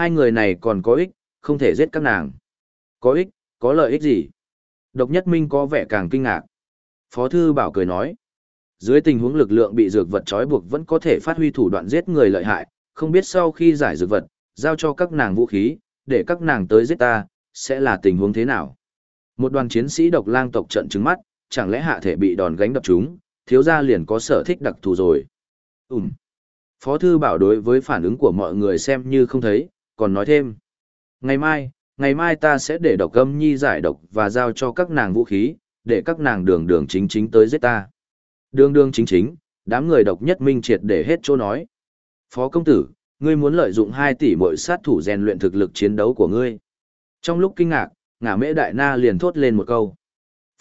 Hai người này còn có ích, không thể giết các nàng. Có ích, có lợi ích gì? Độc nhất minh có vẻ càng kinh ngạc. Phó thư bảo cười nói. Dưới tình huống lực lượng bị dược vật trói buộc vẫn có thể phát huy thủ đoạn giết người lợi hại, không biết sau khi giải dược vật, giao cho các nàng vũ khí, để các nàng tới giết ta, sẽ là tình huống thế nào? Một đoàn chiến sĩ độc lang tộc trận trứng mắt, chẳng lẽ hạ thể bị đòn gánh đập chúng, thiếu gia liền có sở thích đặc thù rồi. Ừm. Phó thư bảo đối với phản ứng của mọi người xem như không thấy, còn nói thêm. Ngày mai, ngày mai ta sẽ để độc âm nhi giải độc và giao cho các nàng vũ khí, để các nàng đường đường chính chính tới giết ta. Đường đường chính chính, đám người độc nhất minh triệt để hết chỗ nói. Phó công tử, ngươi muốn lợi dụng 2 tỷ mỗi sát thủ rèn luyện thực lực chiến đấu của ngươi. Trong lúc kinh ngạc, ngả mễ đại na liền thốt lên một câu.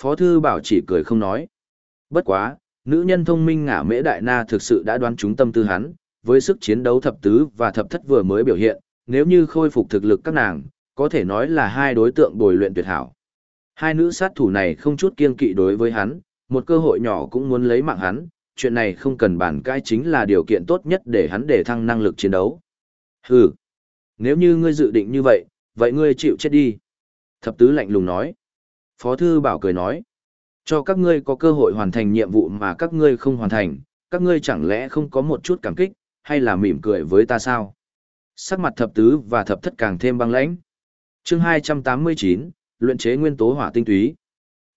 Phó thư bảo chỉ cười không nói. Bất quá, nữ nhân thông minh ngả mễ đại na thực sự đã đoán trúng tâm tư hắn, với sức chiến đấu thập tứ và thập thất vừa mới biểu hiện, nếu như khôi phục thực lực các nàng, có thể nói là hai đối tượng bồi luyện tuyệt hảo. Hai nữ sát thủ này không chút kiên kỵ đối với hắn, một cơ hội nhỏ cũng muốn lấy mạng hắn, chuyện này không cần bàn cãi chính là điều kiện tốt nhất để hắn để thăng năng lực chiến đấu. Hừ, nếu như ngươi dự định như vậy, vậy ngươi chịu chết đi. Thập tứ lạnh lùng nói. Phó thư bảo cười nói. Cho các ngươi có cơ hội hoàn thành nhiệm vụ mà các ngươi không hoàn thành, các ngươi chẳng lẽ không có một chút cảm kích, hay là mỉm cười với ta sao? Sắc mặt thập tứ và thập thất càng thêm băng lãnh. chương 289, luyện chế nguyên tố hỏa tinh túy.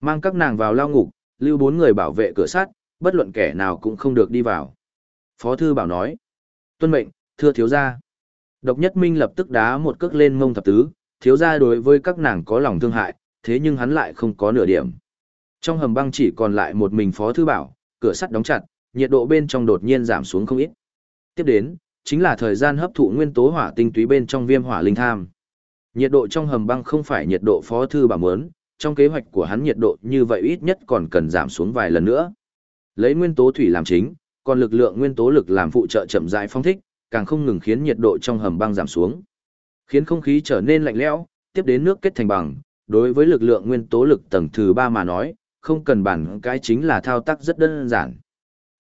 Mang các nàng vào lao ngục, lưu bốn người bảo vệ cửa sắt, bất luận kẻ nào cũng không được đi vào. Phó thư bảo nói. Tuân mệnh, thưa thiếu gia. Độc nhất minh lập tức đá một cước lên mông thập tứ, thiếu gia đối với các nàng có lòng thương hại, thế nhưng hắn lại không có nửa điểm. Trong hầm băng chỉ còn lại một mình phó thư bảo, cửa sắt đóng chặt, nhiệt độ bên trong đột nhiên giảm xuống không ít. Tiếp đến, chính là thời gian hấp thụ nguyên tố hỏa tinh túy bên trong viêm hỏa linh tham. Nhiệt độ trong hầm băng không phải nhiệt độ phó thư bảo muốn, trong kế hoạch của hắn nhiệt độ như vậy ít nhất còn cần giảm xuống vài lần nữa. Lấy nguyên tố thủy làm chính, còn lực lượng nguyên tố lực làm phụ trợ chậm rãi phong thích, càng không ngừng khiến nhiệt độ trong hầm băng giảm xuống. Khiến không khí trở nên lạnh lẽo, tiếp đến nước kết thành bằng, đối với lực lượng nguyên tố lực tầng thứ 3 mà nói, không cần bản cái chính là thao tác rất đơn giản.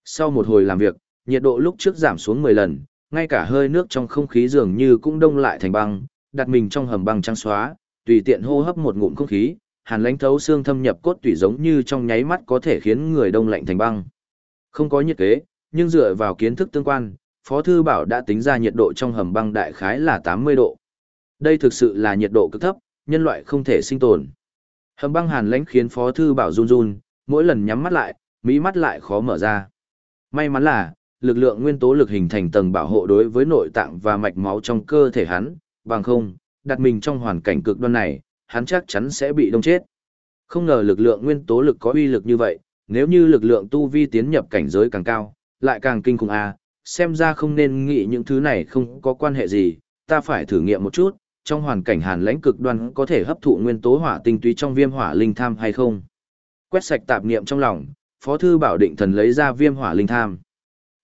Sau một hồi làm việc, nhiệt độ lúc trước giảm xuống 10 lần, ngay cả hơi nước trong không khí dường như cũng đông lại thành băng, đặt mình trong hầm băng trắng xóa, tùy tiện hô hấp một ngụm không khí, hàn lãnh thấu xương thâm nhập cốt tủy giống như trong nháy mắt có thể khiến người đông lạnh thành băng. Không có nhiệt kế, nhưng dựa vào kiến thức tương quan, Phó Thư Bảo đã tính ra nhiệt độ trong hầm băng đại khái là 80 độ. Đây thực sự là nhiệt độ cực thấp, nhân loại không thể sinh tồn. Hầm băng hàn lãnh khiến Phó Thư Bảo run run, mỗi lần nhắm mắt lại, mỹ mắt lại khó mở ra. May mắn là, lực lượng nguyên tố lực hình thành tầng bảo hộ đối với nội tạng và mạch máu trong cơ thể hắn, bằng không, đặt mình trong hoàn cảnh cực đoan này, hắn chắc chắn sẽ bị đông chết. Không ngờ lực lượng nguyên tố lực có uy lực như vậy, nếu như lực lượng tu vi tiến nhập cảnh giới càng cao, lại càng kinh khủng a, à, xem ra không nên nghĩ những thứ này không có quan hệ gì, ta phải thử nghiệm một chút, trong hoàn cảnh hàn lãnh cực đoan có thể hấp thụ nguyên tố hỏa tinh túy trong viêm hỏa linh tham hay không. Quét sạch tạp niệm trong lòng, Phó thư bảo định thần lấy ra viêm hỏa linh tham.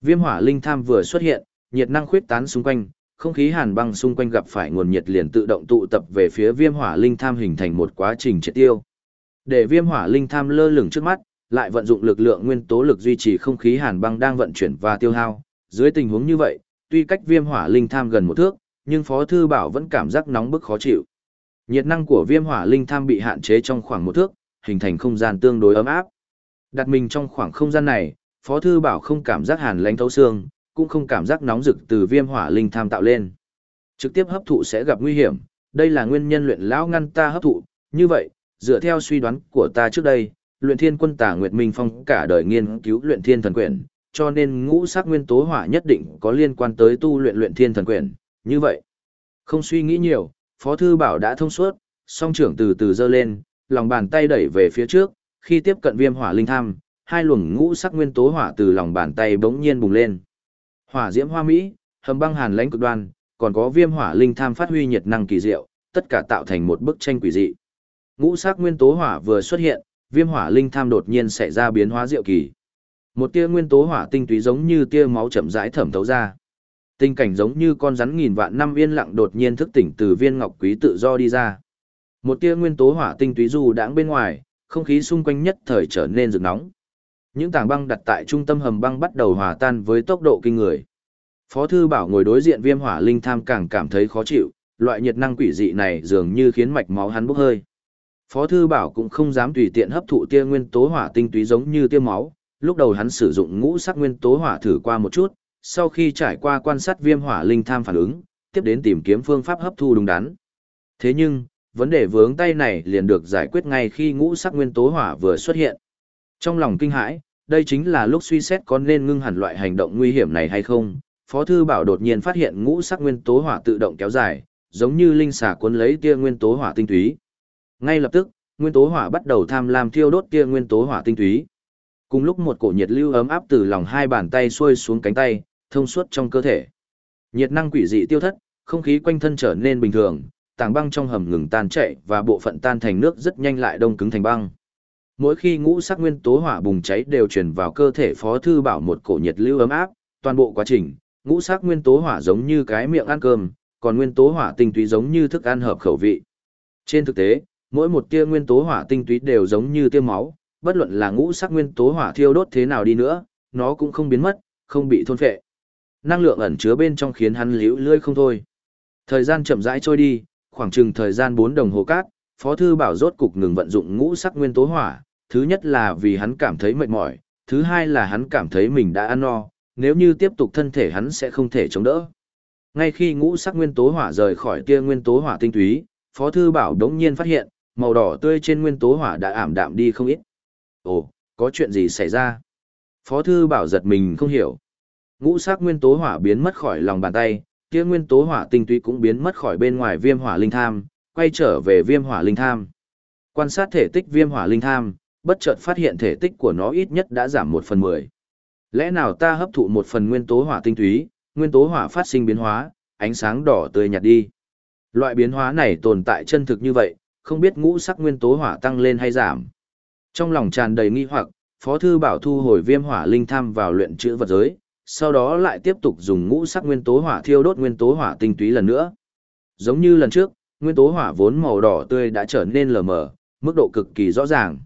Viêm hỏa linh tham vừa xuất hiện, nhiệt năng khuyết tán xung quanh, không khí hàn băng xung quanh gặp phải nguồn nhiệt liền tự động tụ tập về phía viêm hỏa linh tham hình thành một quá trình triệt tiêu. Để viêm hỏa linh tham lơ lửng trước mắt, lại vận dụng lực lượng nguyên tố lực duy trì không khí hàn băng đang vận chuyển và tiêu hao. Dưới tình huống như vậy, tuy cách viêm hỏa linh tham gần một thước, nhưng Phó Thư Bảo vẫn cảm giác nóng bức khó chịu. Nhiệt năng của viêm hỏa linh tham bị hạn chế trong khoảng một thước, hình thành không gian tương đối ấm áp. Đặt mình trong khoảng không gian này, Phó Thư Bảo không cảm giác hàn lãnh thấu xương, cũng không cảm giác nóng rực từ viêm hỏa linh tham tạo lên. Trực tiếp hấp thụ sẽ gặp nguy hiểm, đây là nguyên nhân luyện lão ngăn ta hấp thụ, như vậy, dựa theo suy đoán của ta trước đây, luyện thiên quân tả Nguyệt Minh Phong cả đời nghiên cứu luyện thiên thần quyển, cho nên ngũ sắc nguyên tố hỏa nhất định có liên quan tới tu luyện luyện thiên thần quyển, như vậy. Không suy nghĩ nhiều, Phó Thư Bảo đã thông suốt, song trưởng từ từ dơ lên, lòng bàn tay đẩy về phía trước, khi tiếp cận viêm hỏa linh tham, hai luồng ngũ sắc nguyên tố hỏa từ lòng bàn tay bỗng nhiên bùng lên. Hỏa diễm hoa mỹ, hầm băng hàn lãnh cực đoan, còn có viêm hỏa linh tham phát huy nhiệt năng kỳ diệu, tất cả tạo thành một bức tranh quỷ dị. Ngũ sắc nguyên tố hỏa vừa xuất hiện, viêm hỏa linh tham đột nhiên xảy ra biến hóa diệu kỳ. Một tia nguyên tố hỏa tinh túy giống như tia máu chậm rãi thẩm thấu ra. Tình cảnh giống như con rắn nghìn vạn năm yên lặng đột nhiên thức tỉnh từ viên ngọc quý tự do đi ra. Một tia nguyên tố hỏa tinh túy dù đãng bên ngoài, không khí xung quanh nhất thời trở nên rực nóng. Những tảng băng đặt tại trung tâm hầm băng bắt đầu hòa tan với tốc độ kinh người. Phó thư bảo ngồi đối diện viêm hỏa linh tham càng cảm thấy khó chịu, Loại nhiệt năng quỷ dị này dường như khiến mạch máu hắn bốc hơi. Phó thư bảo cũng không dám tùy tiện hấp thụ tia nguyên tố hỏa tinh túy giống như tia máu, lúc đầu hắn sử dụng ngũ sắc nguyên tố hỏa thử qua một chút, sau khi trải qua quan sát viêm hỏa linh tham phản ứng, tiếp đến tìm kiếm phương pháp hấp thu đúng đắn. Thế nhưng, vấn đề vướng tay này liền được giải quyết ngay khi ngũ sắc nguyên tố hỏa vừa xuất hiện. Trong lòng kinh hãi, đây chính là lúc suy xét có nên ngưng hẳn loại hành động nguy hiểm này hay không. Phó thư bảo đột nhiên phát hiện ngũ sắc nguyên tố hỏa tự động kéo dài, giống như linh xà cuốn lấy tia nguyên tố hỏa tinh túy. Ngay lập tức, nguyên tố hỏa bắt đầu tham lam thiêu đốt tia nguyên tố hỏa tinh túy. Cùng lúc một cổ nhiệt lưu ấm áp từ lòng hai bàn tay xuôi xuống cánh tay, thông suốt trong cơ thể. Nhiệt năng quỷ dị tiêu thất, không khí quanh thân trở nên bình thường, tảng băng trong hầm ngừng tan chảy và bộ phận tan thành nước rất nhanh lại đông cứng thành băng. Mỗi khi ngũ sắc nguyên tố hỏa bùng cháy đều truyền vào cơ thể Phó thư bảo một cổ nhiệt lưu ấm áp, toàn bộ quá trình, ngũ sắc nguyên tố hỏa giống như cái miệng ăn cơm, còn nguyên tố hỏa tinh túy giống như thức ăn hợp khẩu vị. Trên thực tế, mỗi một tia nguyên tố hỏa tinh túy đều giống như tia máu, bất luận là ngũ sắc nguyên tố hỏa thiêu đốt thế nào đi nữa, nó cũng không biến mất, không bị thôn phệ. Năng lượng ẩn chứa bên trong khiến hắn liễu lưỡi không thôi. Thời gian chậm rãi trôi đi, khoảng chừng thời gian bốn đồng hồ cát, Phó Thư Bảo rốt cục ngừng vận dụng ngũ sắc nguyên tố hỏa, thứ nhất là vì hắn cảm thấy mệt mỏi, thứ hai là hắn cảm thấy mình đã ăn no, nếu như tiếp tục thân thể hắn sẽ không thể chống đỡ. Ngay khi ngũ sắc nguyên tố hỏa rời khỏi tia nguyên tố hỏa tinh túy, Phó Thư Bảo đống nhiên phát hiện, màu đỏ tươi trên nguyên tố hỏa đã ảm đạm đi không ít. Ồ, có chuyện gì xảy ra? Phó Thư Bảo giật mình không hiểu. Ngũ sắc nguyên tố hỏa biến mất khỏi lòng bàn tay, tia nguyên tố hỏa tinh túy cũng biến mất khỏi bên ngoài viêm hỏa linh tham, quay trở về viêm hỏa linh tham. Quan sát thể tích viêm hỏa linh tham, bất chợt phát hiện thể tích của nó ít nhất đã giảm một phần mười. Lẽ nào ta hấp thụ một phần nguyên tố hỏa tinh túy, nguyên tố hỏa phát sinh biến hóa, ánh sáng đỏ tươi nhạt đi. Loại biến hóa này tồn tại chân thực như vậy, không biết ngũ sắc nguyên tố hỏa tăng lên hay giảm. Trong lòng tràn đầy nghi hoặc, Phó thư bảo thu hồi viêm hỏa linh tham vào luyện chữ vật giới, sau đó lại tiếp tục dùng ngũ sắc nguyên tố hỏa thiêu đốt nguyên tố hỏa tinh túy lần nữa. Giống như lần trước, nguyên tố hỏa vốn màu đỏ tươi đã trở nên lờ mờ, mức độ cực kỳ rõ ràng.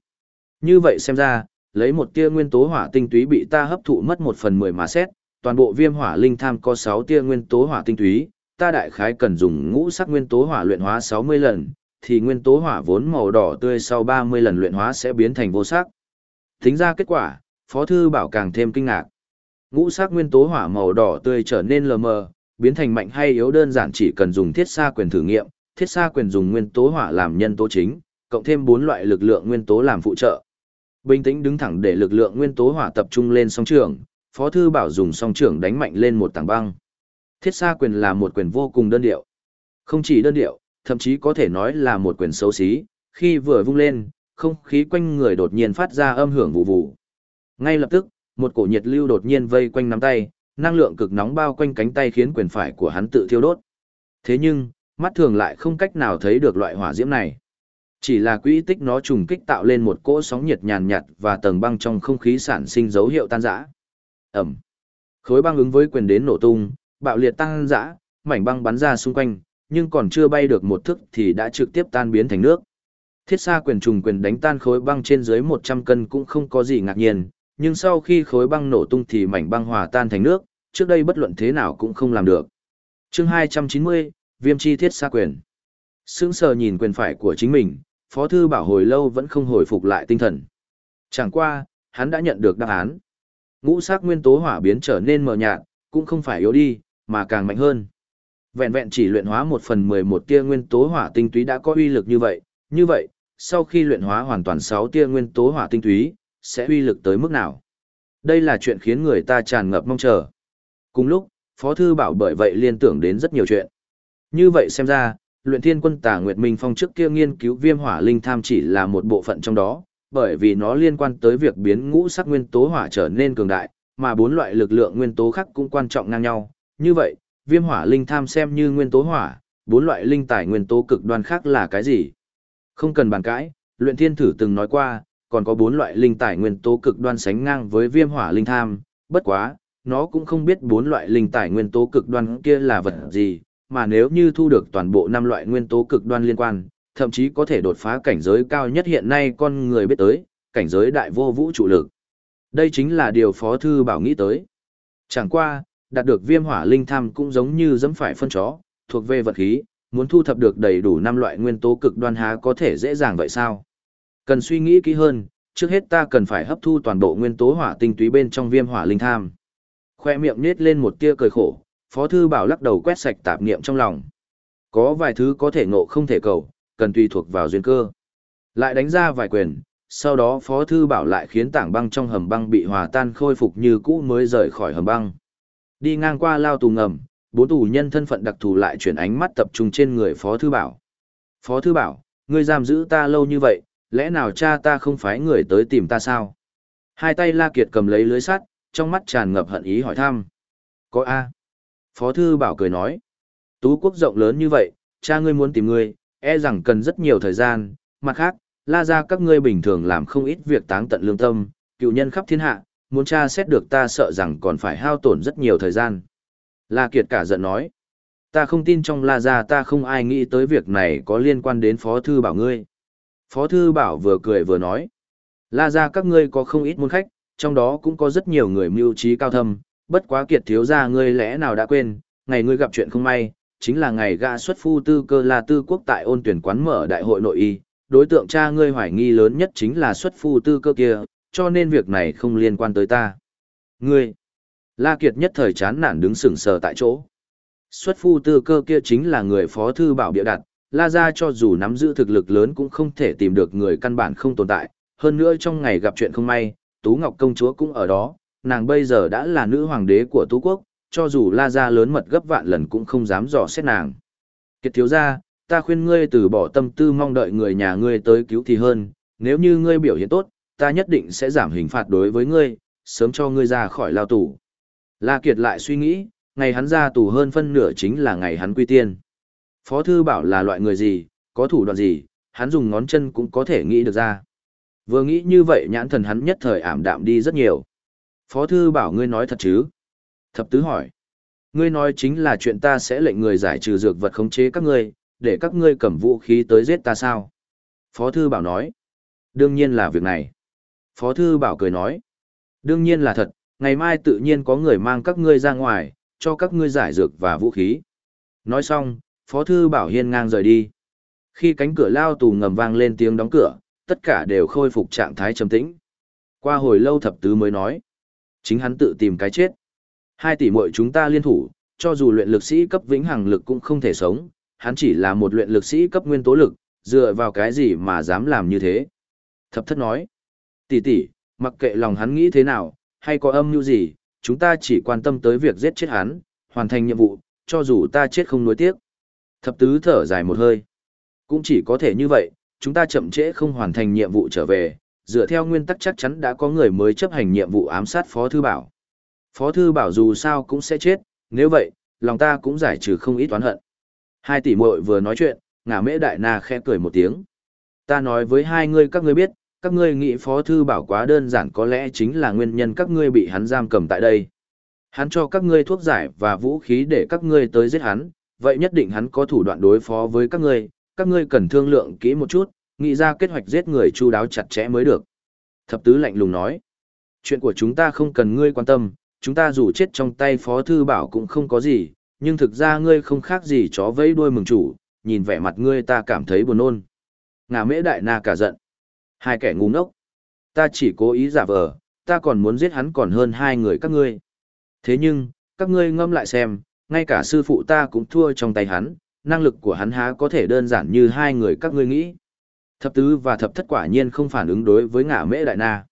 Như vậy xem ra, lấy một tia nguyên tố hỏa tinh túy bị ta hấp thụ mất một phần mười mà xét, toàn bộ viêm hỏa linh tham có 6 tia nguyên tố hỏa tinh túy, ta đại khái cần dùng ngũ sắc nguyên tố hỏa luyện hóa 60 lần, thì nguyên tố hỏa vốn màu đỏ tươi sau 30 lần luyện hóa sẽ biến thành vô sắc. Tính ra kết quả, Phó thư bảo càng thêm kinh ngạc. Ngũ sắc nguyên tố hỏa màu đỏ tươi trở nên lờ mờ, biến thành mạnh hay yếu đơn giản chỉ cần dùng thiết xa quyền thử nghiệm, thiết xa quyền dùng nguyên tố hỏa làm nhân tố chính, cộng thêm 4 loại lực lượng nguyên tố làm phụ trợ. Bình tĩnh đứng thẳng để lực lượng nguyên tố hỏa tập trung lên song trường, Phó Thư Bảo dùng song trưởng đánh mạnh lên một tảng băng. Thiết xa quyền là một quyền vô cùng đơn điệu. Không chỉ đơn điệu, thậm chí có thể nói là một quyền xấu xí, khi vừa vung lên, không khí quanh người đột nhiên phát ra âm hưởng vụ vụ. Ngay lập tức, một cổ nhiệt lưu đột nhiên vây quanh nắm tay, năng lượng cực nóng bao quanh cánh tay khiến quyền phải của hắn tự thiêu đốt. Thế nhưng, mắt thường lại không cách nào thấy được loại hỏa diễm này. Chỉ là quỹ tích nó trùng kích tạo lên một cỗ sóng nhiệt nhàn nhạt và tầng băng trong không khí sản sinh dấu hiệu tan rã. Ẩm. Khối băng ứng với quyền đến nổ tung, bạo liệt tăng rã mảnh băng bắn ra xung quanh, nhưng còn chưa bay được một thức thì đã trực tiếp tan biến thành nước. Thiết xa quyền trùng quyền đánh tan khối băng trên dưới 100 cân cũng không có gì ngạc nhiên, nhưng sau khi khối băng nổ tung thì mảnh băng hòa tan thành nước, trước đây bất luận thế nào cũng không làm được. chương 290, Viêm chi thiết xa quyền. Sững sờ nhìn quyền phải của chính mình, Phó Thư Bảo hồi lâu vẫn không hồi phục lại tinh thần. Chẳng qua, hắn đã nhận được đáp án ngũ sắc nguyên tố hỏa biến trở nên mờ nhạt, cũng không phải yếu đi, mà càng mạnh hơn. Vẹn vẹn chỉ luyện hóa một phần mười một tia nguyên tố hỏa tinh túy đã có uy lực như vậy, như vậy, sau khi luyện hóa hoàn toàn sáu tia nguyên tố hỏa tinh túy, sẽ uy lực tới mức nào? Đây là chuyện khiến người ta tràn ngập mong chờ. Cùng lúc, Phó Thư Bảo bởi vậy liên tưởng đến rất nhiều chuyện. Như vậy xem ra, luyện thiên quân tà Nguyệt Minh Phong trước kia nghiên cứu viêm hỏa linh tham chỉ là một bộ phận trong đó, bởi vì nó liên quan tới việc biến ngũ sắc nguyên tố hỏa trở nên cường đại, mà bốn loại lực lượng nguyên tố khác cũng quan trọng ngang nhau. Như vậy, viêm hỏa linh tham xem như nguyên tố hỏa, bốn loại linh tài nguyên tố cực đoan khác là cái gì? Không cần bàn cãi, luyện thiên thử từng nói qua, còn có bốn loại linh tài nguyên tố cực đoan sánh ngang với viêm hỏa linh tham, bất quá, nó cũng không biết bốn loại linh tài nguyên tố cực đoan kia là vật gì, mà nếu như thu được toàn bộ năm loại nguyên tố cực đoan liên quan, thậm chí có thể đột phá cảnh giới cao nhất hiện nay con người biết tới, cảnh giới đại vô vũ trụ lực. Đây chính là điều Phó Thư Bảo nghĩ tới. Chẳng qua, đạt được viêm hỏa linh tham cũng giống như dẫm phải phân chó, thuộc về vật khí, Muốn thu thập được đầy đủ năm loại nguyên tố cực đoan há có thể dễ dàng vậy sao? Cần suy nghĩ kỹ hơn, trước hết ta cần phải hấp thu toàn bộ nguyên tố hỏa tinh túy bên trong viêm hỏa linh tham. Khoe miệng nết lên một tia cười khổ, Phó Thư Bảo lắc đầu quét sạch tạp niệm trong lòng. Có vài thứ có thể ngộ không thể cầu, cần tùy thuộc vào duyên cơ. Lại đánh ra vài quyền, sau đó Phó Thư Bảo lại khiến tảng băng trong hầm băng bị hòa tan khôi phục như cũ mới rời khỏi hầm băng. Đi ngang qua lao tù ngầm, bốn tù nhân thân phận đặc thù lại chuyển ánh mắt tập trung trên người Phó Thư Bảo. Phó Thư Bảo, ngươi giam giữ ta lâu như vậy, lẽ nào cha ta không phái người tới tìm ta sao? Hai tay La Kiệt cầm lấy lưới sắt, trong mắt tràn ngập hận ý hỏi thăm. Có A. Phó Thư Bảo cười nói. Tú quốc rộng lớn như vậy, cha ngươi muốn tìm ngươi, e rằng cần rất nhiều thời gian. Mặt khác, la ra các ngươi bình thường làm không ít việc táng tận lương tâm, cựu nhân khắp thiên hạ, muốn tra xét được ta sợ rằng còn phải hao tổn rất nhiều thời gian. La Kiệt cả giận nói. Ta không tin trong la ra ta không ai nghĩ tới việc này có liên quan đến Phó Thư Bảo ngươi. Phó Thư Bảo vừa cười vừa nói. La ra các ngươi có không ít môn khách, trong đó cũng có rất nhiều người mưu trí cao thâm, bất quá kiệt thiếu ra ngươi lẽ nào đã quên, ngày ngươi gặp chuyện không may, chính là ngày gã xuất phu tư cơ là tư quốc tại ôn tuyển quán mở đại hội nội y, đối tượng cha ngươi hoài nghi lớn nhất chính là xuất phu tư cơ kia, cho nên việc này không liên quan tới ta. Ngươi, La Kiệt nhất thời chán nản đứng sững sờ tại chỗ. Xuất phu tư cơ kia chính là người phó thư bảo bịa đặt, La Gia cho dù nắm giữ thực lực lớn cũng không thể tìm được người căn bản không tồn tại, hơn nữa trong ngày gặp chuyện không may, Tú Ngọc công chúa cũng ở đó, nàng bây giờ đã là nữ hoàng đế của Tú Quốc, cho dù La Gia lớn mật gấp vạn lần cũng không dám dò xét nàng. Kiệt thiếu gia, ta khuyên ngươi từ bỏ tâm tư mong đợi người nhà ngươi tới cứu thì hơn, nếu như ngươi biểu hiện tốt, ta nhất định sẽ giảm hình phạt đối với ngươi, sớm cho ngươi ra khỏi lao tù. La Kiệt lại suy nghĩ, ngày hắn ra tù hơn phân nửa chính là ngày hắn quy tiên. Phó thư bảo là loại người gì, có thủ đoạn gì, hắn dùng ngón chân cũng có thể nghĩ được ra. Vừa nghĩ như vậy nhãn thần hắn nhất thời ảm đạm đi rất nhiều. Phó thư bảo ngươi nói thật chứ? Thập tứ hỏi. Ngươi nói chính là chuyện ta sẽ lệnh người giải trừ dược vật khống chế các ngươi, để các ngươi cầm vũ khí tới giết ta sao? Phó thư bảo nói. Đương nhiên là việc này. Phó thư bảo cười nói. Đương nhiên là thật, ngày mai tự nhiên có người mang các ngươi ra ngoài, cho các ngươi giải dược và vũ khí. Nói xong, Phó thư bảo hiên ngang rời đi. Khi cánh cửa lao tù ngầm vang lên tiếng đóng cửa, tất cả đều khôi phục trạng thái trầm tĩnh. Qua hồi lâu thập tứ mới nói. Chính hắn tự tìm cái chết. Hai tỷ muội chúng ta liên thủ, cho dù luyện lực sĩ cấp vĩnh hằng lực cũng không thể sống, hắn chỉ là một luyện lực sĩ cấp nguyên tố lực, dựa vào cái gì mà dám làm như thế. Thập thất nói, tỷ tỷ, mặc kệ lòng hắn nghĩ thế nào, hay có âm mưu gì, chúng ta chỉ quan tâm tới việc giết chết hắn, hoàn thành nhiệm vụ, cho dù ta chết không nuối tiếc. Thập tứ thở dài một hơi. Cũng chỉ có thể như vậy, chúng ta chậm trễ không hoàn thành nhiệm vụ trở về, dựa theo nguyên tắc chắc chắn đã có người mới chấp hành nhiệm vụ ám sát Phó Thư Bảo. Phó Thư Bảo dù sao cũng sẽ chết, nếu vậy, lòng ta cũng giải trừ không ít toán hận. Hai tỷ muội vừa nói chuyện, ngả mễ đại na khẽ cười một tiếng. Ta nói với hai ngươi các ngươi biết, các ngươi nghĩ Phó Thư Bảo quá đơn giản có lẽ chính là nguyên nhân các ngươi bị hắn giam cầm tại đây. Hắn cho các ngươi thuốc giải và vũ khí để các ngươi tới giết hắn, vậy nhất định hắn có thủ đoạn đối phó với các ngươi, các ngươi cần thương lượng kỹ một chút, nghĩ ra kế hoạch giết người chu đáo chặt chẽ mới được. Thập tứ lạnh lùng nói, chuyện của chúng ta không cần ngươi quan tâm, chúng ta dù chết trong tay phó thư bảo cũng không có gì, nhưng thực ra ngươi không khác gì chó vẫy đuôi mừng chủ, nhìn vẻ mặt ngươi ta cảm thấy buồn nôn. Ngà mễ đại na cả giận. Hai kẻ ngu ngốc. Ta chỉ cố ý giả vờ, ta còn muốn giết hắn còn hơn hai người các ngươi. Thế nhưng, các ngươi ngâm lại xem, ngay cả sư phụ ta cũng thua trong tay hắn, năng lực của hắn há có thể đơn giản như hai người các ngươi nghĩ. Thập tứ và thập thất quả nhiên không phản ứng đối với ngả mễ đại na.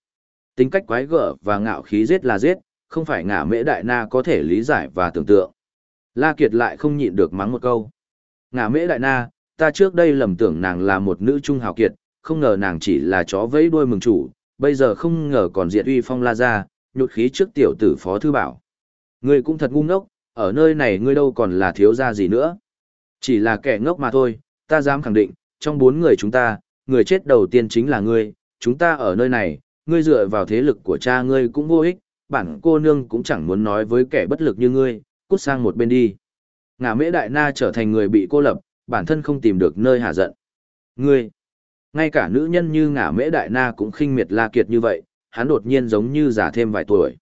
Tính cách quái gở và ngạo khí giết là giết, không phải ngả mễ đại na có thể lý giải và tưởng tượng. La Kiệt lại không nhịn được mắng một câu. ngả mễ đại na, ta trước đây lầm tưởng nàng là một nữ trung hào kiệt, không ngờ nàng chỉ là chó vẫy đuôi mừng chủ, bây giờ không ngờ còn diệt uy phong la ra, nhụt khí trước tiểu tử phó thư bảo. Ngươi cũng thật ngu ngốc, ở nơi này ngươi đâu còn là thiếu gia gì nữa. Chỉ là kẻ ngốc mà thôi, ta dám khẳng định, trong bốn người chúng ta, người chết đầu tiên chính là ngươi, chúng ta ở nơi này, ngươi dựa vào thế lực của cha ngươi cũng vô ích, bản cô nương cũng chẳng muốn nói với kẻ bất lực như ngươi, cút sang một bên đi. Ngả mễ đại na trở thành người bị cô lập, bản thân không tìm được nơi hạ giận. Ngươi, ngay cả nữ nhân như Ngả mễ đại na cũng khinh miệt la kiệt như vậy, hắn đột nhiên giống như già thêm vài tuổi.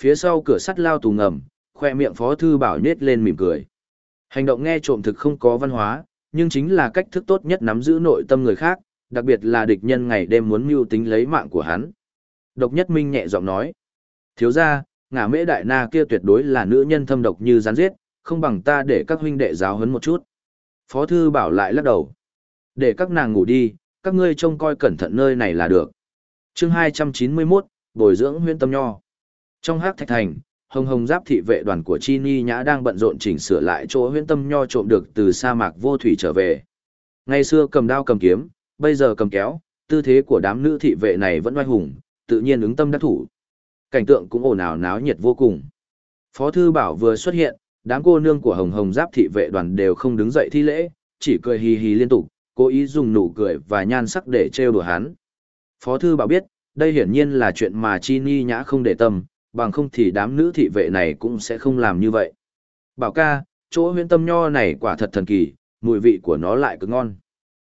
Phía sau cửa sắt lao tù ngầm, khoe miệng phó thư bảo nết lên mỉm cười. Hành động nghe trộm thực không có văn hóa, nhưng chính là cách thức tốt nhất nắm giữ nội tâm người khác, đặc biệt là địch nhân ngày đêm muốn mưu tính lấy mạng của hắn. Độc nhất minh nhẹ giọng nói. Thiếu ra, ngả mễ đại na kia tuyệt đối là nữ nhân thâm độc như rắn giết, không bằng ta để các huynh đệ giáo huấn một chút. Phó thư bảo lại lắc đầu. Để các nàng ngủ đi, các ngươi trông coi cẩn thận nơi này là được. chương 291, bồi dưỡng huyên tâm nho. Trong hát thạch thành, hồng hồng giáp thị vệ đoàn của Chi Ni Nhã đang bận rộn chỉnh sửa lại chỗ huyên tâm nho trộm được từ sa mạc vô thủy trở về. Ngày xưa cầm đao cầm kiếm, bây giờ cầm kéo, tư thế của đám nữ thị vệ này vẫn oai hùng, tự nhiên ứng tâm đắc thủ. Cảnh tượng cũng ồn ào náo nhiệt vô cùng. Phó thư bảo vừa xuất hiện, đám cô nương của hồng hồng giáp thị vệ đoàn đều không đứng dậy thi lễ, chỉ cười hì hì liên tục, cố ý dùng nụ cười và nhan sắc để trêu đùa hắn. Phó thư bảo biết, đây hiển nhiên là chuyện mà Chi Ni Nhã không để tâm, bằng không thì đám nữ thị vệ này cũng sẽ không làm như vậy. Bảo ca, chỗ huyễn tâm nho này quả thật thần kỳ, mùi vị của nó lại cực ngon.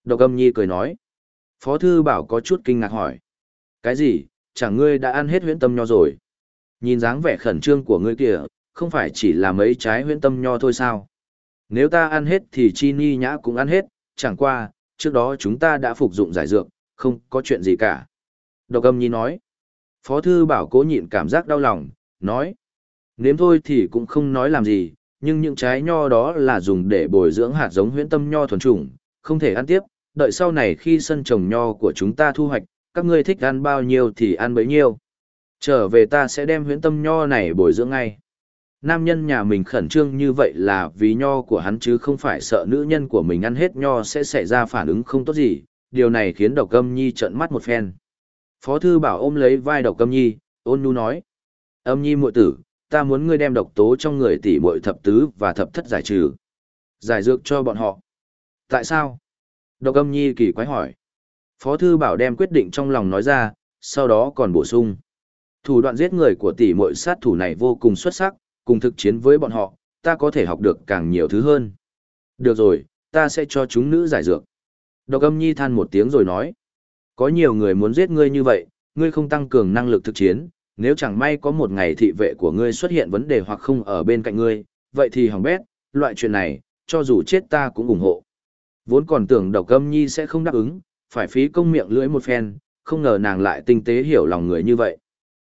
Độc âm nhi cười nói. Phó thư bảo có chút kinh ngạc hỏi. Cái gì, chẳng ngươi đã ăn hết huyễn tâm nho rồi. Nhìn dáng vẻ khẩn trương của ngươi kìa, không phải chỉ là mấy trái huyễn tâm nho thôi sao. Nếu ta ăn hết thì chi ni nhã cũng ăn hết, chẳng qua, trước đó chúng ta đã phục dụng giải dược, không có chuyện gì cả. Độc âm nhi nói. Phó thư bảo cố nhịn cảm giác đau lòng, nói. Nếm thôi thì cũng không nói làm gì, nhưng những trái nho đó là dùng để bồi dưỡng hạt giống huyễn tâm nho thuần chủng, không thể ăn tiếp, đợi sau này khi sân trồng nho của chúng ta thu hoạch, các ngươi thích ăn bao nhiêu thì ăn bấy nhiêu. Trở về ta sẽ đem huyễn tâm nho này bồi dưỡng ngay. Nam nhân nhà mình khẩn trương như vậy là vì nho của hắn chứ không phải sợ nữ nhân của mình ăn hết nho sẽ xảy ra phản ứng không tốt gì, điều này khiến độc âm nhi trợn mắt một phen. Phó thư bảo ôm lấy vai độc âm nhi, ôn nhu nói. Âm nhi muội tử, ta muốn ngươi đem độc tố trong người tỷ muội thập tứ và thập thất giải trừ. Giải dược cho bọn họ. Tại sao? Độc âm nhi kỳ quái hỏi. Phó thư bảo đem quyết định trong lòng nói ra, sau đó còn bổ sung. Thủ đoạn giết người của tỷ muội sát thủ này vô cùng xuất sắc, cùng thực chiến với bọn họ, ta có thể học được càng nhiều thứ hơn. Được rồi, ta sẽ cho chúng nữ giải dược. Độc âm nhi than một tiếng rồi nói. Có nhiều người muốn giết ngươi như vậy, ngươi không tăng cường năng lực thực chiến, nếu chẳng may có một ngày thị vệ của ngươi xuất hiện vấn đề hoặc không ở bên cạnh ngươi, vậy thì hỏng bét, loại chuyện này, cho dù chết ta cũng ủng hộ. Vốn còn tưởng độc âm nhi sẽ không đáp ứng, phải phí công miệng lưỡi một phen, không ngờ nàng lại tinh tế hiểu lòng người như vậy.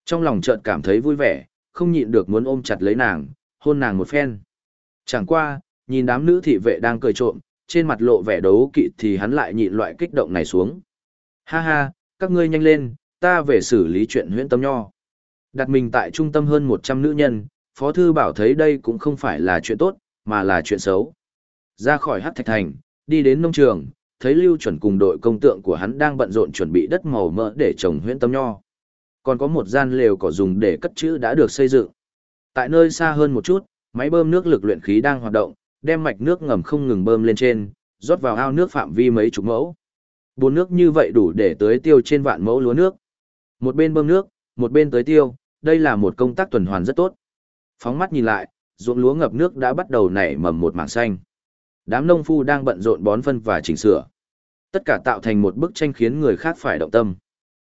Trong lòng chợt cảm thấy vui vẻ, không nhịn được muốn ôm chặt lấy nàng, hôn nàng một phen. Chẳng qua, nhìn đám nữ thị vệ đang cười trộm, trên mặt lộ vẻ đấu kỵ thì hắn lại nhịn loại kích động này xuống. Ha ha, các ngươi nhanh lên, ta về xử lý chuyện huyễn tâm nho. Đặt mình tại trung tâm hơn 100 nữ nhân, Phó Thư Bảo thấy đây cũng không phải là chuyện tốt, mà là chuyện xấu. Ra khỏi hát thạch thành, đi đến nông trường, thấy Lưu Chuẩn cùng đội công tượng của hắn đang bận rộn chuẩn bị đất màu mỡ để trồng huyễn tâm nho. Còn có một gian lều cỏ dùng để cất chữ đã được xây dựng. Tại nơi xa hơn một chút, máy bơm nước lực luyện khí đang hoạt động, đem mạch nước ngầm không ngừng bơm lên trên, rót vào ao nước phạm vi mấy chục mẫu. Bốn nước như vậy đủ để tưới tiêu trên vạn mẫu lúa nước. Một bên bơm nước, một bên tưới tiêu, đây là một công tác tuần hoàn rất tốt. Phóng mắt nhìn lại, ruộng lúa ngập nước đã bắt đầu nảy mầm một mảng xanh. Đám nông phu đang bận rộn bón phân và chỉnh sửa. Tất cả tạo thành một bức tranh khiến người khác phải động tâm.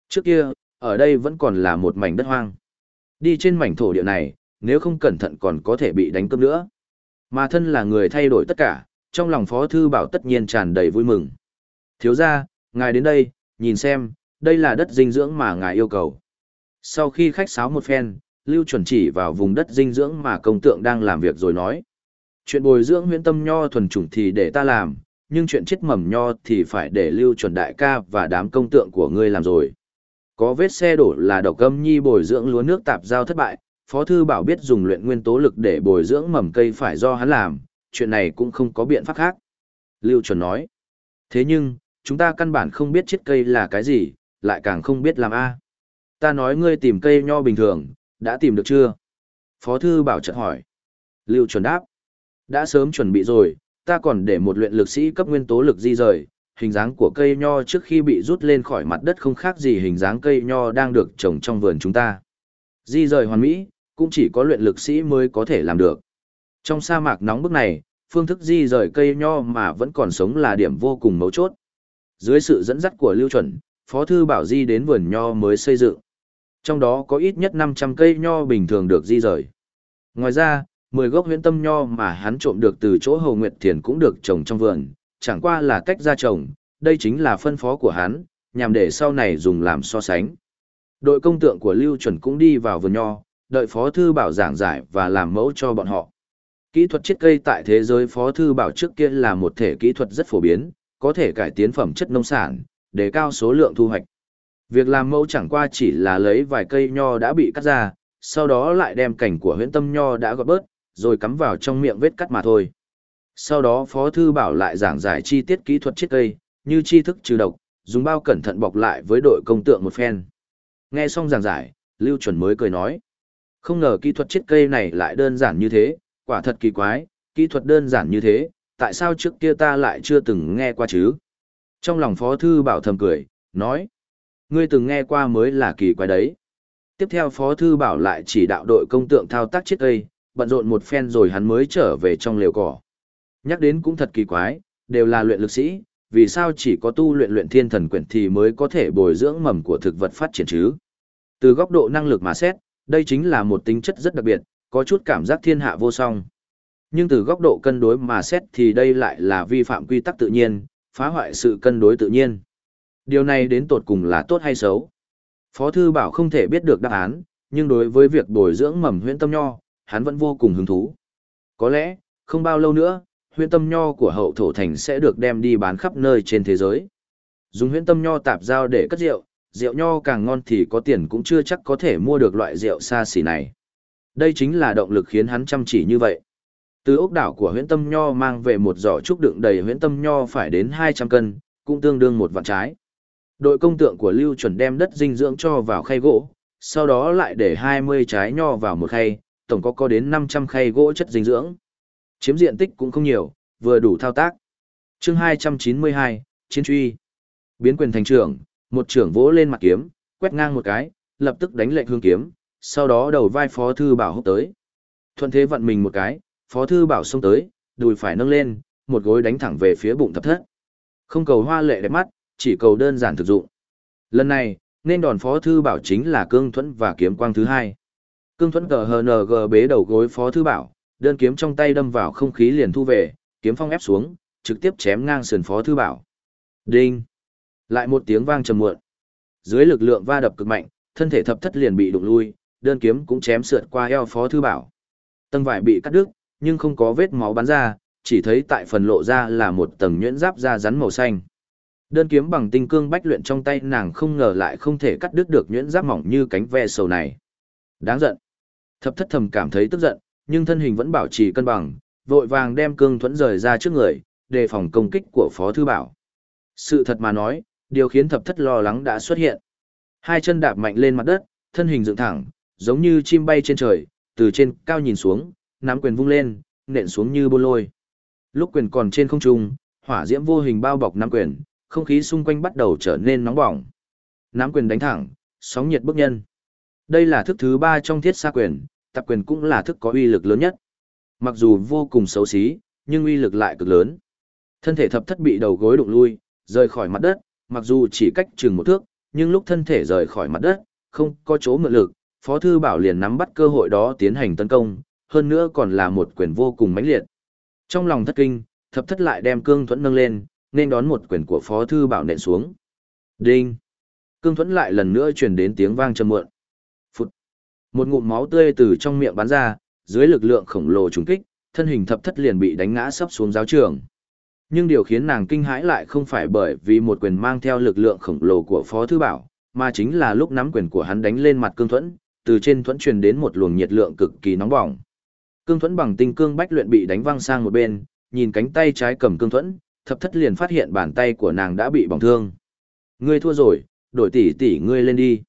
Trước kia, ở đây vẫn còn là một mảnh đất hoang. Đi trên mảnh thổ địa này, nếu không cẩn thận còn có thể bị đánh cướp nữa. Mà thân là người thay đổi tất cả, trong lòng Phó Thư Bảo tất nhiên tràn đầy vui mừng. Thiếu ra, ngài đến đây, nhìn xem, đây là đất dinh dưỡng mà ngài yêu cầu. Sau khi khách sáo một phen, Lưu chuẩn chỉ vào vùng đất dinh dưỡng mà công tượng đang làm việc rồi nói. Chuyện bồi dưỡng huyễn tâm nho thuần chủng thì để ta làm, nhưng chuyện chết mầm nho thì phải để lưu chuẩn đại ca và đám công tượng của ngươi làm rồi. Có vết xe đổ là độc âm nhi bồi dưỡng lúa nước tạp giao thất bại, Phó Thư Bảo biết dùng luyện nguyên tố lực để bồi dưỡng mầm cây phải do hắn làm, chuyện này cũng không có biện pháp khác. Lưu chuẩn nói. Thế nhưng, chúng ta căn bản không biết chiết cây là cái gì, lại càng không biết làm A. Ta nói ngươi tìm cây nho bình thường, đã tìm được chưa? Phó Thư Bảo chợt hỏi. Lưu chuẩn đáp. Đã sớm chuẩn bị rồi, ta còn để một luyện lực sĩ cấp nguyên tố lực di rời, hình dáng của cây nho trước khi bị rút lên khỏi mặt đất không khác gì hình dáng cây nho đang được trồng trong vườn chúng ta. Di rời hoàn mỹ, cũng chỉ có luyện lực sĩ mới có thể làm được. Trong sa mạc nóng bức này, phương thức di rời cây nho mà vẫn còn sống là điểm vô cùng mấu chốt. Dưới sự dẫn dắt của Lưu Chuẩn, Phó Thư Bảo Di đến vườn nho mới xây dựng. Trong đó có ít nhất 500 cây nho bình thường được di rời. Ngoài ra, 10 gốc huyễn tâm nho mà hắn trộm được từ chỗ Hồ Nguyệt Thiền cũng được trồng trong vườn, chẳng qua là cách ra trồng, đây chính là phân phó của hắn, nhằm để sau này dùng làm so sánh. Đội công tượng của Lưu Chuẩn cũng đi vào vườn nho, đợi Phó Thư Bảo giảng giải và làm mẫu cho bọn họ. Kỹ thuật chiết cây tại thế giới Phó Thư Bảo trước kia là một thể kỹ thuật rất phổ biến, có thể cải tiến phẩm chất nông sản, để cao số lượng thu hoạch. Việc làm mẫu chẳng qua chỉ là lấy vài cây nho đã bị cắt ra, sau đó lại đem cảnh của huyễn tâm nho đã gọt bớt, rồi cắm vào trong miệng vết cắt mà thôi. Sau đó Phó Thư Bảo lại giảng giải chi tiết kỹ thuật chiết cây, như chi thức trừ độc, dùng bao cẩn thận bọc lại với đội công tượng một phen. Nghe xong giảng giải, Lưu Chuẩn mới cười nói. Không ngờ kỹ thuật chiết cây này lại đơn giản như thế, quả thật kỳ quái, kỹ thuật đơn giản như thế, tại sao trước kia ta lại chưa từng nghe qua chứ? Trong lòng Phó Thư Bảo thầm cười, nói. Ngươi từng nghe qua mới là kỳ quái đấy. Tiếp theo Phó Thư Bảo lại chỉ đạo đội công tượng thao tác chiết cây, bận rộn một phen rồi hắn mới trở về trong liều cỏ. Nhắc đến cũng thật kỳ quái, đều là luyện lực sĩ, vì sao chỉ có tu luyện luyện thiên thần quyển thì mới có thể bồi dưỡng mầm của thực vật phát triển chứ? Từ góc độ năng lực mà xét, đây chính là một tính chất rất đặc biệt, có chút cảm giác thiên hạ vô song. Nhưng từ góc độ cân đối mà xét thì đây lại là vi phạm quy tắc tự nhiên, phá hoại sự cân đối tự nhiên. Điều này đến tột cùng là tốt hay xấu? Phó thư bảo không thể biết được đáp án, nhưng đối với việc bồi dưỡng mầm huyễn tâm nho, hắn vẫn vô cùng hứng thú. Có lẽ, không bao lâu nữa, huyện tâm nho của hậu thổ thành sẽ được đem đi bán khắp nơi trên thế giới. Dùng huyện tâm nho tạp giao để cất rượu, rượu nho càng ngon thì có tiền cũng chưa chắc có thể mua được loại rượu xa xỉ này. Đây chính là động lực khiến hắn chăm chỉ như vậy. Từ ốc đảo của huyện tâm nho mang về một giỏ trúc đựng đầy huyện tâm nho phải đến 200 cân, cũng tương đương một vạn trái. Đội công tượng của Lưu chuẩn đem đất dinh dưỡng cho vào khay gỗ, sau đó lại để 20 trái nho vào một khay, tổng có có đến 500 khay gỗ chất dinh dưỡng. Chiếm diện tích cũng không nhiều, vừa đủ thao tác. chương 292, Chiến truy. Biến quyền thành trưởng, một trưởng vỗ lên mặt kiếm, quét ngang một cái, lập tức đánh lệnh hương kiếm, sau đó đầu vai Phó Thư Bảo hốc tới. Thuận thế vận mình một cái, Phó Thư Bảo xông tới, đùi phải nâng lên, một gối đánh thẳng về phía bụng thập thất. Không cầu hoa lệ đẹp mắt, chỉ cầu đơn giản thực dụng. Lần này, nên đòn Phó Thư Bảo chính là cương thuẫn và kiếm quang thứ hai. Cương thuẫn cờ HNG bế đầu gối Phó Thư Bảo, đơn kiếm trong tay đâm vào không khí liền thu về, kiếm phong ép xuống, trực tiếp chém ngang sườn Phó Thư Bảo. Đinh! Lại một tiếng vang trầm muộn. Dưới lực lượng va đập cực mạnh, thân thể thập thất liền bị đụng lui, đơn kiếm cũng chém sượt qua eo Phó Thư Bảo. Tầng vải bị cắt đứt, nhưng không có vết máu bắn ra, chỉ thấy tại phần lộ ra là một tầng nhuyễn giáp da rắn màu xanh. Đơn kiếm bằng tinh cương bách luyện trong tay nàng không ngờ lại không thể cắt đứt được nhuyễn giáp mỏng như cánh ve sầu này. Đáng giận. Thập thất thầm cảm thấy tức giận, nhưng thân hình vẫn bảo trì cân bằng, vội vàng đem cương thuẫn rời ra trước người, đề phòng công kích của Phó Thư Bảo. Sự thật mà nói, điều khiến thập thất lo lắng đã xuất hiện. Hai chân đạp mạnh lên mặt đất, thân hình dựng thẳng, giống như chim bay trên trời, từ trên cao nhìn xuống, nắm quyền vung lên, nện xuống như bôn lôi. Lúc quyền còn trên không trung, hỏa diễm vô hình bao bọc nắm quyền, không khí xung quanh bắt đầu trở nên nóng bỏng. Nắm quyền đánh thẳng, sóng nhiệt bức nhân. Đây là thức thứ ba trong thiết xa quyền, tập quyền cũng là thức có uy lực lớn nhất. Mặc dù vô cùng xấu xí, nhưng uy lực lại cực lớn. Thân thể thập thất bị đầu gối đụng lui, rời khỏi mặt đất, mặc dù chỉ cách chừng một thước, nhưng lúc thân thể rời khỏi mặt đất, không có chỗ mượn lực, Phó Thư Bảo liền nắm bắt cơ hội đó tiến hành tấn công, hơn nữa còn là một quyền vô cùng mãnh liệt. Trong lòng thất kinh, thập thất lại đem cương thuẫn nâng lên, nên đón một quyền của Phó Thư Bảo nện xuống. Đinh! Cương thuẫn lại lần nữa truyền đến tiếng vang trầm muộn. Một ngụm máu tươi từ trong miệng bắn ra, dưới lực lượng khổng lồ trùng kích, thân hình thập thất liền bị đánh ngã sấp xuống giáo trường. Nhưng điều khiến nàng kinh hãi lại không phải bởi vì một quyền mang theo lực lượng khổng lồ của Phó Thư Bảo, mà chính là lúc nắm quyền của hắn đánh lên mặt cương thuẫn, từ trên thuẫn truyền đến một luồng nhiệt lượng cực kỳ nóng bỏng. Cương thuẫn bằng tinh cương bách luyện bị đánh văng sang một bên, nhìn cánh tay trái cầm cương thuẫn, thập thất liền phát hiện bàn tay của nàng đã bị bỏng thương. Ngươi thua rồi, đổi tỷ tỷ ngươi lên đi.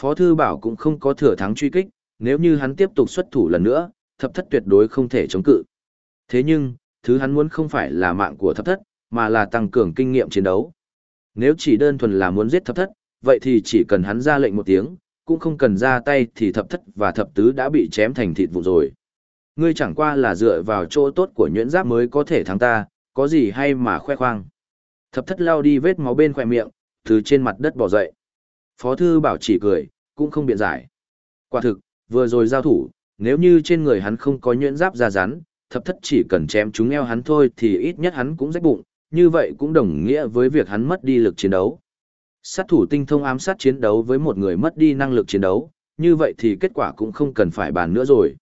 Phó thư bảo cũng không có thừa thắng truy kích, nếu như hắn tiếp tục xuất thủ lần nữa, thập thất tuyệt đối không thể chống cự. Thế nhưng, thứ hắn muốn không phải là mạng của thập thất, mà là tăng cường kinh nghiệm chiến đấu. Nếu chỉ đơn thuần là muốn giết thập thất, vậy thì chỉ cần hắn ra lệnh một tiếng, cũng không cần ra tay thì thập thất và thập tứ đã bị chém thành thịt vụ rồi. Ngươi chẳng qua là dựa vào chỗ tốt của nhuyễn giáp mới có thể thắng ta, có gì hay mà khoe khoang. Thập thất lao đi vết máu bên khỏe miệng, từ trên mặt đất bỏ dậy. Phó thư bảo chỉ cười, cũng không biện giải. Quả thực, vừa rồi giao thủ, nếu như trên người hắn không có nhuyễn giáp da rắn, thập thất chỉ cần chém chúng eo hắn thôi thì ít nhất hắn cũng rách bụng, như vậy cũng đồng nghĩa với việc hắn mất đi lực chiến đấu. Sát thủ tinh thông ám sát chiến đấu với một người mất đi năng lực chiến đấu, như vậy thì kết quả cũng không cần phải bàn nữa rồi.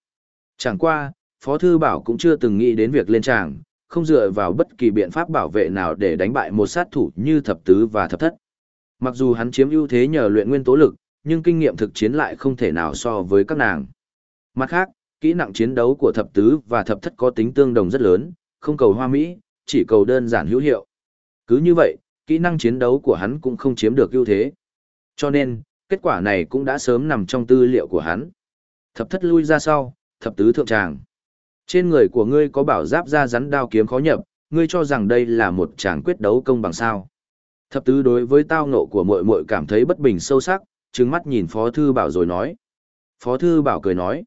Chẳng qua, Phó Thư Bảo cũng chưa từng nghĩ đến việc lên tràng, không dựa vào bất kỳ biện pháp bảo vệ nào để đánh bại một sát thủ như thập tứ và thập thất. Mặc dù hắn chiếm ưu thế nhờ luyện nguyên tố lực, nhưng kinh nghiệm thực chiến lại không thể nào so với các nàng. Mặt khác, kỹ năng chiến đấu của thập tứ và thập thất có tính tương đồng rất lớn, không cầu hoa mỹ, chỉ cầu đơn giản hữu hiệu. Cứ như vậy, kỹ năng chiến đấu của hắn cũng không chiếm được ưu thế. Cho nên, kết quả này cũng đã sớm nằm trong tư liệu của hắn. Thập thất lui ra sau, thập tứ thượng tràng. Trên người của ngươi có bảo giáp ra rắn đao kiếm khó nhập, ngươi cho rằng đây là một tràng quyết đấu công bằng sao. Thập tứ đối với tao nộ của muội muội cảm thấy bất bình sâu sắc, trừng mắt nhìn Phó Thư Bảo rồi nói. Phó Thư Bảo cười nói.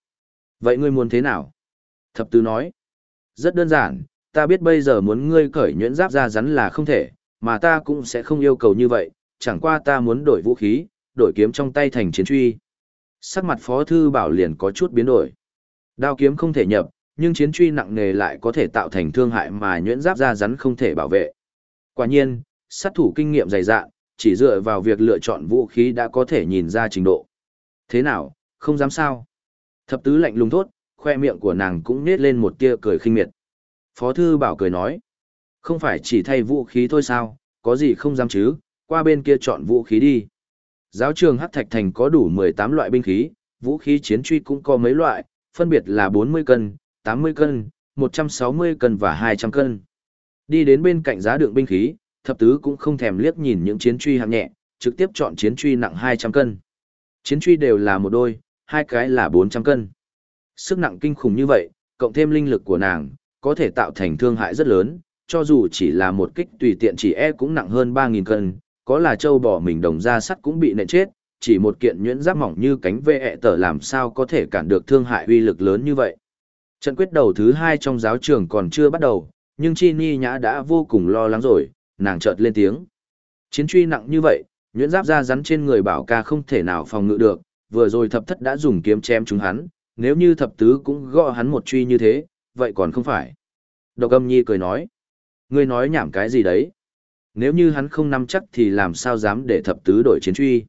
Vậy ngươi muốn thế nào? Thập tứ nói. Rất đơn giản, ta biết bây giờ muốn ngươi cởi nhuyễn giáp ra rắn là không thể, mà ta cũng sẽ không yêu cầu như vậy, chẳng qua ta muốn đổi vũ khí, đổi kiếm trong tay thành chiến truy. Sắc mặt Phó Thư Bảo liền có chút biến đổi. Đao kiếm không thể nhập, nhưng chiến truy nặng nề lại có thể tạo thành thương hại mà nhuyễn giáp ra rắn không thể bảo vệ. Quả nhiên, sát thủ kinh nghiệm dày dạn, chỉ dựa vào việc lựa chọn vũ khí đã có thể nhìn ra trình độ. Thế nào, không dám sao? Thập tứ lạnh lùng thốt, khoe miệng của nàng cũng nết lên một tia cười khinh miệt. Phó thư bảo cười nói, không phải chỉ thay vũ khí thôi sao, có gì không dám chứ, qua bên kia chọn vũ khí đi. Giáo trường Hắc Thạch Thành có đủ 18 loại binh khí, vũ khí chiến truy cũng có mấy loại, phân biệt là 40 cân, 80 cân, 160 cân và 200 cân. Đi đến bên cạnh giá đựng binh khí, thập tứ cũng không thèm liếc nhìn những chiến truy hạng nhẹ, trực tiếp chọn chiến truy nặng 200 cân. Chiến truy đều là một đôi, hai cái là 400 cân. Sức nặng kinh khủng như vậy, cộng thêm linh lực của nàng, có thể tạo thành thương hại rất lớn, cho dù chỉ là một kích tùy tiện chỉ e cũng nặng hơn 3.000 cân, có là châu bò mình đồng ra sắt cũng bị nện chết, chỉ một kiện nhuyễn giáp mỏng như cánh vệ ẹ tở làm sao có thể cản được thương hại uy lực lớn như vậy. Trận quyết đầu thứ hai trong giáo trường còn chưa bắt đầu, nhưng Chi Ni Nhã đã vô cùng lo lắng rồi, nàng chợt lên tiếng. Chiến truy nặng như vậy, nhuyễn giáp ra rắn trên người bảo ca không thể nào phòng ngự được, vừa rồi thập thất đã dùng kiếm chém chúng hắn, nếu như thập tứ cũng gõ hắn một truy như thế, vậy còn không phải. Độc âm nhi cười nói. Ngươi nói nhảm cái gì đấy? Nếu như hắn không nắm chắc thì làm sao dám để thập tứ đổi chiến truy?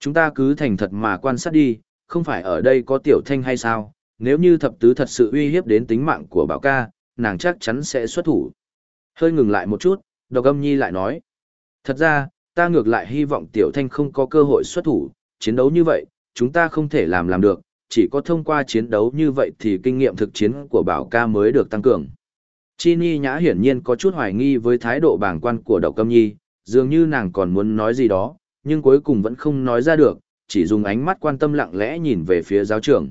Chúng ta cứ thành thật mà quan sát đi, không phải ở đây có tiểu thanh hay sao? Nếu như thập tứ thật sự uy hiếp đến tính mạng của bảo ca, nàng chắc chắn sẽ xuất thủ. Hơi ngừng lại một chút, độc âm nhi lại nói. Thật ra, ta ngược lại hy vọng tiểu thanh không có cơ hội xuất thủ, chiến đấu như vậy, chúng ta không thể làm làm được, chỉ có thông qua chiến đấu như vậy thì kinh nghiệm thực chiến của bảo ca mới được tăng cường. Chi Ni Nhã hiển nhiên có chút hoài nghi với thái độ bàng quan của độc âm nhi, dường như nàng còn muốn nói gì đó, nhưng cuối cùng vẫn không nói ra được, chỉ dùng ánh mắt quan tâm lặng lẽ nhìn về phía giáo trường.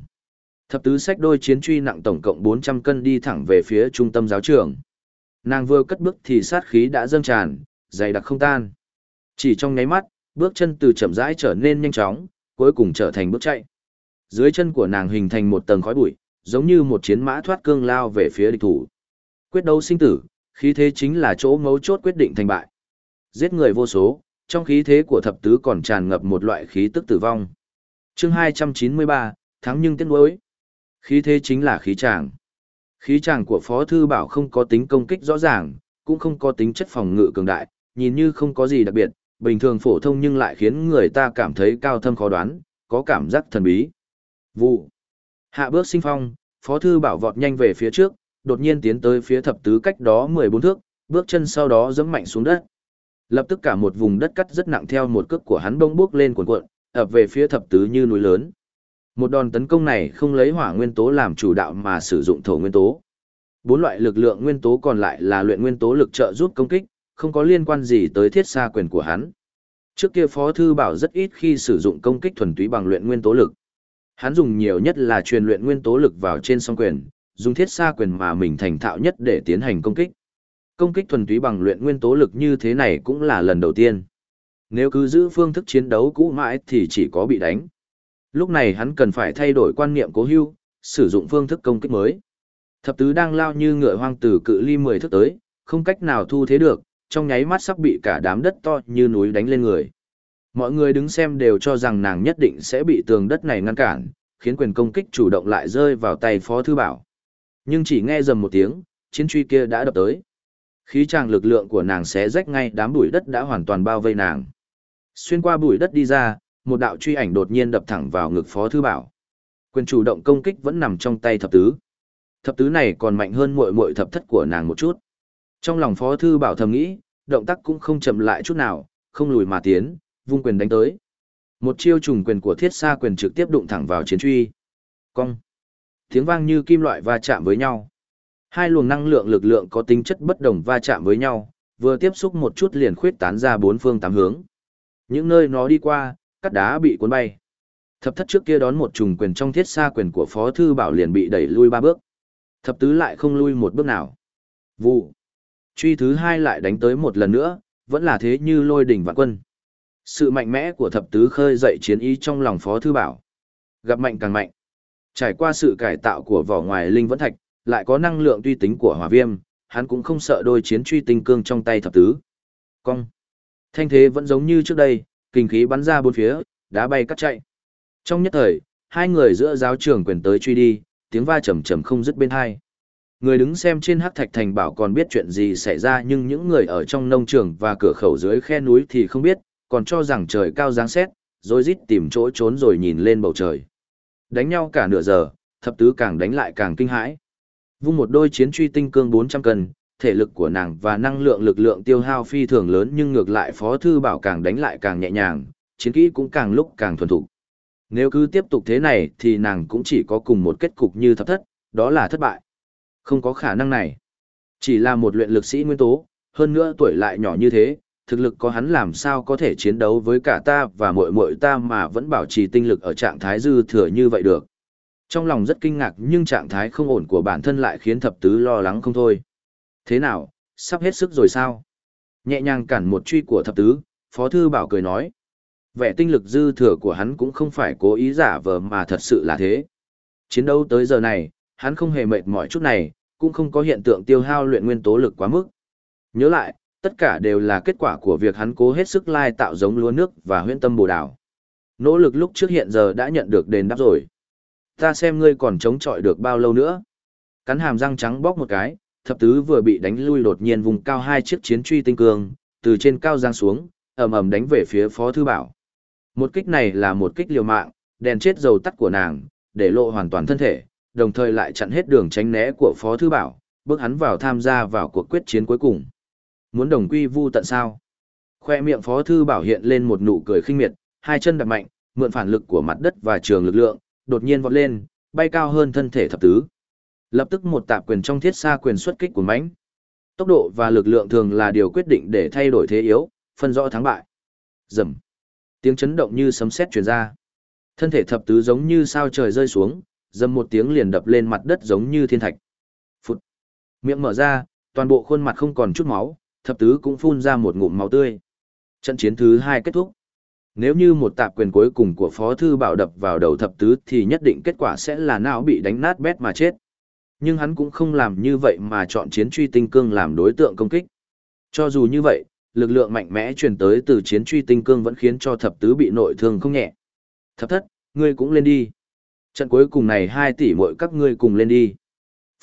Thập tứ sách đôi chiến truy nặng tổng cộng 400 cân đi thẳng về phía trung tâm giáo trường. Nàng vừa cất bước thì sát khí đã dâng tràn, dày đặc không tan. Chỉ trong nháy mắt, bước chân từ chậm rãi trở nên nhanh chóng, cuối cùng trở thành bước chạy. Dưới chân của nàng hình thành một tầng khói bụi, giống như một chiến mã thoát cương lao về phía địch thủ. Quyết đấu sinh tử, khí thế chính là chỗ mấu chốt quyết định thành bại. Giết người vô số, trong khí thế của thập tứ còn tràn ngập một loại khí tức tử vong. Chương 293, thắng nhưng tiếc nuối. Khí thế chính là khí tràng. Khí chàng của Phó Thư Bảo không có tính công kích rõ ràng, cũng không có tính chất phòng ngự cường đại, nhìn như không có gì đặc biệt, bình thường phổ thông nhưng lại khiến người ta cảm thấy cao thâm khó đoán, có cảm giác thần bí. Vụ. Hạ bước sinh phong, Phó Thư Bảo vọt nhanh về phía trước, đột nhiên tiến tới phía thập tứ cách đó 14 thước, bước chân sau đó dẫm mạnh xuống đất. Lập tức cả một vùng đất cắt rất nặng theo một cước của hắn bông bước lên cuộn cuộn, ập về phía thập tứ như núi lớn. Một đòn tấn công này không lấy hỏa nguyên tố làm chủ đạo mà sử dụng thổ nguyên tố. Bốn loại lực lượng nguyên tố còn lại là luyện nguyên tố lực trợ giúp công kích, không có liên quan gì tới thiết xa quyền của hắn. Trước kia Phó Thư Bảo rất ít khi sử dụng công kích thuần túy bằng luyện nguyên tố lực. Hắn dùng nhiều nhất là truyền luyện nguyên tố lực vào trên song quyền, dùng thiết xa quyền mà mình thành thạo nhất để tiến hành công kích. Công kích thuần túy bằng luyện nguyên tố lực như thế này cũng là lần đầu tiên. Nếu cứ giữ phương thức chiến đấu cũ mãi thì chỉ có bị đánh. Lúc này hắn cần phải thay đổi quan niệm cố hưu, sử dụng phương thức công kích mới. Thập tứ đang lao như ngựa hoang từ cự ly 10 thước tới, không cách nào thu thế được, trong nháy mắt sắp bị cả đám đất to như núi đánh lên người. Mọi người đứng xem đều cho rằng nàng nhất định sẽ bị tường đất này ngăn cản, khiến quyền công kích chủ động lại rơi vào tay Phó Thư Bảo. Nhưng chỉ nghe dầm một tiếng, chiến truy kia đã đập tới. Khí tràng lực lượng của nàng sẽ rách ngay đám bụi đất đã hoàn toàn bao vây nàng. Xuyên qua bụi đất đi ra, một đạo truy ảnh đột nhiên đập thẳng vào ngực Phó Thư Bảo. Quyền chủ động công kích vẫn nằm trong tay thập tứ. Thập tứ này còn mạnh hơn muội muội thập thất của nàng một chút. Trong lòng Phó Thư Bảo thầm nghĩ, động tác cũng không chậm lại chút nào, không lùi mà tiến, vung quyền đánh tới. Một chiêu trùng quyền của thiết xa quyền trực tiếp đụng thẳng vào chiến truy. Cong. Tiếng vang như kim loại va chạm với nhau. Hai luồng năng lượng lực lượng có tính chất bất đồng va chạm với nhau, vừa tiếp xúc một chút liền khuyết tán ra bốn phương tám hướng. Những nơi nó đi qua, cắt đá bị cuốn bay. Thập thất trước kia đón một trùng quyền trong thiết xa quyền của Phó Thư Bảo liền bị đẩy lui ba bước. Thập tứ lại không lui một bước nào. Vụ. Truy thứ hai lại đánh tới một lần nữa, vẫn là thế như lôi đỉnh vạn quân. Sự mạnh mẽ của thập tứ khơi dậy chiến ý trong lòng Phó Thư Bảo. Gặp mạnh càng mạnh. Trải qua sự cải tạo của vỏ ngoài linh vẫn thạch, lại có năng lượng tuy tính của hỏa viêm, hắn cũng không sợ đôi chiến truy tinh cương trong tay thập tứ. Cong. Thanh thế vẫn giống như trước đây, kinh khí bắn ra bốn phía, đá bay cắt chạy. Trong nhất thời, hai người giữa giáo trường quyền tới truy đi, tiếng va trầm trầm không dứt bên hai. Người đứng xem trên hắc thạch thành bảo còn biết chuyện gì xảy ra nhưng những người ở trong nông trường và cửa khẩu dưới khe núi thì không biết, còn cho rằng trời cao giáng xét, rồi rít tìm chỗ trốn rồi nhìn lên bầu trời. Đánh nhau cả nửa giờ, thập tứ càng đánh lại càng kinh hãi. Vung một đôi chiến truy tinh cương 400 cân, thể lực của nàng và năng lượng lực lượng tiêu hao phi thường lớn nhưng ngược lại Phó Thư Bảo càng đánh lại càng nhẹ nhàng, chiến kỹ cũng càng lúc càng thuần thục. Nếu cứ tiếp tục thế này thì nàng cũng chỉ có cùng một kết cục như thập thất, đó là thất bại. Không có khả năng này. Chỉ là một luyện lực sĩ nguyên tố, hơn nữa tuổi lại nhỏ như thế, thực lực có hắn làm sao có thể chiến đấu với cả ta và muội muội ta mà vẫn bảo trì tinh lực ở trạng thái dư thừa như vậy được. Trong lòng rất kinh ngạc nhưng trạng thái không ổn của bản thân lại khiến thập tứ lo lắng không thôi. Thế nào, sắp hết sức rồi sao? Nhẹ nhàng cản một truy của thập tứ, Phó Thư Bảo cười nói. Vẻ tinh lực dư thừa của hắn cũng không phải cố ý giả vờ mà thật sự là thế. Chiến đấu tới giờ này, hắn không hề mệt mỏi chút này, cũng không có hiện tượng tiêu hao luyện nguyên tố lực quá mức. Nhớ lại, tất cả đều là kết quả của việc hắn cố hết sức lai tạo giống lúa nước và huyễn tâm bồ đào. Nỗ lực lúc trước hiện giờ đã nhận được đền đáp rồi. Ta xem ngươi còn chống chọi được bao lâu nữa. Cắn hàm răng trắng bóc một cái, thập tứ vừa bị đánh lui đột nhiên vùng cao hai chiếc chiến truy tinh cương, từ trên cao giang xuống, ầm ầm đánh về phía Phó Thư Bảo. Một kích này là một kích liều mạng, đèn chết dầu tắt của nàng, để lộ hoàn toàn thân thể, đồng thời lại chặn hết đường tránh né của Phó Thư Bảo, bước hắn vào tham gia vào cuộc quyết chiến cuối cùng. Muốn đồng quy vu tận sao? Khoe miệng Phó Thư Bảo hiện lên một nụ cười khinh miệt, hai chân đặt mạnh, mượn phản lực của mặt đất và trường lực lượng, đột nhiên vọt lên, bay cao hơn thân thể thập tứ. Lập tức một tạp quyền trong thiết xa quyền xuất kích của mãnh. Tốc độ và lực lượng thường là điều quyết định để thay đổi thế yếu, phân rõ thắng bại. Rầm. Tiếng chấn động như sấm sét truyền ra. Thân thể thập tứ giống như sao trời rơi xuống, dầm một tiếng liền đập lên mặt đất giống như thiên thạch. Phụt. Miệng mở ra, toàn bộ khuôn mặt không còn chút máu, thập tứ cũng phun ra một ngụm máu tươi. Trận chiến thứ hai kết thúc. Nếu như một tạp quyền cuối cùng của Phó Thư Bảo đập vào đầu thập tứ thì nhất định kết quả sẽ là não bị đánh nát bét mà chết. Nhưng hắn cũng không làm như vậy mà chọn chiến truy tinh cương làm đối tượng công kích. Cho dù như vậy, lực lượng mạnh mẽ truyền tới từ chiến truy tinh cương vẫn khiến cho thập tứ bị nội thương không nhẹ. Thập thất, ngươi cũng lên đi. Trận cuối cùng này hai tỷ mỗi các ngươi cùng lên đi.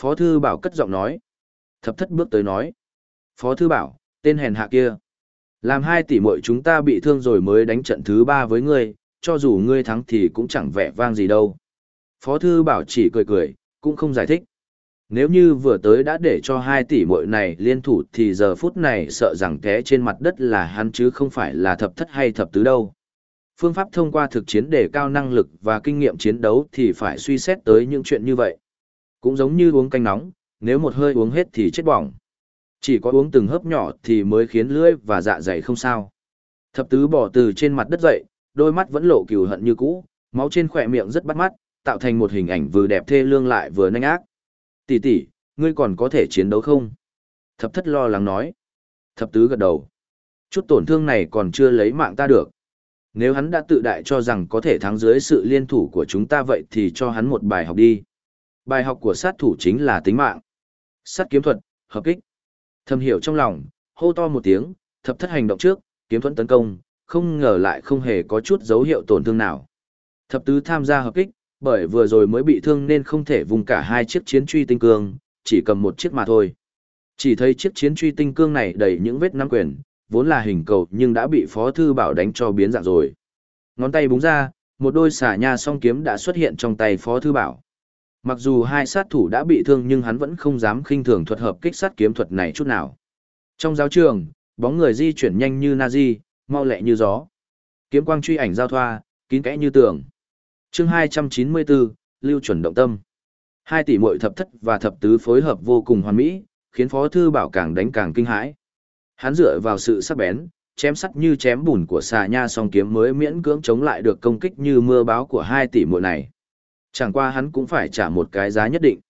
Phó thư bảo cất giọng nói. Thập thất bước tới nói. Phó thư bảo, tên hèn hạ kia. Làm hai tỷ muội chúng ta bị thương rồi mới đánh trận thứ ba với ngươi, cho dù ngươi thắng thì cũng chẳng vẻ vang gì đâu. Phó thư bảo chỉ cười cười, cũng không giải thích. Nếu như vừa tới đã để cho hai tỷ muội này liên thủ thì giờ phút này sợ rằng té trên mặt đất là hắn chứ không phải là thập thất hay thập tứ đâu. Phương pháp thông qua thực chiến để cao năng lực và kinh nghiệm chiến đấu thì phải suy xét tới những chuyện như vậy. Cũng giống như uống canh nóng, nếu một hơi uống hết thì chết bỏng. Chỉ có uống từng hớp nhỏ thì mới khiến lưỡi và dạ dày không sao. Thập tứ bỏ từ trên mặt đất dậy, đôi mắt vẫn lộ cừu hận như cũ, máu trên khỏe miệng rất bắt mắt, tạo thành một hình ảnh vừa đẹp thê lương lại vừa nhanh ác. Tỷ tỷ, ngươi còn có thể chiến đấu không? Thập thất lo lắng nói. Thập tứ gật đầu. Chút tổn thương này còn chưa lấy mạng ta được. Nếu hắn đã tự đại cho rằng có thể thắng dưới sự liên thủ của chúng ta vậy thì cho hắn một bài học đi. Bài học của sát thủ chính là tính mạng. Sát kiếm thuật, hợp kích. Thầm hiểu trong lòng, hô to một tiếng, thập thất hành động trước, kiếm thuẫn tấn công, không ngờ lại không hề có chút dấu hiệu tổn thương nào. Thập tứ tham gia hợp kích, bởi vừa rồi mới bị thương nên không thể vùng cả hai chiếc chiến truy tinh cương, chỉ cầm một chiếc mà thôi. Chỉ thấy chiếc chiến truy tinh cương này đầy những vết nắm quyền, vốn là hình cầu nhưng đã bị Phó Thư Bảo đánh cho biến dạng rồi. Ngón tay búng ra, một đôi xà nha song kiếm đã xuất hiện trong tay Phó Thư Bảo. Mặc dù hai sát thủ đã bị thương nhưng hắn vẫn không dám khinh thường thuật hợp kích sát kiếm thuật này chút nào. Trong giáo trường, bóng người di chuyển nhanh như Nazi, mau lẹ như gió. Kiếm quang truy ảnh giao thoa, kín kẽ như tường chương 294, Lưu chuẩn động tâm. Hai tỷ muội thập thất và thập tứ phối hợp vô cùng hoàn mỹ, khiến Phó Thư Bảo càng đánh càng kinh hãi. Hắn dựa vào sự sắc bén, chém sắt như chém bùn của xà nha song kiếm mới miễn cưỡng chống lại được công kích như mưa báo của hai tỷ muội này. Chẳng qua hắn cũng phải trả một cái giá nhất định.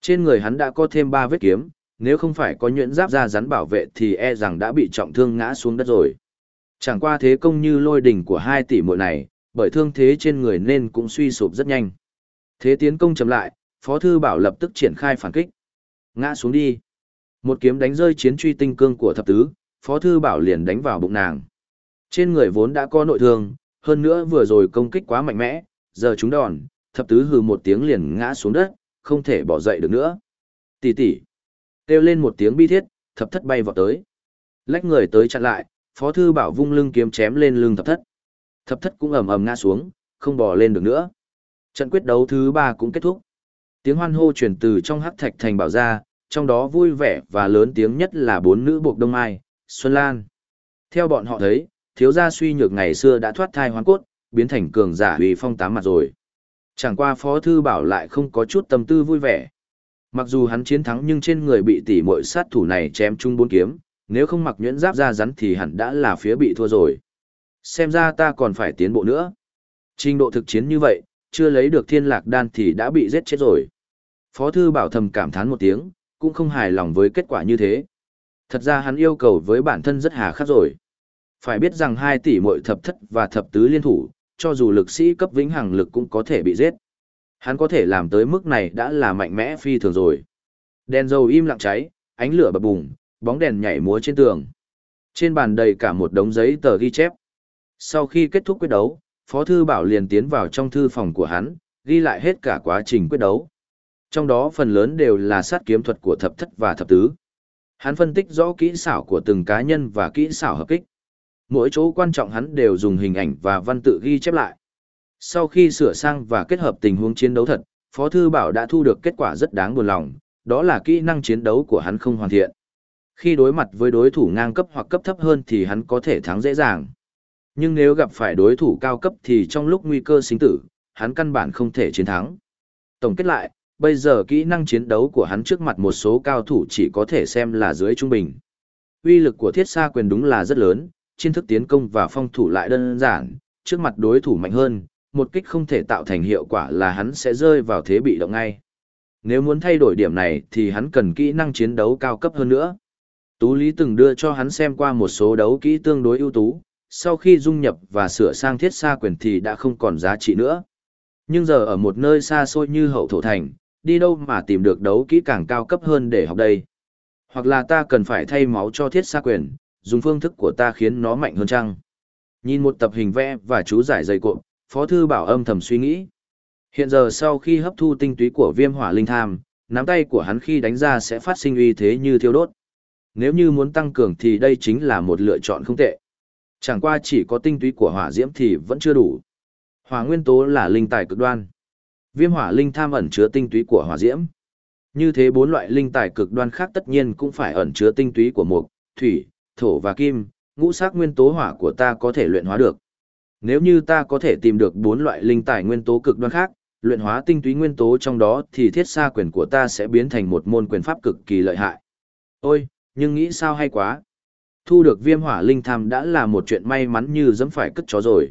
Trên người hắn đã có thêm ba vết kiếm, nếu không phải có nhuyễn giáp ra rắn bảo vệ thì e rằng đã bị trọng thương ngã xuống đất rồi. Chẳng qua thế công như lôi đỉnh của hai tỷ muội này, bởi thương thế trên người nên cũng suy sụp rất nhanh. Thế tiến công chậm lại, Phó Thư Bảo lập tức triển khai phản kích. Ngã xuống đi. Một kiếm đánh rơi chiến truy tinh cương của thập tứ, Phó Thư Bảo liền đánh vào bụng nàng. Trên người vốn đã có nội thương, hơn nữa vừa rồi công kích quá mạnh mẽ, giờ chúng đòn, thập tứ hừ một tiếng liền ngã xuống đất, không thể bỏ dậy được nữa. Tỷ tỷ. Kêu lên một tiếng bi thiết, thập thất bay vào tới. Lách người tới chặn lại, Phó Thư Bảo vung lưng kiếm chém lên lưng thập thất. Thập thất cũng ầm ầm ngã xuống, không bò lên được nữa. Trận quyết đấu thứ ba cũng kết thúc. Tiếng hoan hô truyền từ trong hắc thạch thành bảo ra, trong đó vui vẻ và lớn tiếng nhất là bốn nữ buộc Đông Mai, Xuân Lan. Theo bọn họ thấy, thiếu gia suy nhược ngày xưa đã thoát thai hoán cốt, biến thành cường giả uy phong tám mặt rồi. Chẳng qua Phó Thư Bảo lại không có chút tâm tư vui vẻ. Mặc dù hắn chiến thắng nhưng trên người bị tỷ muội sát thủ này chém chung bốn kiếm, nếu không mặc nhuyễn giáp ra rắn thì hẳn đã là phía bị thua rồi. Xem ra ta còn phải tiến bộ nữa. Trình độ thực chiến như vậy, chưa lấy được thiên lạc đan thì đã bị giết chết rồi. Phó thư bảo thầm cảm thán một tiếng, cũng không hài lòng với kết quả như thế. Thật ra hắn yêu cầu với bản thân rất hà khắc rồi. Phải biết rằng hai tỷ muội thập thất và thập tứ liên thủ, cho dù lực sĩ cấp vĩnh hằng lực cũng có thể bị giết. Hắn có thể làm tới mức này đã là mạnh mẽ phi thường rồi. Đèn dầu im lặng cháy, ánh lửa bập bùng, bóng đèn nhảy múa trên tường. Trên bàn đầy cả một đống giấy tờ ghi chép. Sau khi kết thúc quyết đấu, Phó Thư Bảo liền tiến vào trong thư phòng của hắn, ghi lại hết cả quá trình quyết đấu. Trong đó phần lớn đều là sát kiếm thuật của thập thất và thập tứ. Hắn phân tích rõ kỹ xảo của từng cá nhân và kỹ xảo hợp kích. Mỗi chỗ quan trọng hắn đều dùng hình ảnh và văn tự ghi chép lại. Sau khi sửa sang và kết hợp tình huống chiến đấu thật, Phó Thư Bảo đã thu được kết quả rất đáng buồn lòng, đó là kỹ năng chiến đấu của hắn không hoàn thiện. Khi đối mặt với đối thủ ngang cấp hoặc cấp thấp hơn thì hắn có thể thắng dễ dàng. Nhưng nếu gặp phải đối thủ cao cấp thì trong lúc nguy cơ sinh tử, hắn căn bản không thể chiến thắng. Tổng kết lại, bây giờ kỹ năng chiến đấu của hắn trước mặt một số cao thủ chỉ có thể xem là dưới trung bình. Uy lực của thiết sa quyền đúng là rất lớn, chiến thức tiến công và phong thủ lại đơn giản, trước mặt đối thủ mạnh hơn, một kích không thể tạo thành hiệu quả là hắn sẽ rơi vào thế bị động ngay. Nếu muốn thay đổi điểm này thì hắn cần kỹ năng chiến đấu cao cấp hơn nữa. Tú Lý từng đưa cho hắn xem qua một số đấu kỹ tương đối ưu tú, sau khi dung nhập và sửa sang thiết xa quyền thì đã không còn giá trị nữa. Nhưng giờ ở một nơi xa xôi như hậu thổ thành, đi đâu mà tìm được đấu kỹ càng cao cấp hơn để học đây. Hoặc là ta cần phải thay máu cho thiết xa quyền, dùng phương thức của ta khiến nó mạnh hơn chăng? Nhìn một tập hình vẽ và chú giải dây cộm, Phó Thư Bảo âm thầm suy nghĩ. Hiện giờ sau khi hấp thu tinh túy của viêm hỏa linh tham, nắm tay của hắn khi đánh ra sẽ phát sinh uy thế như thiêu đốt. Nếu như muốn tăng cường thì đây chính là một lựa chọn không tệ. Chẳng qua chỉ có tinh túy của hỏa diễm thì vẫn chưa đủ. Hỏa nguyên tố là linh tài cực đoan. Viêm hỏa linh tham ẩn chứa tinh túy của hỏa diễm. Như thế bốn loại linh tài cực đoan khác tất nhiên cũng phải ẩn chứa tinh túy của mộc, thủy, thổ và kim, ngũ sắc nguyên tố hỏa của ta có thể luyện hóa được. Nếu như ta có thể tìm được bốn loại linh tài nguyên tố cực đoan khác, luyện hóa tinh túy nguyên tố trong đó thì thiết xa quyền của ta sẽ biến thành một môn quyền pháp cực kỳ lợi hại. Ôi, nhưng nghĩ sao hay quá. Thu được viêm hỏa linh tham đã là một chuyện may mắn như dẫm phải cất chó rồi.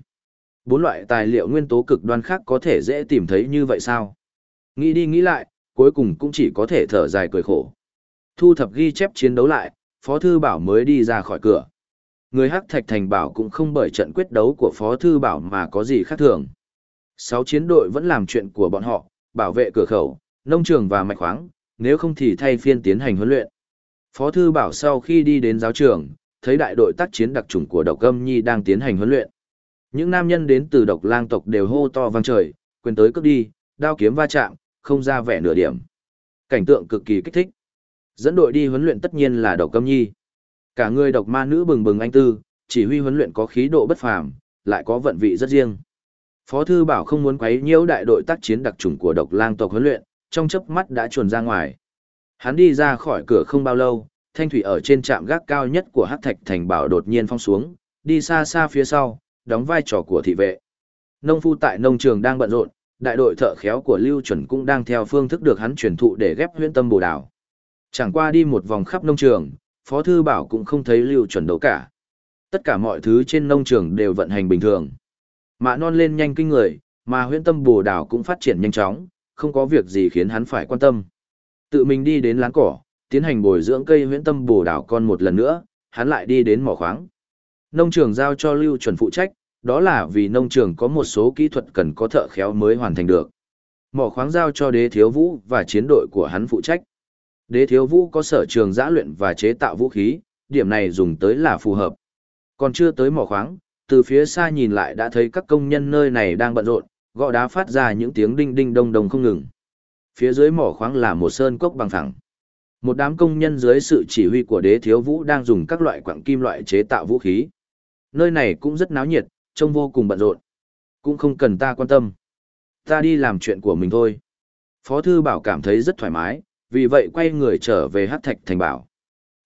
Bốn loại tài liệu nguyên tố cực đoan khác có thể dễ tìm thấy như vậy sao? Nghĩ đi nghĩ lại, cuối cùng cũng chỉ có thể thở dài cười khổ. Thu thập ghi chép chiến đấu lại, Phó Thư Bảo mới đi ra khỏi cửa. Người Hắc Thạch Thành Bảo cũng không bởi trận quyết đấu của Phó Thư Bảo mà có gì khác thường. Sáu chiến đội vẫn làm chuyện của bọn họ, bảo vệ cửa khẩu, nông trường và mạch khoáng, nếu không thì thay phiên tiến hành huấn luyện. Phó Thư Bảo sau khi đi đến giáo trường, thấy đại đội tác chiến đặc chủng của độc âm nhi đang tiến hành huấn luyện. Những nam nhân đến từ độc lang tộc đều hô to vang trời, quyền tới cướp đi, đao kiếm va chạm, không ra vẻ nửa điểm. Cảnh tượng cực kỳ kích thích. Dẫn đội đi huấn luyện tất nhiên là độc âm nhi. Cả người độc ma nữ bừng bừng anh tư, chỉ huy huấn luyện có khí độ bất phàm, lại có vận vị rất riêng. Phó thư bảo không muốn quấy nhiễu đại đội tác chiến đặc trùng của độc lang tộc huấn luyện, trong chớp mắt đã chuồn ra ngoài. Hắn đi ra khỏi cửa không bao lâu, thanh thủy ở trên trạm gác cao nhất của Hắc Thạch Thành Bảo đột nhiên phong xuống, đi xa xa phía sau, đóng vai trò của thị vệ. Nông phu tại nông trường đang bận rộn, đại đội thợ khéo của Lưu Chuẩn cũng đang theo phương thức được hắn truyền thụ để ghép huyễn tâm bồ đào. Chẳng qua đi một vòng khắp nông trường, Phó Thư Bảo cũng không thấy Lưu Chuẩn đâu cả. Tất cả mọi thứ trên nông trường đều vận hành bình thường. Mạ non lên nhanh kinh người, mà huyễn tâm bồ đào cũng phát triển nhanh chóng, không có việc gì khiến hắn phải quan tâm. Tự mình đi đến láng cỏ, tiến hành bồi dưỡng cây huyễn tâm bồ đảo con một lần nữa, hắn lại đi đến mỏ khoáng. Nông trường giao cho Lưu Chuẩn phụ trách, đó là vì nông trường có một số kỹ thuật cần có thợ khéo mới hoàn thành được. Mỏ khoáng giao cho đế thiếu vũ và chiến đội của hắn phụ trách. Đế thiếu vũ có sở trường giã luyện và chế tạo vũ khí, điểm này dùng tới là phù hợp. Còn chưa tới mỏ khoáng, từ phía xa nhìn lại đã thấy các công nhân nơi này đang bận rộn, gõ đá phát ra những tiếng đinh đinh đông đông không ngừng. Phía dưới mỏ khoáng là một sơn cốc bằng phẳng. Một đám công nhân dưới sự chỉ huy của đế thiếu vũ đang dùng các loại quặng kim loại chế tạo vũ khí. Nơi này cũng rất náo nhiệt, trông vô cùng bận rộn. Cũng không cần ta quan tâm. Ta đi làm chuyện của mình thôi. Phó thư bảo cảm thấy rất thoải mái, vì vậy quay người trở về hát thạch thành bảo.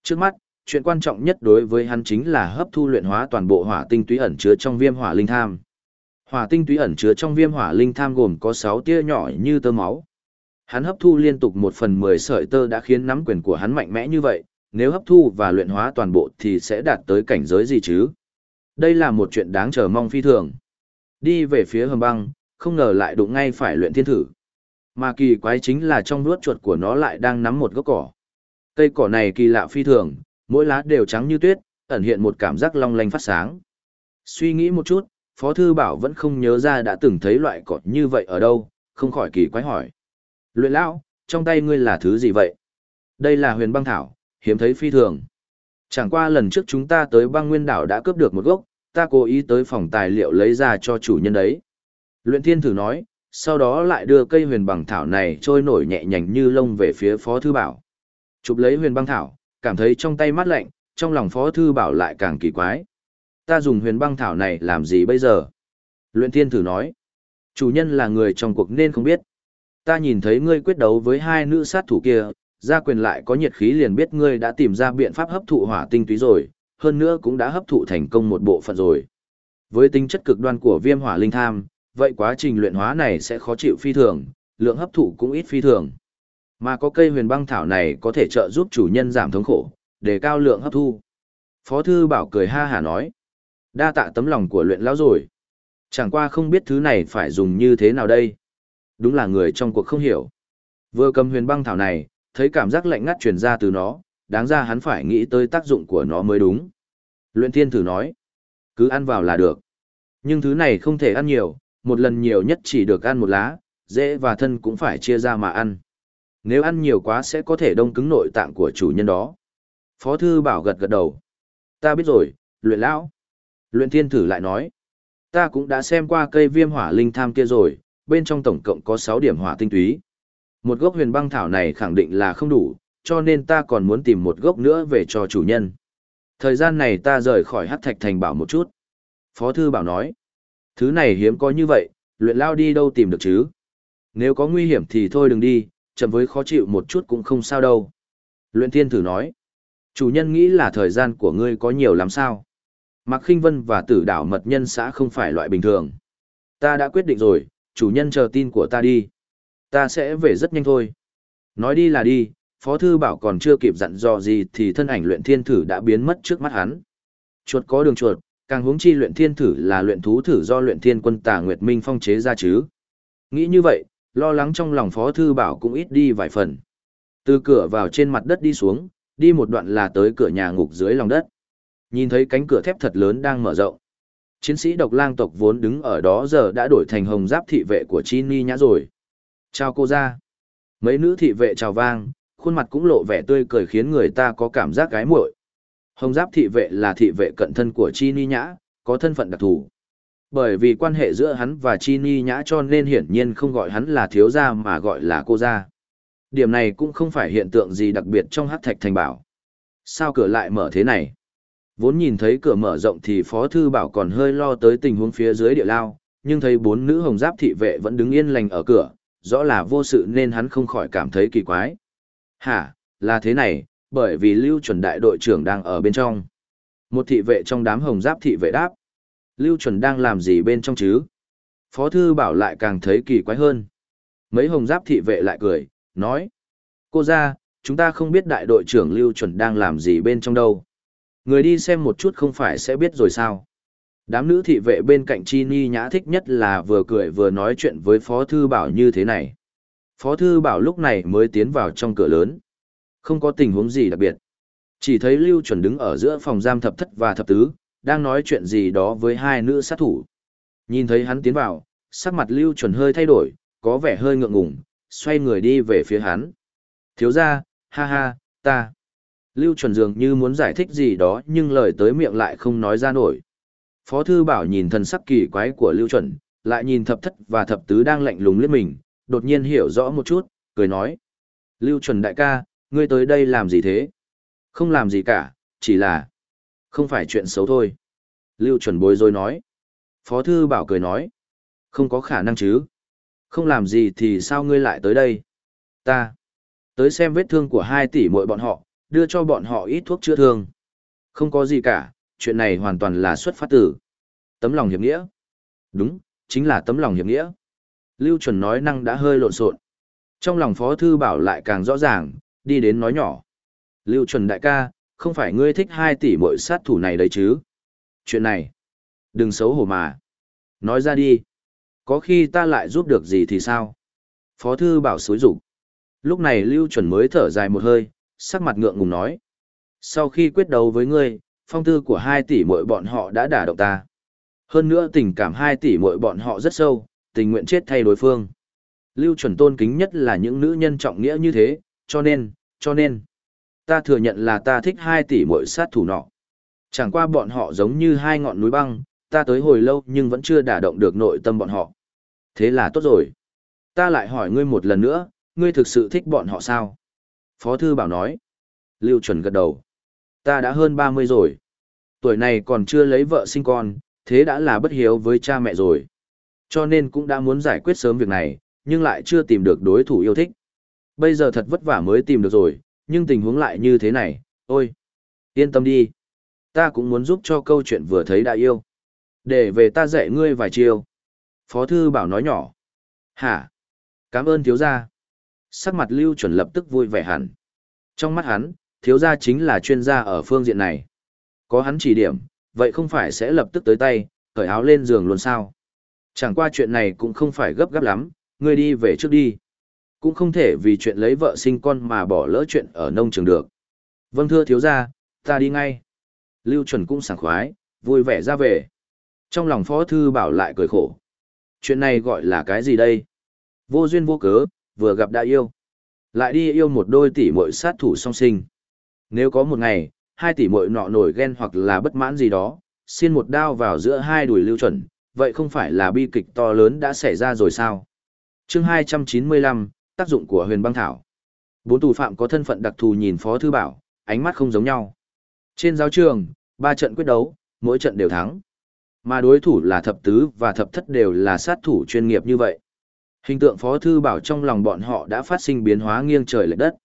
Trước mắt, chuyện quan trọng nhất đối với hắn chính là hấp thu luyện hóa toàn bộ hỏa tinh túy ẩn chứa trong viêm hỏa linh tham. Hỏa tinh túy ẩn chứa trong viêm hỏa linh tham gồm có sáu tia nhỏ như tơ máu. Hắn hấp thu liên tục một phần 10 sợi tơ đã khiến nắm quyền của hắn mạnh mẽ như vậy, nếu hấp thu và luyện hóa toàn bộ thì sẽ đạt tới cảnh giới gì chứ? Đây là một chuyện đáng chờ mong phi thường. Đi về phía hầm băng, không ngờ lại đụng ngay phải luyện thiên thử. Mà kỳ quái chính là trong nuốt chuột của nó lại đang nắm một gốc cỏ. Cây cỏ này kỳ lạ phi thường, mỗi lá đều trắng như tuyết, ẩn hiện một cảm giác long lanh phát sáng. Suy nghĩ một chút, Phó Thư Bảo vẫn không nhớ ra đã từng thấy loại cỏ như vậy ở đâu, không khỏi kỳ quái hỏi. Luyện lão, trong tay ngươi là thứ gì vậy? Đây là huyền băng thảo, hiếm thấy phi thường. Chẳng qua lần trước chúng ta tới băng nguyên đảo đã cướp được một gốc, ta cố ý tới phòng tài liệu lấy ra cho chủ nhân đấy. Luyện thiên thử nói, sau đó lại đưa cây huyền băng thảo này trôi nổi nhẹ nhàng như lông về phía phó thư bảo. Chụp lấy huyền băng thảo, cảm thấy trong tay mát lạnh, trong lòng phó thư bảo lại càng kỳ quái. Ta dùng huyền băng thảo này làm gì bây giờ? Luyện thiên thử nói, chủ nhân là người trong cuộc nên không biết. Ta nhìn thấy ngươi quyết đấu với hai nữ sát thủ kia, ra quyền lại có nhiệt khí liền biết ngươi đã tìm ra biện pháp hấp thụ hỏa tinh túy rồi, hơn nữa cũng đã hấp thụ thành công một bộ phận rồi. Với tính chất cực đoan của viêm hỏa linh tham, vậy quá trình luyện hóa này sẽ khó chịu phi thường, lượng hấp thụ cũng ít phi thường. Mà có cây huyền băng thảo này có thể trợ giúp chủ nhân giảm thống khổ, để cao lượng hấp thu. Phó thư bảo cười ha hà nói. Đa tạ tấm lòng của luyện lão rồi. Chẳng qua không biết thứ này phải dùng như thế nào đây. Đúng là người trong cuộc không hiểu. Vừa cầm huyền băng thảo này, thấy cảm giác lạnh ngắt truyền ra từ nó, đáng ra hắn phải nghĩ tới tác dụng của nó mới đúng. Luyện thiên thử nói, cứ ăn vào là được. Nhưng thứ này không thể ăn nhiều, một lần nhiều nhất chỉ được ăn một lá, dễ và thân cũng phải chia ra mà ăn. Nếu ăn nhiều quá sẽ có thể đông cứng nội tạng của chủ nhân đó. Phó thư bảo gật gật đầu. Ta biết rồi, luyện lão. Luyện thiên thử lại nói. Ta cũng đã xem qua cây viêm hỏa linh tham kia rồi, bên trong tổng cộng có 6 điểm hỏa tinh túy. Một gốc huyền băng thảo này khẳng định là không đủ, cho nên ta còn muốn tìm một gốc nữa về cho chủ nhân. Thời gian này ta rời khỏi hắc thạch thành bảo một chút. Phó thư bảo nói, thứ này hiếm có như vậy, luyện lao đi đâu tìm được chứ? Nếu có nguy hiểm thì thôi đừng đi, chậm với khó chịu một chút cũng không sao đâu. Luyện thiên thử nói, chủ nhân nghĩ là thời gian của ngươi có nhiều lắm sao? Mạc Kinh Vân và tử đảo mật nhân xã không phải loại bình thường. Ta đã quyết định rồi, chủ nhân chờ tin của ta đi. Ta sẽ về rất nhanh thôi. Nói đi là đi, Phó Thư Bảo còn chưa kịp dặn dò gì thì thân ảnh luyện thiên thử đã biến mất trước mắt hắn. Chuột có đường chuột, càng hướng chi luyện thiên thử là luyện thú thử do luyện thiên quân tà Nguyệt Minh phong chế ra chứ. Nghĩ như vậy, lo lắng trong lòng Phó Thư Bảo cũng ít đi vài phần. Từ cửa vào trên mặt đất đi xuống, đi một đoạn là tới cửa nhà ngục dưới lòng đất. Nhìn thấy cánh cửa thép thật lớn đang mở rộng. Chiến sĩ độc lang tộc vốn đứng ở đó giờ đã đổi thành hồng giáp thị vệ của Chi Ni nhã rồi. Chào cô ra. Mấy nữ thị vệ chào vang, khuôn mặt cũng lộ vẻ tươi cười khiến người ta có cảm giác gái muội. Hồng giáp thị vệ là thị vệ cận thân của Chi Ni nhã, có thân phận đặc thù. Bởi vì quan hệ giữa hắn và Chi Ni Nhã cho nên hiển nhiên không gọi hắn là thiếu gia mà gọi là cô gia. Điểm này cũng không phải hiện tượng gì đặc biệt trong hắc thạch thành bảo. Sao cửa lại mở thế này? Vốn nhìn thấy cửa mở rộng thì Phó Thư Bảo còn hơi lo tới tình huống phía dưới địa lao, nhưng thấy bốn nữ hồng giáp thị vệ vẫn đứng yên lành ở cửa, rõ là vô sự nên hắn không khỏi cảm thấy kỳ quái. Hả, là thế này, bởi vì Lưu chuẩn đại đội trưởng đang ở bên trong. Một thị vệ trong đám hồng giáp thị vệ đáp. Lưu chuẩn đang làm gì bên trong chứ? Phó Thư Bảo lại càng thấy kỳ quái hơn. Mấy hồng giáp thị vệ lại cười, nói. Cô ra, chúng ta không biết đại đội trưởng Lưu chuẩn đang làm gì bên trong đâu. Người đi xem một chút không phải sẽ biết rồi sao. Đám nữ thị vệ bên cạnh Chi Ni nhã thích nhất là vừa cười vừa nói chuyện với Phó Thư Bảo như thế này. Phó Thư Bảo lúc này mới tiến vào trong cửa lớn. Không có tình huống gì đặc biệt. Chỉ thấy Lưu chuẩn đứng ở giữa phòng giam thập thất và thập tứ, đang nói chuyện gì đó với hai nữ sát thủ. Nhìn thấy hắn tiến vào, sắc mặt Lưu chuẩn hơi thay đổi, có vẻ hơi ngượng ngùng, xoay người đi về phía hắn. Thiếu ra, ha ha, ta. Lưu chuẩn dường như muốn giải thích gì đó nhưng lời tới miệng lại không nói ra nổi. Phó thư bảo nhìn thần sắc kỳ quái của Lưu chuẩn, lại nhìn thập thất và thập tứ đang lạnh lùng liếc mình, đột nhiên hiểu rõ một chút, cười nói. Lưu chuẩn đại ca, ngươi tới đây làm gì thế? Không làm gì cả, chỉ là... Không phải chuyện xấu thôi. Lưu chuẩn bối rối nói. Phó thư bảo cười nói. Không có khả năng chứ. Không làm gì thì sao ngươi lại tới đây? Ta. Tới xem vết thương của hai tỷ muội bọn họ, đưa cho bọn họ ít thuốc chữa thương. Không có gì cả, chuyện này hoàn toàn là xuất phát từ tấm lòng hiệp nghĩa. Đúng, chính là tấm lòng hiệp nghĩa. Lưu chuẩn nói năng đã hơi lộn xộn. Trong lòng Phó Thư Bảo lại càng rõ ràng, đi đến nói nhỏ. Lưu chuẩn đại ca, không phải ngươi thích hai tỷ mội sát thủ này đấy chứ? Chuyện này, đừng xấu hổ mà. Nói ra đi. Có khi ta lại giúp được gì thì sao? Phó Thư Bảo xối rủ. Lúc này Lưu chuẩn mới thở dài một hơi, sắc mặt ngượng ngùng nói. Sau khi quyết đấu với ngươi, phong tư của hai tỷ muội bọn họ đã đả động ta. Hơn nữa tình cảm hai tỷ muội bọn họ rất sâu, tình nguyện chết thay đối phương. Lưu chuẩn tôn kính nhất là những nữ nhân trọng nghĩa như thế, cho nên, cho nên, ta thừa nhận là ta thích hai tỷ muội sát thủ nọ. Chẳng qua bọn họ giống như hai ngọn núi băng, ta tới hồi lâu nhưng vẫn chưa đả động được nội tâm bọn họ. Thế là tốt rồi. Ta lại hỏi ngươi một lần nữa, ngươi thực sự thích bọn họ sao? Phó thư bảo nói. Lưu chuẩn gật đầu. Ta đã hơn 30 rồi. Tuổi này còn chưa lấy vợ sinh con, thế đã là bất hiếu với cha mẹ rồi. Cho nên cũng đã muốn giải quyết sớm việc này, nhưng lại chưa tìm được đối thủ yêu thích. Bây giờ thật vất vả mới tìm được rồi, nhưng tình huống lại như thế này, ôi. Yên tâm đi. Ta cũng muốn giúp cho câu chuyện vừa thấy đã yêu. Để về ta dạy ngươi vài chiêu. Phó thư bảo nói nhỏ. Hả? Cảm ơn thiếu gia. Sắc mặt lưu chuẩn lập tức vui vẻ hẳn. Trong mắt hắn, thiếu gia chính là chuyên gia ở phương diện này. Có hắn chỉ điểm, vậy không phải sẽ lập tức tới tay, cởi áo lên giường luôn sao? Chẳng qua chuyện này cũng không phải gấp gáp lắm, ngươi đi về trước đi. Cũng không thể vì chuyện lấy vợ sinh con mà bỏ lỡ chuyện ở nông trường được. Vâng thưa thiếu gia, ta đi ngay. Lưu chuẩn cũng sảng khoái, vui vẻ ra về. Trong lòng phó thư bảo lại cười khổ. Chuyện này gọi là cái gì đây? Vô duyên vô cớ, vừa gặp đã yêu. Lại đi yêu một đôi tỷ muội sát thủ song sinh. Nếu có một ngày, hai tỷ muội nọ nổi ghen hoặc là bất mãn gì đó, xin một đao vào giữa hai đùi lưu chuẩn, vậy không phải là bi kịch to lớn đã xảy ra rồi sao? chương 295, tác dụng của huyền băng thảo. Bốn tù phạm có thân phận đặc thù nhìn Phó Thư Bảo, ánh mắt không giống nhau. Trên giáo trường, ba trận quyết đấu, mỗi trận đều thắng. Mà đối thủ là thập tứ và thập thất đều là sát thủ chuyên nghiệp như vậy. Hình tượng Phó Thư Bảo trong lòng bọn họ đã phát sinh biến hóa nghiêng trời lệch đất.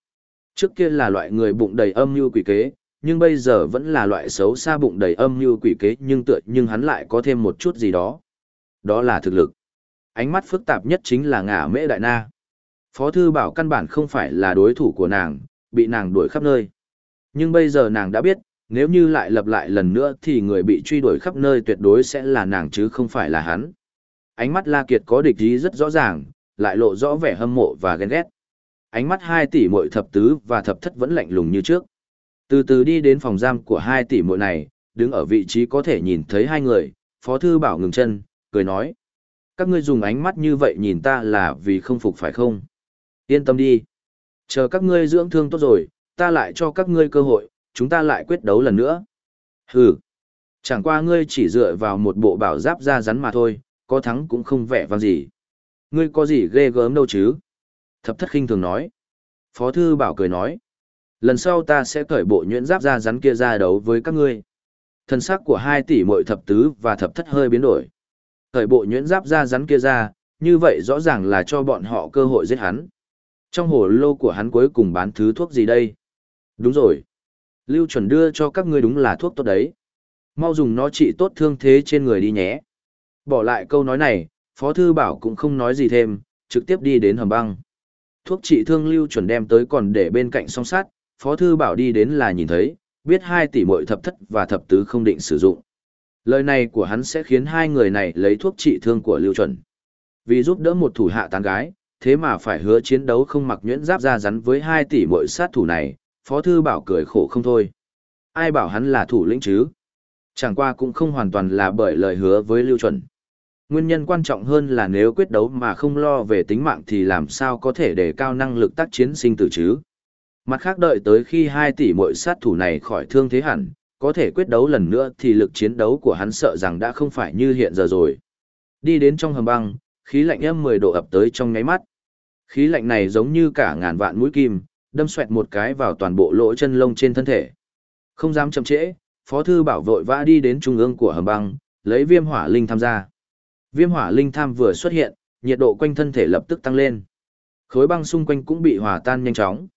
Trước kia là loại người bụng đầy âm mưu quỷ kế, nhưng bây giờ vẫn là loại xấu xa bụng đầy âm mưu quỷ kế nhưng tựa nhưng hắn lại có thêm một chút gì đó. Đó là thực lực. Ánh mắt phức tạp nhất chính là ngả mễ đại na. Phó thư bảo căn bản không phải là đối thủ của nàng, bị nàng đuổi khắp nơi. Nhưng bây giờ nàng đã biết, nếu như lại lập lại lần nữa thì người bị truy đuổi khắp nơi tuyệt đối sẽ là nàng chứ không phải là hắn. Ánh mắt La Kiệt có địch ý rất rõ ràng, lại lộ rõ vẻ hâm mộ và ghen ghét. Ánh mắt hai tỷ muội thập tứ và thập thất vẫn lạnh lùng như trước. Từ từ đi đến phòng giam của hai tỷ muội này, đứng ở vị trí có thể nhìn thấy hai người, Phó Thư Bảo ngừng chân, cười nói. Các ngươi dùng ánh mắt như vậy nhìn ta là vì không phục phải không? Yên tâm đi. Chờ các ngươi dưỡng thương tốt rồi, ta lại cho các ngươi cơ hội, chúng ta lại quyết đấu lần nữa. Hừ. Chẳng qua ngươi chỉ dựa vào một bộ bảo giáp da rắn mà thôi, có thắng cũng không vẻ vang gì. Ngươi có gì ghê gớm đâu chứ? Thập thất khinh thường nói. Phó thư bảo cười nói. Lần sau ta sẽ cởi bộ nhuyễn giáp ra rắn kia ra đấu với các ngươi. Thần sắc của hai tỷ muội thập tứ và thập thất hơi biến đổi. Cởi bộ nhuyễn giáp ra rắn kia ra, như vậy rõ ràng là cho bọn họ cơ hội giết hắn. Trong hồ lô của hắn cuối cùng bán thứ thuốc gì đây? Đúng rồi. Lưu chuẩn đưa cho các ngươi đúng là thuốc tốt đấy. Mau dùng nó trị tốt thương thế trên người đi nhé. Bỏ lại câu nói này, Phó Thư Bảo cũng không nói gì thêm, trực tiếp đi đến hầm băng. Thuốc trị thương lưu chuẩn đem tới còn để bên cạnh song sát, Phó Thư Bảo đi đến là nhìn thấy, biết hai tỷ muội thập thất và thập tứ không định sử dụng. Lời này của hắn sẽ khiến hai người này lấy thuốc trị thương của lưu chuẩn. Vì giúp đỡ một thủ hạ tán gái, thế mà phải hứa chiến đấu không mặc nhuyễn giáp ra rắn với hai tỷ muội sát thủ này, Phó Thư Bảo cười khổ không thôi. Ai bảo hắn là thủ lĩnh chứ? Chẳng qua cũng không hoàn toàn là bởi lời hứa với Lưu Chuẩn. Nguyên nhân quan trọng hơn là nếu quyết đấu mà không lo về tính mạng thì làm sao có thể đề cao năng lực tác chiến sinh tử chứ? Mặt khác đợi tới khi hai tỷ muội sát thủ này khỏi thương thế hẳn, có thể quyết đấu lần nữa thì lực chiến đấu của hắn sợ rằng đã không phải như hiện giờ rồi. Đi đến trong hầm băng, khí lạnh âm 10 độ ập tới trong ngáy mắt. Khí lạnh này giống như cả ngàn vạn mũi kim, đâm xoẹt một cái vào toàn bộ lỗ chân lông trên thân thể. Không dám chậm trễ, Phó thư bảo vội vã đi đến trung ương của hầm băng, lấy viêm hỏa linh tham gia. Viêm hỏa linh tham vừa xuất hiện, nhiệt độ quanh thân thể lập tức tăng lên. Khối băng xung quanh cũng bị hòa tan nhanh chóng.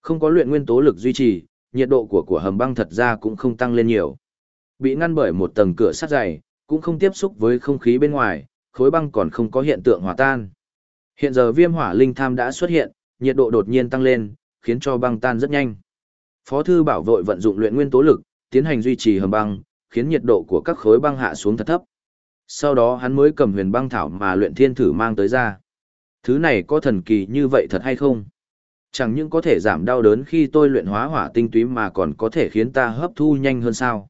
Không có luyện nguyên tố lực duy trì, nhiệt độ của của hầm băng thật ra cũng không tăng lên nhiều. Bị ngăn bởi một tầng cửa sắt dày, cũng không tiếp xúc với không khí bên ngoài, khối băng còn không có hiện tượng hòa tan. Hiện giờ viêm hỏa linh tham đã xuất hiện, nhiệt độ đột nhiên tăng lên, khiến cho băng tan rất nhanh. Phó thư bảo vội vận dụng luyện nguyên tố lực, tiến hành duy trì hầm băng, khiến nhiệt độ của các khối băng hạ xuống thật thấp. Sau đó hắn mới cầm huyền băng thảo mà luyện thiên thử mang tới ra. Thứ này có thần kỳ như vậy thật hay không? Chẳng những có thể giảm đau đớn khi tôi luyện hóa hỏa tinh túy mà còn có thể khiến ta hấp thu nhanh hơn sao.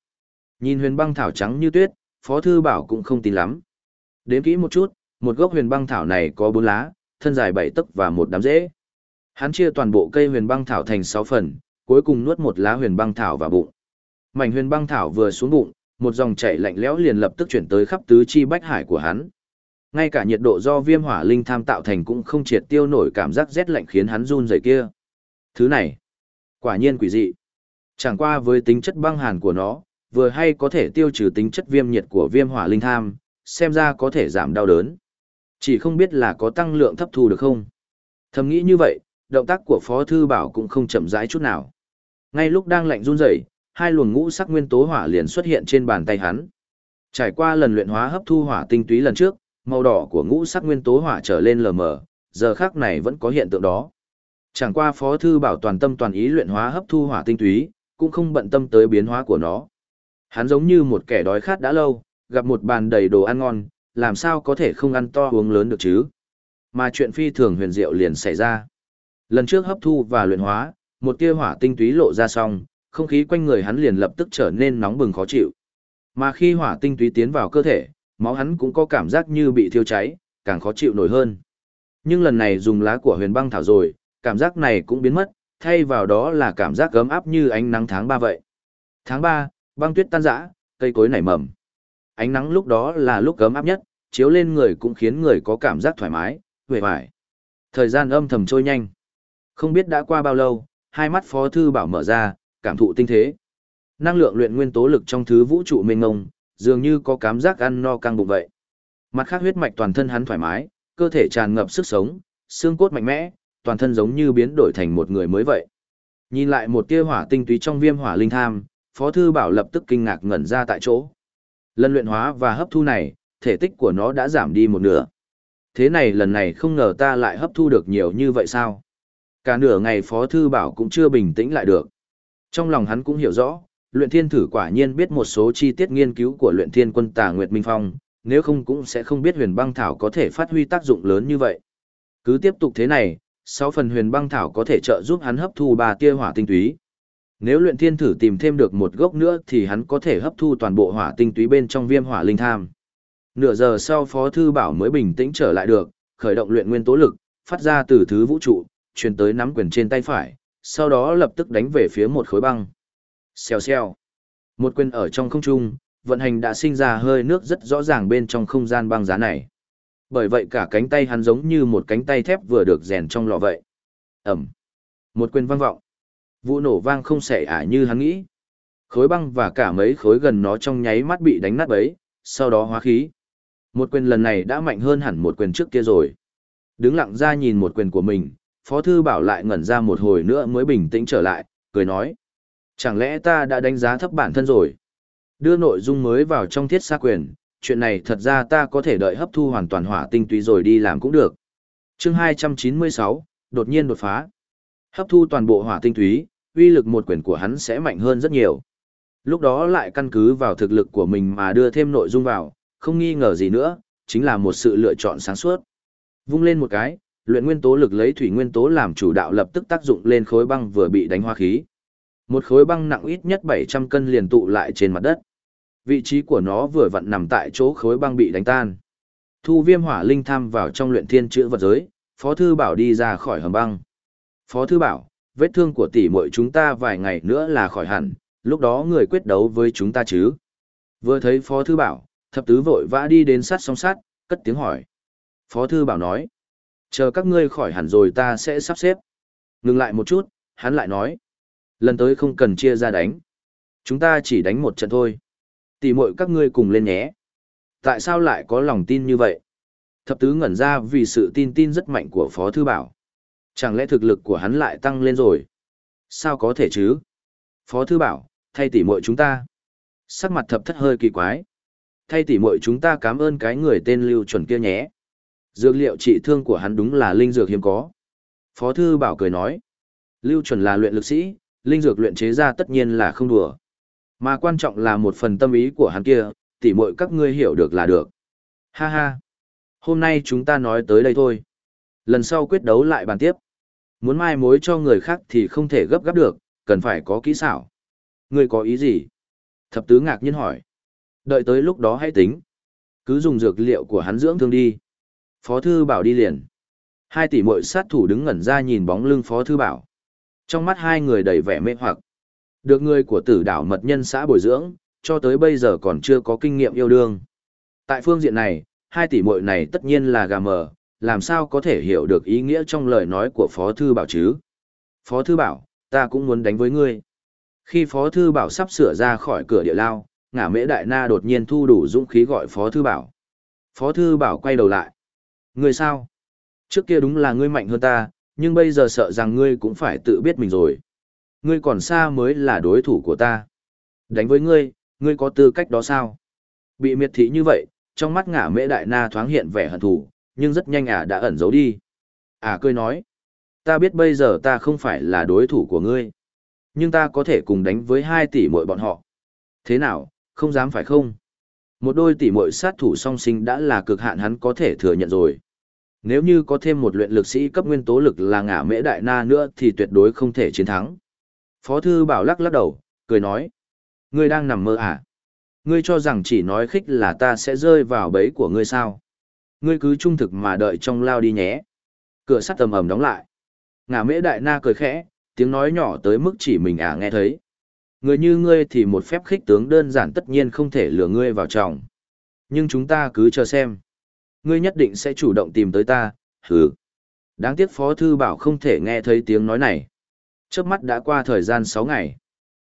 Nhìn huyền băng thảo trắng như tuyết, Phó Thư Bảo cũng không tin lắm. Đếm kỹ một chút, một gốc huyền băng thảo này có bốn lá, thân dài bảy tấc và một đám rễ. Hắn chia toàn bộ cây huyền băng thảo thành sáu phần, cuối cùng nuốt một lá huyền băng thảo vào bụng. Mảnh huyền băng thảo vừa xuống bụng, một dòng chảy lạnh lẽo liền lập tức chuyển tới khắp tứ chi bách hải của hắn. Ngay cả nhiệt độ do viêm hỏa linh tham tạo thành cũng không triệt tiêu nổi cảm giác rét lạnh khiến hắn run rẩy kia. Thứ này, quả nhiên quỷ dị. Chẳng qua với tính chất băng hàn của nó, vừa hay có thể tiêu trừ tính chất viêm nhiệt của viêm hỏa linh tham, xem ra có thể giảm đau đớn. Chỉ không biết là có tăng lượng thấp thu được không. Thầm nghĩ như vậy, động tác của Phó Thư Bảo cũng không chậm rãi chút nào. Ngay lúc đang lạnh run rẩy, hai luồng ngũ sắc nguyên tố hỏa liền xuất hiện trên bàn tay hắn. Trải qua lần luyện hóa hấp thu hỏa tinh túy lần trước, màu đỏ của ngũ sắc nguyên tố hỏa trở lên lờ mờ, giờ khác này vẫn có hiện tượng đó. Chẳng qua Phó Thư Bảo toàn tâm toàn ý luyện hóa hấp thu hỏa tinh túy, cũng không bận tâm tới biến hóa của nó. Hắn giống như một kẻ đói khát đã lâu, gặp một bàn đầy đồ ăn ngon, làm sao có thể không ăn to uống lớn được chứ? Mà chuyện phi thường huyền diệu liền xảy ra. Lần trước hấp thu và luyện hóa, một tia hỏa tinh túy lộ ra xong, không khí quanh người hắn liền lập tức trở nên nóng bừng khó chịu. Mà khi hỏa tinh túy tiến vào cơ thể, máu hắn cũng có cảm giác như bị thiêu cháy, càng khó chịu nổi hơn. Nhưng lần này dùng lá của huyền băng thảo rồi, cảm giác này cũng biến mất, thay vào đó là cảm giác gấm áp như ánh nắng tháng 3 vậy. Tháng 3, băng tuyết tan rã, cây cối nảy mầm. Ánh nắng lúc đó là lúc gấm áp nhất, chiếu lên người cũng khiến người có cảm giác thoải mái, huệ vải. Thời gian âm thầm trôi nhanh. Không biết đã qua bao lâu, hai mắt Phó Thư Bảo mở ra, cảm thụ tinh thế. Năng lượng luyện nguyên tố lực trong thứ vũ trụ mênh ngông, dường như có cảm giác ăn no căng bụng vậy. Mặt khác huyết mạch toàn thân hắn thoải mái, cơ thể tràn ngập sức sống, xương cốt mạnh mẽ, toàn thân giống như biến đổi thành một người mới vậy. Nhìn lại một tia hỏa tinh túy trong viêm hỏa linh tham, Phó Thư Bảo lập tức kinh ngạc ngẩn ra tại chỗ. Lần luyện hóa và hấp thu này, thể tích của nó đã giảm đi một nửa. Thế này lần này không ngờ ta lại hấp thu được nhiều như vậy sao? Cả nửa ngày Phó Thư Bảo cũng chưa bình tĩnh lại được. Trong lòng hắn cũng hiểu rõ, luyện thiên thử quả nhiên biết một số chi tiết nghiên cứu của luyện thiên quân tà Nguyệt Minh Phong, nếu không cũng sẽ không biết huyền băng thảo có thể phát huy tác dụng lớn như vậy. Cứ tiếp tục thế này, sáu phần huyền băng thảo có thể trợ giúp hắn hấp thu ba tia hỏa tinh túy. Nếu luyện thiên thử tìm thêm được một gốc nữa thì hắn có thể hấp thu toàn bộ hỏa tinh túy bên trong viêm hỏa linh tham. Nửa giờ sau Phó Thư Bảo mới bình tĩnh trở lại được, khởi động luyện nguyên tố lực, phát ra từ thứ vũ trụ, truyền tới nắm quyền trên tay phải, sau đó lập tức đánh về phía một khối băng. Xèo xèo. Một quyền ở trong không trung, vận hành đã sinh ra hơi nước rất rõ ràng bên trong không gian băng giá này. Bởi vậy cả cánh tay hắn giống như một cánh tay thép vừa được rèn trong lò vậy. Ẩm. Một quyền vang vọng. Vụ nổ vang không xẻ ả như hắn nghĩ. Khối băng và cả mấy khối gần nó trong nháy mắt bị đánh nát bấy, sau đó hóa khí. Một quyền lần này đã mạnh hơn hẳn một quyền trước kia rồi. Đứng lặng ra nhìn một quyền của mình, Phó Thư Bảo lại ngẩn ra một hồi nữa mới bình tĩnh trở lại, cười nói. Chẳng lẽ ta đã đánh giá thấp bản thân rồi? Đưa nội dung mới vào trong thiết xa quyền, chuyện này thật ra ta có thể đợi hấp thu hoàn toàn hỏa tinh túy rồi đi làm cũng được. chương 296, đột nhiên đột phá. Hấp thu toàn bộ hỏa tinh túy, uy lực một quyển của hắn sẽ mạnh hơn rất nhiều. Lúc đó lại căn cứ vào thực lực của mình mà đưa thêm nội dung vào, không nghi ngờ gì nữa, chính là một sự lựa chọn sáng suốt. Vung lên một cái, luyện nguyên tố lực lấy thủy nguyên tố làm chủ đạo lập tức tác dụng lên khối băng vừa bị đánh hoa khí. Một khối băng nặng ít nhất 700 cân liền tụ lại trên mặt đất. Vị trí của nó vừa vặn nằm tại chỗ khối băng bị đánh tan. Thu viêm hỏa linh tham vào trong luyện thiên chữ vật giới, Phó Thư Bảo đi ra khỏi hầm băng. Phó Thư Bảo, vết thương của tỷ muội chúng ta vài ngày nữa là khỏi hẳn, lúc đó người quyết đấu với chúng ta chứ. Vừa thấy Phó Thư Bảo, thập tứ vội vã đi đến sát song sát, cất tiếng hỏi. Phó Thư Bảo nói, chờ các ngươi khỏi hẳn rồi ta sẽ sắp xếp. Ngừng lại một chút, hắn lại nói, lần tới không cần chia ra đánh. Chúng ta chỉ đánh một trận thôi. Tỷ muội các ngươi cùng lên nhé. Tại sao lại có lòng tin như vậy? Thập tứ ngẩn ra vì sự tin tin rất mạnh của Phó Thư Bảo. Chẳng lẽ thực lực của hắn lại tăng lên rồi? Sao có thể chứ? Phó Thư Bảo, thay tỷ muội chúng ta. Sắc mặt thập thất hơi kỳ quái. Thay tỷ muội chúng ta cảm ơn cái người tên Lưu Chuẩn kia nhé. Dược liệu trị thương của hắn đúng là linh dược hiếm có. Phó Thư Bảo cười nói. Lưu Chuẩn là luyện lực sĩ, linh dược luyện chế ra tất nhiên là không đùa. Mà quan trọng là một phần tâm ý của hắn kia, tỉ muội các ngươi hiểu được là được. Ha ha. Hôm nay chúng ta nói tới đây thôi. Lần sau quyết đấu lại bàn tiếp. Muốn mai mối cho người khác thì không thể gấp gáp được, cần phải có kỹ xảo. Ngươi có ý gì? Thập tứ ngạc nhiên hỏi. Đợi tới lúc đó hãy tính. Cứ dùng dược liệu của hắn dưỡng thương đi. Phó thư bảo đi liền. Hai tỷ muội sát thủ đứng ngẩn ra nhìn bóng lưng phó thư bảo. Trong mắt hai người đầy vẻ mê hoặc. Được người của tử đảo mật nhân xã bồi dưỡng, cho tới bây giờ còn chưa có kinh nghiệm yêu đương. Tại phương diện này, hai tỷ muội này tất nhiên là gà mờ, làm sao có thể hiểu được ý nghĩa trong lời nói của Phó Thư Bảo chứ? Phó Thư Bảo, ta cũng muốn đánh với ngươi. Khi Phó Thư Bảo sắp sửa ra khỏi cửa địa lao, ngả mễ đại na đột nhiên thu đủ dũng khí gọi Phó Thư Bảo. Phó Thư Bảo quay đầu lại. Ngươi sao? Trước kia đúng là ngươi mạnh hơn ta, nhưng bây giờ sợ rằng ngươi cũng phải tự biết mình rồi. Ngươi còn xa mới là đối thủ của ta. Đánh với ngươi, ngươi có tư cách đó sao? Bị miệt thị như vậy, trong mắt ngả mễ đại na thoáng hiện vẻ hận thù, nhưng rất nhanh ả à đã ẩn giấu đi. Ả à cười nói, ta biết bây giờ ta không phải là đối thủ của ngươi, nhưng ta có thể cùng đánh với hai tỷ muội bọn họ. Thế nào, không dám phải không? Một đôi tỷ muội sát thủ song sinh đã là cực hạn hắn có thể thừa nhận rồi. Nếu như có thêm một luyện lực sĩ cấp nguyên tố lực là ngả mễ đại na nữa thì tuyệt đối không thể chiến thắng. Phó thư bảo lắc lắc đầu, cười nói. Ngươi đang nằm mơ à? Ngươi cho rằng chỉ nói khích là ta sẽ rơi vào bẫy của ngươi sao? Ngươi cứ trung thực mà đợi trong lao đi nhé. Cửa sắt tầm ầm đóng lại. Ngả mễ đại na cười khẽ, tiếng nói nhỏ tới mức chỉ mình à nghe thấy. Người như ngươi thì một phép khích tướng đơn giản tất nhiên không thể lừa ngươi vào trọng. Nhưng chúng ta cứ chờ xem. Ngươi nhất định sẽ chủ động tìm tới ta, hừ. Đáng tiếc Phó Thư Bảo không thể nghe thấy tiếng nói này. Trước mắt đã qua thời gian 6 ngày.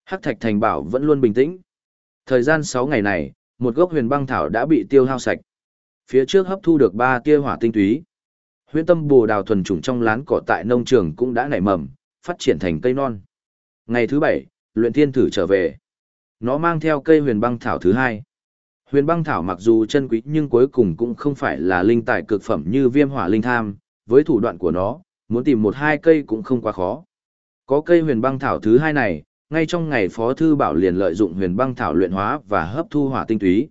Hắc Thạch Thành Bảo vẫn luôn bình tĩnh. Thời gian 6 ngày này, một gốc huyền băng thảo đã bị tiêu hao sạch. Phía trước hấp thu được 3 tia hỏa tinh túy. Huyền tâm bồ đào thuần trùng trong lán cỏ tại nông trường cũng đã nảy mầm, phát triển thành cây non. Ngày thứ 7, luyện thiên thử trở về. Nó mang theo cây huyền băng thảo thứ hai. Huyền băng thảo mặc dù chân quý nhưng cuối cùng cũng không phải là linh tài cực phẩm như viêm hỏa linh tham, với thủ đoạn của nó, muốn tìm một hai cây cũng không quá khó. Có cây huyền băng thảo thứ hai này, ngay trong ngày Phó Thư Bảo liền lợi dụng huyền băng thảo luyện hóa và hấp thu hỏa tinh túy.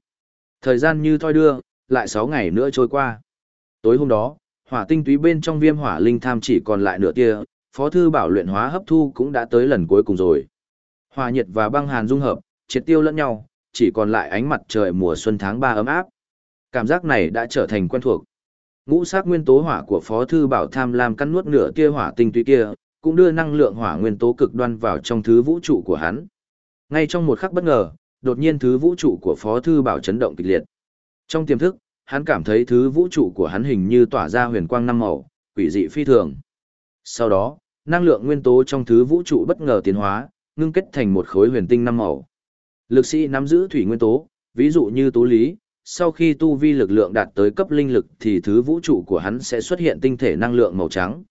Thời gian như thoi đưa, lại 6 ngày nữa trôi qua. Tối hôm đó, hỏa tinh túy bên trong viêm hỏa linh tham chỉ còn lại nửa tia, Phó Thư Bảo luyện hóa hấp thu cũng đã tới lần cuối cùng rồi. Hòa nhiệt và băng hàn dung hợp, triệt tiêu lẫn nhau, chỉ còn lại ánh mặt trời mùa xuân tháng 3 ấm áp. Cảm giác này đã trở thành quen thuộc. Ngũ sắc nguyên tố hỏa của Phó Thư Bảo tham lam cắn nuốt nửa tia hỏa tinh tuy kia, cũng đưa năng lượng hỏa nguyên tố cực đoan vào trong thứ vũ trụ của hắn. Ngay trong một khắc bất ngờ, đột nhiên thứ vũ trụ của Phó Thư Bảo chấn động kịch liệt. Trong tiềm thức, hắn cảm thấy thứ vũ trụ của hắn hình như tỏa ra huyền quang năm màu, quỷ dị phi thường. Sau đó, năng lượng nguyên tố trong thứ vũ trụ bất ngờ tiến hóa, ngưng kết thành một khối huyền tinh năm màu. Lực sĩ nắm giữ thủy nguyên tố, ví dụ như tú lý, sau khi tu vi lực lượng đạt tới cấp linh lực thì thứ vũ trụ của hắn sẽ xuất hiện tinh thể năng lượng màu trắng.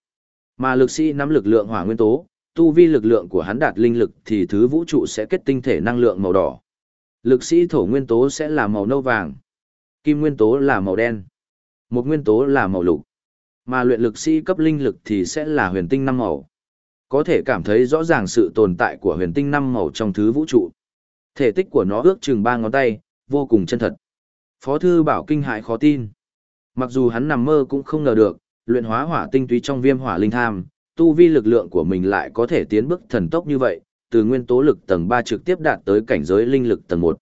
Mà lực sĩ nắm lực lượng hỏa nguyên tố, tu vi lực lượng của hắn đạt linh lực thì thứ vũ trụ sẽ kết tinh thể năng lượng màu đỏ. Lực sĩ thổ nguyên tố sẽ là màu nâu vàng. Kim nguyên tố là màu đen. Một nguyên tố là màu lục. Mà luyện lực sĩ cấp linh lực thì sẽ là huyền tinh năm màu. Có thể cảm thấy rõ ràng sự tồn tại của huyền tinh năm màu trong thứ vũ trụ. Thể tích của nó ước chừng ba ngón tay, vô cùng chân thật. Phó thư bảo kinh hại khó tin. Mặc dù hắn nằm mơ cũng không ngờ được, luyện hóa hỏa tinh túy trong viêm hỏa linh tham, tu vi lực lượng của mình lại có thể tiến bước thần tốc như vậy, từ nguyên tố lực tầng 3 trực tiếp đạt tới cảnh giới linh lực tầng 1.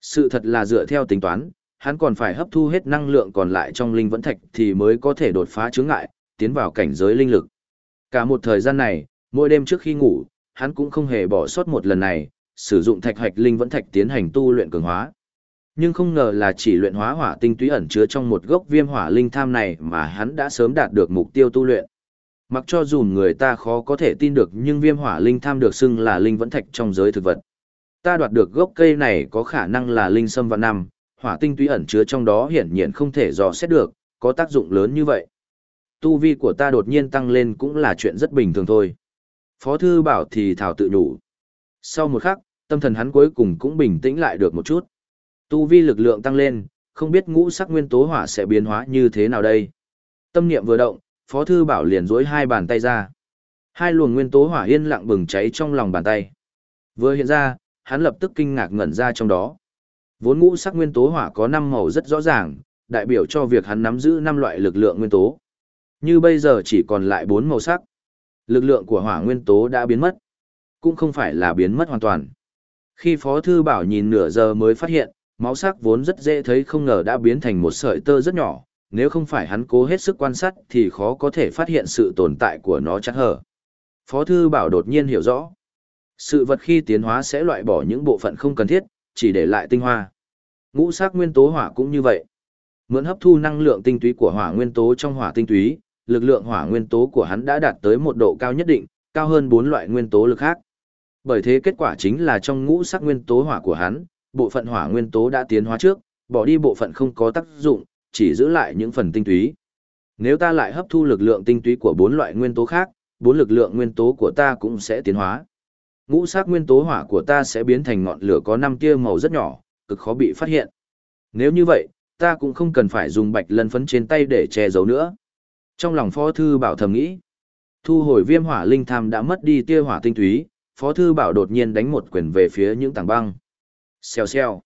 Sự thật là dựa theo tính toán, hắn còn phải hấp thu hết năng lượng còn lại trong linh vẫn thạch thì mới có thể đột phá chướng ngại, tiến vào cảnh giới linh lực. Cả một thời gian này, mỗi đêm trước khi ngủ, hắn cũng không hề bỏ sót một lần này, sử dụng thạch hạch linh vẫn thạch tiến hành tu luyện cường hóa. Nhưng không ngờ là chỉ luyện hóa hỏa tinh túy ẩn chứa trong một gốc viêm hỏa linh tham này mà hắn đã sớm đạt được mục tiêu tu luyện. Mặc cho dù người ta khó có thể tin được nhưng viêm hỏa linh tham được xưng là linh vẫn thạch trong giới thực vật. Ta đoạt được gốc cây này có khả năng là linh sâm vạn năm, hỏa tinh túy ẩn chứa trong đó hiển nhiên không thể dò xét được, có tác dụng lớn như vậy. Tu vi của ta đột nhiên tăng lên cũng là chuyện rất bình thường thôi. Phó thư bảo thì thảo tự nhủ. Sau một khắc, tâm thần hắn cuối cùng cũng bình tĩnh lại được một chút. Tu vi lực lượng tăng lên, không biết ngũ sắc nguyên tố hỏa sẽ biến hóa như thế nào đây. Tâm niệm vừa động, Phó Thư Bảo liền dối hai bàn tay ra. Hai luồng nguyên tố hỏa yên lặng bừng cháy trong lòng bàn tay. Vừa hiện ra, hắn lập tức kinh ngạc ngẩn ra trong đó. Vốn ngũ sắc nguyên tố hỏa có 5 màu rất rõ ràng, đại biểu cho việc hắn nắm giữ 5 loại lực lượng nguyên tố. Như bây giờ chỉ còn lại 4 màu sắc. Lực lượng của hỏa nguyên tố đã biến mất. Cũng không phải là biến mất hoàn toàn. Khi Phó Thư Bảo nhìn nửa giờ mới phát hiện, máu sắc vốn rất dễ thấy không ngờ đã biến thành một sợi tơ rất nhỏ, nếu không phải hắn cố hết sức quan sát thì khó có thể phát hiện sự tồn tại của nó chắc hở. Phó Thư Bảo đột nhiên hiểu rõ. Sự vật khi tiến hóa sẽ loại bỏ những bộ phận không cần thiết, chỉ để lại tinh hoa. Ngũ sắc nguyên tố hỏa cũng như vậy. Mượn hấp thu năng lượng tinh túy của hỏa nguyên tố trong hỏa tinh túy, lực lượng hỏa nguyên tố của hắn đã đạt tới một độ cao nhất định, cao hơn bốn loại nguyên tố lực khác. Bởi thế kết quả chính là trong ngũ sắc nguyên tố hỏa của hắn, bộ phận hỏa nguyên tố đã tiến hóa trước, bỏ đi bộ phận không có tác dụng, chỉ giữ lại những phần tinh túy. Nếu ta lại hấp thu lực lượng tinh túy của bốn loại nguyên tố khác, bốn lực lượng nguyên tố của ta cũng sẽ tiến hóa. Ngũ sắc nguyên tố hỏa của ta sẽ biến thành ngọn lửa có năm tia màu rất nhỏ, cực khó bị phát hiện. Nếu như vậy, ta cũng không cần phải dùng bạch lân phấn trên tay để che giấu nữa. Trong lòng Phó Thư Bảo thầm nghĩ, thu hồi viêm hỏa linh tham đã mất đi tia hỏa tinh túy, Phó Thư Bảo đột nhiên đánh một quyền về phía những tảng băng. Xèo xèo.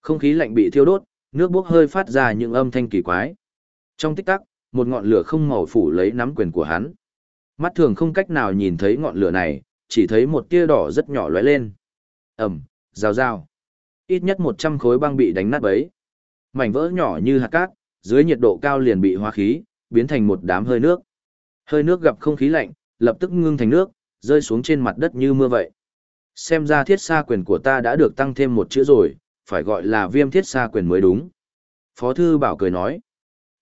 Không khí lạnh bị thiêu đốt, nước bốc hơi phát ra những âm thanh kỳ quái. Trong tích tắc, một ngọn lửa không màu phủ lấy nắm quyền của hắn. Mắt thường không cách nào nhìn thấy ngọn lửa này, chỉ thấy một tia đỏ rất nhỏ lóe lên. Ẩm, rào rào. Ít nhất 100 khối băng bị đánh nát bấy. Mảnh vỡ nhỏ như hạt cát, dưới nhiệt độ cao liền bị hóa khí, biến thành một đám hơi nước. Hơi nước gặp không khí lạnh, lập tức ngưng thành nước, rơi xuống trên mặt đất như mưa vậy. Xem ra thiết xa quyền của ta đã được tăng thêm một chữ rồi, phải gọi là viêm thiết xa quyền mới đúng. Phó Thư Bảo cười nói.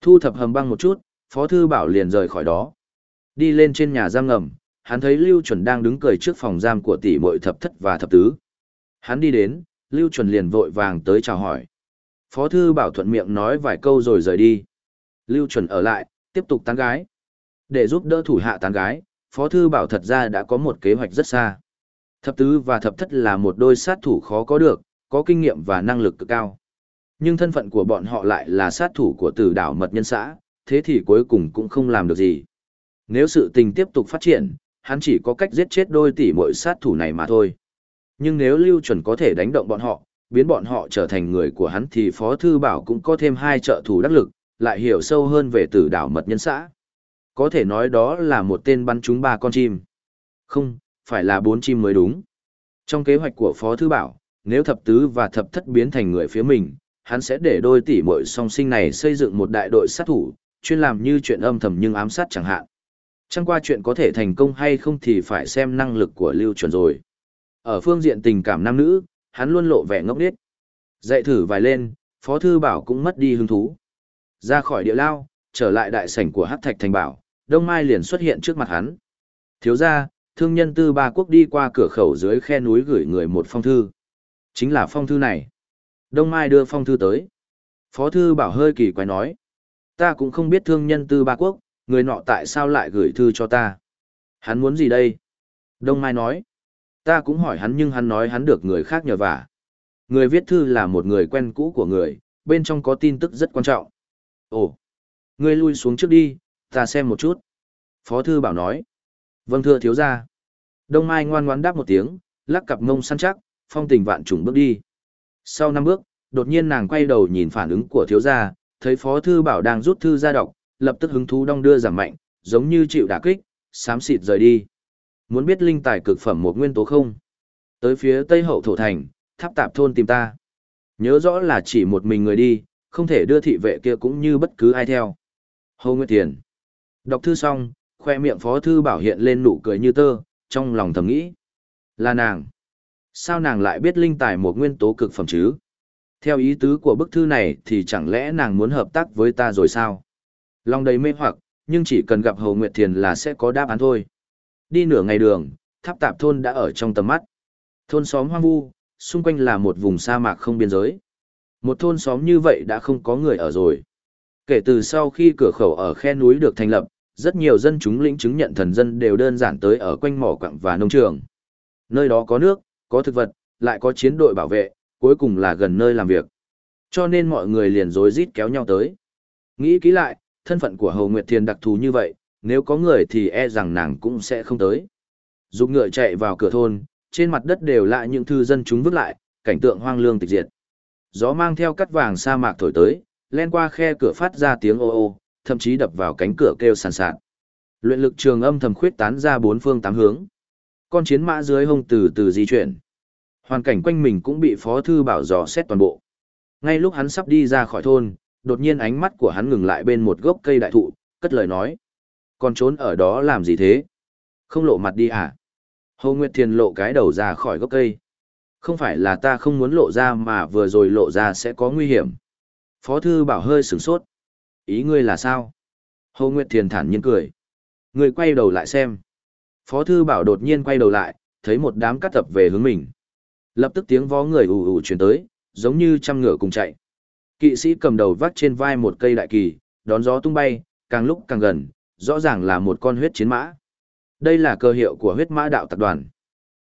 Thu thập hầm băng một chút, Phó Thư Bảo liền rời khỏi đó. Đi lên trên nhà giam ngầm, hắn thấy Lưu Chuẩn đang đứng cười trước phòng giam của tỷ muội thập thất và thập tứ. Hắn đi đến, Lưu Chuẩn liền vội vàng tới chào hỏi. Phó Thư Bảo thuận miệng nói vài câu rồi rời đi. Lưu Chuẩn ở lại, tiếp tục tán gái. Để giúp đỡ thủ hạ tán gái, Phó Thư Bảo thật ra đã có một kế hoạch rất xa. Thập tứ và thập thất là một đôi sát thủ khó có được, có kinh nghiệm và năng lực cực cao. Nhưng thân phận của bọn họ lại là sát thủ của tử đảo mật nhân xã, thế thì cuối cùng cũng không làm được gì. Nếu sự tình tiếp tục phát triển, hắn chỉ có cách giết chết đôi tỷ muội sát thủ này mà thôi. Nhưng nếu Lưu Chuẩn có thể đánh động bọn họ, biến bọn họ trở thành người của hắn thì Phó Thư Bảo cũng có thêm hai trợ thủ đắc lực, lại hiểu sâu hơn về tử đảo mật nhân xã. Có thể nói đó là một tên bắn trúng ba con chim. Không, phải là bốn chim mới đúng. Trong kế hoạch của Phó Thư Bảo, nếu thập tứ và thập thất biến thành người phía mình, hắn sẽ để đôi tỷ muội song sinh này xây dựng một đại đội sát thủ, chuyên làm như chuyện âm thầm nhưng ám sát chẳng hạn. Chẳng qua chuyện có thể thành công hay không thì phải xem năng lực của Lưu Chuẩn rồi. Ở phương diện tình cảm nam nữ, hắn luôn lộ vẻ ngốc nghếch. dạy thử vài lên, Phó Thư Bảo cũng mất đi hứng thú. Ra khỏi địa lao, trở lại đại sảnh của Hắc Thạch Thành Bảo, Đông Mai liền xuất hiện trước mặt hắn. Thiếu gia thương nhân tư ba quốc đi qua cửa khẩu dưới khe núi gửi người một phong thư. Chính là phong thư này. Đông Mai đưa phong thư tới. Phó Thư Bảo hơi kỳ quái nói. Ta cũng không biết thương nhân tư ba quốc, người nọ tại sao lại gửi thư cho ta. Hắn muốn gì đây? Đông Mai nói. Ta cũng hỏi hắn nhưng hắn nói hắn được người khác nhờ vả. Người viết thư là một người quen cũ của người, bên trong có tin tức rất quan trọng. Ồ, ngươi lui xuống trước đi, ta xem một chút. Phó thư bảo nói. Vâng thưa thiếu gia. Đông Mai ngoan ngoãn đáp một tiếng, lắc cặp mông săn chắc, phong tình vạn trùng bước đi. Sau năm bước, đột nhiên nàng quay đầu nhìn phản ứng của thiếu gia, thấy Phó thư bảo đang rút thư ra đọc, lập tức hứng thú đong đưa giảm mạnh, giống như chịu đả kích, xám xịt rời đi. Muốn biết linh tài cực phẩm một nguyên tố không? Tới phía Tây Hậu Thổ Thành, tháp tạp thôn tìm ta. Nhớ rõ là chỉ một mình người đi, không thể đưa thị vệ kia cũng như bất cứ ai theo. Hồ Nguyệt Tiền. Đọc thư xong, khoe miệng phó thư bảo hiện lên nụ cười như tơ, trong lòng thầm nghĩ. Là nàng. Sao nàng lại biết linh tài một nguyên tố cực phẩm chứ? Theo ý tứ của bức thư này thì chẳng lẽ nàng muốn hợp tác với ta rồi sao? Lòng đầy mê hoặc, nhưng chỉ cần gặp Hồ Nguyệt Thiền là sẽ có đáp án thôi. Đi nửa ngày đường, tháp tạp thôn đã ở trong tầm mắt. Thôn xóm hoang vu, xung quanh là một vùng sa mạc không biên giới. Một thôn xóm như vậy đã không có người ở rồi. Kể từ sau khi cửa khẩu ở khe núi được thành lập, rất nhiều dân chúng lĩnh chứng nhận thần dân đều đơn giản tới ở quanh mỏ quặng và nông trường. Nơi đó có nước, có thực vật, lại có chiến đội bảo vệ, cuối cùng là gần nơi làm việc. Cho nên mọi người liền rối rít kéo nhau tới. Nghĩ kỹ lại, thân phận của Hầu Nguyệt Thiền đặc thù như vậy, nếu có người thì e rằng nàng cũng sẽ không tới. Dục ngựa chạy vào cửa thôn, trên mặt đất đều là những thư dân chúng vứt lại, cảnh tượng hoang lương tịch diệt. Gió mang theo cắt vàng sa mạc thổi tới, len qua khe cửa phát ra tiếng ô ô, thậm chí đập vào cánh cửa kêu sàn sạt. Luyện lực trường âm thầm khuyết tán ra bốn phương tám hướng. Con chiến mã dưới hông từ từ di chuyển. Hoàn cảnh quanh mình cũng bị phó thư bảo dò xét toàn bộ. Ngay lúc hắn sắp đi ra khỏi thôn, đột nhiên ánh mắt của hắn ngừng lại bên một gốc cây đại thụ, cất lời nói. Còn trốn ở đó làm gì thế? Không lộ mặt đi à? Hồ Nguyệt Thiền lộ cái đầu ra khỏi gốc cây. Không phải là ta không muốn lộ ra mà vừa rồi lộ ra sẽ có nguy hiểm. Phó thư bảo hơi sửng sốt. Ý ngươi là sao? Hồ Nguyệt Thiền thản nhiên cười. Ngươi quay đầu lại xem. Phó thư bảo đột nhiên quay đầu lại, thấy một đám cắt tập về hướng mình. Lập tức tiếng vó người ù ù chuyển tới, giống như trăm ngựa cùng chạy. Kỵ sĩ cầm đầu vắt trên vai một cây đại kỳ, đón gió tung bay, càng lúc càng gần, rõ ràng là một con huyết chiến mã. Đây là cơ hiệu của huyết mã đạo tập đoàn.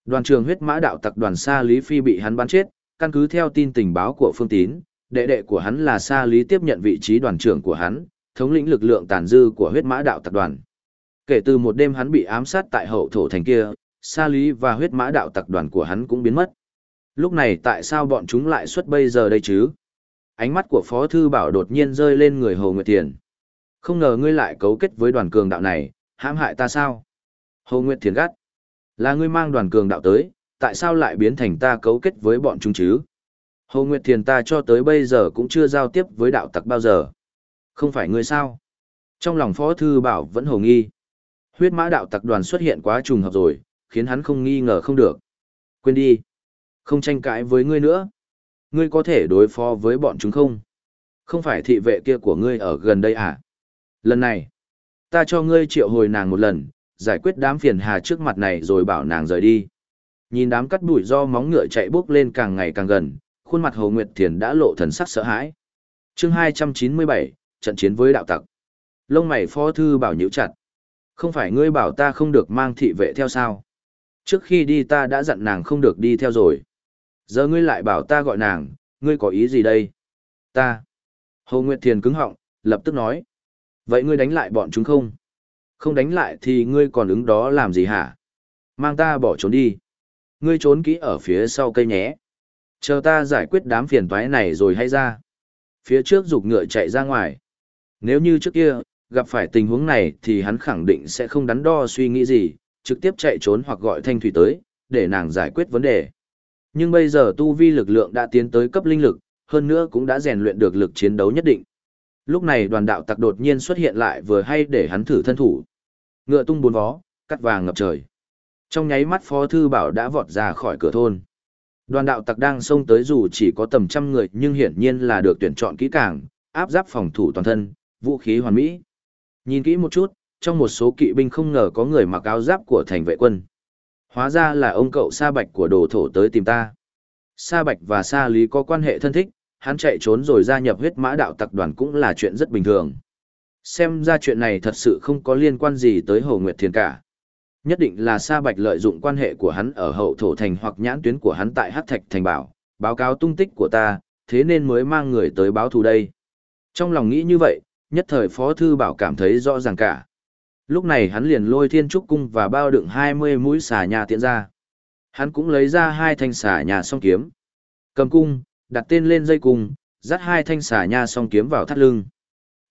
Đoàn trường huyết mã đạo tặc đoàn Sa Lý Phi bị hắn bắn chết, căn cứ theo tin tình báo của Phương Tín, đệ đệ của hắn là Sa Lý tiếp nhận vị trí đoàn trưởng của hắn, thống lĩnh lực lượng tàn dư của huyết mã đạo tặc đoàn. Kể từ một đêm hắn bị ám sát tại hậu thổ thành kia, Sa Lý và huyết mã đạo tặc đoàn của hắn cũng biến mất. Lúc này tại sao bọn chúng lại xuất bây giờ đây chứ? Ánh mắt của Phó Thư Bảo đột nhiên rơi lên người Hồ Nguyệt Thiền. Không ngờ ngươi lại cấu kết với đoàn cường đạo này, hãm hại ta sao? Hồ Nguyệt Thiền gắt. Là ngươi mang đoàn cường đạo tới, tại sao lại biến thành ta cấu kết với bọn chúng chứ? Hồ Nguyệt Thiền ta cho tới bây giờ cũng chưa giao tiếp với đạo tặc bao giờ. Không phải ngươi sao? Trong lòng Phó Thư Bảo vẫn hồ nghi. Huyết mã đạo tặc đoàn xuất hiện quá trùng hợp rồi, khiến hắn không nghi ngờ không được. Quên đi. Không tranh cãi với ngươi nữa. Ngươi có thể đối phó với bọn chúng không? Không phải thị vệ kia của ngươi ở gần đây à? Lần này, ta cho ngươi triệu hồi nàng một lần, giải quyết đám phiền hà trước mặt này rồi bảo nàng rời đi. Nhìn đám cắt bụi do móng ngựa chạy bước lên càng ngày càng gần, khuôn mặt Hồ Nguyệt Thiền đã lộ thần sắc sợ hãi. chương 297, trận chiến với đạo tặc. Lông mày phó thư bảo nhữ chặt. Không phải ngươi bảo ta không được mang thị vệ theo sao? Trước khi đi ta đã dặn nàng không được đi theo rồi. Giờ ngươi lại bảo ta gọi nàng, ngươi có ý gì đây? Ta. Hồ Nguyệt Thiền cứng họng, lập tức nói. Vậy ngươi đánh lại bọn chúng không? Không đánh lại thì ngươi còn ứng đó làm gì hả? Mang ta bỏ trốn đi. Ngươi trốn kỹ ở phía sau cây nhé. Chờ ta giải quyết đám phiền toái này rồi hay ra. Phía trước rục ngựa chạy ra ngoài. Nếu như trước kia, gặp phải tình huống này thì hắn khẳng định sẽ không đắn đo suy nghĩ gì, trực tiếp chạy trốn hoặc gọi thanh thủy tới, để nàng giải quyết vấn đề. Nhưng bây giờ tu vi lực lượng đã tiến tới cấp linh lực, hơn nữa cũng đã rèn luyện được lực chiến đấu nhất định. Lúc này đoàn đạo tặc đột nhiên xuất hiện lại vừa hay để hắn thử thân thủ. Ngựa tung bốn vó, cắt vàng ngập trời. Trong nháy mắt Phó Thư Bảo đã vọt ra khỏi cửa thôn. Đoàn đạo tặc đang xông tới dù chỉ có tầm trăm người nhưng hiển nhiên là được tuyển chọn kỹ càng, áp giáp phòng thủ toàn thân, vũ khí hoàn mỹ. Nhìn kỹ một chút, trong một số kỵ binh không ngờ có người mặc áo giáp của thành vệ quân. Hóa ra là ông cậu Sa Bạch của đồ thổ tới tìm ta. Sa Bạch và Sa Lý có quan hệ thân thích, hắn chạy trốn rồi gia nhập huyết mã đạo tặc đoàn cũng là chuyện rất bình thường. Xem ra chuyện này thật sự không có liên quan gì tới Hồ Nguyệt Thiền cả. Nhất định là Sa Bạch lợi dụng quan hệ của hắn ở hậu thổ thành hoặc nhãn tuyến của hắn tại Hắc Thạch thành bảo, báo cáo tung tích của ta, thế nên mới mang người tới báo thù đây. Trong lòng nghĩ như vậy, nhất thời Phó Thư Bảo cảm thấy rõ ràng cả. Lúc này hắn liền lôi thiên trúc cung và bao đựng 20 mũi xà nhà tiện ra. Hắn cũng lấy ra hai thanh xà nhà song kiếm. Cầm cung, đặt tên lên dây cung, dắt hai thanh xà nha song kiếm vào thắt lưng.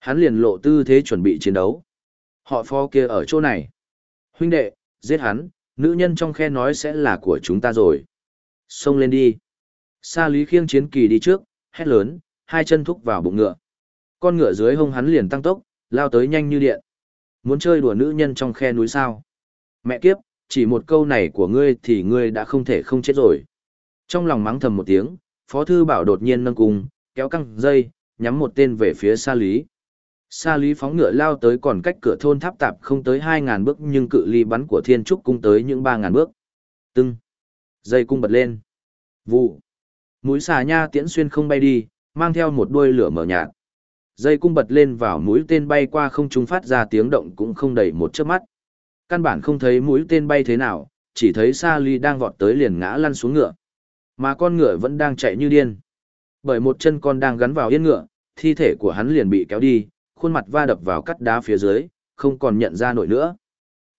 Hắn liền lộ tư thế chuẩn bị chiến đấu. Họ phó kia ở chỗ này. Huynh đệ, giết hắn, nữ nhân trong khe nói sẽ là của chúng ta rồi. Xông lên đi. Sa lý khiêng chiến kỳ đi trước, hét lớn, hai chân thúc vào bụng ngựa. Con ngựa dưới hông hắn liền tăng tốc, lao tới nhanh như điện. Muốn chơi đùa nữ nhân trong khe núi sao? Mẹ kiếp, chỉ một câu này của ngươi thì ngươi đã không thể không chết rồi. Trong lòng mắng thầm một tiếng, Phó Thư Bảo đột nhiên nâng cung, kéo căng dây, nhắm một tên về phía Sa Lý. Sa Lý phóng ngựa lao tới còn cách cửa thôn tháp tạp không tới 2.000 bước nhưng cự ly bắn của Thiên Trúc cung tới những 3.000 bước. Tưng. Dây cung bật lên. Vụ. Mũi xà nha tiễn xuyên không bay đi, mang theo một đuôi lửa mở nhạt. Dây cung bật lên vào mũi tên bay qua không trung phát ra tiếng động cũng không đầy một chớp mắt. Căn bản không thấy mũi tên bay thế nào, chỉ thấy Sa Ly đang vọt tới liền ngã lăn xuống ngựa. Mà con ngựa vẫn đang chạy như điên. Bởi một chân con đang gắn vào yên ngựa, thi thể của hắn liền bị kéo đi, khuôn mặt va đập vào cắt đá phía dưới, không còn nhận ra nổi nữa.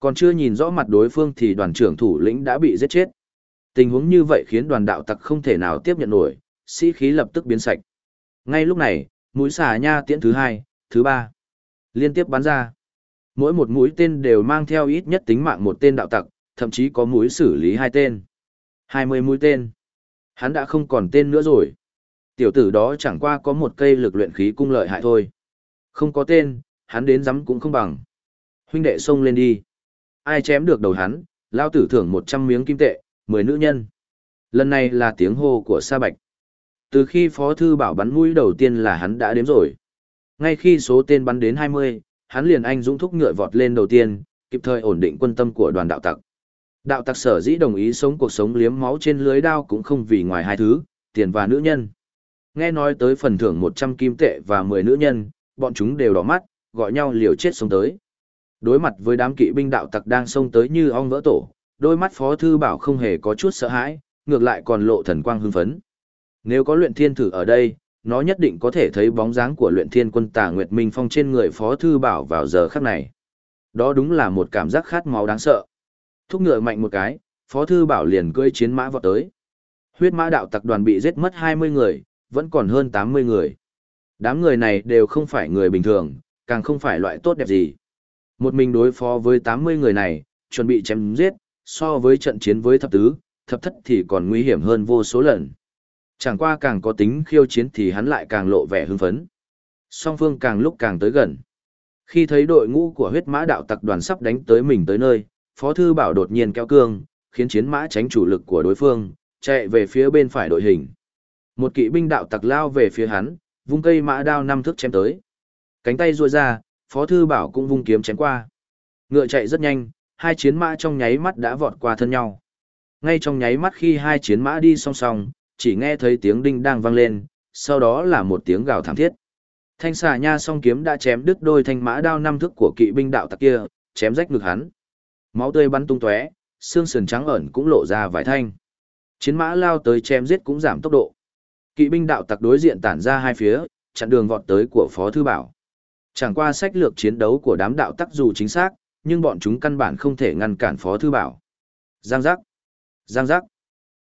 Còn chưa nhìn rõ mặt đối phương thì đoàn trưởng thủ lĩnh đã bị giết chết. Tình huống như vậy khiến đoàn đạo tặc không thể nào tiếp nhận nổi, sĩ khí lập tức biến sạch. Ngay lúc này, mũi xà nha tiễn thứ hai, thứ ba, liên tiếp bắn ra. Mỗi một mũi tên đều mang theo ít nhất tính mạng một tên đạo tặc, thậm chí có mũi xử lý hai tên. hai mươi mũi tên. Hắn đã không còn tên nữa rồi. Tiểu tử đó chẳng qua có một cây lực luyện khí cung lợi hại thôi. Không có tên, hắn đến dám cũng không bằng. Huynh đệ xông lên đi. Ai chém được đầu hắn, lao tử thưởng một trăm miếng kim tệ, mười nữ nhân. Lần này là tiếng hô của Sa Bạch. Từ khi Phó Thư Bảo bắn mũi đầu tiên là hắn đã đếm rồi. Ngay khi số tên bắn đến hai mươi, hắn liền anh dũng thúc ngựa vọt lên đầu tiên, kịp thời ổn định quân tâm của đoàn đạo tặc. Đạo tặc sở dĩ đồng ý sống cuộc sống liếm máu trên lưới đao cũng không vì ngoài hai thứ, tiền và nữ nhân. Nghe nói tới phần thưởng 100 kim tệ và 10 nữ nhân, bọn chúng đều đỏ mắt, gọi nhau liều chết sống tới. Đối mặt với đám kỵ binh đạo tặc đang xông tới như ong vỡ tổ, đôi mắt Phó Thư Bảo không hề có chút sợ hãi, ngược lại còn lộ thần quang hưng phấn. Nếu có luyện thiên thử ở đây, nó nhất định có thể thấy bóng dáng của luyện thiên quân tà Nguyệt Minh Phong trên người Phó Thư Bảo vào giờ khắc này. Đó đúng là một cảm giác khát máu đáng sợ. Thúc ngựa mạnh một cái, Phó Thư Bảo liền cưỡi chiến mã vọt tới. Huyết mã đạo tặc đoàn bị giết mất 20 người, vẫn còn hơn 80 người. Đám người này đều không phải người bình thường, càng không phải loại tốt đẹp gì. Một mình đối phó với 80 người này, chuẩn bị chém giết, so với trận chiến với thập tứ, thập thất thì còn nguy hiểm hơn vô số lần. Chẳng qua càng có tính khiêu chiến thì hắn lại càng lộ vẻ hưng phấn. Song phương càng lúc càng tới gần. Khi thấy đội ngũ của huyết mã đạo tặc đoàn sắp đánh tới mình tới nơi, Phó Thư Bảo đột nhiên kéo cương, khiến chiến mã tránh chủ lực của đối phương, chạy về phía bên phải đội hình. Một kỵ binh đạo tặc lao về phía hắn, vung cây mã đao năm thước chém tới. Cánh tay ruôi ra, Phó Thư Bảo cũng vung kiếm chém qua. Ngựa chạy rất nhanh, hai chiến mã trong nháy mắt đã vọt qua thân nhau. Ngay trong nháy mắt khi hai chiến mã đi song song, chỉ nghe thấy tiếng đinh đang vang lên, sau đó là một tiếng gào thảm thiết. Thanh xà nha song kiếm đã chém đứt đôi thanh mã đao năm thước của kỵ binh đạo tặc kia, chém rách ngực hắn. Máu tươi bắn tung tóe, xương sườn trắng ẩn cũng lộ ra vài thanh. Chiến mã lao tới chém giết cũng giảm tốc độ. Kỵ binh đạo tặc đối diện tản ra hai phía, chặn đường vọt tới của Phó Thư Bảo. Chẳng qua sách lược chiến đấu của đám đạo tắc dù chính xác, nhưng bọn chúng căn bản không thể ngăn cản Phó Thư Bảo. Giang giác! Giang giác!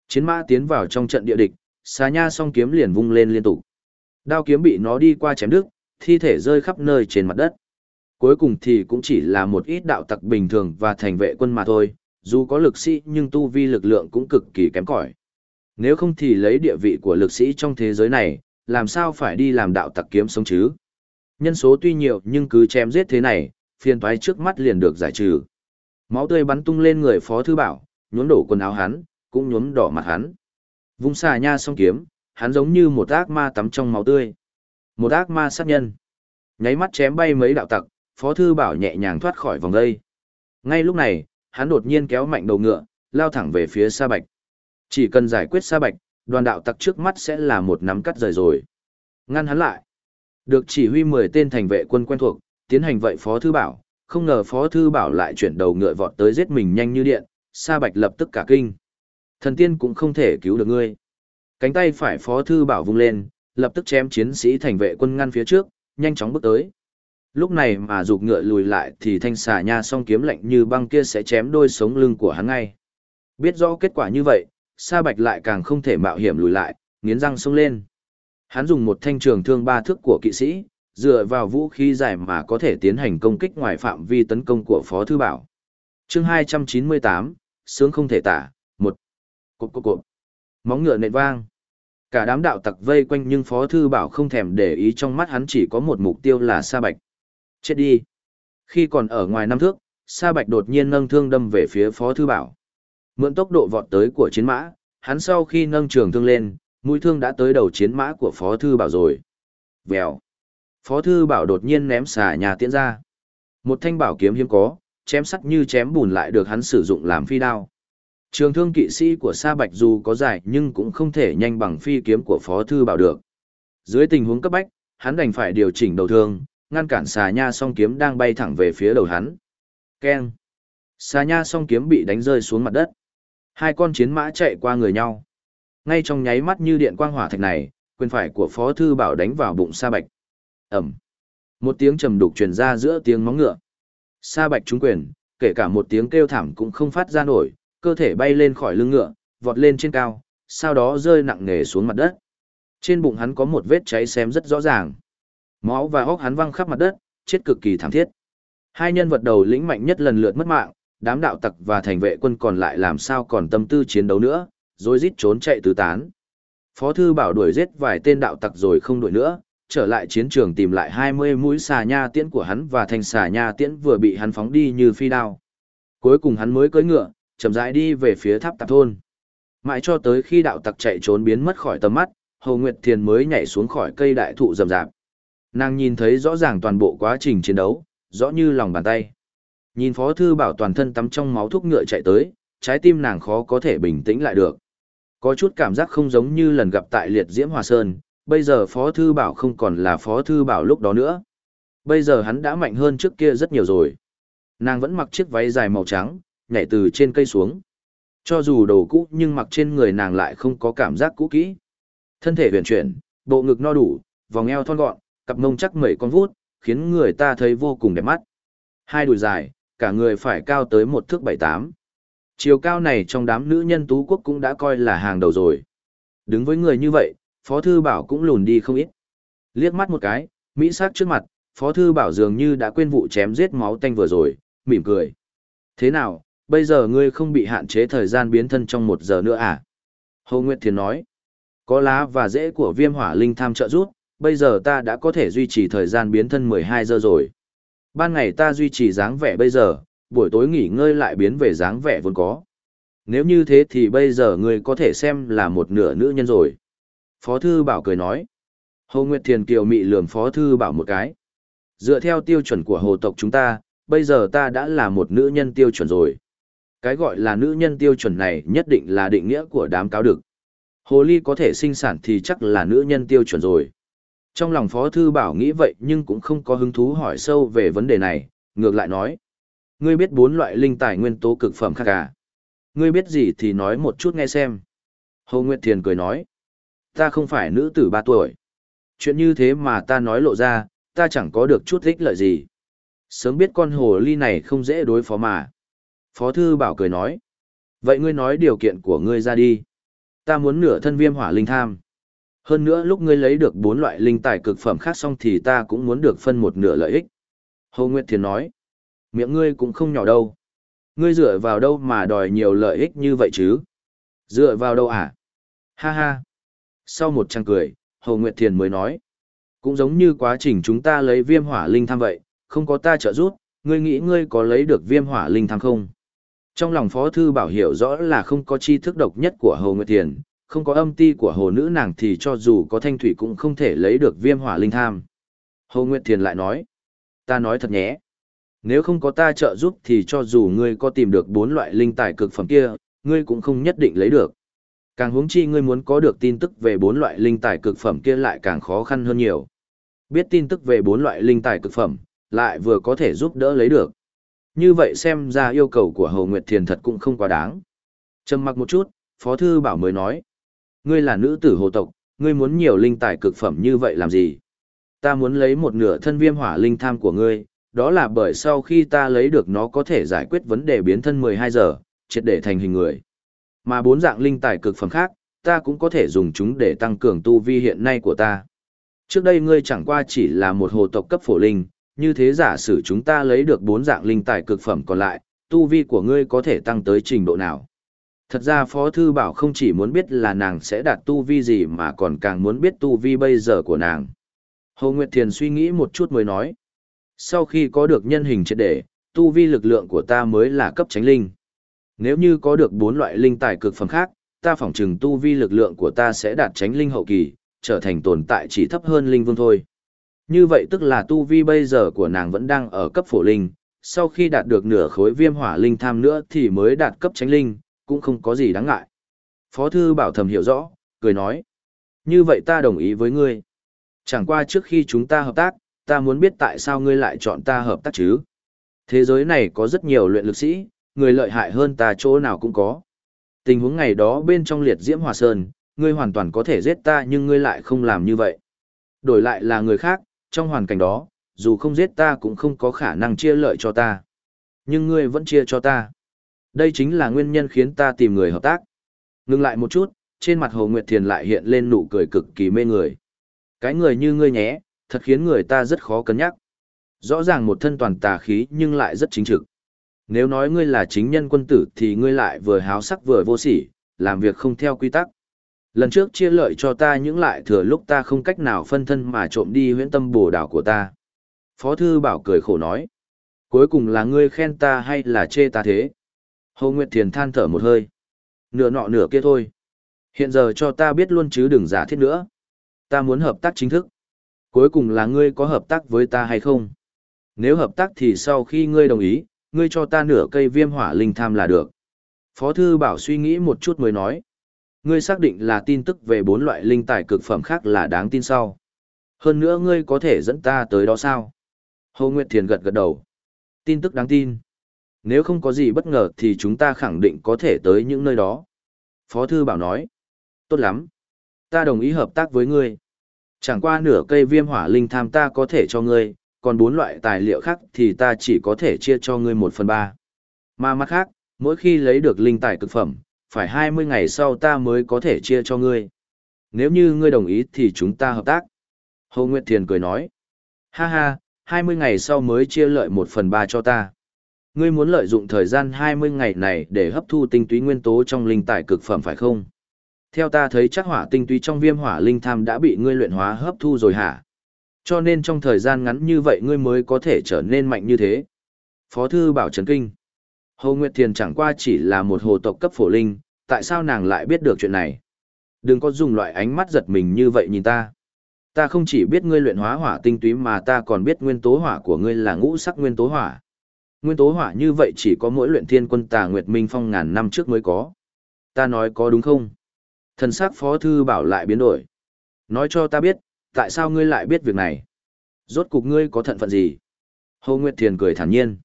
Chiến mã tiến vào trong trận địa địch, xà nha song kiếm liền vung lên liên tục. Đao kiếm bị nó đi qua chém đứt, thi thể rơi khắp nơi trên mặt đất cuối cùng thì cũng chỉ là một ít đạo tặc bình thường và thành vệ quân mà thôi, dù có lực sĩ nhưng tu vi lực lượng cũng cực kỳ kém cỏi. Nếu không thì lấy địa vị của lực sĩ trong thế giới này, làm sao phải đi làm đạo tặc kiếm sống chứ? Nhân số tuy nhiều nhưng cứ chém giết thế này, phiền toái trước mắt liền được giải trừ. Máu tươi bắn tung lên người Phó Thư Bảo, nhuốm đổ quần áo hắn, cũng nhuốm đỏ mặt hắn. Vung xà nha song kiếm, hắn giống như một ác ma tắm trong máu tươi. Một ác ma sát nhân. Nháy mắt chém bay mấy đạo tặc, Phó Thư Bảo nhẹ nhàng thoát khỏi vòng đây. Ngay lúc này, hắn đột nhiên kéo mạnh đầu ngựa, lao thẳng về phía Sa Bạch. Chỉ cần giải quyết Sa Bạch, đoàn đạo tặc trước mắt sẽ là một nắm cắt rời rồi. Ngăn hắn lại. Được chỉ huy 10 tên thành vệ quân quen thuộc, tiến hành vậy Phó Thư Bảo, không ngờ Phó Thư Bảo lại chuyển đầu ngựa vọt tới giết mình nhanh như điện, Sa Bạch lập tức cả kinh. Thần tiên cũng không thể cứu được ngươi. Cánh tay phải Phó Thư Bảo vung lên, lập tức chém chiến sĩ thành vệ quân ngăn phía trước, nhanh chóng bước tới. Lúc này mà rụt ngựa lùi lại thì thanh xà nha song kiếm lạnh như băng kia sẽ chém đôi sống lưng của hắn ngay. Biết rõ kết quả như vậy, Sa Bạch lại càng không thể mạo hiểm lùi lại, nghiến răng xông lên. Hắn dùng một thanh trường thương ba thước của kỵ sĩ, dựa vào vũ khí dài mà có thể tiến hành công kích ngoài phạm vi tấn công của Phó Thư Bảo. chương 298, sướng không thể tả, một Cộp cộp cộp. Móng ngựa nện vang. Cả đám đạo tặc vây quanh nhưng Phó Thư Bảo không thèm để ý trong mắt hắn chỉ có một mục tiêu là Sa Bạch. Chết đi. Khi còn ở ngoài năm thước, Sa Bạch đột nhiên nâng thương đâm về phía Phó Thư Bảo. Mượn tốc độ vọt tới của chiến mã, hắn sau khi nâng trường thương lên, mũi thương đã tới đầu chiến mã của Phó Thư Bảo rồi. Vèo. Phó Thư Bảo đột nhiên ném xà nhà tiễn ra. Một thanh bảo kiếm hiếm có, chém sắt như chém bùn lại được hắn sử dụng làm phi đao. Trường thương kỵ sĩ của Sa Bạch dù có dài nhưng cũng không thể nhanh bằng phi kiếm của Phó Thư Bảo được. Dưới tình huống cấp bách, hắn đành phải điều chỉnh đầu thương, ngăn cản xà nha song kiếm đang bay thẳng về phía đầu hắn. Keng! Xà nha song kiếm bị đánh rơi xuống mặt đất. Hai con chiến mã chạy qua người nhau. Ngay trong nháy mắt như điện quang hỏa thạch này, quyền phải của Phó Thư Bảo đánh vào bụng Sa Bạch. Ẩm! Một tiếng trầm đục truyền ra giữa tiếng móng ngựa. Sa Bạch trúng quyền, kể cả một tiếng kêu thảm cũng không phát ra nổi, cơ thể bay lên khỏi lưng ngựa, vọt lên trên cao, sau đó rơi nặng nề xuống mặt đất. Trên bụng hắn có một vết cháy xém rất rõ ràng. Máu và hốc hắn văng khắp mặt đất, chết cực kỳ thảm thiết. Hai nhân vật đầu lĩnh mạnh nhất lần lượt mất mạng, đám đạo tặc và thành vệ quân còn lại làm sao còn tâm tư chiến đấu nữa, rồi rít trốn chạy tứ tán. Phó thư bảo đuổi giết vài tên đạo tặc rồi không đuổi nữa, trở lại chiến trường tìm lại 20 mũi xà nha tiễn của hắn và thành xà nha tiễn vừa bị hắn phóng đi như phi đao. Cuối cùng hắn mới cưỡi ngựa, chậm rãi đi về phía tháp tạp thôn. Mãi cho tới khi đạo tặc chạy trốn biến mất khỏi tầm mắt, Hồ Nguyệt Thiền mới nhảy xuống khỏi cây đại thụ rậm rạp. Nàng nhìn thấy rõ ràng toàn bộ quá trình chiến đấu, rõ như lòng bàn tay. Nhìn Phó Thư Bảo toàn thân tắm trong máu thuốc ngựa chạy tới, trái tim nàng khó có thể bình tĩnh lại được. Có chút cảm giác không giống như lần gặp tại liệt diễm Hòa Sơn, bây giờ Phó Thư Bảo không còn là Phó Thư Bảo lúc đó nữa. Bây giờ hắn đã mạnh hơn trước kia rất nhiều rồi. Nàng vẫn mặc chiếc váy dài màu trắng, nhảy từ trên cây xuống. Cho dù đồ cũ nhưng mặc trên người nàng lại không có cảm giác cũ kỹ. Thân thể huyền chuyển, bộ ngực no đủ, vòng eo thon gọn, cặp mông chắc mẩy con vút, khiến người ta thấy vô cùng đẹp mắt. Hai đùi dài, cả người phải cao tới một thước bảy tám. Chiều cao này trong đám nữ nhân tú quốc cũng đã coi là hàng đầu rồi. Đứng với người như vậy, Phó Thư Bảo cũng lùn đi không ít. Liếc mắt một cái, Mỹ sắc trước mặt, Phó Thư Bảo dường như đã quên vụ chém giết máu tanh vừa rồi, mỉm cười. Thế nào, bây giờ ngươi không bị hạn chế thời gian biến thân trong một giờ nữa à? Hồ Nguyệt Thiền nói, có lá và rễ của viêm hỏa linh tham trợ rút, bây giờ ta đã có thể duy trì thời gian biến thân 12 giờ rồi. Ban ngày ta duy trì dáng vẻ bây giờ, buổi tối nghỉ ngơi lại biến về dáng vẻ vốn có. Nếu như thế thì bây giờ ngươi có thể xem là một nửa nữ nhân rồi. Phó Thư Bảo cười nói. Hồ Nguyệt Thiền Kiều mị lườm Phó Thư Bảo một cái. Dựa theo tiêu chuẩn của hồ tộc chúng ta, bây giờ ta đã là một nữ nhân tiêu chuẩn rồi. Cái gọi là nữ nhân tiêu chuẩn này nhất định là định nghĩa của đám cáo đực. Hồ ly có thể sinh sản thì chắc là nữ nhân tiêu chuẩn rồi. Trong lòng Phó Thư Bảo nghĩ vậy nhưng cũng không có hứng thú hỏi sâu về vấn đề này, ngược lại nói. Ngươi biết bốn loại linh tài nguyên tố cực phẩm khác à? Ngươi biết gì thì nói một chút nghe xem. Hồ Nguyệt Thiền cười nói. Ta không phải nữ tử ba tuổi. Chuyện như thế mà ta nói lộ ra, ta chẳng có được chút ích lợi gì. Sớm biết con hồ ly này không dễ đối phó mà. Phó Thư Bảo cười nói. Vậy ngươi nói điều kiện của ngươi ra đi. Ta muốn nửa thân viêm hỏa linh tham. Hơn nữa lúc ngươi lấy được bốn loại linh tài cực phẩm khác xong thì ta cũng muốn được phân một nửa lợi ích. Hồ Nguyệt Thiền nói. Miệng ngươi cũng không nhỏ đâu. Ngươi dựa vào đâu mà đòi nhiều lợi ích như vậy chứ? Dựa vào đâu à? Ha ha. Sau một trang cười, Hồ Nguyệt Thiền mới nói. Cũng giống như quá trình chúng ta lấy viêm hỏa linh tham vậy, không có ta trợ giúp, ngươi nghĩ ngươi có lấy được viêm hỏa linh tham không? Trong lòng Phó Thư Bảo hiểu rõ là không có tri thức độc nhất của Hồ Nguyệt Thiền, không có âm ti của hồ nữ nàng thì cho dù có thanh thủy cũng không thể lấy được viêm hỏa linh tham. Hồ Nguyệt Thiền lại nói, ta nói thật nhé. Nếu không có ta trợ giúp thì cho dù ngươi có tìm được bốn loại linh tài cực phẩm kia, ngươi cũng không nhất định lấy được. Càng huống chi ngươi muốn có được tin tức về bốn loại linh tài cực phẩm kia lại càng khó khăn hơn nhiều. Biết tin tức về bốn loại linh tài cực phẩm, lại vừa có thể giúp đỡ lấy được. Như vậy xem ra yêu cầu của Hồ Nguyệt Thiền thật cũng không quá đáng. Trầm mặc một chút, Phó Thư Bảo mới nói. Ngươi là nữ tử hồ tộc, ngươi muốn nhiều linh tài cực phẩm như vậy làm gì? Ta muốn lấy một nửa thân viêm hỏa linh tham của ngươi, đó là bởi sau khi ta lấy được nó có thể giải quyết vấn đề biến thân 12 giờ, triệt để thành hình người. Mà bốn dạng linh tài cực phẩm khác, ta cũng có thể dùng chúng để tăng cường tu vi hiện nay của ta. Trước đây ngươi chẳng qua chỉ là một hồ tộc cấp phổ linh, như thế giả sử chúng ta lấy được bốn dạng linh tài cực phẩm còn lại, tu vi của ngươi có thể tăng tới trình độ nào. Thật ra Phó Thư Bảo không chỉ muốn biết là nàng sẽ đạt tu vi gì mà còn càng muốn biết tu vi bây giờ của nàng. Hồ Nguyệt Thiền suy nghĩ một chút mới nói. Sau khi có được nhân hình triệt để, tu vi lực lượng của ta mới là cấp tránh linh. Nếu như có được bốn loại linh tài cực phẩm khác, ta phỏng chừng tu vi lực lượng của ta sẽ đạt tránh linh hậu kỳ, trở thành tồn tại chỉ thấp hơn linh vương thôi. Như vậy tức là tu vi bây giờ của nàng vẫn đang ở cấp phổ linh, sau khi đạt được nửa khối viêm hỏa linh tham nữa thì mới đạt cấp tránh linh, cũng không có gì đáng ngại. Phó thư bảo thầm hiểu rõ, cười nói. Như vậy ta đồng ý với ngươi. Chẳng qua trước khi chúng ta hợp tác, ta muốn biết tại sao ngươi lại chọn ta hợp tác chứ. Thế giới này có rất nhiều luyện lực sĩ, người lợi hại hơn ta chỗ nào cũng có. Tình huống ngày đó bên trong liệt diễm hòa sơn, ngươi hoàn toàn có thể giết ta nhưng ngươi lại không làm như vậy. Đổi lại là người khác, trong hoàn cảnh đó, dù không giết ta cũng không có khả năng chia lợi cho ta. Nhưng ngươi vẫn chia cho ta. Đây chính là nguyên nhân khiến ta tìm người hợp tác. Ngừng lại một chút, trên mặt Hồ Nguyệt Thiền lại hiện lên nụ cười cực kỳ mê người. Cái người như ngươi nhé, thật khiến người ta rất khó cân nhắc. Rõ ràng một thân toàn tà khí nhưng lại rất chính trực. Nếu nói ngươi là chính nhân quân tử thì ngươi lại vừa háo sắc vừa vô sỉ, làm việc không theo quy tắc. Lần trước chia lợi cho ta những lại thừa lúc ta không cách nào phân thân mà trộm đi huyễn tâm bổ đảo của ta. Phó thư bảo cười khổ nói. Cuối cùng là ngươi khen ta hay là chê ta thế? Hồ Nguyệt Thiền than thở một hơi. Nửa nọ nửa kia thôi. Hiện giờ cho ta biết luôn chứ đừng giả thiết nữa. Ta muốn hợp tác chính thức. Cuối cùng là ngươi có hợp tác với ta hay không? Nếu hợp tác thì sau khi ngươi đồng ý, ngươi cho ta nửa cây viêm hỏa linh tham là được. Phó thư bảo suy nghĩ một chút mới nói. Ngươi xác định là tin tức về bốn loại linh tài cực phẩm khác là đáng tin sau. Hơn nữa ngươi có thể dẫn ta tới đó sao? Hồ Nguyệt Thiền gật gật đầu. Tin tức đáng tin. Nếu không có gì bất ngờ thì chúng ta khẳng định có thể tới những nơi đó. Phó Thư Bảo nói. Tốt lắm. Ta đồng ý hợp tác với ngươi. Chẳng qua nửa cây viêm hỏa linh tham ta có thể cho ngươi, còn bốn loại tài liệu khác thì ta chỉ có thể chia cho ngươi một phần ba. Mà mặt khác, mỗi khi lấy được linh tài cực phẩm, phải 20 ngày sau ta mới có thể chia cho ngươi. Nếu như ngươi đồng ý thì chúng ta hợp tác. Hồ Nguyệt Thiền cười nói. Ha ha, 20 ngày sau mới chia lợi một phần ba cho ta. Ngươi muốn lợi dụng thời gian 20 ngày này để hấp thu tinh túy nguyên tố trong linh tài cực phẩm phải không? Theo ta thấy chắc hỏa tinh túy trong viêm hỏa linh tham đã bị ngươi luyện hóa hấp thu rồi hả? Cho nên trong thời gian ngắn như vậy ngươi mới có thể trở nên mạnh như thế. Phó thư bảo trấn kinh. Hồ Nguyệt Thiền chẳng qua chỉ là một hồ tộc cấp phổ linh, tại sao nàng lại biết được chuyện này? Đừng có dùng loại ánh mắt giật mình như vậy nhìn ta. Ta không chỉ biết ngươi luyện hóa hỏa tinh túy mà ta còn biết nguyên tố hỏa của ngươi là ngũ sắc nguyên tố hỏa. Nguyên tố hỏa như vậy chỉ có mỗi luyện thiên quân tà Nguyệt Minh Phong ngàn năm trước mới có. Ta nói có đúng không? Thần sắc phó thư bảo lại biến đổi. Nói cho ta biết, tại sao ngươi lại biết việc này? Rốt cục ngươi có thận phận gì? Hồ Nguyệt Thiền cười thản nhiên.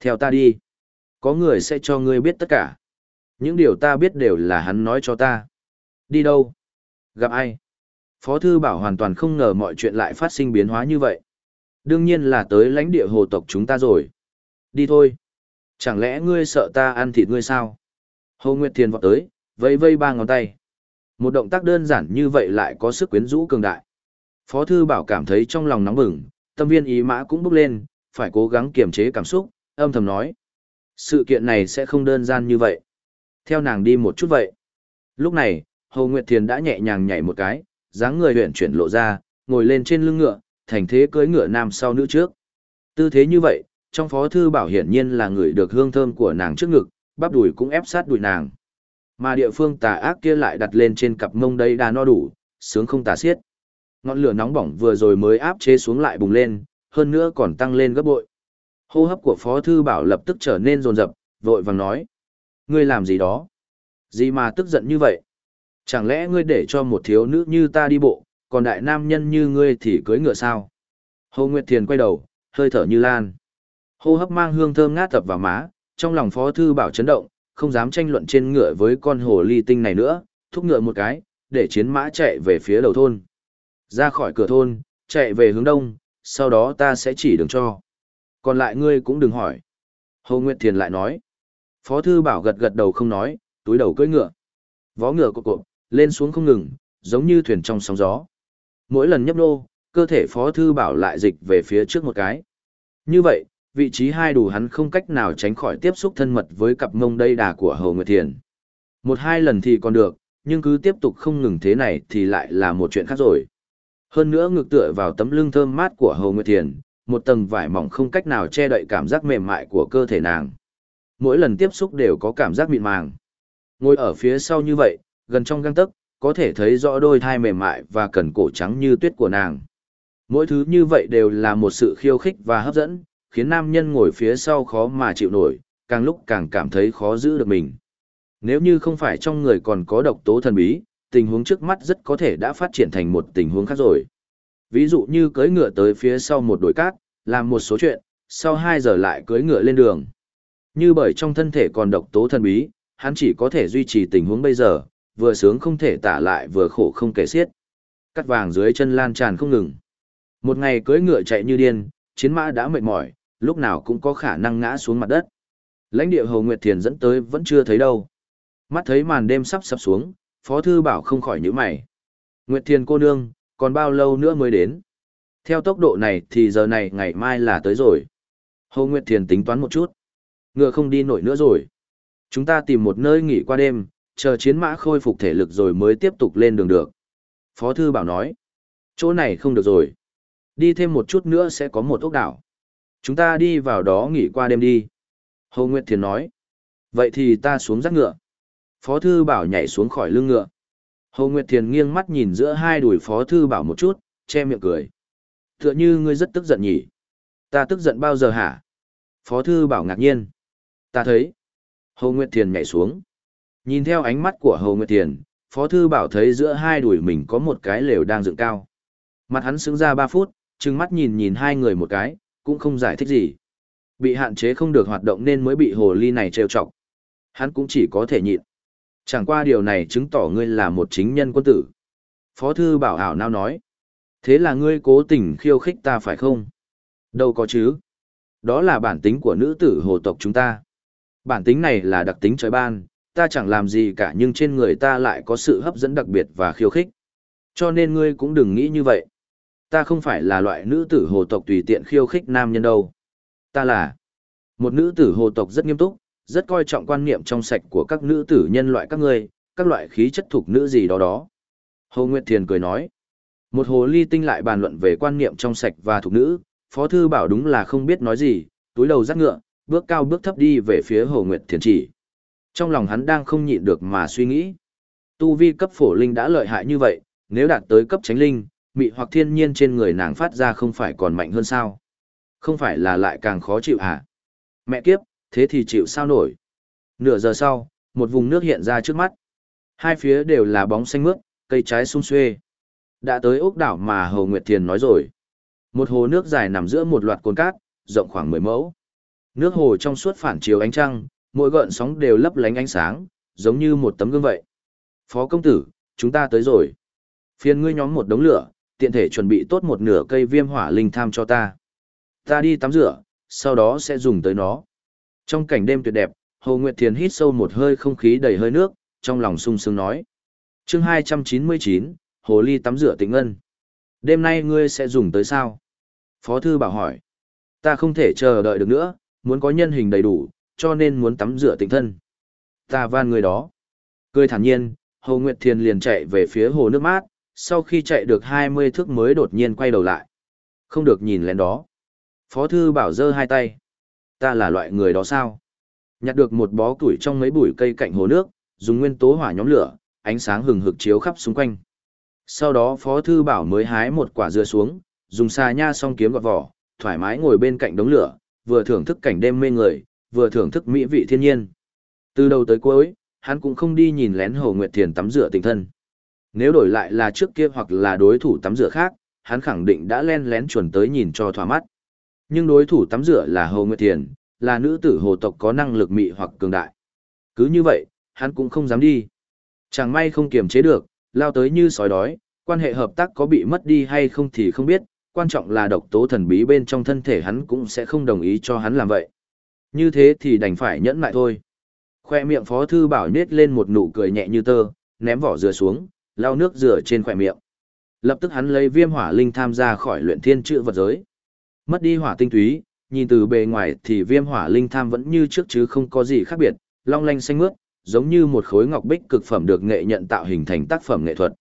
Theo ta đi. Có người sẽ cho ngươi biết tất cả. Những điều ta biết đều là hắn nói cho ta. Đi đâu? Gặp ai? Phó Thư Bảo hoàn toàn không ngờ mọi chuyện lại phát sinh biến hóa như vậy. Đương nhiên là tới lãnh địa hồ tộc chúng ta rồi. Đi thôi. Chẳng lẽ ngươi sợ ta ăn thịt ngươi sao? Hồ Nguyệt Thiền vọt tới, vây vây ba ngón tay. Một động tác đơn giản như vậy lại có sức quyến rũ cường đại. Phó Thư Bảo cảm thấy trong lòng nóng bừng, tâm viên ý mã cũng bốc lên, phải cố gắng kiềm chế cảm xúc, âm thầm nói. Sự kiện này sẽ không đơn giản như vậy. Theo nàng đi một chút vậy. Lúc này, Hồ Nguyệt Thiền đã nhẹ nhàng nhảy một cái, dáng người huyện chuyển lộ ra, ngồi lên trên lưng ngựa, thành thế cưỡi ngựa nam sau nữ trước. Tư thế như vậy, trong phó thư bảo hiển nhiên là người được hương thơm của nàng trước ngực, bắp đùi cũng ép sát đùi nàng. Mà địa phương tà ác kia lại đặt lên trên cặp mông đây đà no đủ, sướng không tà xiết. Ngọn lửa nóng bỏng vừa rồi mới áp chế xuống lại bùng lên, hơn nữa còn tăng lên gấp bội. Hô hấp của Phó Thư Bảo lập tức trở nên rồn rập, vội vàng nói. Ngươi làm gì đó? Gì mà tức giận như vậy? Chẳng lẽ ngươi để cho một thiếu nữ như ta đi bộ, còn đại nam nhân như ngươi thì cưới ngựa sao? Hồ Nguyệt Thiền quay đầu, hơi thở như lan. Hô hấp mang hương thơm ngát tập vào má, trong lòng Phó Thư Bảo chấn động, không dám tranh luận trên ngựa với con hồ ly tinh này nữa, thúc ngựa một cái, để chiến mã chạy về phía đầu thôn. Ra khỏi cửa thôn, chạy về hướng đông, sau đó ta sẽ chỉ đường cho. Còn lại ngươi cũng đừng hỏi. Hồ Nguyệt Thiền lại nói. Phó Thư Bảo gật gật đầu không nói, túi đầu cưỡi ngựa. Vó ngựa cộp cộp, lên xuống không ngừng, giống như thuyền trong sóng gió. Mỗi lần nhấp nô, cơ thể Phó Thư Bảo lại dịch về phía trước một cái. Như vậy, vị trí hai đủ hắn không cách nào tránh khỏi tiếp xúc thân mật với cặp mông đầy đà của Hồ Nguyệt Thiền. Một hai lần thì còn được, nhưng cứ tiếp tục không ngừng thế này thì lại là một chuyện khác rồi. Hơn nữa ngược tựa vào tấm lưng thơm mát của Hồ Nguyệt Thiền, một tầng vải mỏng không cách nào che đậy cảm giác mềm mại của cơ thể nàng. Mỗi lần tiếp xúc đều có cảm giác mịn màng. Ngồi ở phía sau như vậy, gần trong găng tấc, có thể thấy rõ đôi thai mềm mại và cần cổ trắng như tuyết của nàng. Mỗi thứ như vậy đều là một sự khiêu khích và hấp dẫn, khiến nam nhân ngồi phía sau khó mà chịu nổi, càng lúc càng cảm thấy khó giữ được mình. Nếu như không phải trong người còn có độc tố thần bí, tình huống trước mắt rất có thể đã phát triển thành một tình huống khác rồi. Ví dụ như cưỡi ngựa tới phía sau một đồi cát, làm một số chuyện, sau 2 giờ lại cưỡi ngựa lên đường. Như bởi trong thân thể còn độc tố thần bí, hắn chỉ có thể duy trì tình huống bây giờ, vừa sướng không thể tả lại vừa khổ không kể xiết. Cắt vàng dưới chân lan tràn không ngừng. Một ngày cưỡi ngựa chạy như điên, chiến mã đã mệt mỏi, lúc nào cũng có khả năng ngã xuống mặt đất. Lãnh địa Hồ Nguyệt Thiền dẫn tới vẫn chưa thấy đâu. Mắt thấy màn đêm sắp sập xuống, Phó Thư Bảo không khỏi nhíu mày. Nguyệt Thiền cô nương, còn bao lâu nữa mới đến? Theo tốc độ này thì giờ này ngày mai là tới rồi. Hồ Nguyệt Thiền tính toán một chút. Ngựa không đi nổi nữa rồi. Chúng ta tìm một nơi nghỉ qua đêm, chờ chiến mã khôi phục thể lực rồi mới tiếp tục lên đường được. Phó Thư Bảo nói. Chỗ này không được rồi. Đi thêm một chút nữa sẽ có một ốc đảo. Chúng ta đi vào đó nghỉ qua đêm đi. Hồ Nguyệt Thiền nói. Vậy thì ta xuống rắc ngựa. Phó Thư Bảo nhảy xuống khỏi lưng ngựa. Hồ Nguyệt Thiền nghiêng mắt nhìn giữa hai đùi Phó Thư Bảo một chút, che miệng cười. Tựa như ngươi rất tức giận nhỉ. Ta tức giận bao giờ hả? Phó Thư Bảo ngạc nhiên. Ta thấy. Hồ Nguyệt Thiền nhảy xuống. Nhìn theo ánh mắt của Hồ Nguyệt Thiền, Phó Thư Bảo thấy giữa hai đùi mình có một cái lều đang dựng cao. Mặt hắn xứng ra 3 phút, trừng mắt nhìn nhìn hai người một cái, cũng không giải thích gì. Bị hạn chế không được hoạt động nên mới bị hồ ly này trêu chọc. Hắn cũng chỉ có thể nhịn. Chẳng qua điều này chứng tỏ ngươi là một chính nhân quân tử. Phó thư bảo ảo nào nói. Thế là ngươi cố tình khiêu khích ta phải không? Đâu có chứ. Đó là bản tính của nữ tử hồ tộc chúng ta. Bản tính này là đặc tính trời ban, ta chẳng làm gì cả nhưng trên người ta lại có sự hấp dẫn đặc biệt và khiêu khích. Cho nên ngươi cũng đừng nghĩ như vậy. Ta không phải là loại nữ tử hồ tộc tùy tiện khiêu khích nam nhân đâu. Ta là một nữ tử hồ tộc rất nghiêm túc, rất coi trọng quan niệm trong sạch của các nữ tử nhân loại các ngươi, các loại khí chất thuộc nữ gì đó đó. Hồ Nguyệt Thiền cười nói. Một hồ ly tinh lại bàn luận về quan niệm trong sạch và thuộc nữ, Phó Thư bảo đúng là không biết nói gì, túi đầu rắc ngựa, bước cao bước thấp đi về phía Hồ Nguyệt Thiền chỉ. Trong lòng hắn đang không nhịn được mà suy nghĩ. Tu vi cấp phổ linh đã lợi hại như vậy, nếu đạt tới cấp tránh linh, mị hoặc thiên nhiên trên người nàng phát ra không phải còn mạnh hơn sao? Không phải là lại càng khó chịu hả? Mẹ kiếp, thế thì chịu sao nổi? Nửa giờ sau, một vùng nước hiện ra trước mắt. Hai phía đều là bóng xanh mướt, cây trái sung xuê. Đã tới ốc đảo mà Hầu Nguyệt Thiền nói rồi. Một hồ nước dài nằm giữa một loạt cồn cát, rộng khoảng 10 mẫu. Nước hồ trong suốt phản chiếu ánh trăng, mỗi gợn sóng đều lấp lánh ánh sáng, giống như một tấm gương vậy. Phó công tử, chúng ta tới rồi. Phiền ngươi nhóm một đống lửa, tiện thể chuẩn bị tốt một nửa cây viêm hỏa linh tham cho ta. Ta đi tắm rửa, sau đó sẽ dùng tới nó. Trong cảnh đêm tuyệt đẹp, Hồ Nguyệt Thiền hít sâu một hơi không khí đầy hơi nước, trong lòng sung sướng nói. chương 299, Hồ Ly tắm rửa tịnh ngân. Đêm nay ngươi sẽ dùng tới sao? Phó Thư bảo hỏi. Ta không thể chờ đợi được nữa, muốn có nhân hình đầy đủ, cho nên muốn tắm rửa tịnh thân. Ta van người đó. Cười thản nhiên, Hồ Nguyệt Thiền liền chạy về phía hồ nước mát, sau khi chạy được 20 thước mới đột nhiên quay đầu lại. Không được nhìn lén đó. Phó thư bảo dơ hai tay. Ta là loại người đó sao? Nhặt được một bó củi trong mấy bụi cây cạnh hồ nước, dùng nguyên tố hỏa nhóm lửa, ánh sáng hừng hực chiếu khắp xung quanh. Sau đó Phó Thư Bảo mới hái một quả dưa xuống, dùng xà nha song kiếm gọt vỏ, thoải mái ngồi bên cạnh đống lửa, vừa thưởng thức cảnh đêm mê người, vừa thưởng thức mỹ vị thiên nhiên. Từ đầu tới cuối, hắn cũng không đi nhìn lén Hồ Nguyệt Thiền tắm rửa tình thân. Nếu đổi lại là trước kia hoặc là đối thủ tắm rửa khác, hắn khẳng định đã len lén chuẩn tới nhìn cho thỏa mắt. Nhưng đối thủ tắm rửa là Hồ Nguyệt Thiền, là nữ tử hồ tộc có năng lực mị hoặc cường đại. Cứ như vậy, hắn cũng không dám đi. Chẳng may không kiềm chế được, lao tới như sói đói, quan hệ hợp tác có bị mất đi hay không thì không biết, quan trọng là độc tố thần bí bên trong thân thể hắn cũng sẽ không đồng ý cho hắn làm vậy. Như thế thì đành phải nhẫn lại thôi. Khoe miệng phó thư bảo nết lên một nụ cười nhẹ như tơ, ném vỏ dừa xuống, lau nước rửa trên khỏe miệng. Lập tức hắn lấy viêm hỏa linh tham gia khỏi luyện thiên chữ vật giới. Mất đi hỏa tinh túy, nhìn từ bề ngoài thì viêm hỏa linh tham vẫn như trước chứ không có gì khác biệt, long lanh xanh mướt, giống như một khối ngọc bích cực phẩm được nghệ nhận tạo hình thành tác phẩm nghệ thuật.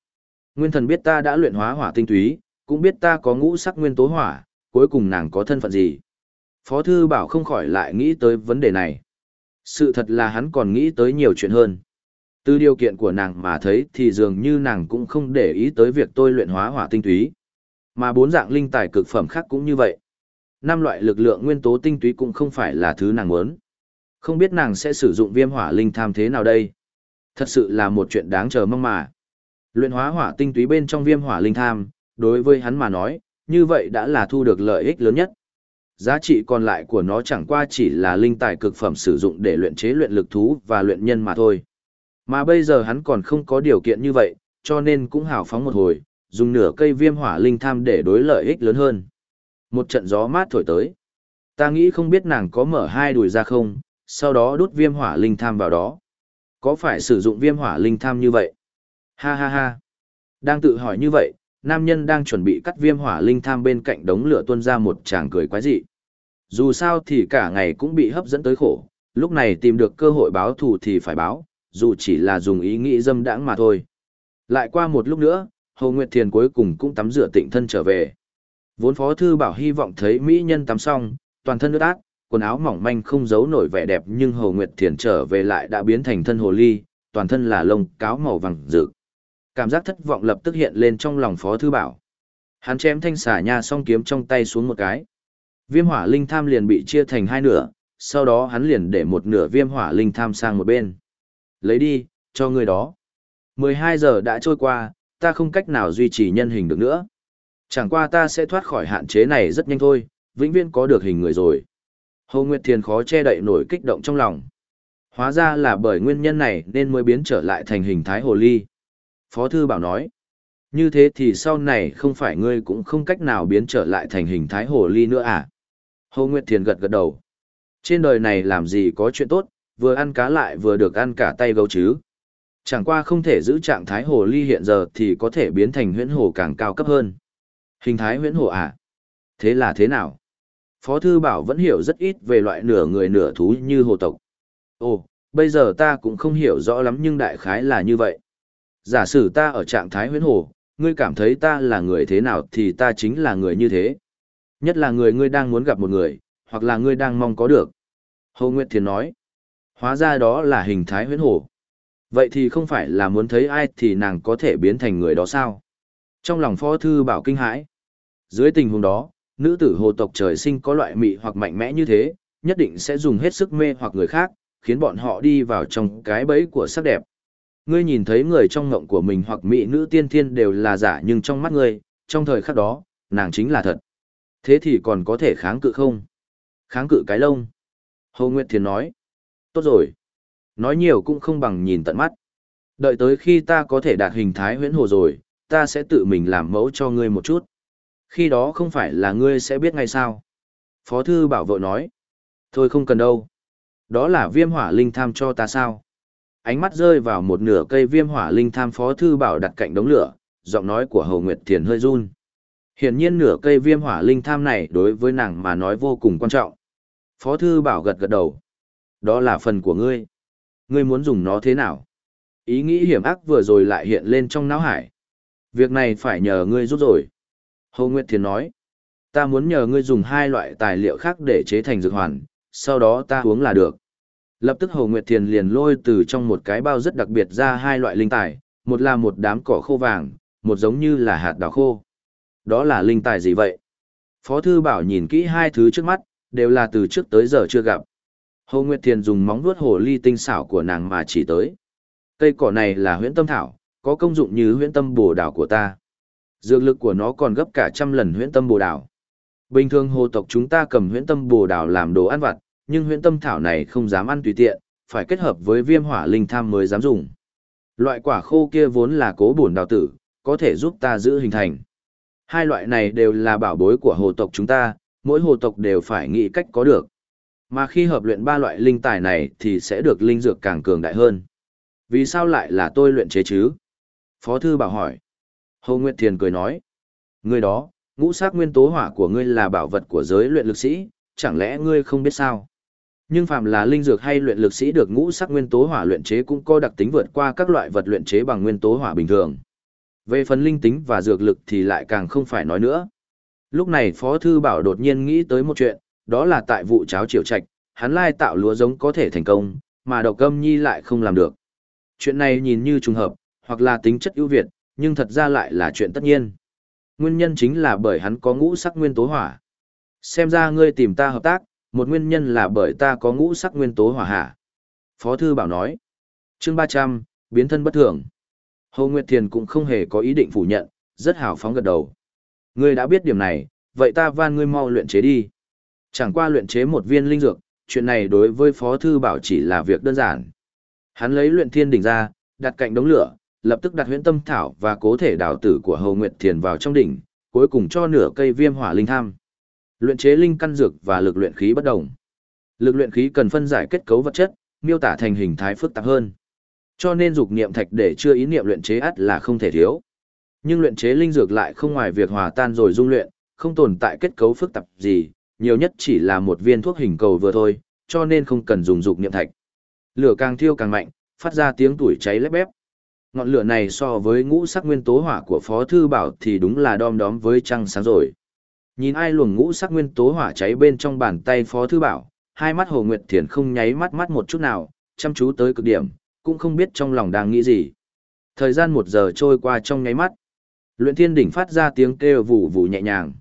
Nguyên thần biết ta đã luyện hóa hỏa tinh túy, cũng biết ta có ngũ sắc nguyên tố hỏa, cuối cùng nàng có thân phận gì. Phó thư bảo không khỏi lại nghĩ tới vấn đề này. Sự thật là hắn còn nghĩ tới nhiều chuyện hơn. Từ điều kiện của nàng mà thấy thì dường như nàng cũng không để ý tới việc tôi luyện hóa hỏa tinh túy. Mà bốn dạng linh tài cực phẩm khác cũng như vậy. Năm loại lực lượng nguyên tố tinh túy cũng không phải là thứ nàng muốn. Không biết nàng sẽ sử dụng viêm hỏa linh tham thế nào đây. Thật sự là một chuyện đáng chờ mong mà. Luyện hóa hỏa tinh túy bên trong viêm hỏa linh tham, đối với hắn mà nói, như vậy đã là thu được lợi ích lớn nhất. Giá trị còn lại của nó chẳng qua chỉ là linh tài cực phẩm sử dụng để luyện chế luyện lực thú và luyện nhân mà thôi. Mà bây giờ hắn còn không có điều kiện như vậy, cho nên cũng hào phóng một hồi, dùng nửa cây viêm hỏa linh tham để đối lợi ích lớn hơn. Một trận gió mát thổi tới. Ta nghĩ không biết nàng có mở hai đùi ra không, sau đó đút viêm hỏa linh tham vào đó. Có phải sử dụng viêm hỏa linh tham như vậy? Ha ha ha. Đang tự hỏi như vậy, nam nhân đang chuẩn bị cắt viêm hỏa linh tham bên cạnh đống lửa tuôn ra một tràng cười quái dị. Dù sao thì cả ngày cũng bị hấp dẫn tới khổ, lúc này tìm được cơ hội báo thù thì phải báo, dù chỉ là dùng ý nghĩ dâm đãng mà thôi. Lại qua một lúc nữa, Hồ Nguyệt Thiền cuối cùng cũng tắm rửa tịnh thân trở về. Vốn Phó Thư Bảo hy vọng thấy Mỹ nhân tắm xong, toàn thân ướt át, quần áo mỏng manh không giấu nổi vẻ đẹp nhưng Hồ Nguyệt Thiền trở về lại đã biến thành thân hồ ly, toàn thân là lông cáo màu vàng rực. Cảm giác thất vọng lập tức hiện lên trong lòng Phó Thư Bảo. Hắn chém thanh xả nha song kiếm trong tay xuống một cái. Viêm hỏa linh tham liền bị chia thành hai nửa, sau đó hắn liền để một nửa viêm hỏa linh tham sang một bên. Lấy đi, cho người đó. 12 giờ đã trôi qua, ta không cách nào duy trì nhân hình được nữa. Chẳng qua ta sẽ thoát khỏi hạn chế này rất nhanh thôi, vĩnh viễn có được hình người rồi. Hồ Nguyệt Thiền khó che đậy nổi kích động trong lòng. Hóa ra là bởi nguyên nhân này nên mới biến trở lại thành hình thái hồ ly. Phó Thư Bảo nói, như thế thì sau này không phải ngươi cũng không cách nào biến trở lại thành hình thái hồ ly nữa à? Hồ Nguyệt Thiền gật gật đầu. Trên đời này làm gì có chuyện tốt, vừa ăn cá lại vừa được ăn cả tay gấu chứ. Chẳng qua không thể giữ trạng thái hồ ly hiện giờ thì có thể biến thành huyễn hồ càng cao cấp hơn. Hình thái huyễn hồ à? Thế là thế nào? Phó Thư Bảo vẫn hiểu rất ít về loại nửa người nửa thú như hồ tộc. Ồ, bây giờ ta cũng không hiểu rõ lắm nhưng đại khái là như vậy. Giả sử ta ở trạng thái huyễn hồ, ngươi cảm thấy ta là người thế nào thì ta chính là người như thế. Nhất là người ngươi đang muốn gặp một người, hoặc là ngươi đang mong có được. Hồ Nguyệt Thiền nói, hóa ra đó là hình thái huyễn hồ. Vậy thì không phải là muốn thấy ai thì nàng có thể biến thành người đó sao? Trong lòng phó thư bảo kinh hãi. Dưới tình huống đó, nữ tử hồ tộc trời sinh có loại mị hoặc mạnh mẽ như thế, nhất định sẽ dùng hết sức mê hoặc người khác, khiến bọn họ đi vào trong cái bẫy của sắc đẹp. Ngươi nhìn thấy người trong ngộng của mình hoặc mỹ nữ tiên thiên đều là giả nhưng trong mắt ngươi, trong thời khắc đó, nàng chính là thật. Thế thì còn có thể kháng cự không? Kháng cự cái lông. Hồ Nguyệt Thiền nói. Tốt rồi. Nói nhiều cũng không bằng nhìn tận mắt. Đợi tới khi ta có thể đạt hình thái huyễn hồ rồi, ta sẽ tự mình làm mẫu cho ngươi một chút. Khi đó không phải là ngươi sẽ biết ngay sao. Phó thư bảo vợ nói. Thôi không cần đâu. Đó là viêm hỏa linh tham cho ta sao? Ánh mắt rơi vào một nửa cây viêm hỏa linh tham phó thư bảo đặt cạnh đống lửa, giọng nói của Hầu Nguyệt Thiền hơi run. Hiển nhiên nửa cây viêm hỏa linh tham này đối với nàng mà nói vô cùng quan trọng. Phó thư bảo gật gật đầu. Đó là phần của ngươi. Ngươi muốn dùng nó thế nào? Ý nghĩ hiểm ác vừa rồi lại hiện lên trong não hải. Việc này phải nhờ ngươi giúp rồi. Hồ Nguyệt Thiền nói. Ta muốn nhờ ngươi dùng hai loại tài liệu khác để chế thành dược hoàn, sau đó ta uống là được. Lập tức Hồ Nguyệt Thiền liền lôi từ trong một cái bao rất đặc biệt ra hai loại linh tài, một là một đám cỏ khô vàng, một giống như là hạt đào khô. Đó là linh tài gì vậy? Phó Thư Bảo nhìn kỹ hai thứ trước mắt, đều là từ trước tới giờ chưa gặp. Hồ Nguyệt Thiền dùng móng vuốt hồ ly tinh xảo của nàng mà chỉ tới. Cây cỏ này là huyễn tâm thảo, có công dụng như huyễn tâm bồ đào của ta. Dược lực của nó còn gấp cả trăm lần huyễn tâm bồ đào. Bình thường hồ tộc chúng ta cầm huyễn tâm bồ đào làm đồ ăn vặt, nhưng huyễn tâm thảo này không dám ăn tùy tiện, phải kết hợp với viêm hỏa linh tham mới dám dùng. Loại quả khô kia vốn là cố bổn đào tử, có thể giúp ta giữ hình thành. Hai loại này đều là bảo bối của hồ tộc chúng ta, mỗi hồ tộc đều phải nghĩ cách có được. Mà khi hợp luyện ba loại linh tài này thì sẽ được linh dược càng cường đại hơn. Vì sao lại là tôi luyện chế chứ? Phó thư bảo hỏi. Hồ Nguyệt Thiền cười nói. Ngươi đó, ngũ sắc nguyên tố hỏa của ngươi là bảo vật của giới luyện lực sĩ, chẳng lẽ ngươi không biết sao? Nhưng phàm là linh dược hay luyện lực sĩ được ngũ sắc nguyên tố hỏa luyện chế cũng có đặc tính vượt qua các loại vật luyện chế bằng nguyên tố hỏa bình thường. Về phần linh tính và dược lực thì lại càng không phải nói nữa. Lúc này Phó Thư Bảo đột nhiên nghĩ tới một chuyện, đó là tại vụ cháo triều trạch, hắn lai tạo lúa giống có thể thành công, mà độc âm nhi lại không làm được. Chuyện này nhìn như trùng hợp, hoặc là tính chất ưu việt, nhưng thật ra lại là chuyện tất nhiên. Nguyên nhân chính là bởi hắn có ngũ sắc nguyên tố hỏa. Xem ra ngươi tìm ta hợp tác, một nguyên nhân là bởi ta có ngũ sắc nguyên tố hỏa hạ. Phó Thư Bảo nói. chương 300, biến thân bất thường. Hồ Nguyệt Thiền cũng không hề có ý định phủ nhận, rất hào phóng gật đầu. Ngươi đã biết điểm này, vậy ta van ngươi mau luyện chế đi. Chẳng qua luyện chế một viên linh dược, chuyện này đối với Phó Thư Bảo chỉ là việc đơn giản. Hắn lấy luyện thiên đỉnh ra, đặt cạnh đống lửa, lập tức đặt huyễn tâm thảo và cố thể đào tử của Hồ Nguyệt Thiền vào trong đỉnh, cuối cùng cho nửa cây viêm hỏa linh tham. Luyện chế linh căn dược và lực luyện khí bất đồng. Lực luyện khí cần phân giải kết cấu vật chất, miêu tả thành hình thái phức tạp hơn. Cho nên dục niệm thạch để chưa ý niệm luyện chế ắt là không thể thiếu. Nhưng luyện chế linh dược lại không ngoài việc hòa tan rồi dung luyện, không tồn tại kết cấu phức tạp gì, nhiều nhất chỉ là một viên thuốc hình cầu vừa thôi, cho nên không cần dùng dục niệm thạch. Lửa càng thiêu càng mạnh, phát ra tiếng tuổi cháy lép bép. Ngọn lửa này so với ngũ sắc nguyên tố hỏa của Phó Thư Bảo thì đúng là đom đóm với trăng sáng rồi. Nhìn ai luồng ngũ sắc nguyên tố hỏa cháy bên trong bàn tay Phó Thư Bảo, hai mắt Hồ Nguyệt Thiền không nháy mắt mắt một chút nào, chăm chú tới cực điểm, cũng không biết trong lòng đang nghĩ gì. Thời gian một giờ trôi qua trong nháy mắt. Luyện thiên đỉnh phát ra tiếng kêu vù vù nhẹ nhàng.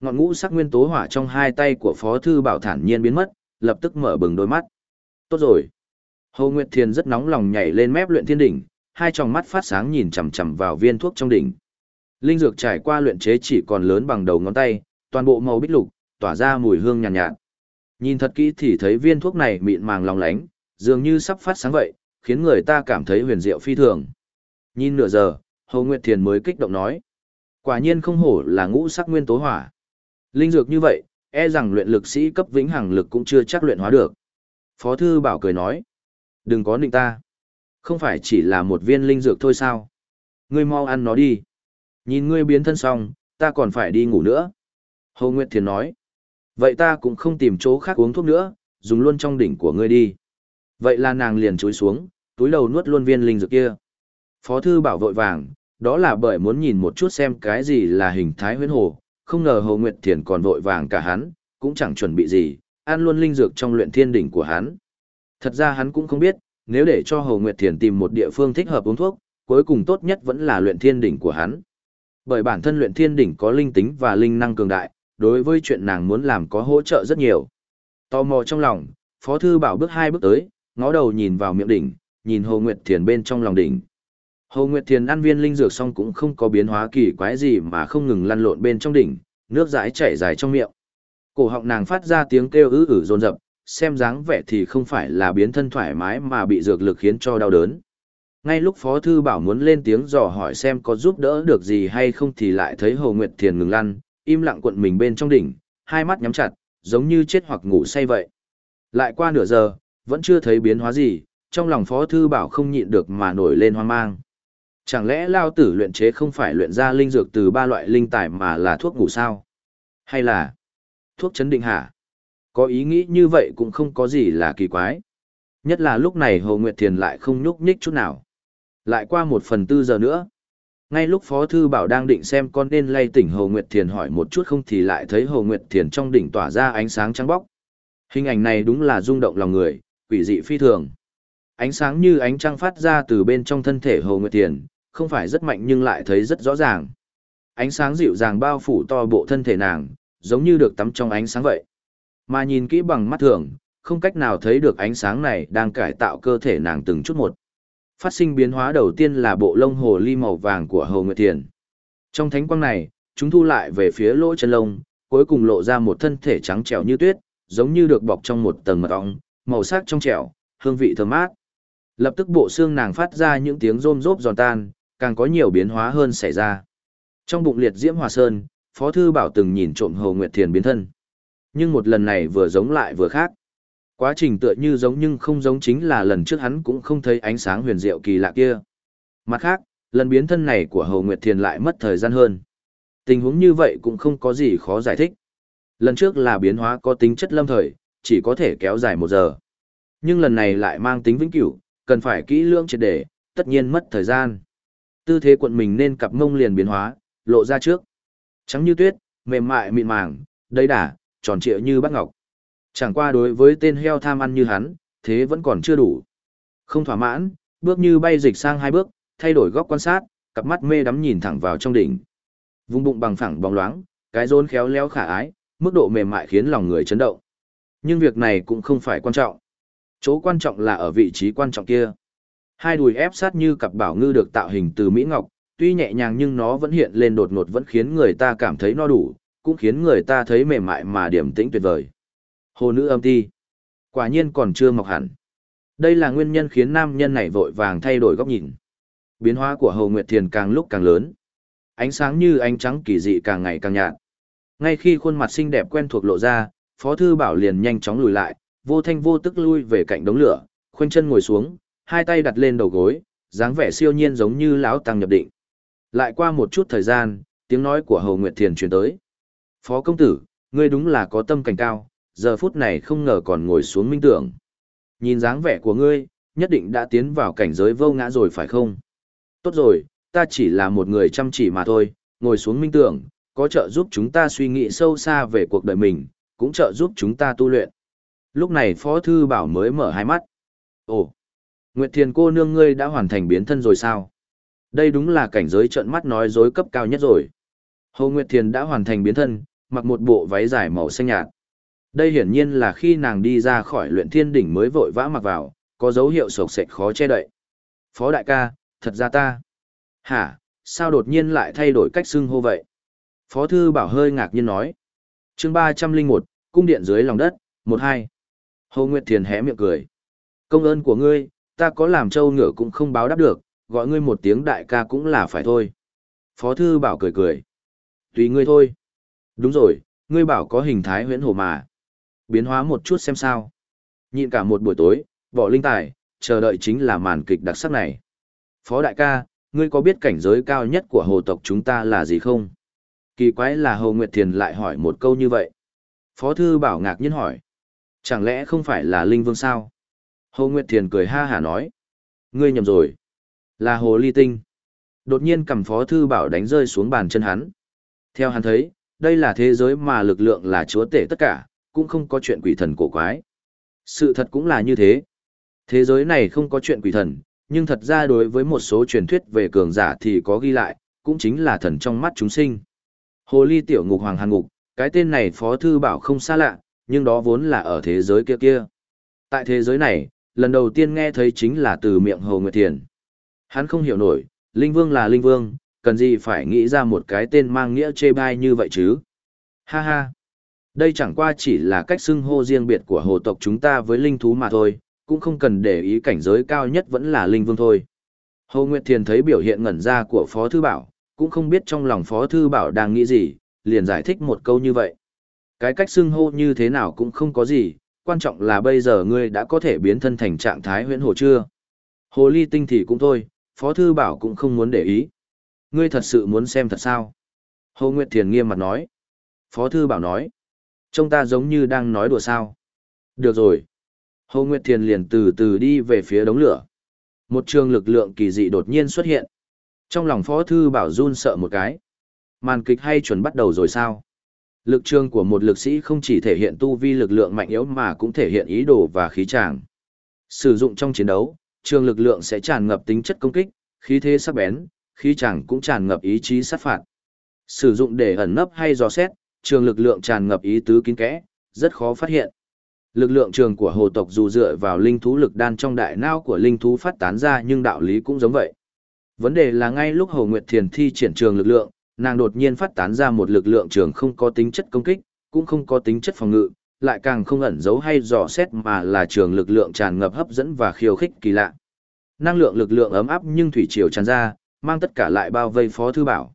Ngọn ngũ sắc nguyên tố hỏa trong hai tay của Phó Thư Bảo thản nhiên biến mất, lập tức mở bừng đôi mắt. Tốt rồi. Hồ Nguyệt Thiền rất nóng lòng nhảy lên mép luyện thiên đỉnh, hai tròng mắt phát sáng nhìn chằm chằm vào viên thuốc trong đỉnh. Linh dược trải qua luyện chế chỉ còn lớn bằng đầu ngón tay, toàn bộ màu bích lục, tỏa ra mùi hương nhàn nhạt, nhạt. Nhìn thật kỹ thì thấy viên thuốc này mịn màng lòng lánh, dường như sắp phát sáng vậy, khiến người ta cảm thấy huyền diệu phi thường. Nhìn nửa giờ, Hồ Nguyệt Thiền mới kích động nói. Quả nhiên không hổ là ngũ sắc nguyên tố hỏa. Linh dược như vậy, e rằng luyện lực sĩ cấp vĩnh hằng lực cũng chưa chắc luyện hóa được. Phó thư bảo cười nói. Đừng có nịnh ta. Không phải chỉ là một viên linh dược thôi sao? Ngươi mau ăn nó đi. Nhìn ngươi biến thân xong, ta còn phải đi ngủ nữa. Hồ Nguyệt Thiền nói. Vậy ta cũng không tìm chỗ khác uống thuốc nữa, dùng luôn trong đỉnh của ngươi đi. Vậy là nàng liền chối xuống, túi đầu nuốt luôn viên linh dược kia. Phó thư bảo vội vàng, đó là bởi muốn nhìn một chút xem cái gì là hình thái huyễn hồ, không ngờ Hồ Nguyệt Thiền còn vội vàng cả hắn, cũng chẳng chuẩn bị gì, ăn luôn linh dược trong luyện thiên đỉnh của hắn. Thật ra hắn cũng không biết, nếu để cho Hồ Nguyệt Thiền tìm một địa phương thích hợp uống thuốc, cuối cùng tốt nhất vẫn là luyện thiên đỉnh của hắn. Bởi bản thân luyện thiên đỉnh có linh tính và linh năng cường đại, đối với chuyện nàng muốn làm có hỗ trợ rất nhiều. Tò mò trong lòng, Phó Thư Bảo bước hai bước tới, ngó đầu nhìn vào miệng đỉnh, nhìn Hồ Nguyệt Thiền bên trong lòng đỉnh. Hồ Nguyệt Thiền ăn viên linh dược xong cũng không có biến hóa kỳ quái gì mà không ngừng lăn lộn bên trong đỉnh, nước dãi chảy dài trong miệng. Cổ họng nàng phát ra tiếng kêu ứ ử rồn rập, xem dáng vẻ thì không phải là biến thân thoải mái mà bị dược lực khiến cho đau đớn. Ngay lúc Phó Thư Bảo muốn lên tiếng dò hỏi xem có giúp đỡ được gì hay không thì lại thấy Hồ Nguyệt Thiền ngừng lăn, im lặng cuộn mình bên trong đỉnh, hai mắt nhắm chặt, giống như chết hoặc ngủ say vậy. Lại qua nửa giờ, vẫn chưa thấy biến hóa gì, trong lòng Phó Thư Bảo không nhịn được mà nổi lên hoang mang. Chẳng lẽ lao tử luyện chế không phải luyện ra linh dược từ ba loại linh tài mà là thuốc ngủ sao? Hay là thuốc chấn định hả? Có ý nghĩ như vậy cũng không có gì là kỳ quái. Nhất là lúc này Hồ Nguyệt Thiền lại không nhúc nhích chút nào. Lại qua một phần tư giờ nữa. Ngay lúc Phó Thư Bảo đang định xem con nên lay tỉnh Hồ Nguyệt Thiền hỏi một chút không thì lại thấy Hồ Nguyệt Thiền trong đỉnh tỏa ra ánh sáng trắng bóc. Hình ảnh này đúng là rung động lòng người, quỷ dị phi thường. Ánh sáng như ánh trăng phát ra từ bên trong thân thể Hồ Nguyệt Thiền, không phải rất mạnh nhưng lại thấy rất rõ ràng. Ánh sáng dịu dàng bao phủ to bộ thân thể nàng, giống như được tắm trong ánh sáng vậy. Mà nhìn kỹ bằng mắt thường, không cách nào thấy được ánh sáng này đang cải tạo cơ thể nàng từng chút một. Phát sinh biến hóa đầu tiên là bộ lông hồ ly màu vàng của Hồ Nguyệt Thiền. Trong thánh quang này, chúng thu lại về phía lỗ chân lông, cuối cùng lộ ra một thân thể trắng trẻo như tuyết, giống như được bọc trong một tầng mật ong, màu sắc trong trẻo, hương vị thơm mát. Lập tức bộ xương nàng phát ra những tiếng rôm rốp giòn tan, càng có nhiều biến hóa hơn xảy ra. Trong bụng liệt diễm hòa sơn, Phó Thư Bảo từng nhìn trộm Hồ Nguyệt Thiền biến thân. Nhưng một lần này vừa giống lại vừa khác. Quá trình tựa như giống nhưng không giống chính là lần trước hắn cũng không thấy ánh sáng huyền diệu kỳ lạ kia. Mặt khác, lần biến thân này của Hồ Nguyệt Thiền lại mất thời gian hơn. Tình huống như vậy cũng không có gì khó giải thích. Lần trước là biến hóa có tính chất lâm thời, chỉ có thể kéo dài một giờ. Nhưng lần này lại mang tính vĩnh cửu, cần phải kỹ lưỡng triệt để, tất nhiên mất thời gian. Tư thế quận mình nên cặp mông liền biến hóa, lộ ra trước. Trắng như tuyết, mềm mại mịn màng, đầy đà, tròn trịa như bát ngọc. Chẳng qua đối với tên heo tham ăn như hắn, thế vẫn còn chưa đủ. Không thỏa mãn, bước như bay dịch sang hai bước, thay đổi góc quan sát, cặp mắt mê đắm nhìn thẳng vào trong đỉnh. Vùng bụng bằng phẳng bóng loáng, cái rốn khéo léo khả ái, mức độ mềm mại khiến lòng người chấn động. Nhưng việc này cũng không phải quan trọng. Chỗ quan trọng là ở vị trí quan trọng kia. Hai đùi ép sát như cặp bảo ngư được tạo hình từ Mỹ Ngọc, tuy nhẹ nhàng nhưng nó vẫn hiện lên đột ngột vẫn khiến người ta cảm thấy no đủ, cũng khiến người ta thấy mềm mại mà điểm tĩnh tuyệt vời. Hồ nữ âm ti. Quả nhiên còn chưa mọc hẳn. Đây là nguyên nhân khiến nam nhân này vội vàng thay đổi góc nhìn. Biến hóa của Hồ Nguyệt Thiền càng lúc càng lớn. Ánh sáng như ánh trắng kỳ dị càng ngày càng nhạt. Ngay khi khuôn mặt xinh đẹp quen thuộc lộ ra, Phó Thư Bảo liền nhanh chóng lùi lại, vô thanh vô tức lui về cạnh đống lửa, khoanh chân ngồi xuống, hai tay đặt lên đầu gối, dáng vẻ siêu nhiên giống như lão tăng nhập định. Lại qua một chút thời gian, tiếng nói của Hồ Nguyệt Thiền truyền tới. Phó công tử, ngươi đúng là có tâm cảnh cao, giờ phút này không ngờ còn ngồi xuống minh tưởng. Nhìn dáng vẻ của ngươi, nhất định đã tiến vào cảnh giới vô ngã rồi phải không? Tốt rồi, ta chỉ là một người chăm chỉ mà thôi, ngồi xuống minh tưởng, có trợ giúp chúng ta suy nghĩ sâu xa về cuộc đời mình, cũng trợ giúp chúng ta tu luyện. Lúc này Phó Thư Bảo mới mở hai mắt. Ồ, Nguyệt Thiền cô nương ngươi đã hoàn thành biến thân rồi sao? Đây đúng là cảnh giới trận mắt nói dối cấp cao nhất rồi. Hồ Nguyệt Thiền đã hoàn thành biến thân, mặc một bộ váy dài màu xanh nhạt. Đây hiển nhiên là khi nàng đi ra khỏi luyện thiên đỉnh mới vội vã mặc vào, có dấu hiệu sộc sệt khó che đậy. Phó đại ca, thật ra ta. Hả, sao đột nhiên lại thay đổi cách xưng hô vậy? Phó thư bảo hơi ngạc nhiên nói. chương 301, cung điện dưới lòng đất, 12. Hồ Nguyệt Thiền hé miệng cười. Công ơn của ngươi, ta có làm trâu ngựa cũng không báo đáp được, gọi ngươi một tiếng đại ca cũng là phải thôi. Phó thư bảo cười cười. Tùy ngươi thôi. Đúng rồi, ngươi bảo có hình thái huyễn hồ mà. Biến hóa một chút xem sao. Nhịn cả một buổi tối, bỏ linh tài, chờ đợi chính là màn kịch đặc sắc này. Phó đại ca, ngươi có biết cảnh giới cao nhất của hồ tộc chúng ta là gì không? Kỳ quái là Hồ Nguyệt Thiền lại hỏi một câu như vậy. Phó thư bảo ngạc nhiên hỏi. Chẳng lẽ không phải là Linh Vương sao? Hồ Nguyệt Thiền cười ha hả nói. Ngươi nhầm rồi. Là Hồ Ly Tinh. Đột nhiên cầm Phó Thư Bảo đánh rơi xuống bàn chân hắn. Theo hắn thấy, đây là thế giới mà lực lượng là chúa tể tất cả, cũng không có chuyện quỷ thần cổ quái. Sự thật cũng là như thế. Thế giới này không có chuyện quỷ thần, nhưng thật ra đối với một số truyền thuyết về cường giả thì có ghi lại, cũng chính là thần trong mắt chúng sinh. Hồ ly tiểu ngục hoàng hàn ngục, cái tên này Phó Thư Bảo không xa lạ, nhưng đó vốn là ở thế giới kia kia. Tại thế giới này, lần đầu tiên nghe thấy chính là từ miệng Hồ Nguyệt Thiền. Hắn không hiểu nổi, Linh Vương là Linh Vương, cần gì phải nghĩ ra một cái tên mang nghĩa chê bai như vậy chứ? Ha ha! Đây chẳng qua chỉ là cách xưng hô riêng biệt của hồ tộc chúng ta với linh thú mà thôi, cũng không cần để ý cảnh giới cao nhất vẫn là Linh Vương thôi. Hồ Nguyệt Thiền thấy biểu hiện ngẩn ra của Phó Thư Bảo, cũng không biết trong lòng Phó Thư Bảo đang nghĩ gì, liền giải thích một câu như vậy. Cái cách xưng hô như thế nào cũng không có gì, quan trọng là bây giờ ngươi đã có thể biến thân thành trạng thái huyễn hồ chưa. Hồ ly tinh thì cũng thôi, Phó Thư Bảo cũng không muốn để ý. Ngươi thật sự muốn xem thật sao? Hồ Nguyệt Thiền nghiêm mặt nói. Phó Thư Bảo nói. Trông ta giống như đang nói đùa sao. Được rồi. Hồ Nguyệt Thiền liền từ từ đi về phía đống lửa. Một trường lực lượng kỳ dị đột nhiên xuất hiện. Trong lòng Phó Thư Bảo run sợ một cái. Màn kịch hay chuẩn bắt đầu rồi sao? Lực trường của một lực sĩ không chỉ thể hiện tu vi lực lượng mạnh yếu mà cũng thể hiện ý đồ và khí tràng. Sử dụng trong chiến đấu, trường lực lượng sẽ tràn ngập tính chất công kích, khí thế sắc bén, khí tràng cũng tràn ngập ý chí sát phạt. Sử dụng để ẩn nấp hay dò xét, trường lực lượng tràn ngập ý tứ kín kẽ, rất khó phát hiện. Lực lượng trường của hồ tộc dù dựa vào linh thú lực đan trong đại não của linh thú phát tán ra nhưng đạo lý cũng giống vậy. Vấn đề là ngay lúc Hồ Nguyệt Thiền thi triển trường lực lượng, nàng đột nhiên phát tán ra một lực lượng trường không có tính chất công kích, cũng không có tính chất phòng ngự, lại càng không ẩn giấu hay dò xét mà là trường lực lượng tràn ngập hấp dẫn và khiêu khích kỳ lạ. Năng lượng lực lượng ấm áp nhưng thủy triều tràn ra, mang tất cả lại bao vây Phó Thư Bảo.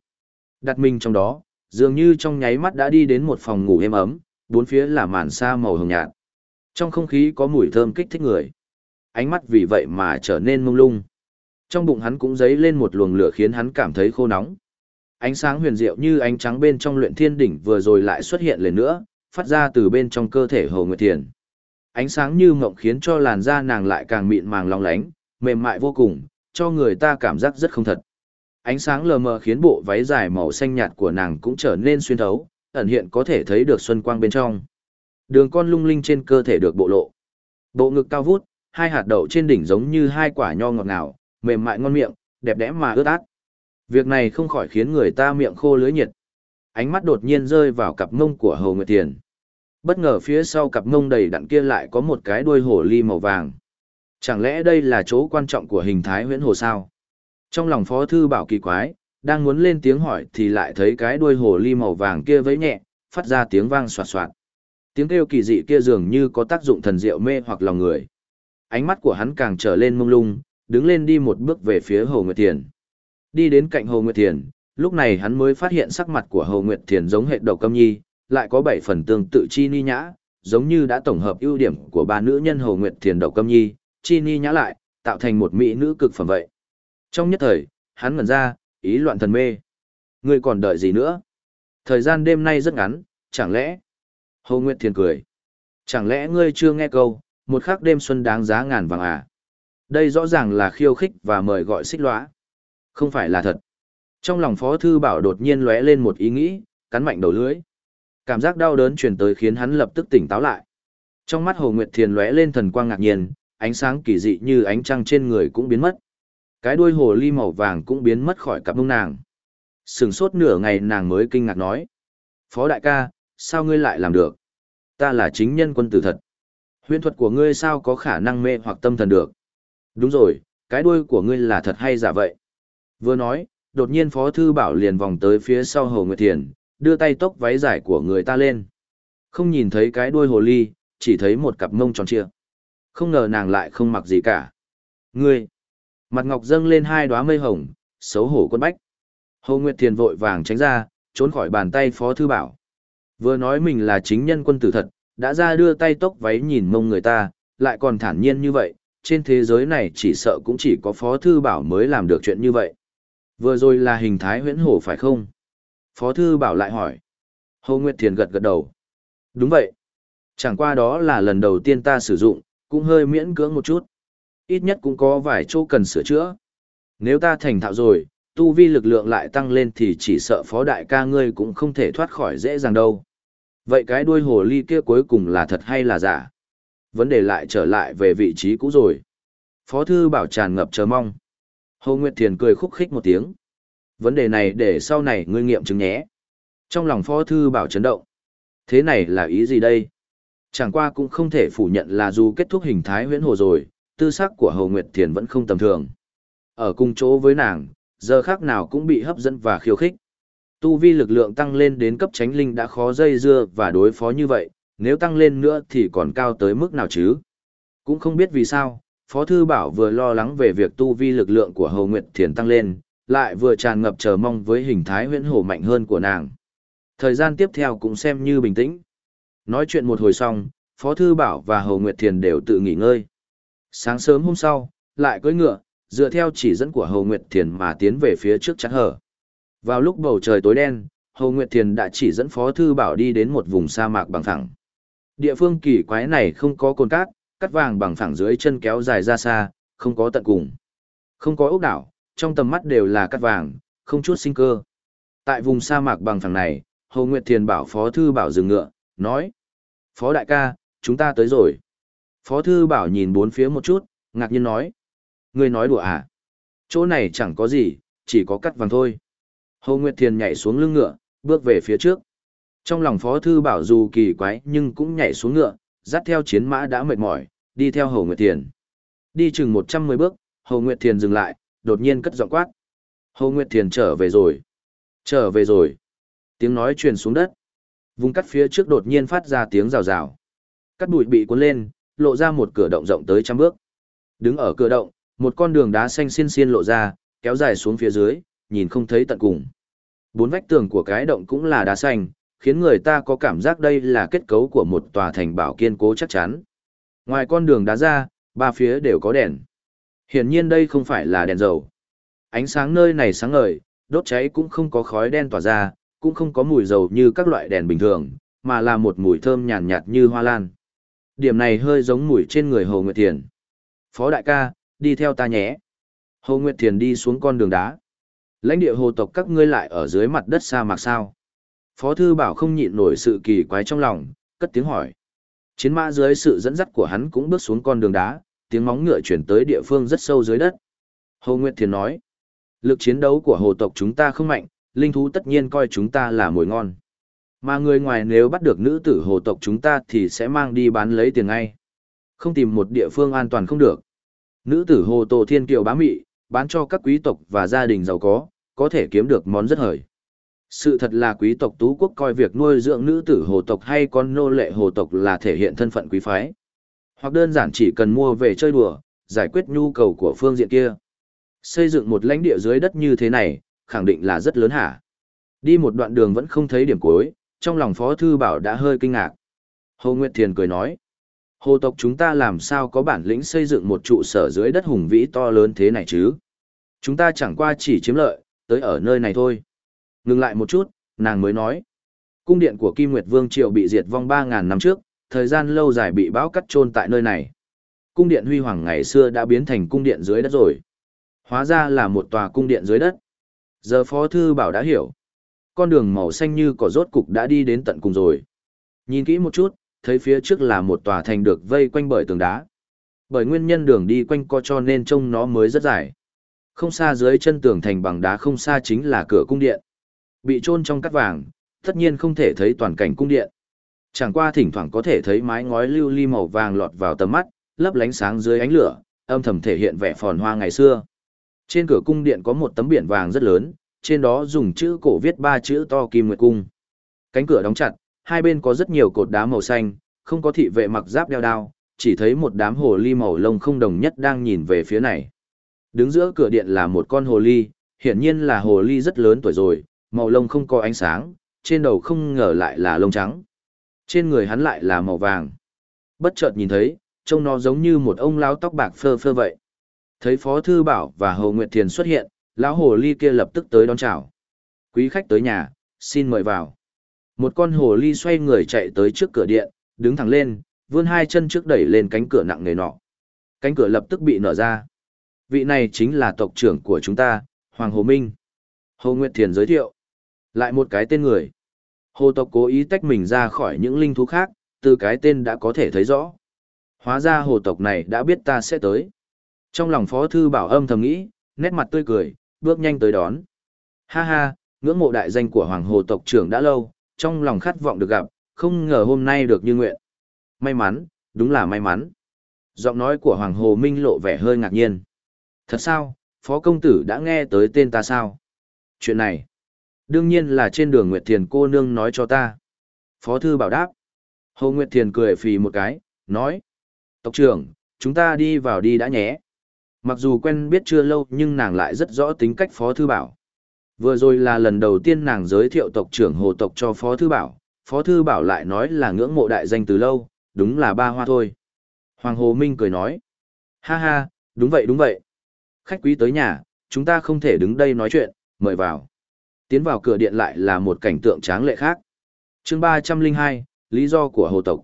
Đặt mình trong đó, dường như trong nháy mắt đã đi đến một phòng ngủ êm ấm, bốn phía là màn sa màu hồng nhạt. Trong không khí có mùi thơm kích thích người. Ánh mắt vì vậy mà trở nên mông lung. Trong bụng hắn cũng dấy lên một luồng lửa khiến hắn cảm thấy khô nóng. Ánh sáng huyền diệu như ánh trắng bên trong luyện thiên đỉnh vừa rồi lại xuất hiện lần nữa, phát ra từ bên trong cơ thể Hồ Nguyệt Thiền. Ánh sáng như mộng khiến cho làn da nàng lại càng mịn màng long lánh, mềm mại vô cùng, cho người ta cảm giác rất không thật. Ánh sáng lờ mờ khiến bộ váy dài màu xanh nhạt của nàng cũng trở nên xuyên thấu, ẩn hiện có thể thấy được xuân quang bên trong. Đường con lung linh trên cơ thể được bộ lộ. Bộ ngực cao vút, hai hạt đậu trên đỉnh giống như hai quả nho ngọt ngào, mềm mại ngon miệng, đẹp đẽ mà ướt át. Việc này không khỏi khiến người ta miệng khô lưới nhiệt. Ánh mắt đột nhiên rơi vào cặp mông của Hồ Nguyệt Tiền. Bất ngờ phía sau cặp mông đầy đặn kia lại có một cái đuôi hổ ly màu vàng. Chẳng lẽ đây là chỗ quan trọng của hình thái huyễn hồ sao? Trong lòng Phó Thư Bảo kỳ quái, đang muốn lên tiếng hỏi thì lại thấy cái đuôi hồ ly màu vàng kia vẫy nhẹ, phát ra tiếng vang soạt soạt. Tiếng kêu kỳ dị kia dường như có tác dụng thần diệu mê hoặc lòng người. Ánh mắt của hắn càng trở lên mông lung, đứng lên đi một bước về phía Hồ Nguyệt Tiền. Đi đến cạnh Hồ Nguyệt Thiền, lúc này hắn mới phát hiện sắc mặt của Hồ Nguyệt Thiền giống hệt đầu câm nhi, lại có bảy phần tương tự chi ni nhã, giống như đã tổng hợp ưu điểm của ba nữ nhân Hồ Nguyệt Thiền đầu câm nhi, chi ni nhã lại, tạo thành một mỹ nữ cực phẩm vậy. Trong nhất thời, hắn ngẩn ra, ý loạn thần mê. Ngươi còn đợi gì nữa? Thời gian đêm nay rất ngắn, chẳng lẽ... Hồ Nguyệt Thiền cười. Chẳng lẽ ngươi chưa nghe câu, một khắc đêm xuân đáng giá ngàn vàng à? Đây rõ ràng là khiêu khích và mời gọi xích lõa. Không phải là thật. Trong lòng Phó Thư Bảo đột nhiên lóe lên một ý nghĩ, cắn mạnh đầu lưới. Cảm giác đau đớn truyền tới khiến hắn lập tức tỉnh táo lại. Trong mắt Hồ Nguyệt Thiền lóe lên thần quang ngạc nhiên, ánh sáng kỳ dị như ánh trăng trên người cũng biến mất. Cái đuôi hồ ly màu vàng cũng biến mất khỏi cặp mông nàng. Sừng sốt nửa ngày nàng mới kinh ngạc nói. Phó đại ca, sao ngươi lại làm được? Ta là chính nhân quân tử thật. Huyễn thuật của ngươi sao có khả năng mê hoặc tâm thần được? Đúng rồi, cái đuôi của ngươi là thật hay giả vậy? Vừa nói, đột nhiên Phó Thư Bảo liền vòng tới phía sau Hồ Nguyệt Thiền, đưa tay tốc váy dài của người ta lên. Không nhìn thấy cái đuôi hồ ly, chỉ thấy một cặp mông tròn trịa. Không ngờ nàng lại không mặc gì cả. Ngươi! Mặt ngọc dâng lên hai đóa mây hồng, xấu hổ quân bách. Hồ Nguyệt Thiền vội vàng tránh ra, trốn khỏi bàn tay Phó Thư Bảo. Vừa nói mình là chính nhân quân tử thật, đã ra đưa tay tốc váy nhìn mông người ta, lại còn thản nhiên như vậy, trên thế giới này chỉ sợ cũng chỉ có Phó Thư Bảo mới làm được chuyện như vậy. Vừa rồi là hình thái huyễn hổ phải không? Phó Thư Bảo lại hỏi. Hồ Nguyệt Thiền gật gật đầu. Đúng vậy. Chẳng qua đó là lần đầu tiên ta sử dụng, cũng hơi miễn cưỡng một chút. Ít nhất cũng có vài chỗ cần sửa chữa. Nếu ta thành thạo rồi, tu vi lực lượng lại tăng lên thì chỉ sợ phó đại ca ngươi cũng không thể thoát khỏi dễ dàng đâu. Vậy cái đuôi hồ ly kia cuối cùng là thật hay là giả? Vấn đề lại trở lại về vị trí cũ rồi. Phó thư bảo tràn ngập chờ mong. Hồ Nguyệt Thiền cười khúc khích một tiếng. Vấn đề này để sau này ngươi nghiệm chứng nhé. Trong lòng phó thư bảo chấn động. Thế này là ý gì đây? Chẳng qua cũng không thể phủ nhận là dù kết thúc hình thái huyễn hồ rồi, tư sắc của Hồ Nguyệt Thiền vẫn không tầm thường. Ở cùng chỗ với nàng, giờ khác nào cũng bị hấp dẫn và khiêu khích. Tu vi lực lượng tăng lên đến cấp tránh linh đã khó dây dưa và đối phó như vậy, nếu tăng lên nữa thì còn cao tới mức nào chứ? Cũng không biết vì sao, Phó Thư Bảo vừa lo lắng về việc tu vi lực lượng của Hồ Nguyệt Thiền tăng lên, lại vừa tràn ngập chờ mong với hình thái huyễn hổ mạnh hơn của nàng. Thời gian tiếp theo cũng xem như bình tĩnh. Nói chuyện một hồi xong, Phó Thư Bảo và Hồ Nguyệt Thiền đều tự nghỉ ngơi. Sáng sớm hôm sau, lại cưỡi ngựa, dựa theo chỉ dẫn của Hồ Nguyệt Thiền mà tiến về phía trước chắn hở. Vào lúc bầu trời tối đen, Hồ Nguyệt Thiền đã chỉ dẫn Phó Thư Bảo đi đến một vùng sa mạc bằng phẳng. Địa phương kỳ quái này không có cồn cát, cắt vàng bằng phẳng dưới chân kéo dài ra xa, không có tận cùng. Không có ốc đảo, trong tầm mắt đều là cắt vàng, không chút sinh cơ. Tại vùng sa mạc bằng phẳng này, Hồ Nguyệt Thiền bảo Phó Thư Bảo dừng ngựa, nói. Phó đại ca, chúng ta tới rồi. Phó thư bảo nhìn bốn phía một chút, ngạc nhiên nói. Ngươi nói đùa à? Chỗ này chẳng có gì, chỉ có cắt vàng thôi. Hồ Nguyệt Thiền nhảy xuống lưng ngựa, bước về phía trước. Trong lòng Phó Thư Bảo dù kỳ quái nhưng cũng nhảy xuống ngựa, dắt theo chiến mã đã mệt mỏi, đi theo Hồ Nguyệt Thiền. Đi chừng 110 bước, Hồ Nguyệt Thiền dừng lại, đột nhiên cất giọng quát. Hồ Nguyệt Thiền trở về rồi. Trở về rồi. Tiếng nói truyền xuống đất. Vùng cắt phía trước đột nhiên phát ra tiếng rào rào. Cắt bụi bị cuốn lên, lộ ra một cửa động rộng tới trăm bước. Đứng ở cửa động, một con đường đá xanh xiên xiên lộ ra, kéo dài xuống phía dưới, nhìn không thấy tận cùng. Bốn vách tường của cái động cũng là đá xanh, khiến người ta có cảm giác đây là kết cấu của một tòa thành bảo kiên cố chắc chắn. Ngoài con đường đá ra, ba phía đều có đèn. Hiển nhiên đây không phải là đèn dầu. Ánh sáng nơi này sáng ngời, đốt cháy cũng không có khói đen tỏa ra, cũng không có mùi dầu như các loại đèn bình thường, mà là một mùi thơm nhàn nhạt như hoa lan. Điểm này hơi giống mùi trên người Hồ Nguyệt Thiền. Phó đại ca, đi theo ta nhé. Hồ Nguyệt Thiền đi xuống con đường đá. Lãnh địa hồ tộc các ngươi lại ở dưới mặt đất sa mạc sao? Phó thư bảo không nhịn nổi sự kỳ quái trong lòng, cất tiếng hỏi. Chiến mã dưới sự dẫn dắt của hắn cũng bước xuống con đường đá, tiếng móng ngựa chuyển tới địa phương rất sâu dưới đất. Hồ Nguyệt Thiền nói, lực chiến đấu của hồ tộc chúng ta không mạnh, linh thú tất nhiên coi chúng ta là mồi ngon. Mà người ngoài nếu bắt được nữ tử hồ tộc chúng ta thì sẽ mang đi bán lấy tiền ngay. Không tìm một địa phương an toàn không được. Nữ tử hồ tổ thiên kiều bá mị, bán cho các quý tộc và gia đình giàu có, có thể kiếm được món rất hời. Sự thật là quý tộc tú quốc coi việc nuôi dưỡng nữ tử hồ tộc hay con nô lệ hồ tộc là thể hiện thân phận quý phái. Hoặc đơn giản chỉ cần mua về chơi đùa, giải quyết nhu cầu của phương diện kia. Xây dựng một lãnh địa dưới đất như thế này, khẳng định là rất lớn hả. Đi một đoạn đường vẫn không thấy điểm cuối, trong lòng Phó Thư Bảo đã hơi kinh ngạc. Hồ Nguyệt Thiền cười nói, Hồ tộc chúng ta làm sao có bản lĩnh xây dựng một trụ sở dưới đất hùng vĩ to lớn thế này chứ? Chúng ta chẳng qua chỉ chiếm lợi, tới ở nơi này thôi. Ngừng lại một chút, nàng mới nói. Cung điện của Kim Nguyệt Vương Triều bị diệt vong 3.000 năm trước, thời gian lâu dài bị bão cắt trôn tại nơi này. Cung điện huy hoàng ngày xưa đã biến thành cung điện dưới đất rồi. Hóa ra là một tòa cung điện dưới đất. Giờ Phó Thư Bảo đã hiểu. Con đường màu xanh như cỏ rốt cục đã đi đến tận cùng rồi. Nhìn kỹ một chút, thấy phía trước là một tòa thành được vây quanh bởi tường đá. Bởi nguyên nhân đường đi quanh co cho nên trông nó mới rất dài. Không xa dưới chân tường thành bằng đá không xa chính là cửa cung điện. Bị chôn trong cát vàng, tất nhiên không thể thấy toàn cảnh cung điện. Chẳng qua thỉnh thoảng có thể thấy mái ngói lưu ly màu vàng lọt vào tầm mắt, lấp lánh sáng dưới ánh lửa, âm thầm thể hiện vẻ phồn hoa ngày xưa. Trên cửa cung điện có một tấm biển vàng rất lớn, trên đó dùng chữ cổ viết ba chữ to Kim Nguyệt Cung. Cánh cửa đóng chặt, hai bên có rất nhiều cột đá màu xanh, không có thị vệ mặc giáp đeo đao, chỉ thấy một đám hồ ly màu lông không đồng nhất đang nhìn về phía này. Đứng giữa cửa điện là một con hồ ly, hiển nhiên là hồ ly rất lớn tuổi rồi, màu lông không có ánh sáng, trên đầu không ngờ lại là lông trắng. Trên người hắn lại là màu vàng. Bất chợt nhìn thấy, trông nó giống như một ông lão tóc bạc phơ phơ vậy. Thấy Phó Thư Bảo và Hồ Nguyệt Thiền xuất hiện, lão hồ ly kia lập tức tới đón chào. Quý khách tới nhà, xin mời vào. Một con hồ ly xoay người chạy tới trước cửa điện, đứng thẳng lên, vươn hai chân trước đẩy lên cánh cửa nặng nề nọ. Cánh cửa lập tức bị nở ra. Vị này chính là tộc trưởng của chúng ta, Hoàng Hồ Minh. Hồ Nguyệt Thiền giới thiệu. Lại một cái tên người. Hồ tộc cố ý tách mình ra khỏi những linh thú khác, từ cái tên đã có thể thấy rõ. Hóa ra hồ tộc này đã biết ta sẽ tới. Trong lòng Phó Thư Bảo âm thầm nghĩ, nét mặt tươi cười, bước nhanh tới đón. Ha ha, ngưỡng mộ đại danh của Hoàng Hồ tộc trưởng đã lâu, trong lòng khát vọng được gặp, không ngờ hôm nay được như nguyện. May mắn, đúng là may mắn. Giọng nói của Hoàng Hồ Minh lộ vẻ hơi ngạc nhiên. Thật sao, Phó Công Tử đã nghe tới tên ta sao? Chuyện này, đương nhiên là trên đường Nguyệt Thiền cô nương nói cho ta. Phó Thư bảo đáp. Hồ Nguyệt Thiền cười phì một cái, nói. Tộc trưởng, chúng ta đi vào đi đã nhé. Mặc dù quen biết chưa lâu nhưng nàng lại rất rõ tính cách Phó Thư Bảo. Vừa rồi là lần đầu tiên nàng giới thiệu tộc trưởng hồ tộc cho Phó Thư Bảo, Phó Thư Bảo lại nói là ngưỡng mộ đại danh từ lâu, đúng là ba hoa thôi. Hoàng Hồ Minh cười nói, ha ha, đúng vậy đúng vậy. Khách quý tới nhà, chúng ta không thể đứng đây nói chuyện, mời vào. Tiến vào cửa điện lại là một cảnh tượng tráng lệ khác. chương 302, lý do của hồ tộc.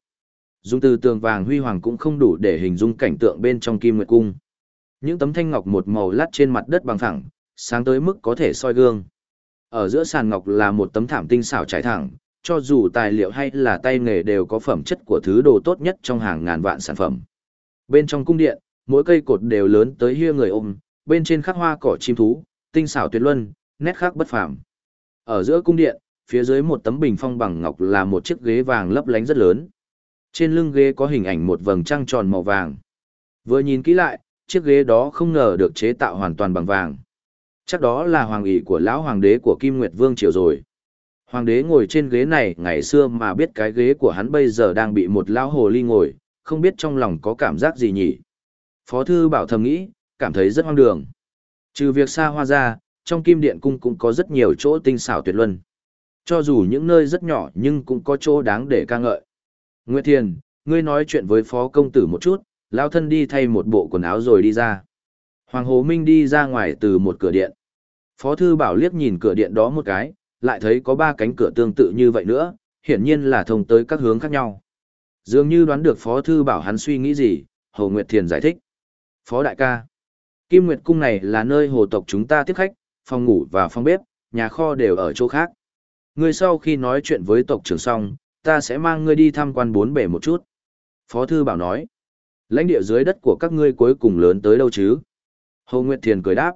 dung từ tường vàng huy hoàng cũng không đủ để hình dung cảnh tượng bên trong kim nguyệt cung. Những tấm thanh ngọc một màu lát trên mặt đất bằng phẳng, sáng tới mức có thể soi gương. Ở giữa sàn ngọc là một tấm thảm tinh xảo trải thẳng, cho dù tài liệu hay là tay nghề đều có phẩm chất của thứ đồ tốt nhất trong hàng ngàn vạn sản phẩm. Bên trong cung điện, mỗi cây cột đều lớn tới hia người ôm, bên trên khắc hoa cỏ chim thú, tinh xảo tuyệt luân, nét khắc bất phàm. Ở giữa cung điện, phía dưới một tấm bình phong bằng ngọc là một chiếc ghế vàng lấp lánh rất lớn. Trên lưng ghế có hình ảnh một vầng trăng tròn màu vàng. Vừa nhìn kỹ lại, chiếc ghế đó không ngờ được chế tạo hoàn toàn bằng vàng. Chắc đó là hoàng ỷ của lão hoàng đế của Kim Nguyệt Vương triều rồi. Hoàng đế ngồi trên ghế này ngày xưa mà biết cái ghế của hắn bây giờ đang bị một lão hồ ly ngồi, không biết trong lòng có cảm giác gì nhỉ. Phó thư bảo thầm nghĩ, cảm thấy rất hoang đường. Trừ việc xa hoa ra, trong kim điện cung cũng có rất nhiều chỗ tinh xảo tuyệt luân. Cho dù những nơi rất nhỏ nhưng cũng có chỗ đáng để ca ngợi. Nguyệt Thiền, ngươi nói chuyện với phó công tử một chút, lao thân đi thay một bộ quần áo rồi đi ra. Hoàng Hồ Minh đi ra ngoài từ một cửa điện. Phó thư bảo liếc nhìn cửa điện đó một cái, lại thấy có ba cánh cửa tương tự như vậy nữa, hiển nhiên là thông tới các hướng khác nhau. Dường như đoán được Phó thư bảo hắn suy nghĩ gì, Hồ Nguyệt Thiền giải thích. Phó đại ca, Kim Nguyệt Cung này là nơi hồ tộc chúng ta tiếp khách, phòng ngủ và phòng bếp, nhà kho đều ở chỗ khác. Ngươi sau khi nói chuyện với tộc trưởng xong, ta sẽ mang ngươi đi tham quan bốn bể một chút. Phó Thư Bảo nói, lãnh địa dưới đất của các ngươi cuối cùng lớn tới đâu chứ? Hồ Nguyệt Thiền cười đáp,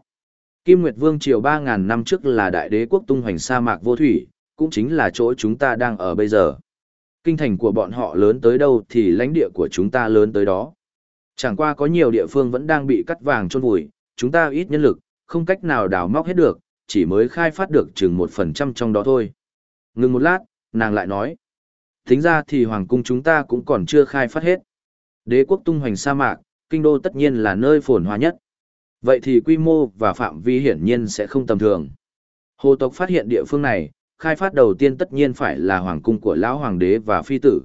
Kim Nguyệt Vương triều 3.000 năm trước là đại đế quốc tung hoành sa mạc vô thủy, cũng chính là chỗ chúng ta đang ở bây giờ. Kinh thành của bọn họ lớn tới đâu thì lãnh địa của chúng ta lớn tới đó. Chẳng qua có nhiều địa phương vẫn đang bị cắt vàng trôn vùi, chúng ta ít nhân lực, không cách nào đào móc hết được, chỉ mới khai phát được chừng 1% trong đó thôi. Ngừng một lát, nàng lại nói. Tính ra thì hoàng cung chúng ta cũng còn chưa khai phát hết. Đế quốc tung hoành sa mạc, kinh đô tất nhiên là nơi phồn hoa nhất. Vậy thì quy mô và phạm vi hiển nhiên sẽ không tầm thường. Hồ tộc phát hiện địa phương này, khai phát đầu tiên tất nhiên phải là hoàng cung của lão hoàng đế và phi tử.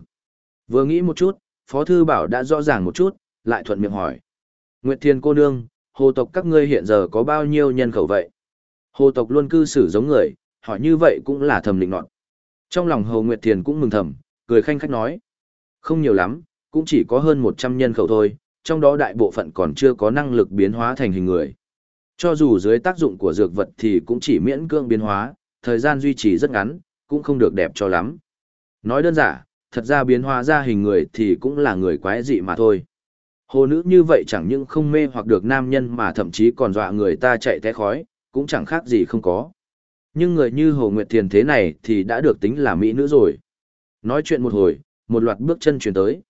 Vừa nghĩ một chút, Phó Thư Bảo đã rõ ràng một chút, lại thuận miệng hỏi. Nguyệt Thiên cô nương, hồ tộc các ngươi hiện giờ có bao nhiêu nhân khẩu vậy? Hồ tộc luôn cư xử giống người, hỏi như vậy cũng là thầm định nọt. Trong lòng Hồ Nguyệt Thiền cũng mừng thầm, cười khanh khách nói. Không nhiều lắm, cũng chỉ có hơn 100 nhân khẩu thôi, trong đó đại bộ phận còn chưa có năng lực biến hóa thành hình người. Cho dù dưới tác dụng của dược vật thì cũng chỉ miễn cưỡng biến hóa, thời gian duy trì rất ngắn, cũng không được đẹp cho lắm. Nói đơn giản, thật ra biến hóa ra hình người thì cũng là người quái dị mà thôi. Hồ nữ như vậy chẳng những không mê hoặc được nam nhân mà thậm chí còn dọa người ta chạy té khói, cũng chẳng khác gì không có. Nhưng người như Hồ Nguyệt Thiền thế này thì đã được tính là mỹ nữ rồi. Nói chuyện một hồi, một loạt bước chân chuyển tới.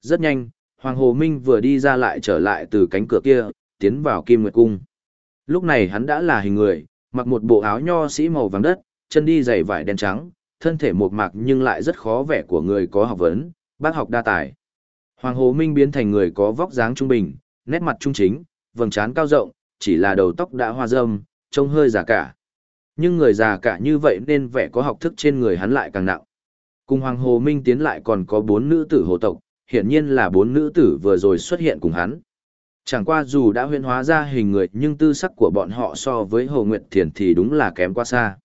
Rất nhanh, Hoàng Hồ Minh vừa đi ra lại trở lại từ cánh cửa kia, tiến vào Kim Nguyệt Cung. Lúc này hắn đã là hình người, mặc một bộ áo nho sĩ màu vàng đất, chân đi giày vải đen trắng, thân thể mộc mạc nhưng lại rất khó vẻ của người có học vấn, bác học đa tài. Hoàng Hồ Minh biến thành người có vóc dáng trung bình, nét mặt trung chính, vầng trán cao rộng, chỉ là đầu tóc đã hoa râm, trông hơi già cả. Nhưng người già cả như vậy nên vẻ có học thức trên người hắn lại càng nặng. Cùng Hoàng Hồ Minh tiến lại còn có bốn nữ tử hồ tộc, hiển nhiên là bốn nữ tử vừa rồi xuất hiện cùng hắn. Chẳng qua dù đã huyễn hóa ra hình người nhưng tư sắc của bọn họ so với Hồ Nguyệt Thiền thì đúng là kém quá xa.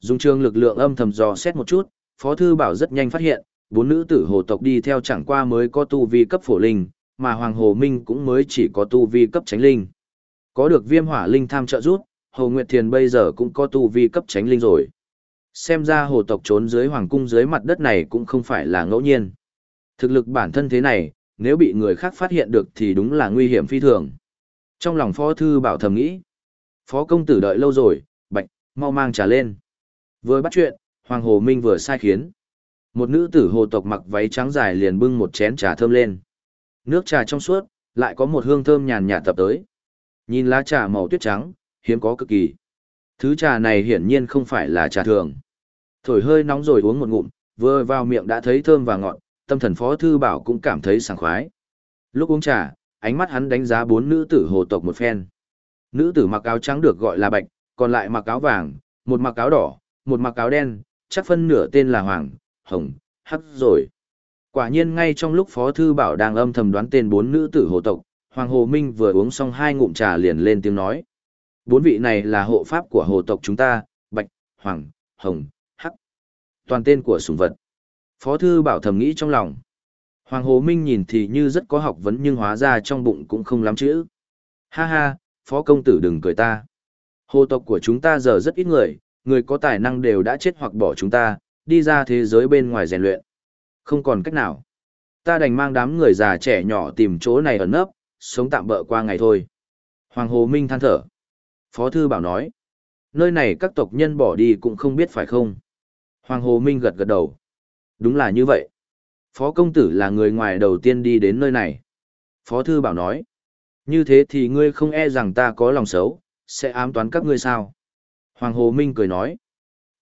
Dung trường lực lượng âm thầm dò xét một chút, Phó Thư Bảo rất nhanh phát hiện, bốn nữ tử hồ tộc đi theo chẳng qua mới có tu vi cấp phổ linh, mà Hoàng Hồ Minh cũng mới chỉ có tu vi cấp tránh linh. Có được viêm hỏa linh tham trợ rút, Hồ Nguyệt Thiền bây giờ cũng có tu vi cấp tránh linh rồi. Xem ra hồ tộc trốn dưới hoàng cung dưới mặt đất này cũng không phải là ngẫu nhiên. Thực lực bản thân thế này, nếu bị người khác phát hiện được thì đúng là nguy hiểm phi thường. Trong lòng phó thư bảo thầm nghĩ. Phó công tử đợi lâu rồi, bạch, mau mang trà lên. Vừa bắt chuyện, Hoàng Hồ Minh vừa sai khiến. Một nữ tử hồ tộc mặc váy trắng dài liền bưng một chén trà thơm lên. Nước trà trong suốt, lại có một hương thơm nhàn nhạt tập tới. Nhìn lá trà màu tuyết trắng, hiếm có cực kỳ. Thứ trà này hiển nhiên không phải là trà thường. Thổi hơi nóng rồi uống một ngụm, vừa vào miệng đã thấy thơm và ngọt, tâm thần phó thư bảo cũng cảm thấy sảng khoái. Lúc uống trà, ánh mắt hắn đánh giá bốn nữ tử hồ tộc một phen. Nữ tử mặc áo trắng được gọi là bạch, còn lại mặc áo vàng, một mặc áo đỏ, một mặc áo đen, chắc phân nửa tên là hoàng, hồng, hắc rồi. Quả nhiên ngay trong lúc Phó Thư Bảo đang âm thầm đoán tên bốn nữ tử hồ tộc, Hoàng Hồ Minh vừa uống xong hai ngụm trà liền lên tiếng nói. Bốn vị này là hộ pháp của hồ tộc chúng ta, Bạch, Hoàng, Hồng, Hắc. Toàn tên của sủng vật. Phó Thư Bảo thầm nghĩ trong lòng. Hoàng Hồ Minh nhìn thì như rất có học vấn nhưng hóa ra trong bụng cũng không lắm chữ. Ha ha, Phó Công Tử đừng cười ta. Hồ tộc của chúng ta giờ rất ít người, người có tài năng đều đã chết hoặc bỏ chúng ta, đi ra thế giới bên ngoài rèn luyện. Không còn cách nào. Ta đành mang đám người già trẻ nhỏ tìm chỗ này ẩn nấp, sống tạm bỡ qua ngày thôi. Hoàng Hồ Minh than thở. Phó Thư Bảo nói, nơi này các tộc nhân bỏ đi cũng không biết phải không. Hoàng Hồ Minh gật gật đầu. Đúng là như vậy. Phó công tử là người ngoài đầu tiên đi đến nơi này. Phó Thư Bảo nói, như thế thì ngươi không e rằng ta có lòng xấu, sẽ ám toán các ngươi sao? Hoàng Hồ Minh cười nói,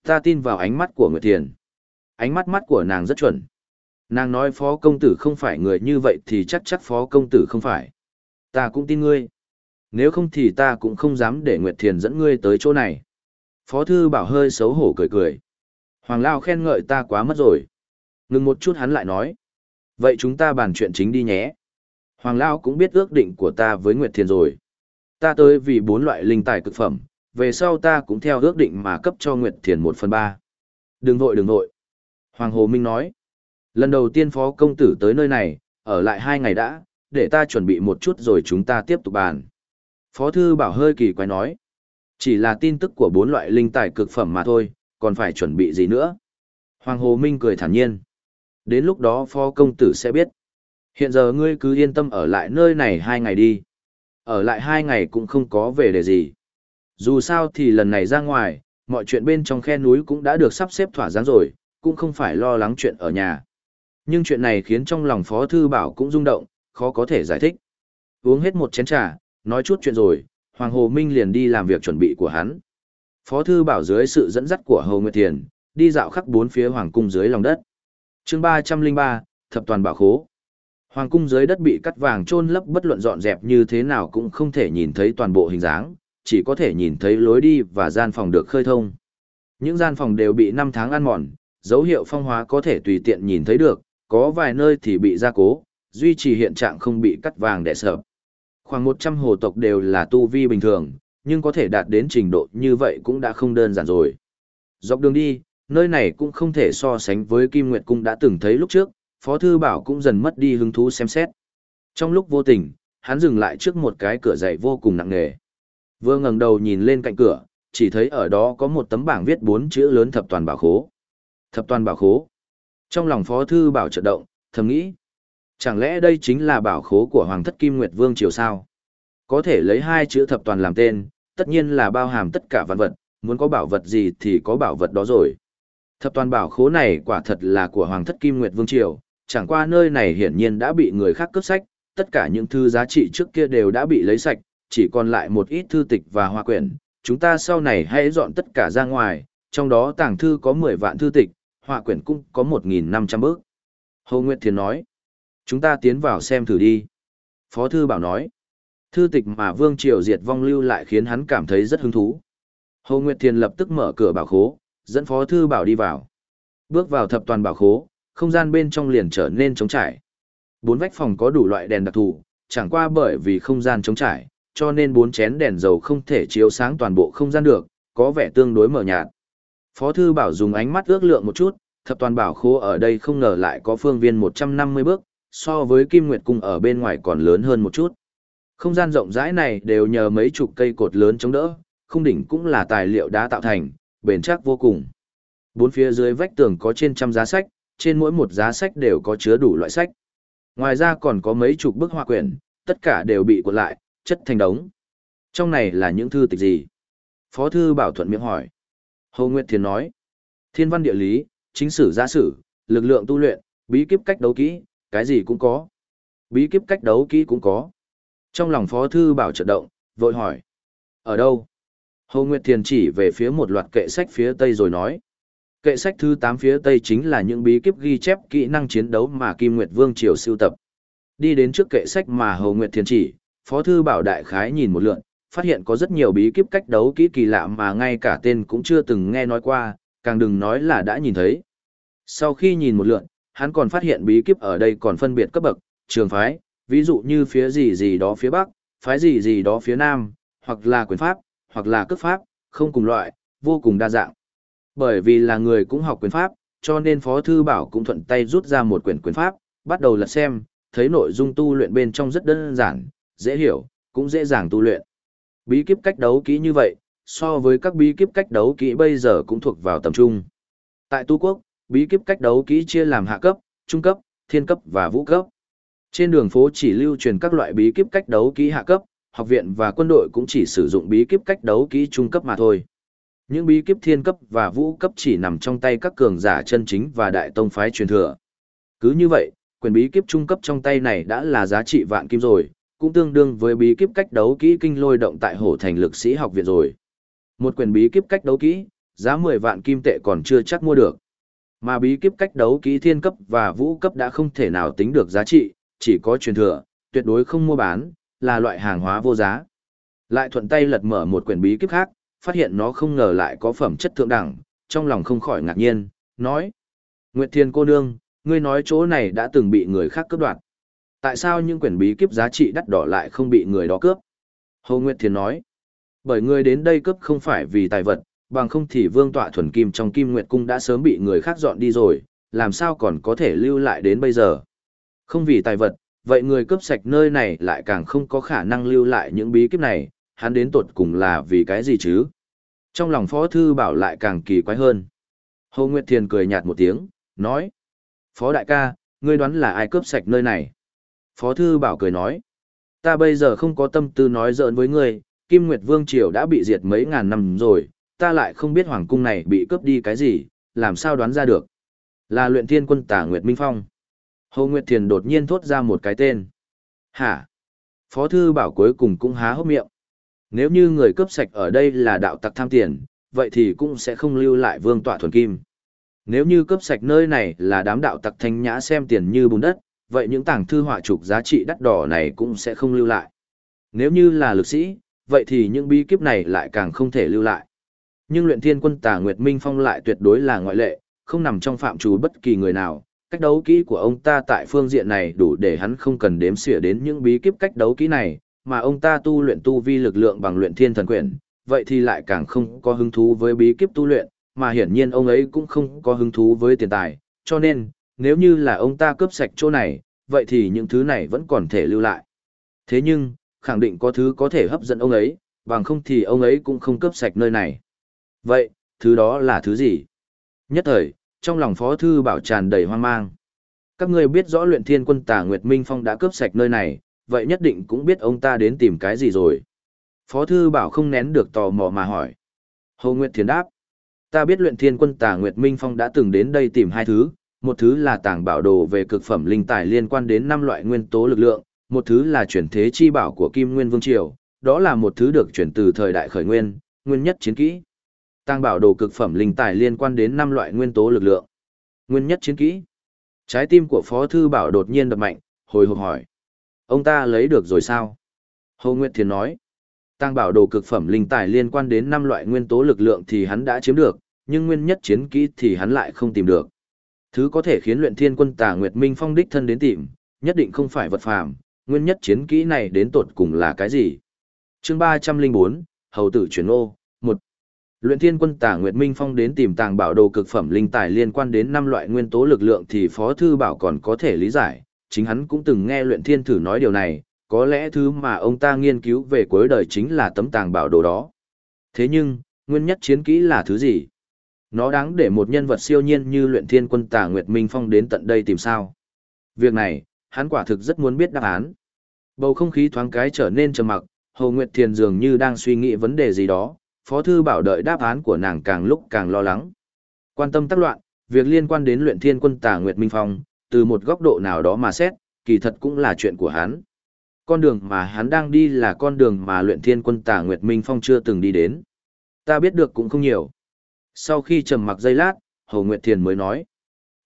ta tin vào ánh mắt của Nguyệt Thiền. Ánh mắt mắt của nàng rất chuẩn. Nàng nói phó công tử không phải người như vậy thì chắc chắc phó công tử không phải. Ta cũng tin ngươi. Nếu không thì ta cũng không dám để Nguyệt Thiền dẫn ngươi tới chỗ này. Phó thư bảo hơi xấu hổ cười cười. Hoàng Lao khen ngợi ta quá mất rồi. Ngừng một chút hắn lại nói. Vậy chúng ta bàn chuyện chính đi nhé. Hoàng Lao cũng biết ước định của ta với Nguyệt Thiền rồi. Ta tới vì bốn loại linh tài cực phẩm, về sau ta cũng theo ước định mà cấp cho Nguyệt Thiền một phần ba. Đừng vội đừng vội. Hoàng Hồ Minh nói. Lần đầu tiên phó công tử tới nơi này, ở lại hai ngày đã, để ta chuẩn bị một chút rồi chúng ta tiếp tục bàn. Phó thư bảo hơi kỳ quái nói. Chỉ là tin tức của bốn loại linh tài cực phẩm mà thôi, còn phải chuẩn bị gì nữa. Hoàng Hồ Minh cười thản nhiên. Đến lúc đó phó công tử sẽ biết. Hiện giờ ngươi cứ yên tâm ở lại nơi này hai ngày đi. Ở lại hai ngày cũng không có về để gì. Dù sao thì lần này ra ngoài, mọi chuyện bên trong khe núi cũng đã được sắp xếp thỏa đáng rồi, cũng không phải lo lắng chuyện ở nhà. Nhưng chuyện này khiến trong lòng Phó Thư Bảo cũng rung động, khó có thể giải thích. Uống hết một chén trà, nói chút chuyện rồi, Hoàng Hồ Minh liền đi làm việc chuẩn bị của hắn. Phó Thư Bảo dưới sự dẫn dắt của Hồ Nguyệt Thiền, đi dạo khắp bốn phía Hoàng Cung dưới lòng đất. chương 303, Thập Toàn Bảo Khố. Hoàng Cung dưới đất bị cắt vàng trôn lấp bất luận dọn dẹp như thế nào cũng không thể nhìn thấy toàn bộ hình dáng, chỉ có thể nhìn thấy lối đi và gian phòng được khơi thông. Những gian phòng đều bị năm tháng ăn mòn, dấu hiệu phong hóa có thể tùy tiện nhìn thấy được, có vài nơi thì bị gia cố, duy trì hiện trạng không bị cắt vàng đẻ sợp. Khoảng 100 hồ tộc đều là tu vi bình thường, nhưng có thể đạt đến trình độ như vậy cũng đã không đơn giản rồi. Dọc đường đi, nơi này cũng không thể so sánh với Kim Nguyệt Cung đã từng thấy lúc trước, Phó Thư Bảo cũng dần mất đi hứng thú xem xét. Trong lúc vô tình, hắn dừng lại trước một cái cửa dày vô cùng nặng nề. Vừa ngẩng đầu nhìn lên cạnh cửa, chỉ thấy ở đó có một tấm bảng viết bốn chữ lớn thập toàn bảo khố. Thập toàn bảo khố. Trong lòng Phó Thư Bảo chợt động, thầm nghĩ. Chẳng lẽ đây chính là bảo khố của Hoàng thất Kim Nguyệt Vương Triều sao? Có thể lấy hai chữ thập toàn làm tên, tất nhiên là bao hàm tất cả văn vật, muốn có bảo vật gì thì có bảo vật đó rồi. Thập toàn bảo khố này quả thật là của Hoàng thất Kim Nguyệt Vương Triều, chẳng qua nơi này hiển nhiên đã bị người khác cướp sách, tất cả những thư giá trị trước kia đều đã bị lấy sạch, chỉ còn lại một ít thư tịch và hoa quyển. Chúng ta sau này hãy dọn tất cả ra ngoài, trong đó tàng thư có 10 vạn thư tịch, hoa quyển cũng có 1.500 bước. Hồ Nguyệt Thiền nói, chúng ta tiến vào xem thử đi. Phó Thư Bảo nói, thư tịch mà Vương Triều diệt vong lưu lại khiến hắn cảm thấy rất hứng thú. Hồ Nguyệt Thiền lập tức mở cửa bảo khố, dẫn Phó Thư Bảo đi vào. Bước vào thập toàn bảo khố, không gian bên trong liền trở nên trống trải. Bốn vách phòng có đủ loại đèn đặc thù, chẳng qua bởi vì không gian trống trải, cho nên bốn chén đèn dầu không thể chiếu sáng toàn bộ không gian được, có vẻ tương đối mờ nhạt. Phó Thư Bảo dùng ánh mắt ước lượng một chút, thập toàn bảo khố ở đây không ngờ lại có phương viên 150 bước, so với Kim Nguyệt Cung ở bên ngoài còn lớn hơn một chút. Không gian rộng rãi này đều nhờ mấy chục cây cột lớn chống đỡ, không đỉnh cũng là tài liệu đá tạo thành, bền chắc vô cùng. Bốn phía dưới vách tường có trên trăm giá sách, trên mỗi một giá sách đều có chứa đủ loại sách. Ngoài ra còn có mấy chục bức họa quyển, tất cả đều bị cuộn lại, chất thành đống. Trong này là những thư tịch gì? Phó thư bảo thuận miệng hỏi. Hồ Nguyệt Thiền nói, thiên văn địa lý, chính sử gia sử, lực lượng tu luyện, bí kíp cách đấu kỹ, cái gì cũng có. Bí kíp cách đấu kỹ cũng có. Trong lòng Phó Thư Bảo trợ động, vội hỏi. Ở đâu? Hồ Nguyệt Thiền chỉ về phía một loạt kệ sách phía Tây rồi nói. Kệ sách thứ 8 phía Tây chính là những bí kíp ghi chép kỹ năng chiến đấu mà Kim Nguyệt Vương Triều sưu tập. Đi đến trước kệ sách mà Hồ Nguyệt Thiền chỉ, Phó Thư Bảo Đại Khái nhìn một lượn, phát hiện có rất nhiều bí kíp cách đấu kỹ kỳ lạ mà ngay cả tên cũng chưa từng nghe nói qua, càng đừng nói là đã nhìn thấy. Sau khi nhìn một lượt, hắn còn phát hiện bí kíp ở đây còn phân biệt cấp bậc, trường phái, ví dụ như phía gì gì đó phía bắc, phái gì gì đó phía nam, hoặc là quyền pháp, hoặc là cước pháp, không cùng loại, vô cùng đa dạng. Bởi vì là người cũng học quyền pháp, cho nên Phó Thư Bảo cũng thuận tay rút ra một quyển quyền pháp, bắt đầu lật xem, thấy nội dung tu luyện bên trong rất đơn giản, dễ hiểu, cũng dễ dàng tu luyện. Bí kíp cách đấu kỹ như vậy, so với các bí kíp cách đấu kỹ bây giờ cũng thuộc vào tầm trung. Tại Tu Quốc, bí kíp cách đấu kỹ chia làm hạ cấp, trung cấp, thiên cấp và vũ cấp. Trên đường phố chỉ lưu truyền các loại bí kíp cách đấu kỹ hạ cấp, học viện và quân đội cũng chỉ sử dụng bí kíp cách đấu kỹ trung cấp mà thôi. Những bí kíp thiên cấp và vũ cấp chỉ nằm trong tay các cường giả chân chính và đại tông phái truyền thừa. Cứ như vậy, quyền bí kíp trung cấp trong tay này đã là giá trị vạn kim rồi, cũng tương đương với bí kíp cách đấu kỹ kinh lôi động tại hổ thành lực sĩ học viện rồi. Một quyền bí kíp cách đấu kỹ, giá 10 vạn kim tệ còn chưa chắc mua được. Mà bí kíp cách đấu kỹ thiên cấp và vũ cấp đã không thể nào tính được giá trị, chỉ có truyền thừa, tuyệt đối không mua bán, là loại hàng hóa vô giá. Lại thuận tay lật mở một quyển bí kíp khác, phát hiện nó không ngờ lại có phẩm chất thượng đẳng, trong lòng không khỏi ngạc nhiên, nói. Nguyệt Thiên cô nương, ngươi nói chỗ này đã từng bị người khác cướp đoạt. Tại sao những quyển bí kíp giá trị đắt đỏ lại không bị người đó cướp? Hồ Nguyệt Thiền nói. Bởi người đến đây cướp không phải vì tài vật, bằng không thì vương tọa thuần kim trong kim nguyệt cung đã sớm bị người khác dọn đi rồi, làm sao còn có thể lưu lại đến bây giờ. Không vì tài vật, vậy người cướp sạch nơi này lại càng không có khả năng lưu lại những bí kíp này, hắn đến tột cùng là vì cái gì chứ? Trong lòng Phó Thư Bảo lại càng kỳ quái hơn. Hồ Nguyệt Thiền cười nhạt một tiếng, nói. Phó Đại ca, ngươi đoán là ai cướp sạch nơi này? Phó Thư Bảo cười nói. Ta bây giờ không có tâm tư nói giỡn với ngươi, Kim Nguyệt Vương Triều đã bị diệt mấy ngàn năm rồi, ta lại không biết Hoàng Cung này bị cướp đi cái gì, làm sao đoán ra được. Là luyện thiên quân tả Nguyệt Minh Phong. Hồ Nguyệt Thiền đột nhiên thốt ra một cái tên. Hả? Phó Thư Bảo cuối cùng cũng há hốc miệng. Nếu như người cướp sạch ở đây là đạo tặc tham tiền, vậy thì cũng sẽ không lưu lại vương tọa thuần kim. Nếu như cướp sạch nơi này là đám đạo tặc thanh nhã xem tiền như bùn đất, vậy những tảng thư họa trục giá trị đắt đỏ này cũng sẽ không lưu lại. Nếu như là lực sĩ, vậy thì những bí kíp này lại càng không thể lưu lại. Nhưng luyện thiên quân tà Nguyệt Minh Phong lại tuyệt đối là ngoại lệ, không nằm trong phạm trù bất kỳ người nào. Cách đấu kỹ của ông ta tại phương diện này đủ để hắn không cần đếm xỉa đến những bí kíp cách đấu kỹ này, mà ông ta tu luyện tu vi lực lượng bằng luyện thiên thần quyển, vậy thì lại càng không có hứng thú với bí kíp tu luyện, mà hiển nhiên ông ấy cũng không có hứng thú với tiền tài, cho nên, nếu như là ông ta cướp sạch chỗ này, vậy thì những thứ này vẫn còn thể lưu lại. Thế nhưng, khẳng định có thứ có thể hấp dẫn ông ấy, bằng không thì ông ấy cũng không cướp sạch nơi này. Vậy, thứ đó là thứ gì? Nhất thời, trong lòng Phó Thư Bảo tràn đầy hoang mang. Các người biết rõ luyện thiên quân tà Nguyệt Minh Phong đã cướp sạch nơi này, vậy nhất định cũng biết ông ta đến tìm cái gì rồi. Phó Thư Bảo không nén được tò mò mà hỏi. Hồ Nguyệt Thiền đáp. Ta biết luyện thiên quân tà Nguyệt Minh Phong đã từng đến đây tìm hai thứ, một thứ là tàng bảo đồ về cực phẩm linh tài liên quan đến năm loại nguyên tố lực lượng, một thứ là chuyển thế chi bảo của Kim Nguyên Vương Triều, đó là một thứ được chuyển từ thời đại khởi nguyên, nguyên nhất chiến kỹ. Tàng bảo đồ cực phẩm linh tài liên quan đến năm loại nguyên tố lực lượng. Nguyên nhất chiến kỹ. Trái tim của Phó Thư Bảo đột nhiên đập mạnh, hồi hộp hỏi. Ông ta lấy được rồi sao? Hồ Nguyệt Thiền nói. tàng bảo đồ cực phẩm linh tài liên quan đến năm loại nguyên tố lực lượng thì hắn đã chiếm được, nhưng nguyên nhất chiến kỹ thì hắn lại không tìm được. Thứ có thể khiến luyện thiên quân tà Nguyệt Minh phong đích thân đến tìm, nhất định không phải vật phàm, nguyên nhất chiến kỹ này đến tột cùng là cái gì? chương 304, Hầu tử chuyển ô, một Luyện thiên quân tà Nguyệt Minh Phong đến tìm tàng bảo đồ cực phẩm linh tài liên quan đến năm loại nguyên tố lực lượng thì Phó Thư Bảo còn có thể lý giải, chính hắn cũng từng nghe luyện thiên thử nói điều này, có lẽ thứ mà ông ta nghiên cứu về cuối đời chính là tấm tàng bảo đồ đó. Thế nhưng, nguyên nhất chiến kỹ là thứ gì? Nó đáng để một nhân vật siêu nhiên như luyện thiên quân tà Nguyệt Minh Phong đến tận đây tìm sao? Việc này, hắn quả thực rất muốn biết đáp án. Bầu không khí thoáng cái trở nên trầm mặc, Hồ Nguyệt Thiền dường như đang suy nghĩ vấn đề gì đó, Phó Thư Bảo đợi đáp án của nàng càng lúc càng lo lắng. Quan tâm tác loạn, việc liên quan đến luyện thiên quân tà Nguyệt Minh Phong, từ một góc độ nào đó mà xét, kỳ thật cũng là chuyện của hắn. Con đường mà hắn đang đi là con đường mà luyện thiên quân tà Nguyệt Minh Phong chưa từng đi đến. Ta biết được cũng không nhiều. Sau khi trầm mặc giây lát, Hồ Nguyệt Thiền mới nói.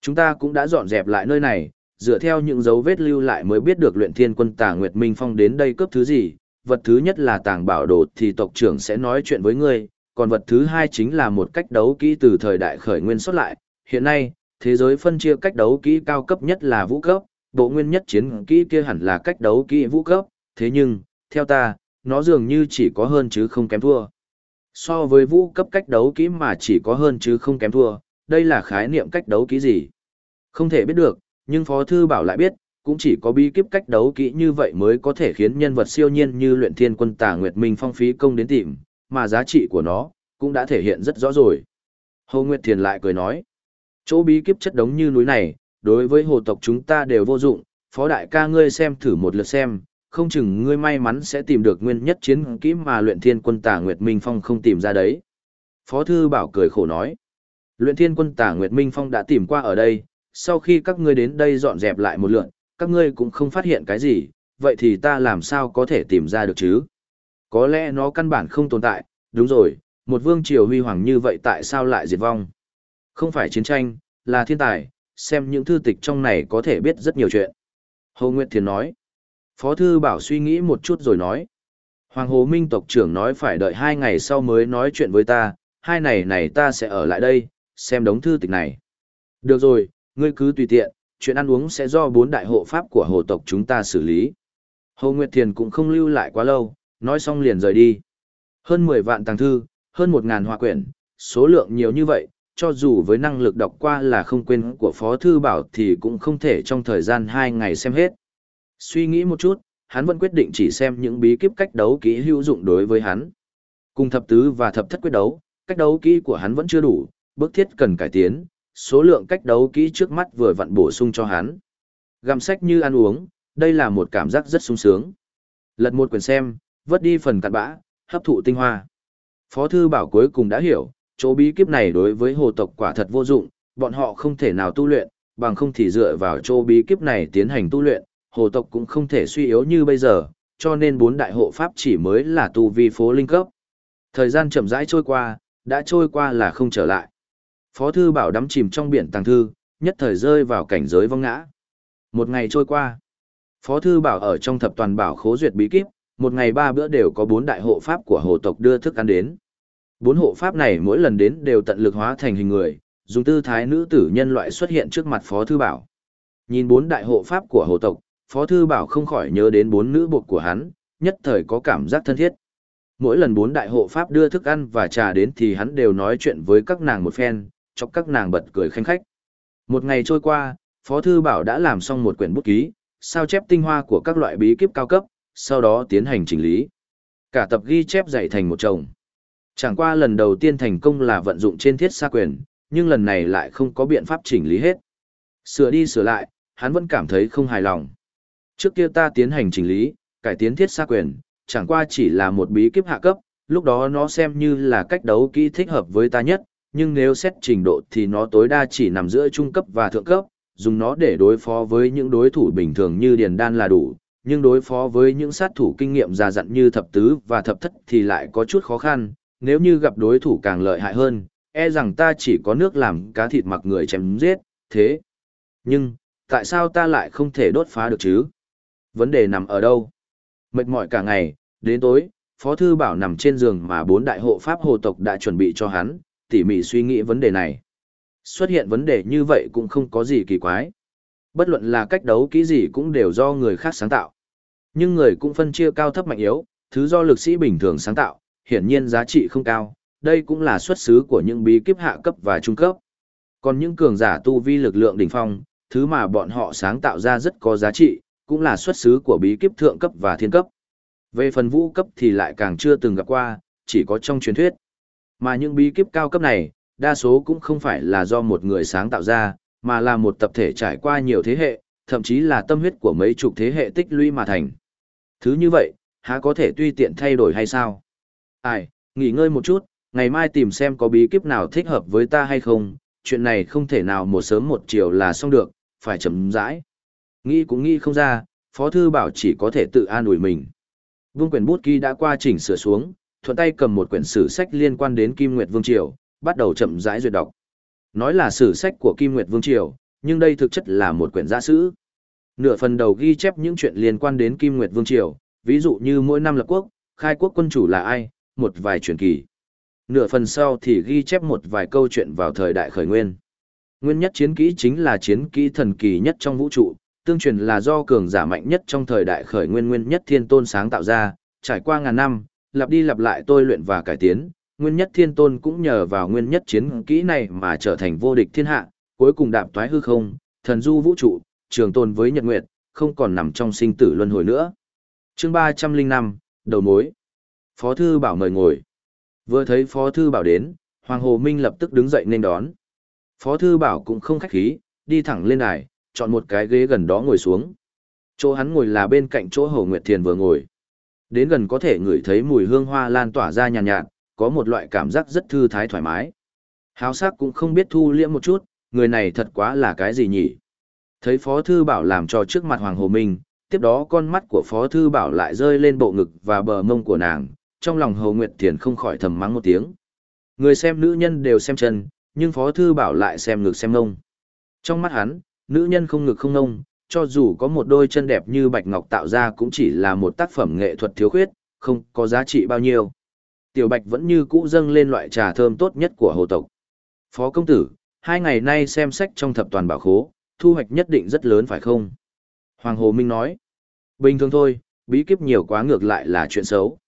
Chúng ta cũng đã dọn dẹp lại nơi này, dựa theo những dấu vết lưu lại mới biết được luyện thiên quân tà Nguyệt Minh Phong đến đây cướp thứ gì. Vật thứ nhất là tàng bảo đồ thì tộc trưởng sẽ nói chuyện với ngươi, còn vật thứ hai chính là một cách đấu kỹ từ thời đại khởi nguyên xuất lại. Hiện nay, thế giới phân chia cách đấu kỹ cao cấp nhất là vũ cấp, bộ nguyên nhất chiến kỹ kia hẳn là cách đấu kỹ vũ cấp, thế nhưng, theo ta, nó dường như chỉ có hơn chứ không kém thua. So với vũ cấp cách đấu kỹ mà chỉ có hơn chứ không kém thua, đây là khái niệm cách đấu kỹ gì? Không thể biết được, nhưng Phó Thư Bảo lại biết, cũng chỉ có bí kíp cách đấu kỹ như vậy mới có thể khiến nhân vật siêu nhiên như luyện thiên quân tà Nguyệt Minh phong phí công đến tìm, mà giá trị của nó, cũng đã thể hiện rất rõ rồi. Hồ Nguyệt Thiền lại cười nói, Chỗ bí kíp chất đống như núi này, đối với hồ tộc chúng ta đều vô dụng, phó đại ca ngươi xem thử một lượt xem, không chừng ngươi may mắn sẽ tìm được nguyên nhất chiến kỹ mà luyện thiên quân tả Nguyệt Minh Phong không tìm ra đấy. Phó thư bảo cười khổ nói, luyện thiên quân tả Nguyệt Minh Phong đã tìm qua ở đây, sau khi các ngươi đến đây dọn dẹp lại một lượn, các ngươi cũng không phát hiện cái gì, vậy thì ta làm sao có thể tìm ra được chứ? Có lẽ nó căn bản không tồn tại, đúng rồi, một vương triều huy hoàng như vậy tại sao lại diệt vong? Không phải chiến tranh, là thiên tài, xem những thư tịch trong này có thể biết rất nhiều chuyện. Hồ Nguyệt Thiền nói. Phó Thư Bảo suy nghĩ một chút rồi nói. Hoàng Hồ Minh tộc trưởng nói phải đợi hai ngày sau mới nói chuyện với ta, hai ngày này ta sẽ ở lại đây, xem đống thư tịch này. Được rồi, ngươi cứ tùy tiện, chuyện ăn uống sẽ do bốn đại hộ pháp của hồ tộc chúng ta xử lý. Hồ Nguyệt Thiền cũng không lưu lại quá lâu, nói xong liền rời đi. Hơn 10 vạn tàng thư, hơn 1.000 hòa quyển, số lượng nhiều như vậy, cho dù với năng lực đọc qua là không quên của Phó Thư Bảo thì cũng không thể trong thời gian 2 ngày xem hết. Suy nghĩ một chút, hắn vẫn quyết định chỉ xem những bí kíp cách đấu kỹ hữu dụng đối với hắn. Cùng thập tứ và thập thất quyết đấu, cách đấu kỹ của hắn vẫn chưa đủ, bước thiết cần cải tiến, số lượng cách đấu kỹ trước mắt vừa vặn bổ sung cho hắn. Gặm sách như ăn uống, đây là một cảm giác rất sung sướng. Lật một quyển xem, vớt đi phần cặn bã, hấp thụ tinh hoa. Phó thư bảo cuối cùng đã hiểu, chỗ bí kíp này đối với hồ tộc quả thật vô dụng, bọn họ không thể nào tu luyện, bằng không thì dựa vào chỗ bí kíp này tiến hành tu luyện, hồ tộc cũng không thể suy yếu như bây giờ, cho nên bốn đại hộ pháp chỉ mới là tu vi phố linh cấp. Thời gian chậm rãi trôi qua, đã trôi qua là không trở lại. Phó thư bảo đắm chìm trong biển tàng thư, nhất thời rơi vào cảnh giới vong ngã. Một ngày trôi qua, Phó thư bảo ở trong thập toàn bảo khố duyệt bí kíp, một ngày ba bữa đều có bốn đại hộ pháp của hồ tộc đưa thức ăn đến. Bốn hộ pháp này mỗi lần đến đều tận lực hóa thành hình người, dùng tư thái nữ tử nhân loại xuất hiện trước mặt Phó Thư Bảo. Nhìn bốn đại hộ pháp của hồ tộc, Phó Thư Bảo không khỏi nhớ đến bốn nữ buộc của hắn, nhất thời có cảm giác thân thiết. Mỗi lần bốn đại hộ pháp đưa thức ăn và trà đến thì hắn đều nói chuyện với các nàng một phen, cho các nàng bật cười khanh khách. Một ngày trôi qua, Phó Thư Bảo đã làm xong một quyển bút ký, sao chép tinh hoa của các loại bí kíp cao cấp, sau đó tiến hành chỉnh lý. Cả tập ghi chép dạy thành một chồng. Chẳng qua lần đầu tiên thành công là vận dụng trên thiết xa quyền, nhưng lần này lại không có biện pháp chỉnh lý hết. Sửa đi sửa lại, hắn vẫn cảm thấy không hài lòng. Trước kia ta tiến hành chỉnh lý, cải tiến thiết xa quyền, chẳng qua chỉ là một bí kíp hạ cấp, lúc đó nó xem như là cách đấu kỹ thích hợp với ta nhất, nhưng nếu xét trình độ thì nó tối đa chỉ nằm giữa trung cấp và thượng cấp, dùng nó để đối phó với những đối thủ bình thường như Điền Đan là đủ, nhưng đối phó với những sát thủ kinh nghiệm già dặn như thập tứ và thập thất thì lại có chút khó khăn, nếu như gặp đối thủ càng lợi hại hơn, e rằng ta chỉ có nước làm cá thịt mặc người chém giết, thế. Nhưng, tại sao ta lại không thể đốt phá được chứ? Vấn đề nằm ở đâu? Mệt mỏi cả ngày, đến tối, Phó Thư Bảo nằm trên giường mà bốn đại hộ pháp hồ tộc đã chuẩn bị cho hắn, tỉ mỉ suy nghĩ vấn đề này. Xuất hiện vấn đề như vậy cũng không có gì kỳ quái. Bất luận là cách đấu kỹ gì cũng đều do người khác sáng tạo. Nhưng người cũng phân chia cao thấp mạnh yếu, thứ do lực sĩ bình thường sáng tạo, hiển nhiên giá trị không cao, đây cũng là xuất xứ của những bí kíp hạ cấp và trung cấp. Còn những cường giả tu vi lực lượng đỉnh phong, thứ mà bọn họ sáng tạo ra rất có giá trị, cũng là xuất xứ của bí kíp thượng cấp và thiên cấp. Về phần vũ cấp thì lại càng chưa từng gặp qua, chỉ có trong truyền thuyết. Mà những bí kíp cao cấp này, đa số cũng không phải là do một người sáng tạo ra, mà là một tập thể trải qua nhiều thế hệ, thậm chí là tâm huyết của mấy chục thế hệ tích lũy mà thành. Thứ như vậy, há có thể tùy tiện thay đổi hay sao? Ai, nghỉ ngơi một chút, ngày mai tìm xem có bí kíp nào thích hợp với ta hay không, chuyện này không thể nào một sớm một chiều là xong được, phải chấm rãi. Nghĩ cũng nghĩ không ra, Phó Thư Bảo chỉ có thể tự an ủi mình. Vương quyển bút ký đã qua chỉnh sửa xuống, thuận tay cầm một quyển sử sách liên quan đến Kim Nguyệt Vương Triều, bắt đầu chậm rãi duyệt đọc. Nói là sử sách của Kim Nguyệt Vương Triều, nhưng đây thực chất là một quyển giả sử. Nửa phần đầu ghi chép những chuyện liên quan đến Kim Nguyệt Vương Triều, ví dụ như mỗi năm lập quốc, khai quốc quân chủ là ai, một vài truyền kỳ. Nửa phần sau thì ghi chép một vài câu chuyện vào thời đại khởi nguyên. Nguyên nhất chiến kỹ chính là chiến kỹ thần kỳ nhất trong vũ trụ, tương truyền là do cường giả mạnh nhất trong thời đại khởi nguyên nguyên nhất thiên tôn sáng tạo ra, trải qua ngàn năm, lặp đi lặp lại tôi luyện và cải tiến, nguyên nhất thiên tôn cũng nhờ vào nguyên nhất chiến kỹ này mà trở thành vô địch thiên hạ, cuối cùng đạp toái hư không, thần du vũ trụ, trường tồn với nhật nguyệt, không còn nằm trong sinh tử luân hồi nữa. Chương 305, đầu mối. Phó thư bảo mời ngồi. Vừa thấy Phó thư bảo đến, Hoàng Hồ Minh lập tức đứng dậy nên đón. Phó thư bảo cũng không khách khí, đi thẳng lên đài, chọn một cái ghế gần đó ngồi xuống. Chỗ hắn ngồi là bên cạnh chỗ Hồ Nguyệt Thiền vừa ngồi. Đến gần có thể ngửi thấy mùi hương hoa lan tỏa ra nhàn nhạt, nhạt, có một loại cảm giác rất thư thái thoải mái. Háo sắc cũng không biết thu liễm một chút, người này thật quá là cái gì nhỉ? Thấy Phó Thư Bảo làm cho trước mặt Hoàng Hồ Minh, tiếp đó con mắt của Phó Thư Bảo lại rơi lên bộ ngực và bờ mông của nàng, trong lòng Hồ Nguyệt Thiền không khỏi thầm mắng một tiếng. Người xem nữ nhân đều xem chân, nhưng Phó Thư Bảo lại xem ngực xem ngông. Trong mắt hắn, nữ nhân không ngực không ngông, cho dù có một đôi chân đẹp như Bạch Ngọc tạo ra cũng chỉ là một tác phẩm nghệ thuật thiếu khuyết, không có giá trị bao nhiêu. Tiểu Bạch vẫn như cũ dâng lên loại trà thơm tốt nhất của hồ tộc. Phó công tử, hai ngày nay xem sách trong thập toàn bảo khố, thu hoạch nhất định rất lớn phải không? Hoàng Hồ Minh nói. Bình thường thôi, bí kíp nhiều quá ngược lại là chuyện xấu.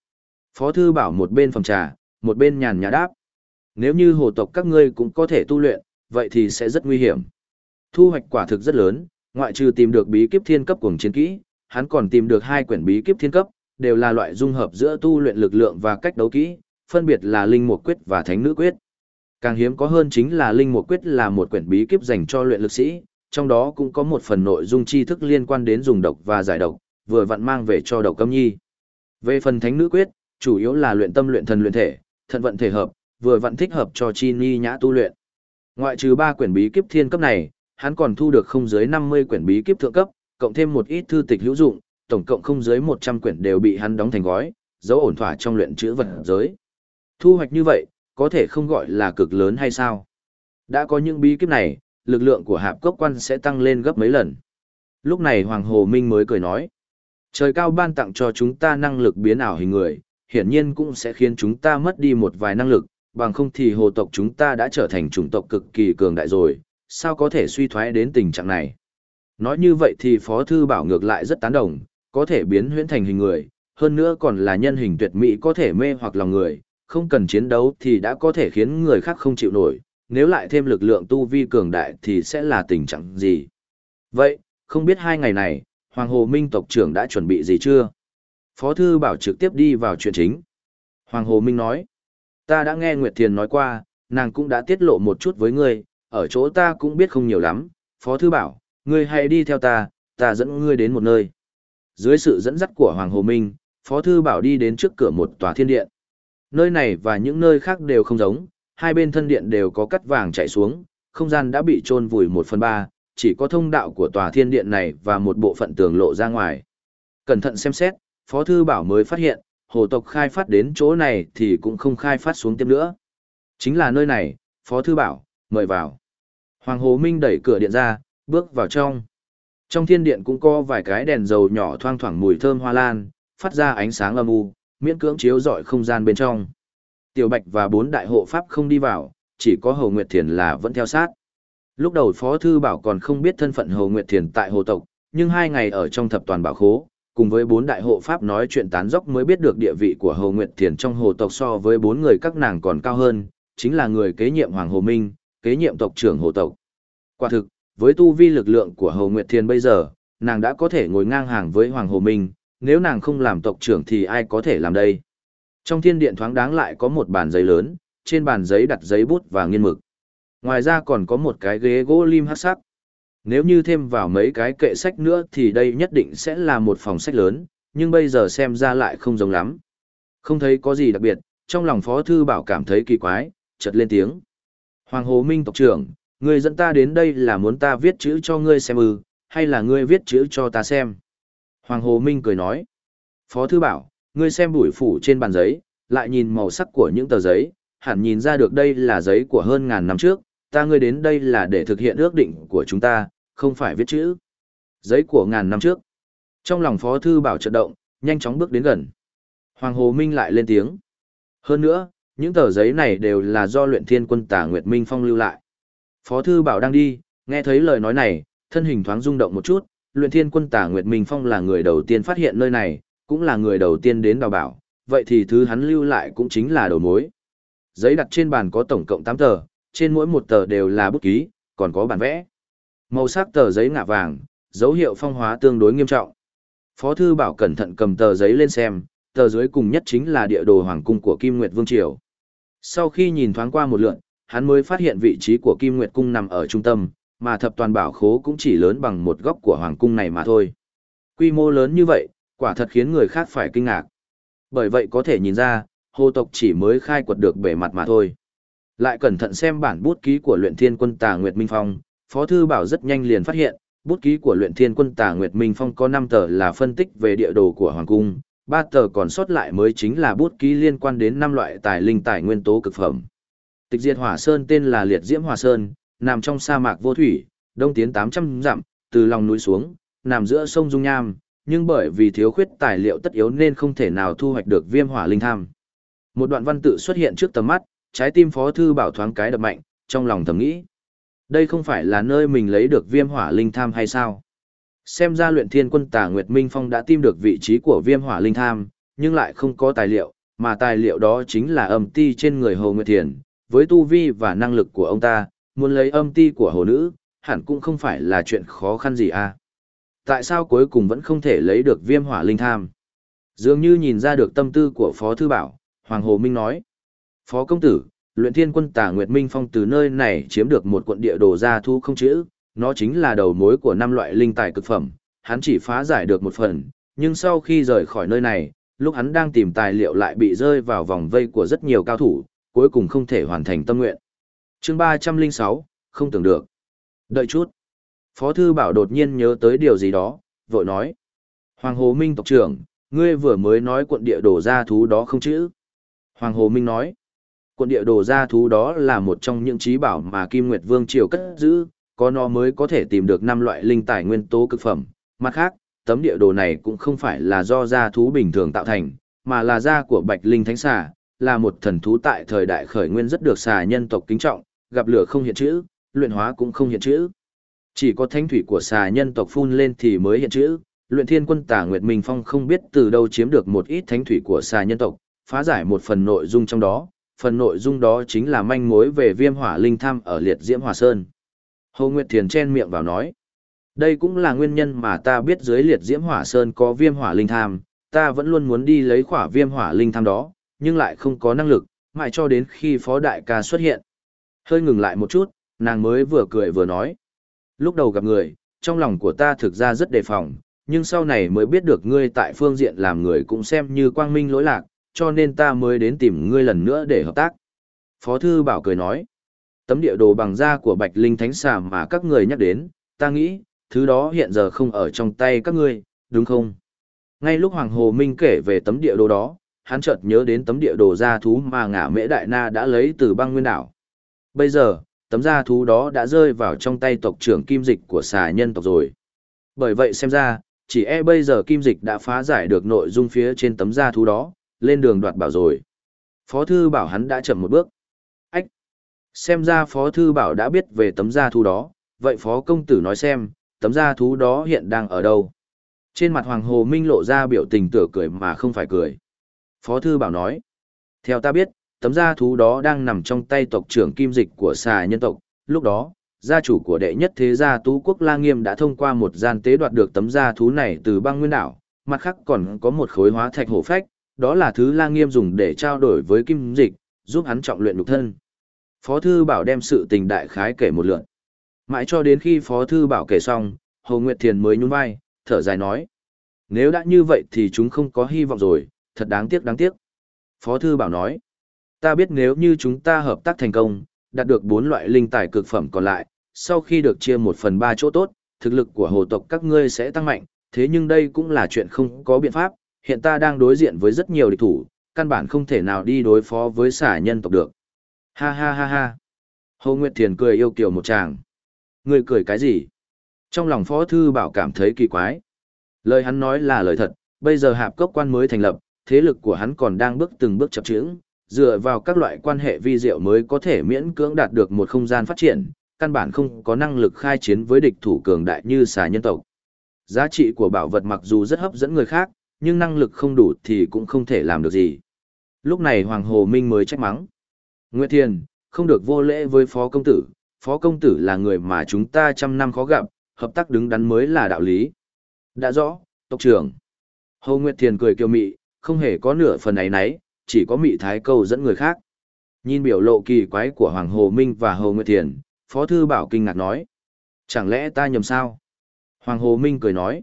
Phó thư bảo một bên phòng trà, một bên nhàn nhã đáp. Nếu như hồ tộc các ngươi cũng có thể tu luyện, vậy thì sẽ rất nguy hiểm. Thu hoạch quả thực rất lớn, ngoại trừ tìm được bí kíp thiên cấp cùng chiến kỹ, hắn còn tìm được hai quyển bí kíp thiên cấp, đều là loại dung hợp giữa tu luyện lực lượng và cách đấu kỹ, phân biệt là linh mục quyết và thánh nữ quyết. Càng hiếm có hơn chính là linh mục quyết là một quyển bí kíp dành cho luyện lực sĩ, trong đó cũng có một phần nội dung tri thức liên quan đến dùng độc và giải độc, vừa vặn mang về cho độc câm nhi. Về phần thánh nữ quyết, chủ yếu là luyện tâm luyện thần luyện thể, thận vận thể hợp, vừa vặn thích hợp cho chi ni nhã tu luyện. Ngoại trừ ba quyển bí kíp thiên cấp này, hắn còn thu được không dưới 50 quyển bí kíp thượng cấp, cộng thêm một ít thư tịch hữu dụng, tổng cộng không dưới 100 quyển đều bị hắn đóng thành gói, dấu ổn thỏa trong luyện chữ vật giới. Thu hoạch như vậy, có thể không gọi là cực lớn hay sao? Đã có những bí kíp này, lực lượng của hạp cốc quan sẽ tăng lên gấp mấy lần. Lúc này Hoàng Hồ Minh mới cười nói, trời cao ban tặng cho chúng ta năng lực biến ảo hình người, hiển nhiên cũng sẽ khiến chúng ta mất đi một vài năng lực, bằng không thì hồ tộc chúng ta đã trở thành chủng tộc cực kỳ cường đại rồi, sao có thể suy thoái đến tình trạng này. Nói như vậy thì Phó Thư Bảo ngược lại rất tán đồng, có thể biến huyễn thành hình người, hơn nữa còn là nhân hình tuyệt mỹ có thể mê hoặc lòng người, không cần chiến đấu thì đã có thể khiến người khác không chịu nổi, nếu lại thêm lực lượng tu vi cường đại thì sẽ là tình trạng gì. Vậy, không biết hai ngày này, Hoàng Hồ Minh tộc trưởng đã chuẩn bị gì chưa? Phó Thư Bảo trực tiếp đi vào chuyện chính. Hoàng Hồ Minh nói, ta đã nghe Nguyệt Thiền nói qua, nàng cũng đã tiết lộ một chút với ngươi, ở chỗ ta cũng biết không nhiều lắm, Phó Thư Bảo, ngươi hãy đi theo ta, ta dẫn ngươi đến một nơi. Dưới sự dẫn dắt của Hoàng Hồ Minh, Phó Thư Bảo đi đến trước cửa một tòa thiên điện. Nơi này và những nơi khác đều không giống, hai bên thân điện đều có cắt vàng chạy xuống, không gian đã bị trôn vùi một phần ba, chỉ có thông đạo của tòa thiên điện này và một bộ phận tường lộ ra ngoài. Cẩn thận xem xét, Phó Thư Bảo mới phát hiện, hồ tộc khai phát đến chỗ này thì cũng không khai phát xuống tiếp nữa. Chính là nơi này, Phó Thư Bảo, mời vào. Hoàng Hồ Minh đẩy cửa điện ra, bước vào trong. Trong thiên điện cũng có vài cái đèn dầu nhỏ thoang thoảng mùi thơm hoa lan, phát ra ánh sáng âm u, miễn cưỡng chiếu rọi không gian bên trong. Tiểu Bạch và bốn đại hộ pháp không đi vào, chỉ có Hồ Nguyệt Thiền là vẫn theo sát. Lúc đầu Phó Thư Bảo còn không biết thân phận Hồ Nguyệt Thiền tại Hồ Tộc, nhưng hai ngày ở trong thập toàn bảo khố, cùng với bốn đại hộ pháp nói chuyện tán dốc mới biết được địa vị của Hồ Nguyệt Thiền trong Hồ Tộc so với bốn người các nàng còn cao hơn, chính là người kế nhiệm Hoàng Hồ Minh, kế nhiệm tộc trưởng Hồ Tộc. Quả thực, với tu vi lực lượng của Hồ Nguyệt thiên bây giờ, nàng đã có thể ngồi ngang hàng với Hoàng Hồ Minh, nếu nàng không làm tộc trưởng thì ai có thể làm đây. Trong thiên điện thoáng đáng lại có một bàn giấy lớn, trên bàn giấy đặt giấy bút và nghiên mực. Ngoài ra còn có một cái ghế gỗ lim hắc sắc. Nếu như thêm vào mấy cái kệ sách nữa thì đây nhất định sẽ là một phòng sách lớn, nhưng bây giờ xem ra lại không giống lắm. Không thấy có gì đặc biệt, trong lòng Phó Thư Bảo cảm thấy kỳ quái, chợt lên tiếng. Hoàng Hồ Minh tộc trưởng, ngươi dẫn ta đến đây là muốn ta viết chữ cho ngươi xem ư, hay là ngươi viết chữ cho ta xem? Hoàng Hồ Minh cười nói. Phó Thư Bảo, ngươi xem bụi phủ trên bàn giấy, lại nhìn màu sắc của những tờ giấy, hẳn nhìn ra được đây là giấy của hơn ngàn năm trước, ta ngươi đến đây là để thực hiện ước định của chúng ta, không phải viết chữ. Giấy của ngàn năm trước. Trong lòng Phó Thư Bảo chợt động, nhanh chóng bước đến gần. Hoàng Hồ Minh lại lên tiếng. Hơn nữa, những tờ giấy này đều là do luyện thiên quân tả Nguyệt Minh Phong lưu lại. Phó Thư Bảo đang đi, nghe thấy lời nói này, thân hình thoáng rung động một chút, luyện thiên quân tả Nguyệt Minh Phong là người đầu tiên phát hiện nơi này, cũng là người đầu tiên đến đào bảo, vậy thì thứ hắn lưu lại cũng chính là đầu mối. Giấy đặt trên bàn có tổng cộng 8 tờ, trên mỗi một tờ đều là bút ký, còn có bản vẽ. Màu sắc tờ giấy ngả vàng, dấu hiệu phong hóa tương đối nghiêm trọng. Phó thư bảo cẩn thận cầm tờ giấy lên xem, tờ dưới cùng nhất chính là địa đồ hoàng cung của Kim Nguyệt Vương Triều. Sau khi nhìn thoáng qua một lượn, hắn mới phát hiện vị trí của Kim Nguyệt Cung nằm ở trung tâm, mà thập toàn bảo khố cũng chỉ lớn bằng một góc của hoàng cung này mà thôi. Quy mô lớn như vậy, quả thật khiến người khác phải kinh ngạc. Bởi vậy có thể nhìn ra, hồ tộc chỉ mới khai quật được bề mặt mà thôi. Lại cẩn thận xem bản bút ký của luyện thiên quân tà Nguyệt Minh Phong, Phó Thư Bảo rất nhanh liền phát hiện, bút ký của luyện thiên quân tà Nguyệt Minh Phong có 5 tờ là phân tích về địa đồ của Hoàng Cung, Ba tờ còn sót lại mới chính là bút ký liên quan đến năm loại tài linh tài nguyên tố cực phẩm. Tịch diệt hỏa sơn tên là Liệt Diễm Hỏa Sơn, nằm trong sa mạc vô thủy, đông tiến 800 dặm, từ lòng núi xuống, nằm giữa sông Dung Nham, nhưng bởi vì thiếu khuyết tài liệu tất yếu nên không thể nào thu hoạch được viêm hỏa linh tham. Một đoạn văn tự xuất hiện trước tầm mắt, trái tim Phó Thư Bảo thoáng cái đập mạnh, trong lòng thầm nghĩ. Đây không phải là nơi mình lấy được viêm hỏa linh tham hay sao? Xem ra luyện thiên quân tà Nguyệt Minh Phong đã tìm được vị trí của viêm hỏa linh tham, nhưng lại không có tài liệu, mà tài liệu đó chính là âm ti trên người Hồ Nguyệt Thiền. Với tu vi và năng lực của ông ta, muốn lấy âm ti của hồ nữ, hẳn cũng không phải là chuyện khó khăn gì à. Tại sao cuối cùng vẫn không thể lấy được viêm hỏa linh tham? Dường như nhìn ra được tâm tư của Phó Thư Bảo, Hoàng Hồ Minh nói. Phó công tử, luyện thiên quân tà Nguyệt Minh Phong từ nơi này chiếm được một quận địa đồ gia thu không chữ, nó chính là đầu mối của năm loại linh tài cực phẩm, hắn chỉ phá giải được một phần, nhưng sau khi rời khỏi nơi này, lúc hắn đang tìm tài liệu lại bị rơi vào vòng vây của rất nhiều cao thủ, cuối cùng không thể hoàn thành tâm nguyện. chương 306, không tưởng được. Đợi chút. Phó Thư Bảo đột nhiên nhớ tới điều gì đó, vội nói. Hoàng Hồ Minh tộc trưởng, ngươi vừa mới nói quận địa đồ gia thú đó không chữ. Hoàng Hồ Minh nói. Quận địa đồ gia thú đó là một trong những trí bảo mà Kim Nguyệt Vương Triều cất giữ, có nó mới có thể tìm được năm loại linh tài nguyên tố cực phẩm. Mặt khác, tấm địa đồ này cũng không phải là do gia thú bình thường tạo thành, mà là da của Bạch Linh Thánh Xà, là một thần thú tại thời đại khởi nguyên rất được xà nhân tộc kính trọng, gặp lửa không hiện chữ, luyện hóa cũng không hiện chữ. Chỉ có thánh thủy của xà nhân tộc phun lên thì mới hiện chữ, luyện thiên quân tà Nguyệt Minh Phong không biết từ đâu chiếm được một ít thánh thủy của xà nhân tộc, phá giải một phần nội dung trong đó, phần nội dung đó chính là manh mối về viêm hỏa linh tham ở liệt diễm hỏa sơn. Hồ Nguyệt Thiền chen miệng vào nói, đây cũng là nguyên nhân mà ta biết dưới liệt diễm hỏa sơn có viêm hỏa linh tham, ta vẫn luôn muốn đi lấy khỏa viêm hỏa linh tham đó, nhưng lại không có năng lực, mãi cho đến khi phó đại ca xuất hiện. Hơi ngừng lại một chút, nàng mới vừa cười vừa nói. Lúc đầu gặp người, trong lòng của ta thực ra rất đề phòng, nhưng sau này mới biết được ngươi tại phương diện làm người cũng xem như quang minh lỗi lạc, cho nên ta mới đến tìm ngươi lần nữa để hợp tác. Phó Thư Bảo cười nói, tấm địa đồ bằng da của Bạch Linh Thánh Xà mà các người nhắc đến, ta nghĩ, thứ đó hiện giờ không ở trong tay các ngươi, đúng không? Ngay lúc Hoàng Hồ Minh kể về tấm địa đồ đó, hắn chợt nhớ đến tấm địa đồ da thú mà ngả mễ đại na đã lấy từ băng nguyên đảo. Bây giờ, tấm da thú đó đã rơi vào trong tay tộc trưởng kim dịch của xà nhân tộc rồi. Bởi vậy xem ra, chỉ e bây giờ kim dịch đã phá giải được nội dung phía trên tấm da thú đó, lên đường đoạt bảo rồi. Phó thư bảo hắn đã chậm một bước. Xem ra phó thư bảo đã biết về tấm gia thú đó, vậy phó công tử nói xem, tấm gia thú đó hiện đang ở đâu? Trên mặt Hoàng Hồ Minh lộ ra biểu tình tựa cười mà không phải cười. Phó thư bảo nói, theo ta biết, tấm gia thú đó đang nằm trong tay tộc trưởng kim dịch của xà nhân tộc, lúc đó, gia chủ của đệ nhất thế gia tú quốc la nghiêm đã thông qua một gian tế đoạt được tấm gia thú này từ băng nguyên đảo, mặt khác còn có một khối hóa thạch hổ phách, đó là thứ la nghiêm dùng để trao đổi với kim dịch, giúp hắn trọng luyện nhục thân. Phó thư bảo đem sự tình đại khái kể một lượt. Mãi cho đến khi Phó thư bảo kể xong, Hồ Nguyệt Thiền mới nhún vai, thở dài nói: "Nếu đã như vậy thì chúng không có hy vọng rồi, thật đáng tiếc đáng tiếc." Phó thư bảo nói: "Ta biết nếu như chúng ta hợp tác thành công, đạt được bốn loại linh tài cực phẩm còn lại, sau khi được chia một phần ba chỗ tốt, thực lực của hồ tộc các ngươi sẽ tăng mạnh, thế nhưng đây cũng là chuyện không có biện pháp, hiện ta đang đối diện với rất nhiều địch thủ, căn bản không thể nào đi đối phó với xả nhân tộc được. Ha ha ha ha. Hồ Nguyệt Thiền cười yêu kiều một chàng. Người cười cái gì? Trong lòng Phó Thư Bảo cảm thấy kỳ quái. Lời hắn nói là lời thật, bây giờ hạp cốc quan mới thành lập, thế lực của hắn còn đang bước từng bước chập chững, dựa vào các loại quan hệ vi diệu mới có thể miễn cưỡng đạt được một không gian phát triển, căn bản không có năng lực khai chiến với địch thủ cường đại như xà nhân tộc. Giá trị của bảo vật mặc dù rất hấp dẫn người khác, nhưng năng lực không đủ thì cũng không thể làm được gì. Lúc này Hoàng Hồ Minh mới trách mắng. Nguyệt Thiền, không được vô lễ với Phó Công Tử, Phó Công Tử là người mà chúng ta trăm năm khó gặp, hợp tác đứng đắn mới là đạo lý. Đã rõ, tộc trưởng. Hồ Nguyệt Thiền cười kiêu mị, không hề có nửa phần ấy nấy, chỉ có mị thái câu dẫn người khác. Nhìn biểu lộ kỳ quái của Hoàng Hồ Minh và Hồ Nguyệt Thiền, Phó Thư Bảo kinh ngạc nói. Chẳng lẽ ta nhầm sao? Hoàng Hồ Minh cười nói.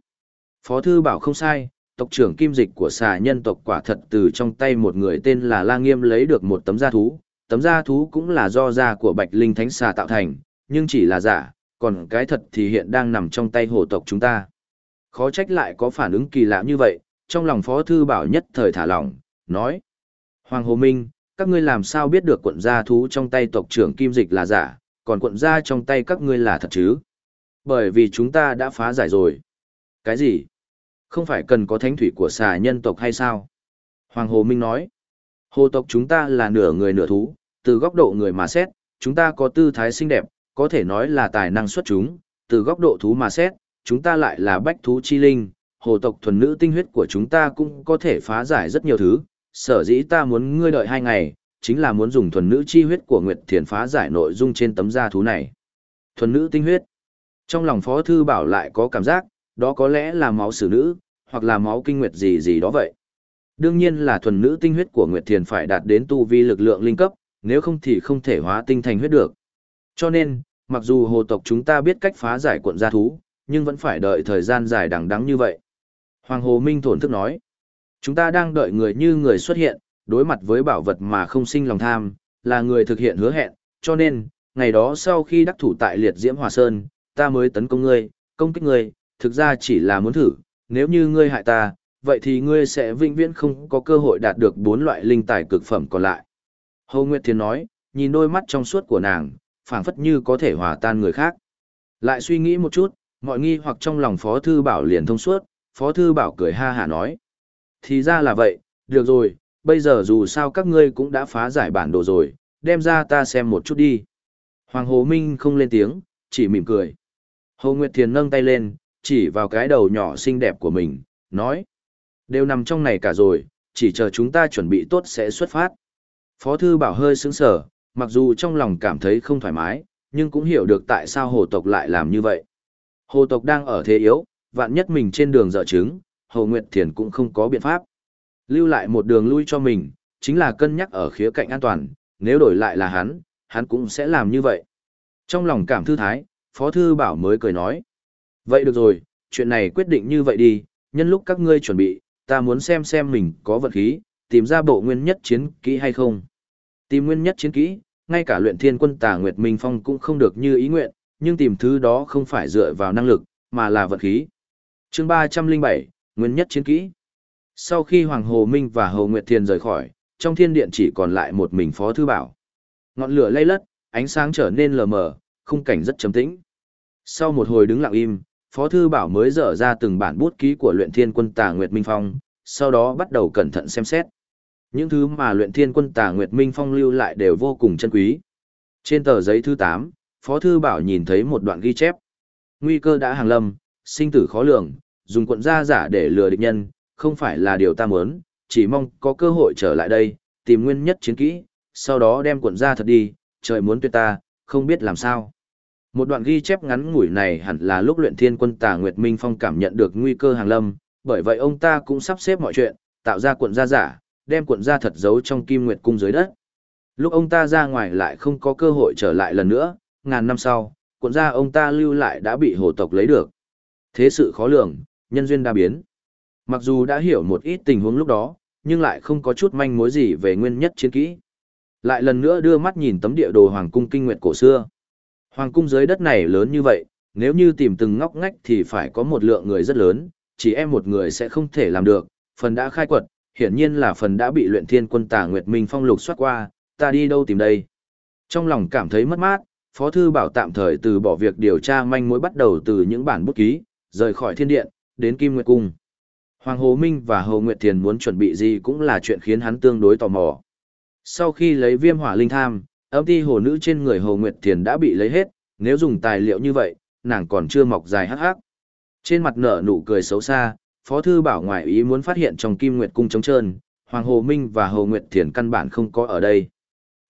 Phó thư bảo không sai, tộc trưởng kim dịch của xà nhân tộc quả thật từ trong tay một người tên là La Nghiêm lấy được một tấm da thú. Tấm da thú cũng là do da của bạch linh thánh xà tạo thành, nhưng chỉ là giả, còn cái thật thì hiện đang nằm trong tay hồ tộc chúng ta. Khó trách lại có phản ứng kỳ lạ như vậy, trong lòng Phó Thư Bảo nhất thời thả lỏng, nói. Hoàng Hồ Minh, các ngươi làm sao biết được quận gia thú trong tay tộc trưởng Kim Dịch là giả, còn quận gia trong tay các ngươi là thật chứ? Bởi vì chúng ta đã phá giải rồi. Cái gì? Không phải cần có thánh thủy của xà nhân tộc hay sao? Hoàng Hồ Minh nói. Hồ tộc chúng ta là nửa người nửa thú, từ góc độ người mà xét, chúng ta có tư thái xinh đẹp, có thể nói là tài năng xuất chúng, từ góc độ thú mà xét, chúng ta lại là bách thú chi linh, hồ tộc thuần nữ tinh huyết của chúng ta cũng có thể phá giải rất nhiều thứ, sở dĩ ta muốn ngươi đợi hai ngày, chính là muốn dùng thuần nữ chi huyết của Nguyệt Thiền phá giải nội dung trên tấm da thú này. Thuần nữ tinh huyết. Trong lòng Phó Thư Bảo lại có cảm giác, đó có lẽ là máu sử nữ, hoặc là máu kinh nguyệt gì gì đó vậy. Đương nhiên là thuần nữ tinh huyết của Nguyệt Thiền phải đạt đến tu vi lực lượng linh cấp, nếu không thì không thể hóa tinh thành huyết được. Cho nên, mặc dù hồ tộc chúng ta biết cách phá giải cuộn gia thú, nhưng vẫn phải đợi thời gian dài đằng đắng như vậy. Hoàng Hồ Minh thổn thức nói, chúng ta đang đợi người như người xuất hiện, đối mặt với bảo vật mà không sinh lòng tham, là người thực hiện hứa hẹn, cho nên, ngày đó sau khi đắc thủ tại liệt diễm hòa sơn, ta mới tấn công ngươi, công kích ngươi, thực ra chỉ là muốn thử, nếu như ngươi hại ta, vậy thì ngươi sẽ vĩnh viễn không có cơ hội đạt được bốn loại linh tài cực phẩm còn lại. Hồ Nguyệt Thiên nói, nhìn đôi mắt trong suốt của nàng, phảng phất như có thể hòa tan người khác. Lại suy nghĩ một chút, mọi nghi hoặc trong lòng Phó Thư Bảo liền thông suốt, Phó Thư Bảo cười ha hả nói. Thì ra là vậy, được rồi, bây giờ dù sao các ngươi cũng đã phá giải bản đồ rồi, đem ra ta xem một chút đi. Hoàng Hồ Minh không lên tiếng, chỉ mỉm cười. Hồ Nguyệt Thiền nâng tay lên, chỉ vào cái đầu nhỏ xinh đẹp của mình, nói. Đều nằm trong này cả rồi, chỉ chờ chúng ta chuẩn bị tốt sẽ xuất phát. Phó Thư Bảo hơi sững sở, mặc dù trong lòng cảm thấy không thoải mái, nhưng cũng hiểu được tại sao hồ tộc lại làm như vậy. Hồ tộc đang ở thế yếu, vạn nhất mình trên đường dở trứng, Hồ Nguyệt Thiền cũng không có biện pháp. Lưu lại một đường lui cho mình, chính là cân nhắc ở khía cạnh an toàn, nếu đổi lại là hắn, hắn cũng sẽ làm như vậy. Trong lòng cảm thư thái, Phó Thư Bảo mới cười nói. Vậy được rồi, chuyện này quyết định như vậy đi, nhân lúc các ngươi chuẩn bị, ta muốn xem xem mình có vật khí, tìm ra bộ nguyên nhất chiến kỹ hay không. Tìm nguyên nhất chiến kỹ, ngay cả luyện thiên quân tà Nguyệt Minh Phong cũng không được như ý nguyện, nhưng tìm thứ đó không phải dựa vào năng lực, mà là vật khí. chương 307, Nguyên nhất chiến kỹ. Sau khi Hoàng Hồ Minh và Hồ Nguyệt Thiên rời khỏi, trong thiên điện chỉ còn lại một mình Phó Thư Bảo. Ngọn lửa lay lất, ánh sáng trở nên lờ mờ, khung cảnh rất trầm tĩnh. Sau một hồi đứng lặng im, Phó Thư Bảo mới dở ra từng bản bút ký của luyện thiên quân tà Nguyệt Minh Phong, sau đó bắt đầu cẩn thận xem xét. Những thứ mà luyện thiên quân tà Nguyệt Minh Phong lưu lại đều vô cùng chân quý. Trên tờ giấy thứ 8, Phó Thư Bảo nhìn thấy một đoạn ghi chép. Nguy cơ đã hàng lâm, sinh tử khó lường, dùng quận gia giả để lừa địch nhân, không phải là điều ta muốn, chỉ mong có cơ hội trở lại đây, tìm nguyên nhất chiến kỹ, sau đó đem quận gia thật đi, trời muốn tuyệt ta, không biết làm sao. Một đoạn ghi chép ngắn ngủi này hẳn là lúc luyện thiên quân tà Nguyệt Minh Phong cảm nhận được nguy cơ hàng lâm, bởi vậy ông ta cũng sắp xếp mọi chuyện, tạo ra quận gia giả, đem cuộn ra thật giấu trong kim nguyệt cung dưới đất. Lúc ông ta ra ngoài lại không có cơ hội trở lại lần nữa, ngàn năm sau, cuộn ra ông ta lưu lại đã bị hồ tộc lấy được. Thế sự khó lường, nhân duyên đa biến. Mặc dù đã hiểu một ít tình huống lúc đó, nhưng lại không có chút manh mối gì về nguyên nhất chiến kỹ. Lại lần nữa đưa mắt nhìn tấm địa đồ hoàng cung kinh nguyệt cổ xưa. Hoàng cung dưới đất này lớn như vậy, nếu như tìm từng ngóc ngách thì phải có một lượng người rất lớn, chỉ em một người sẽ không thể làm được, phần đã khai quật, hiển nhiên là phần đã bị luyện thiên quân tà Nguyệt Minh Phong lục soát qua, ta đi đâu tìm đây. Trong lòng cảm thấy mất mát, Phó Thư Bảo tạm thời từ bỏ việc điều tra manh mối bắt đầu từ những bản bút ký, rời khỏi thiên điện, đến Kim Nguyệt Cung. Hoàng Hồ Minh và Hồ Nguyệt Thiền muốn chuẩn bị gì cũng là chuyện khiến hắn tương đối tò mò. Sau khi lấy viêm hỏa linh tham, âm ti hồ nữ trên người Hồ Nguyệt Thiền đã bị lấy hết, nếu dùng tài liệu như vậy, nàng còn chưa mọc dài hắc hắc. Trên mặt nở nụ cười xấu xa, Phó Thư Bảo ngoại ý muốn phát hiện trong Kim Nguyệt Cung trống trơn, Hoàng Hồ Minh và Hồ Nguyệt Thiền căn bản không có ở đây.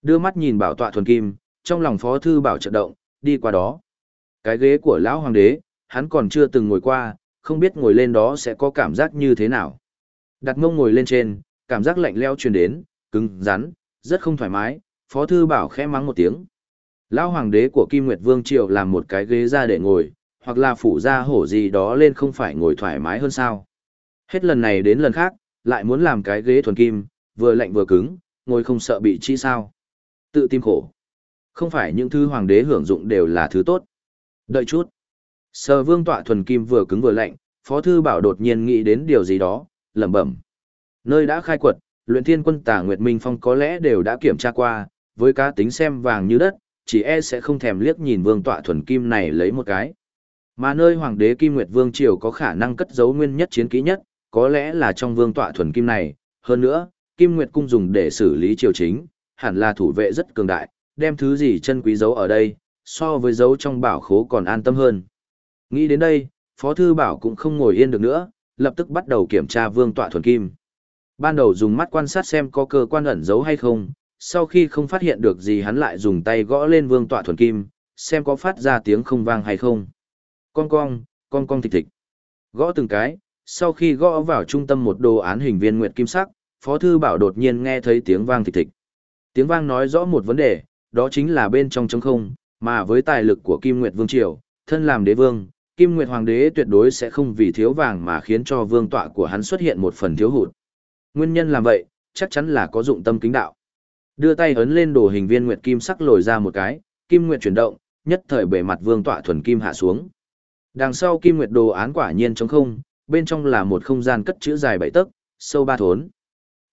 Đưa mắt nhìn bảo tọa thuần kim, trong lòng Phó Thư Bảo chợt động, đi qua đó. Cái ghế của lão hoàng đế, hắn còn chưa từng ngồi qua, không biết ngồi lên đó sẽ có cảm giác như thế nào. Đặt mông ngồi lên trên, cảm giác lạnh leo truyền đến, cứng, rắn, rất không thoải mái, Phó Thư Bảo khẽ mắng một tiếng. Lão hoàng đế của Kim Nguyệt Vương Triều làm một cái ghế ra để ngồi, hoặc là phủ ra hổ gì đó lên không phải ngồi thoải mái hơn sao. Hết lần này đến lần khác, lại muốn làm cái ghế thuần kim, vừa lạnh vừa cứng, ngồi không sợ bị chi sao. Tự tìm khổ. Không phải những thứ hoàng đế hưởng dụng đều là thứ tốt. Đợi chút. Sở vương tọa thuần kim vừa cứng vừa lạnh, Phó Thư Bảo đột nhiên nghĩ đến điều gì đó, lẩm bẩm. Nơi đã khai quật, luyện thiên quân tà Nguyệt Minh Phong có lẽ đều đã kiểm tra qua, với cá tính xem vàng như đất, chỉ e sẽ không thèm liếc nhìn vương tọa thuần kim này lấy một cái. Mà nơi hoàng đế Kim Nguyệt Vương Triều có khả năng cất giấu nguyên nhất chiến kỹ nhất, có lẽ là trong vương tọa thuần kim này, hơn nữa, Kim Nguyệt Cung dùng để xử lý triều chính, hẳn là thủ vệ rất cường đại, đem thứ gì chân quý giấu ở đây, so với giấu trong bảo khố còn an tâm hơn. Nghĩ đến đây, Phó Thư Bảo cũng không ngồi yên được nữa, lập tức bắt đầu kiểm tra vương tọa thuần kim. Ban đầu dùng mắt quan sát xem có cơ quan ẩn giấu hay không, sau khi không phát hiện được gì hắn lại dùng tay gõ lên vương tọa thuần kim, xem có phát ra tiếng không vang hay không. Con cong, con cong thịch thịch. Gõ từng cái, sau khi gõ vào trung tâm một đồ án hình viên nguyệt kim sắc, Phó Thư Bảo đột nhiên nghe thấy tiếng vang thịch thịch. Tiếng vang nói rõ một vấn đề, đó chính là bên trong trống không, mà với tài lực của Kim Nguyệt Vương Triều, thân làm đế vương, Kim Nguyệt Hoàng đế tuyệt đối sẽ không vì thiếu vàng mà khiến cho vương tọa của hắn xuất hiện một phần thiếu hụt. Nguyên nhân làm vậy, chắc chắn là có dụng tâm kính đạo. Đưa tay ấn lên đồ hình viên nguyệt kim sắc lồi ra một cái, kim nguyệt chuyển động, nhất thời bề mặt vương tọa thuần kim hạ xuống. Đằng sau kim nguyệt đồ án quả nhiên trống không, bên trong là một không gian cất chữ dài bảy tấc, sâu ba thốn.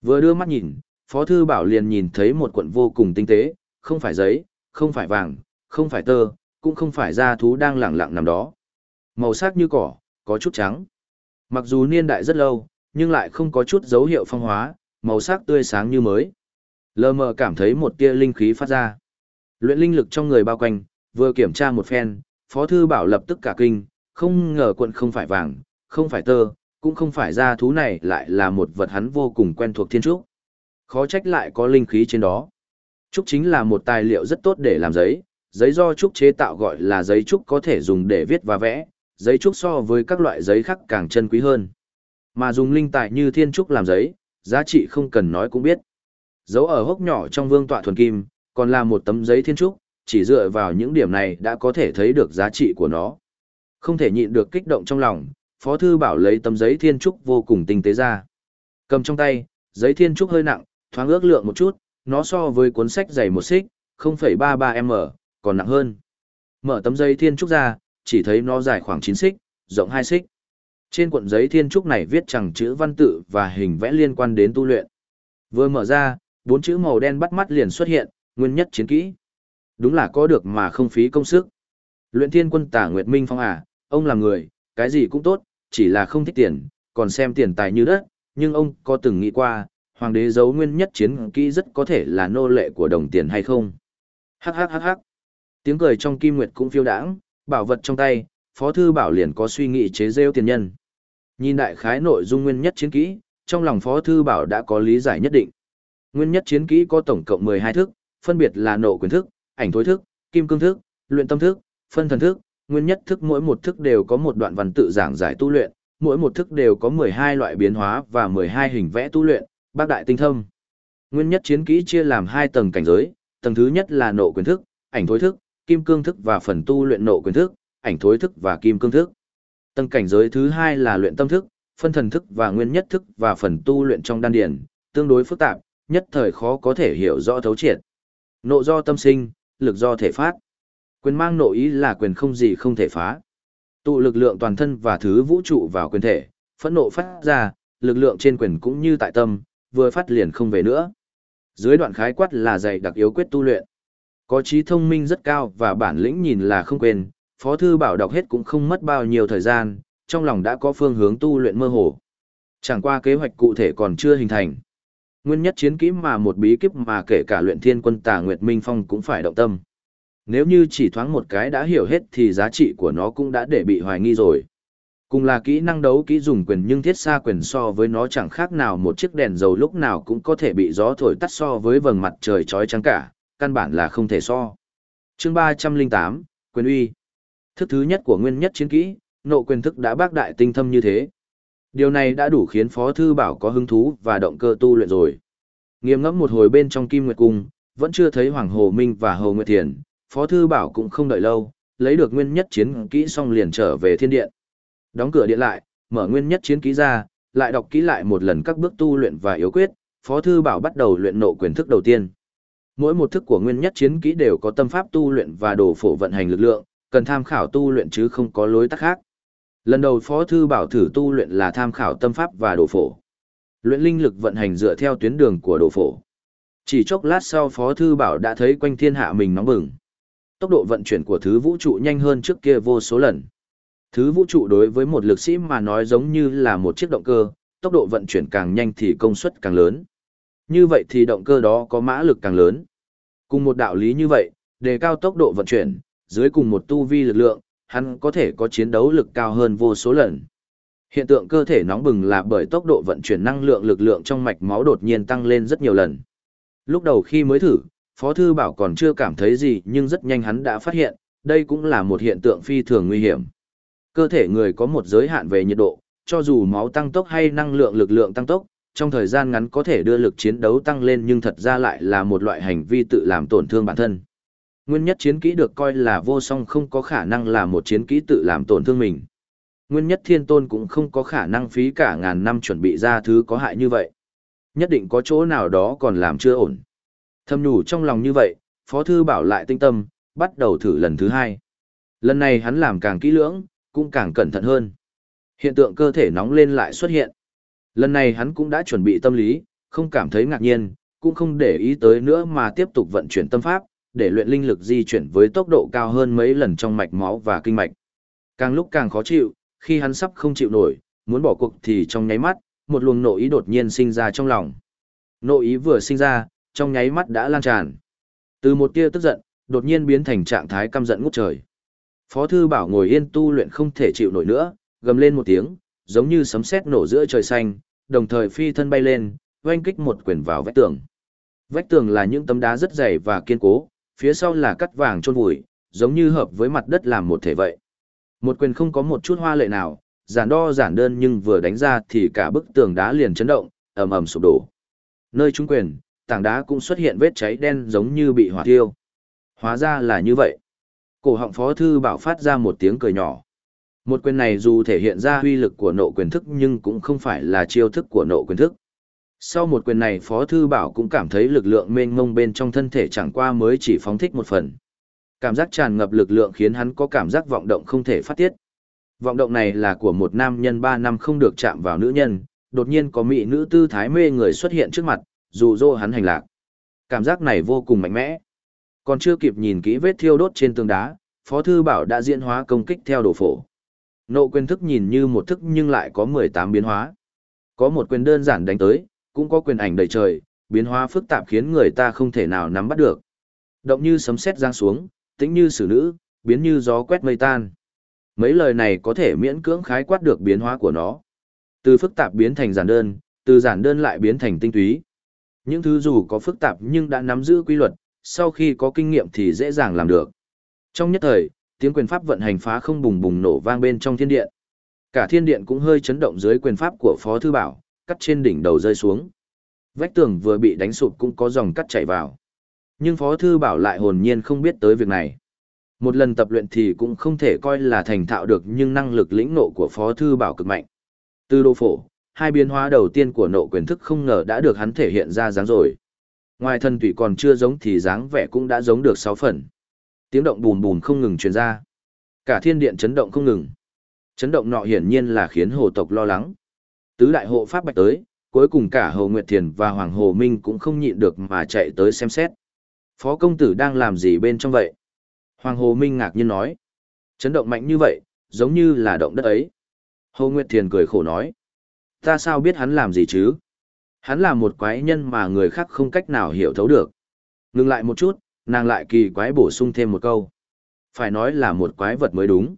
Vừa đưa mắt nhìn, Phó Thư Bảo liền nhìn thấy một cuộn vô cùng tinh tế, không phải giấy, không phải vàng, không phải tơ, cũng không phải da thú đang lẳng lặng nằm đó. Màu sắc như cỏ, có chút trắng. Mặc dù niên đại rất lâu, nhưng lại không có chút dấu hiệu phong hóa, màu sắc tươi sáng như mới. lơ mờ cảm thấy một tia linh khí phát ra. Luyện linh lực trong người bao quanh, vừa kiểm tra một phen, Phó Thư Bảo lập tức cả kinh, không ngờ quận không phải vàng, không phải tơ, cũng không phải da thú này lại là một vật hắn vô cùng quen thuộc thiên trúc. Khó trách lại có linh khí trên đó. Trúc chính là một tài liệu rất tốt để làm giấy, giấy do trúc chế tạo gọi là giấy trúc có thể dùng để viết và vẽ, giấy trúc so với các loại giấy khác càng chân quý hơn. Mà dùng linh tài như thiên trúc làm giấy, giá trị không cần nói cũng biết. Dấu ở hốc nhỏ trong vương tọa thuần kim, còn là một tấm giấy thiên trúc, chỉ dựa vào những điểm này đã có thể thấy được giá trị của nó. Không thể nhịn được kích động trong lòng, Phó Thư Bảo lấy tấm giấy thiên trúc vô cùng tinh tế ra. Cầm trong tay, giấy thiên trúc hơi nặng, thoáng ước lượng một chút, nó so với cuốn sách dày một xích, 0,33m, còn nặng hơn. Mở tấm giấy thiên trúc ra, chỉ thấy nó dài khoảng 9 xích, rộng 2 xích. Trên cuộn giấy thiên trúc này viết chẳng chữ văn tự và hình vẽ liên quan đến tu luyện. Vừa mở ra, bốn chữ màu đen bắt mắt liền xuất hiện, nguyên nhất chiến kỹ. Đúng là có được mà không phí công sức. Luyện thiên quân tả Nguyệt Minh Phong à, ông là người, cái gì cũng tốt, chỉ là không thích tiền, còn xem tiền tài như đất, nhưng ông có từng nghĩ qua, hoàng đế giấu nguyên nhất chiến kỹ rất có thể là nô lệ của đồng tiền hay không? Hắc hắc hắc hắc. Tiếng cười trong kim nguyệt cũng phiêu đãng, bảo vật trong tay, phó thư bảo liền có suy nghĩ chế rêu tiền nhân. Nhìn đại khái nội dung nguyên nhất chiến kỹ, trong lòng phó thư bảo đã có lý giải nhất định. Nguyên nhất chiến kỹ có tổng cộng 12 thức, phân biệt là nộ quyền thức, ảnh thối thức, kim cương thức, luyện tâm thức, phân thần thức, nguyên nhất thức mỗi một thức đều có một đoạn văn tự giảng giải tu luyện, mỗi một thức đều có 12 loại biến hóa và 12 hình vẽ tu luyện, bác đại tinh thông, Nguyên nhất chiến kỹ chia làm hai tầng cảnh giới, tầng thứ nhất là nộ quyền thức, ảnh thối thức, kim cương thức và phần tu luyện nộ quyền thức, ảnh thối thức và kim cương thức. Tầng cảnh giới thứ hai là luyện tâm thức, phân thần thức và nguyên nhất thức và phần tu luyện trong đan điển, tương đối phức tạp, nhất thời khó có thể hiểu rõ thấu triệt. Nộ do tâm sinh, lực do thể phát. Quyền mang nội ý là quyền không gì không thể phá. Tụ lực lượng toàn thân và thứ vũ trụ vào quyền thể, phẫn nộ phát ra, lực lượng trên quyền cũng như tại tâm, vừa phát liền không về nữa. Dưới đoạn khái quát là dạy đặc yếu quyết tu luyện. Có trí thông minh rất cao và bản lĩnh nhìn là không quên, Phó Thư Bảo đọc hết cũng không mất bao nhiêu thời gian, trong lòng đã có phương hướng tu luyện mơ hồ. Chẳng qua kế hoạch cụ thể còn chưa hình thành. Nguyên nhất chiến kỹ mà một bí kíp mà kể cả luyện thiên quân tà Nguyệt Minh Phong cũng phải động tâm. Nếu như chỉ thoáng một cái đã hiểu hết thì giá trị của nó cũng đã để bị hoài nghi rồi. Cùng là kỹ năng đấu kỹ dùng quyền nhưng thiết xa quyền so với nó chẳng khác nào một chiếc đèn dầu lúc nào cũng có thể bị gió thổi tắt so với vầng mặt trời trói trắng cả, căn bản là không thể so. chương 308, quyền uy. Thức thứ nhất của nguyên nhất chiến kỹ, nộ quyền thức đã bác đại tinh thâm như thế. Điều này đã đủ khiến Phó Thư Bảo có hứng thú và động cơ tu luyện rồi. Nghiêm ngẫm một hồi bên trong Kim Nguyệt Cung, vẫn chưa thấy Hoàng Hồ Minh và Hồ Nguyệt Thiền, Phó Thư Bảo cũng không đợi lâu, lấy được nguyên nhất chiến kỹ xong liền trở về thiên điện. Đóng cửa điện lại, mở nguyên nhất chiến kỹ ra, lại đọc kỹ lại một lần các bước tu luyện và yếu quyết, Phó Thư Bảo bắt đầu luyện nộ quyền thức đầu tiên. Mỗi một thức của nguyên nhất chiến kỹ đều có tâm pháp tu luyện và đồ phổ vận hành lực lượng, cần tham khảo tu luyện chứ không có lối tắt khác. Lần đầu Phó Thư Bảo thử tu luyện là tham khảo tâm pháp và đồ phổ. Luyện linh lực vận hành dựa theo tuyến đường của đồ phổ. Chỉ chốc lát sau Phó Thư Bảo đã thấy quanh thiên hạ mình nóng bừng. Tốc độ vận chuyển của thứ vũ trụ nhanh hơn trước kia vô số lần. Thứ vũ trụ đối với một lực sĩ mà nói giống như là một chiếc động cơ, tốc độ vận chuyển càng nhanh thì công suất càng lớn. Như vậy thì động cơ đó có mã lực càng lớn. Cùng một đạo lý như vậy, đề cao tốc độ vận chuyển, dưới cùng một tu vi lực lượng, hắn có thể có chiến đấu lực cao hơn vô số lần. Hiện tượng cơ thể nóng bừng là bởi tốc độ vận chuyển năng lượng lực lượng trong mạch máu đột nhiên tăng lên rất nhiều lần. Lúc đầu khi mới thử, Phó Thư Bảo còn chưa cảm thấy gì nhưng rất nhanh hắn đã phát hiện, đây cũng là một hiện tượng phi thường nguy hiểm. Cơ thể người có một giới hạn về nhiệt độ, cho dù máu tăng tốc hay năng lượng lực lượng tăng tốc, trong thời gian ngắn có thể đưa lực chiến đấu tăng lên nhưng thật ra lại là một loại hành vi tự làm tổn thương bản thân. Nguyên nhất chiến kỹ được coi là vô song không có khả năng là một chiến kỹ tự làm tổn thương mình. Nguyên nhất thiên tôn cũng không có khả năng phí cả ngàn năm chuẩn bị ra thứ có hại như vậy. Nhất định có chỗ nào đó còn làm chưa ổn. Thâm nhủ trong lòng như vậy, Phó Thư Bảo lại tinh tâm, bắt đầu thử lần thứ hai. Lần này hắn làm càng kỹ lưỡng, cũng càng cẩn thận hơn. Hiện tượng cơ thể nóng lên lại xuất hiện. Lần này hắn cũng đã chuẩn bị tâm lý, không cảm thấy ngạc nhiên, cũng không để ý tới nữa mà tiếp tục vận chuyển tâm pháp, để luyện linh lực di chuyển với tốc độ cao hơn mấy lần trong mạch máu và kinh mạch. Càng lúc càng khó chịu, khi hắn sắp không chịu nổi, muốn bỏ cuộc thì trong nháy mắt, một luồng nội ý đột nhiên sinh ra trong lòng. Nội ý vừa sinh ra, trong nháy mắt đã lan tràn. Từ một tia tức giận, đột nhiên biến thành trạng thái căm giận ngút trời. Phó thư bảo ngồi yên tu luyện không thể chịu nổi nữa, gầm lên một tiếng, giống như sấm sét nổ giữa trời xanh, đồng thời phi thân bay lên, oanh kích một quyền vào vách tường. Vách tường là những tấm đá rất dày và kiên cố, phía sau là cắt vàng trôn vùi, giống như hợp với mặt đất làm một thể vậy. Một quyền không có một chút hoa lệ nào, giản đo giản đơn nhưng vừa đánh ra thì cả bức tường đá liền chấn động, ầm ầm sụp đổ. Nơi trúng quyền, tảng đá cũng xuất hiện vết cháy đen giống như bị hỏa thiêu. Hóa ra là như vậy. Cổ họng phó thư bảo phát ra một tiếng cười nhỏ. Một quyền này dù thể hiện ra huy lực của nộ quyền thức nhưng cũng không phải là chiêu thức của nộ quyền thức. Sau một quyền này Phó Thư Bảo cũng cảm thấy lực lượng mênh mông bên trong thân thể chẳng qua mới chỉ phóng thích một phần. Cảm giác tràn ngập lực lượng khiến hắn có cảm giác vọng động không thể phát tiết. Vọng động này là của một nam nhân 3 năm không được chạm vào nữ nhân, đột nhiên có mỹ nữ tư thái mê người xuất hiện trước mặt, dù dô hắn hành lạc. Cảm giác này vô cùng mạnh mẽ. Còn chưa kịp nhìn kỹ vết thiêu đốt trên tường đá, Phó Thư Bảo đã diễn hóa công kích theo đồ phổ. Nộ quyền thức nhìn như một thức nhưng lại có 18 biến hóa. Có một quyền đơn giản đánh tới, cũng có quyền ảnh đầy trời, biến hóa phức tạp khiến người ta không thể nào nắm bắt được. Động như sấm sét giáng xuống, tĩnh như xử nữ, biến như gió quét mây tan. Mấy lời này có thể miễn cưỡng khái quát được biến hóa của nó. Từ phức tạp biến thành giản đơn, từ giản đơn lại biến thành tinh túy. Những thứ dù có phức tạp nhưng đã nắm giữ quy luật, sau khi có kinh nghiệm thì dễ dàng làm được. Trong nhất thời, tiếng quyền pháp vận hành phá không bùng bùng nổ vang bên trong thiên điện. Cả thiên điện cũng hơi chấn động dưới quyền pháp của Phó Thư Bảo, cắt trên đỉnh đầu rơi xuống. Vách tường vừa bị đánh sụp cũng có dòng cắt chảy vào. Nhưng Phó Thư Bảo lại hồn nhiên không biết tới việc này. Một lần tập luyện thì cũng không thể coi là thành thạo được nhưng năng lực lĩnh nộ của Phó Thư Bảo cực mạnh. Từ đô phổ, hai biến hóa đầu tiên của nộ quyền thức không ngờ đã được hắn thể hiện ra dáng rồi. Ngoài thân tủy còn chưa giống thì dáng vẻ cũng đã giống được 6 phần. Tiếng động bùn bùn không ngừng truyền ra. Cả thiên điện chấn động không ngừng. Chấn động nọ hiển nhiên là khiến hồ tộc lo lắng. Tứ đại hộ pháp bạch tới, cuối cùng cả Hồ Nguyệt Thiền và Hoàng Hồ Minh cũng không nhịn được mà chạy tới xem xét. Phó công tử đang làm gì bên trong vậy? Hoàng Hồ Minh ngạc nhiên nói. Chấn động mạnh như vậy, giống như là động đất ấy. Hồ Nguyệt Thiền cười khổ nói. Ta sao biết hắn làm gì chứ? Hắn là một quái nhân mà người khác không cách nào hiểu thấu được. Ngừng lại một chút, nàng lại kỳ quái bổ sung thêm một câu. Phải nói là một quái vật mới đúng.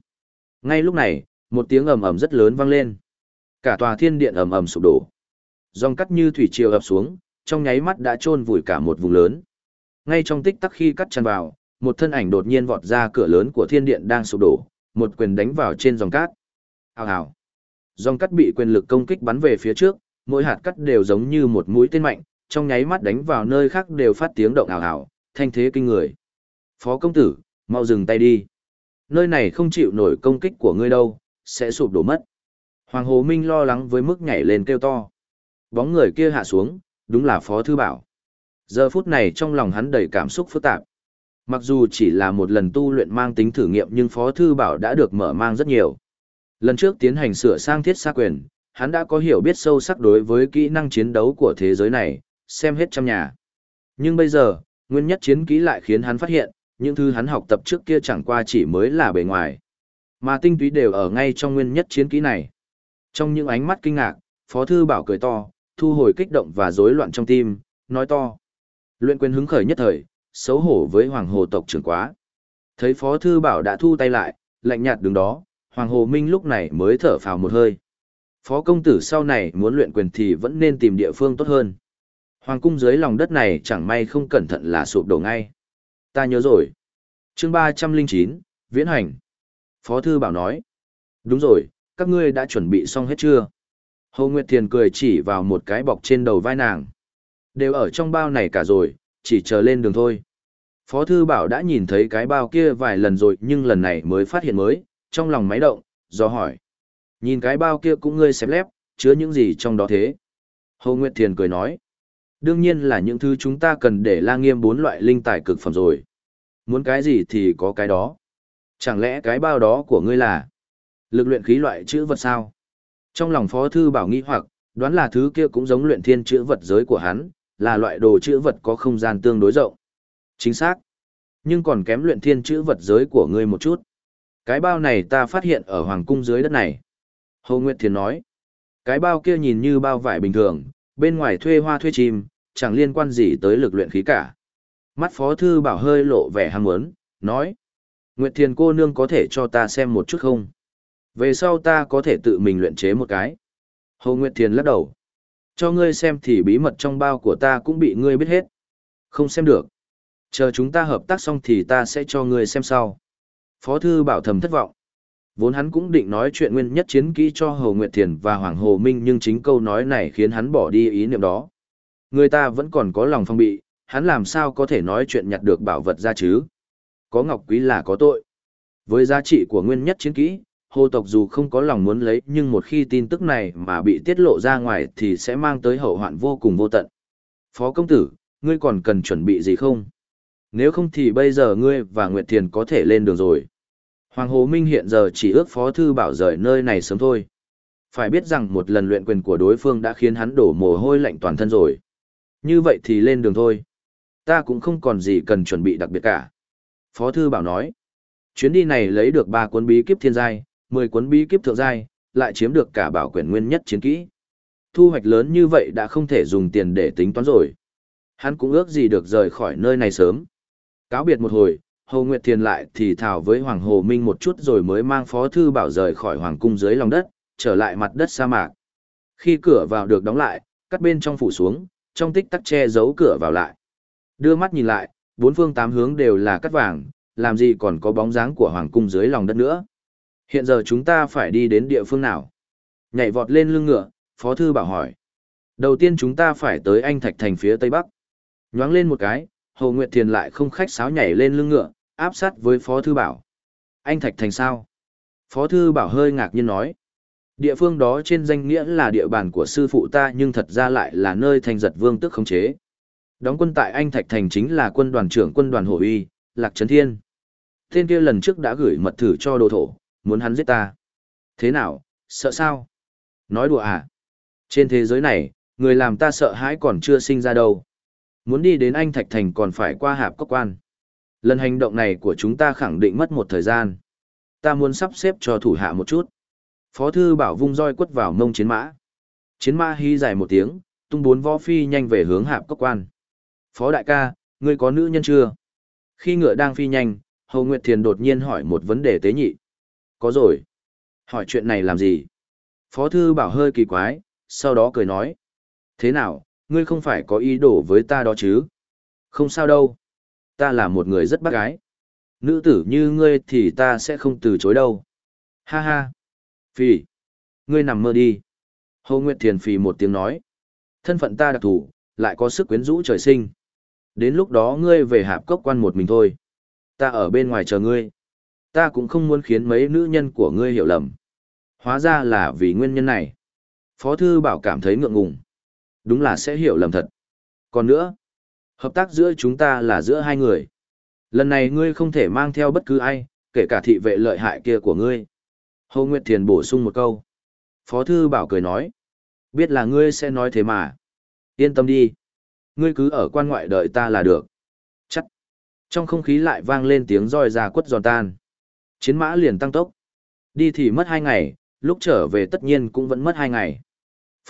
Ngay lúc này, một tiếng ầm ầm rất lớn vang lên. Cả tòa thiên điện ầm ầm sụp đổ. Dòng cắt như thủy triều ập xuống, trong nháy mắt đã chôn vùi cả một vùng lớn. Ngay trong tích tắc khi cắt chăn vào, một thân ảnh đột nhiên vọt ra cửa lớn của thiên điện đang sụp đổ, một quyền đánh vào trên dòng cát. Hào hào. Dòng cắt bị quyền lực công kích bắn về phía trước, mỗi hạt cắt đều giống như một mũi tên mạnh, trong nháy mắt đánh vào nơi khác đều phát tiếng động ảo ảo, thanh thế kinh người. Phó công tử, mau dừng tay đi. Nơi này không chịu nổi công kích của ngươi đâu, sẽ sụp đổ mất. Hoàng Hồ Minh lo lắng với mức nhảy lên kêu to. Bóng người kia hạ xuống, đúng là Phó Thư Bảo. Giờ phút này trong lòng hắn đầy cảm xúc phức tạp. Mặc dù chỉ là một lần tu luyện mang tính thử nghiệm nhưng Phó Thư Bảo đã được mở mang rất nhiều. Lần trước tiến hành sửa sang thiết xa quyền, hắn đã có hiểu biết sâu sắc đối với kỹ năng chiến đấu của thế giới này, xem hết trong nhà. Nhưng bây giờ, nguyên nhất chiến kỹ lại khiến hắn phát hiện, những thứ hắn học tập trước kia chẳng qua chỉ mới là bề ngoài. Mà tinh túy đều ở ngay trong nguyên nhất chiến kỹ này. Trong những ánh mắt kinh ngạc, Phó Thư Bảo cười to, thu hồi kích động và rối loạn trong tim, nói to. Luyện quyền hứng khởi nhất thời, xấu hổ với Hoàng Hồ tộc trưởng quá. Thấy Phó Thư Bảo đã thu tay lại, lạnh nhạt đứng đó, Hoàng Hồ Minh lúc này mới thở phào một hơi. Phó công tử sau này muốn luyện quyền thì vẫn nên tìm địa phương tốt hơn. Hoàng cung dưới lòng đất này chẳng may không cẩn thận là sụp đổ ngay. Ta nhớ rồi. chương 309, Viễn Hành. Phó Thư Bảo nói. Đúng rồi, các ngươi đã chuẩn bị xong hết chưa? Hồ Nguyệt Thiền cười chỉ vào một cái bọc trên đầu vai nàng. Đều ở trong bao này cả rồi, chỉ chờ lên đường thôi. Phó Thư Bảo đã nhìn thấy cái bao kia vài lần rồi nhưng lần này mới phát hiện mới, trong lòng máy động, do hỏi. Nhìn cái bao kia cũng ngươi xếp lép, chứa những gì trong đó thế? Hồ Nguyệt Thiền cười nói. Đương nhiên là những thứ chúng ta cần để la nghiêm bốn loại linh tài cực phẩm rồi. Muốn cái gì thì có cái đó. Chẳng lẽ cái bao đó của ngươi là lực luyện khí loại chữ vật sao? Trong lòng Phó Thư Bảo nghi hoặc, đoán là thứ kia cũng giống luyện thiên chữ vật giới của hắn, là loại đồ chữ vật có không gian tương đối rộng. Chính xác. Nhưng còn kém luyện thiên chữ vật giới của ngươi một chút. Cái bao này ta phát hiện ở hoàng cung dưới đất này. Hồ Nguyệt Thiền nói. Cái bao kia nhìn như bao vải bình thường, bên ngoài thuê hoa thuê chim, chẳng liên quan gì tới lực luyện khí cả. Mắt Phó Thư Bảo hơi lộ vẻ ham muốn, nói. Nguyệt Thiền cô nương có thể cho ta xem một chút không? Về sau ta có thể tự mình luyện chế một cái. Hồ Nguyệt Thiền lắc đầu. Cho ngươi xem thì bí mật trong bao của ta cũng bị ngươi biết hết. Không xem được. Chờ chúng ta hợp tác xong thì ta sẽ cho ngươi xem sau. Phó Thư Bảo thầm thất vọng. Vốn hắn cũng định nói chuyện nguyên nhất chiến kỹ cho Hồ Nguyệt Thiền và Hoàng Hồ Minh nhưng chính câu nói này khiến hắn bỏ đi ý niệm đó. Người ta vẫn còn có lòng phong bị, hắn làm sao có thể nói chuyện nhặt được bảo vật ra chứ? Có ngọc quý là có tội. Với giá trị của nguyên nhất chiến kỹ, hồ tộc dù không có lòng muốn lấy nhưng một khi tin tức này mà bị tiết lộ ra ngoài thì sẽ mang tới hậu hoạn vô cùng vô tận. Phó công tử, ngươi còn cần chuẩn bị gì không? Nếu không thì bây giờ ngươi và Nguyệt Thiền có thể lên đường rồi. Hoàng Hồ Minh hiện giờ chỉ ước Phó Thư Bảo rời nơi này sớm thôi. Phải biết rằng một lần luyện quyền của đối phương đã khiến hắn đổ mồ hôi lạnh toàn thân rồi. Như vậy thì lên đường thôi. Ta cũng không còn gì cần chuẩn bị đặc biệt cả. Phó Thư Bảo nói. Chuyến đi này lấy được 3 cuốn bí kíp thiên giai, 10 cuốn bí kíp thượng giai, lại chiếm được cả bảo quyển nguyên nhất chiến kỹ. Thu hoạch lớn như vậy đã không thể dùng tiền để tính toán rồi. Hắn cũng ước gì được rời khỏi nơi này sớm. Cáo biệt một hồi, Hồ Nguyệt Thiền lại thì thảo với Hoàng Hồ Minh một chút rồi mới mang Phó Thư Bảo rời khỏi Hoàng Cung dưới lòng đất, trở lại mặt đất sa mạc. Khi cửa vào được đóng lại, cắt bên trong phủ xuống, trong tích tắc che giấu cửa vào lại. Đưa mắt nhìn lại, bốn phương tám hướng đều là cắt vàng, làm gì còn có bóng dáng của Hoàng Cung dưới lòng đất nữa. Hiện giờ chúng ta phải đi đến địa phương nào? Nhảy vọt lên lưng ngựa, Phó Thư Bảo hỏi. Đầu tiên chúng ta phải tới Anh Thạch Thành phía Tây Bắc. Nhoáng lên một cái, Hồ Nguyệt Thiền lại không khách sáo nhảy lên lưng ngựa, áp sát với Phó Thư Bảo. Anh Thạch Thành sao? Phó Thư Bảo hơi ngạc nhiên nói. Địa phương đó trên danh nghĩa là địa bàn của sư phụ ta nhưng thật ra lại là nơi thành giật vương tức khống chế. Đóng quân tại Anh Thạch Thành chính là quân đoàn trưởng quân đoàn Hồ Uy, Lạc Trấn Thiên. Tên kia lần trước đã gửi mật thử cho đồ thổ, muốn hắn giết ta. Thế nào, sợ sao? Nói đùa à? Trên thế giới này, người làm ta sợ hãi còn chưa sinh ra đâu. Muốn đi đến Anh Thạch Thành còn phải qua hạp cốc quan. Lần hành động này của chúng ta khẳng định mất một thời gian. Ta muốn sắp xếp cho thủ hạ một chút. Phó thư bảo vung roi quất vào mông chiến mã. Chiến mã hí dài một tiếng, tung bốn võ phi nhanh về hướng hạp cốc quan. Phó đại ca, ngươi có nữ nhân chưa? Khi ngựa đang phi nhanh, Hồ Nguyệt Thiền đột nhiên hỏi một vấn đề tế nhị. Có rồi. Hỏi chuyện này làm gì? Phó thư bảo hơi kỳ quái, sau đó cười nói. Thế nào, ngươi không phải có ý đồ với ta đó chứ? Không sao đâu. Ta là một người rất bác gái. Nữ tử như ngươi thì ta sẽ không từ chối đâu. Ha ha. Phì. Ngươi nằm mơ đi. Hồ Nguyệt Thiền phì một tiếng nói. Thân phận ta đặc thủ, lại có sức quyến rũ trời sinh. Đến lúc đó ngươi về hạp cốc quan một mình thôi. ta ở bên ngoài chờ ngươi. Ta cũng không muốn khiến mấy nữ nhân của ngươi hiểu lầm. Hóa ra là vì nguyên nhân này. Phó thư bảo cảm thấy ngượng ngùng. Đúng là sẽ hiểu lầm thật. Còn nữa, hợp tác giữa chúng ta là giữa hai người. Lần này ngươi không thể mang theo bất cứ ai, kể cả thị vệ lợi hại kia của ngươi. Hồ Nguyệt Thiền bổ sung một câu. Phó Thư Bảo cười nói. Biết là ngươi sẽ nói thế mà. Yên tâm đi. Ngươi cứ ở quan ngoại đợi ta là được. Chắc. Trong không khí lại vang lên tiếng roi ra quất giòn tan. Chiến mã liền tăng tốc. Đi thì mất hai ngày, lúc trở về tất nhiên cũng vẫn mất hai ngày.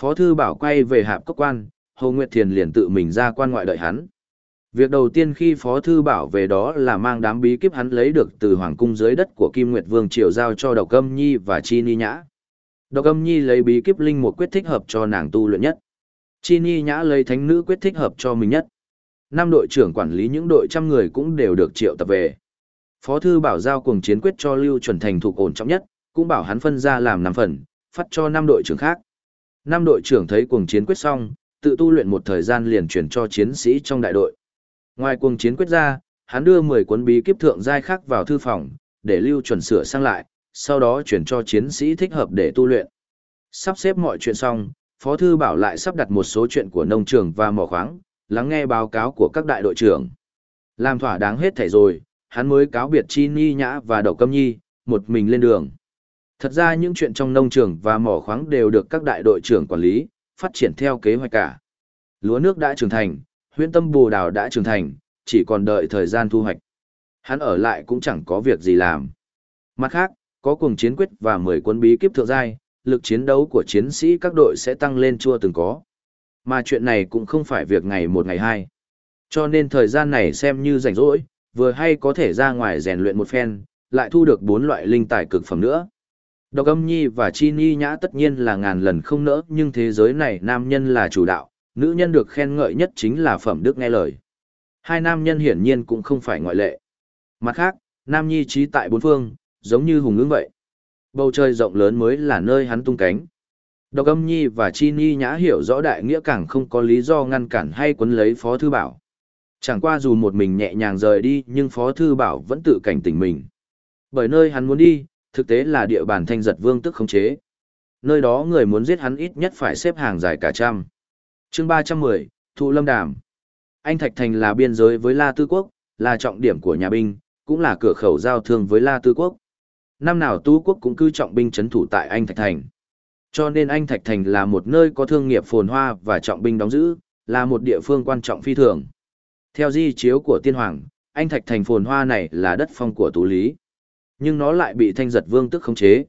Phó Thư Bảo quay về hạp cốc quan, Hồ Nguyệt Thiền liền tự mình ra quan ngoại đợi hắn. Việc đầu tiên khi Phó Thư Bảo về đó là mang đám bí kíp hắn lấy được từ Hoàng cung dưới đất của Kim Nguyệt Vương Triều giao cho Độc Âm Nhi và Chi Ni Nhã. Độc Âm Nhi lấy bí kíp linh một quyết thích hợp cho nàng tu luyện nhất. Chi Ni Nhã lấy thánh nữ quyết thích hợp cho mình nhất. Năm đội trưởng quản lý những đội trăm người cũng đều được triệu tập về. Phó Thư Bảo giao cùng chiến quyết cho Lưu chuẩn thành thủ ổn trọng nhất, cũng bảo hắn phân ra làm 5 phần, phát cho năm đội trưởng khác. Năm đội trưởng thấy cuồng chiến quyết xong, tự tu luyện một thời gian liền chuyển cho chiến sĩ trong đại đội. Ngoài cuồng chiến quyết ra, hắn đưa 10 cuốn bí kíp thượng giai khác vào thư phòng, để lưu chuẩn sửa sang lại, sau đó chuyển cho chiến sĩ thích hợp để tu luyện. Sắp xếp mọi chuyện xong, Phó Thư Bảo lại sắp đặt một số chuyện của nông trường và mỏ khoáng, lắng nghe báo cáo của các đại đội trưởng. Làm thỏa đáng hết thảy rồi, hắn mới cáo biệt Chi Ni Nhã và Đậu Câm Nhi, một mình lên đường. Thật ra những chuyện trong nông trường và mỏ khoáng đều được các đại đội trưởng quản lý, phát triển theo kế hoạch cả. Lúa nước đã trưởng thành, huyện tâm bồ đào đã trưởng thành, chỉ còn đợi thời gian thu hoạch. Hắn ở lại cũng chẳng có việc gì làm. Mặt khác, có cùng chiến quyết và 10 quân bí kíp thượng giai, lực chiến đấu của chiến sĩ các đội sẽ tăng lên chua từng có. Mà chuyện này cũng không phải việc ngày một ngày hai. Cho nên thời gian này xem như rảnh rỗi, vừa hay có thể ra ngoài rèn luyện một phen, lại thu được bốn loại linh tài cực phẩm nữa. Độc âm nhi và chi ni nhã tất nhiên là ngàn lần không nỡ nhưng thế giới này nam nhân là chủ đạo, nữ nhân được khen ngợi nhất chính là phẩm đức nghe lời. Hai nam nhân hiển nhiên cũng không phải ngoại lệ. Mặt khác, nam nhi trí tại bốn phương, giống như hùng ngưỡng vậy. Bầu trời rộng lớn mới là nơi hắn tung cánh. Độc âm nhi và chi ni nhã hiểu rõ đại nghĩa càng không có lý do ngăn cản hay quấn lấy phó thư bảo. Chẳng qua dù một mình nhẹ nhàng rời đi nhưng phó thư bảo vẫn tự cảnh tỉnh mình. Bởi nơi hắn muốn đi, thực tế là địa bàn thanh giật vương tức khống chế. Nơi đó người muốn giết hắn ít nhất phải xếp hàng dài cả trăm. chương 310, Thụ Lâm Đàm. Anh Thạch Thành là biên giới với La Tư Quốc, là trọng điểm của nhà binh, cũng là cửa khẩu giao thương với La Tư Quốc. Năm nào Tư Quốc cũng cư trọng binh chấn thủ tại Anh Thạch Thành. Cho nên Anh Thạch Thành là một nơi có thương nghiệp phồn hoa và trọng binh đóng giữ, là một địa phương quan trọng phi thường. Theo di chiếu của tiên hoàng, Anh Thạch Thành phồn hoa này là đất phong của Tú Lý nhưng nó lại bị thanh giật vương tức khống chế.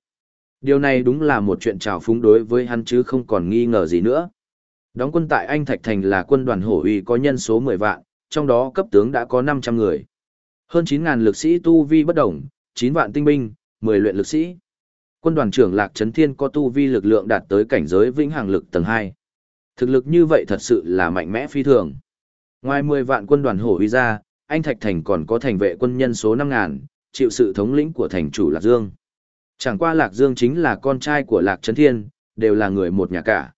Điều này đúng là một chuyện trào phúng đối với hắn chứ không còn nghi ngờ gì nữa. Đóng quân tại Anh Thạch Thành là quân đoàn hổ uy có nhân số 10 vạn, trong đó cấp tướng đã có 500 người. Hơn 9.000 lực sĩ tu vi bất đồng, 9 vạn tinh binh, 10 luyện lực sĩ. Quân đoàn trưởng Lạc Trấn Thiên có tu vi lực lượng đạt tới cảnh giới vĩnh hằng lực tầng 2. Thực lực như vậy thật sự là mạnh mẽ phi thường. Ngoài 10 vạn quân đoàn hổ uy ra, Anh Thạch Thành còn có thành vệ quân nhân số 5.000, chịu sự thống lĩnh của thành chủ Lạc Dương. Chẳng qua Lạc Dương chính là con trai của Lạc Trấn Thiên, đều là người một nhà cả.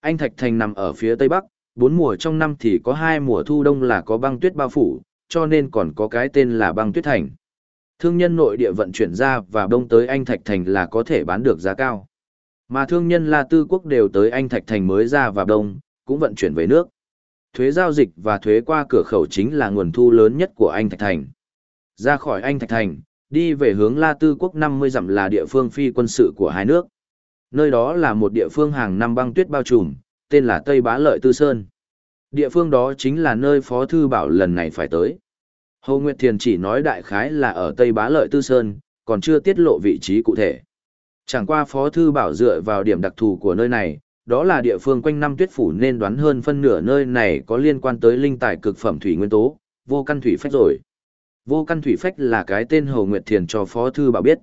Anh Thạch Thành nằm ở phía tây bắc, bốn mùa trong năm thì có hai mùa thu đông là có băng tuyết bao phủ, cho nên còn có cái tên là băng tuyết thành. Thương nhân nội địa vận chuyển ra và đông tới Anh Thạch Thành là có thể bán được giá cao. Mà thương nhân La Tư Quốc đều tới Anh Thạch Thành mới ra và đông, cũng vận chuyển về nước. Thuế giao dịch và thuế qua cửa khẩu chính là nguồn thu lớn nhất của Anh Thạch Thành. Ra khỏi Anh Thạch Thành, đi về hướng La Tư Quốc 50 dặm là địa phương phi quân sự của hai nước. Nơi đó là một địa phương hàng năm băng tuyết bao trùm, tên là Tây Bá Lợi Tư Sơn. Địa phương đó chính là nơi Phó Thư Bảo lần này phải tới. Hồ Nguyệt Thiền chỉ nói đại khái là ở Tây Bá Lợi Tư Sơn, còn chưa tiết lộ vị trí cụ thể. Chẳng qua Phó Thư Bảo dựa vào điểm đặc thù của nơi này, đó là địa phương quanh năm tuyết phủ nên đoán hơn phân nửa nơi này có liên quan tới linh tài cực phẩm thủy nguyên tố, vô căn thủy phách rồi. Vô căn thủy phách là cái tên Hồ Nguyệt Thiền cho Phó Thư Bảo biết.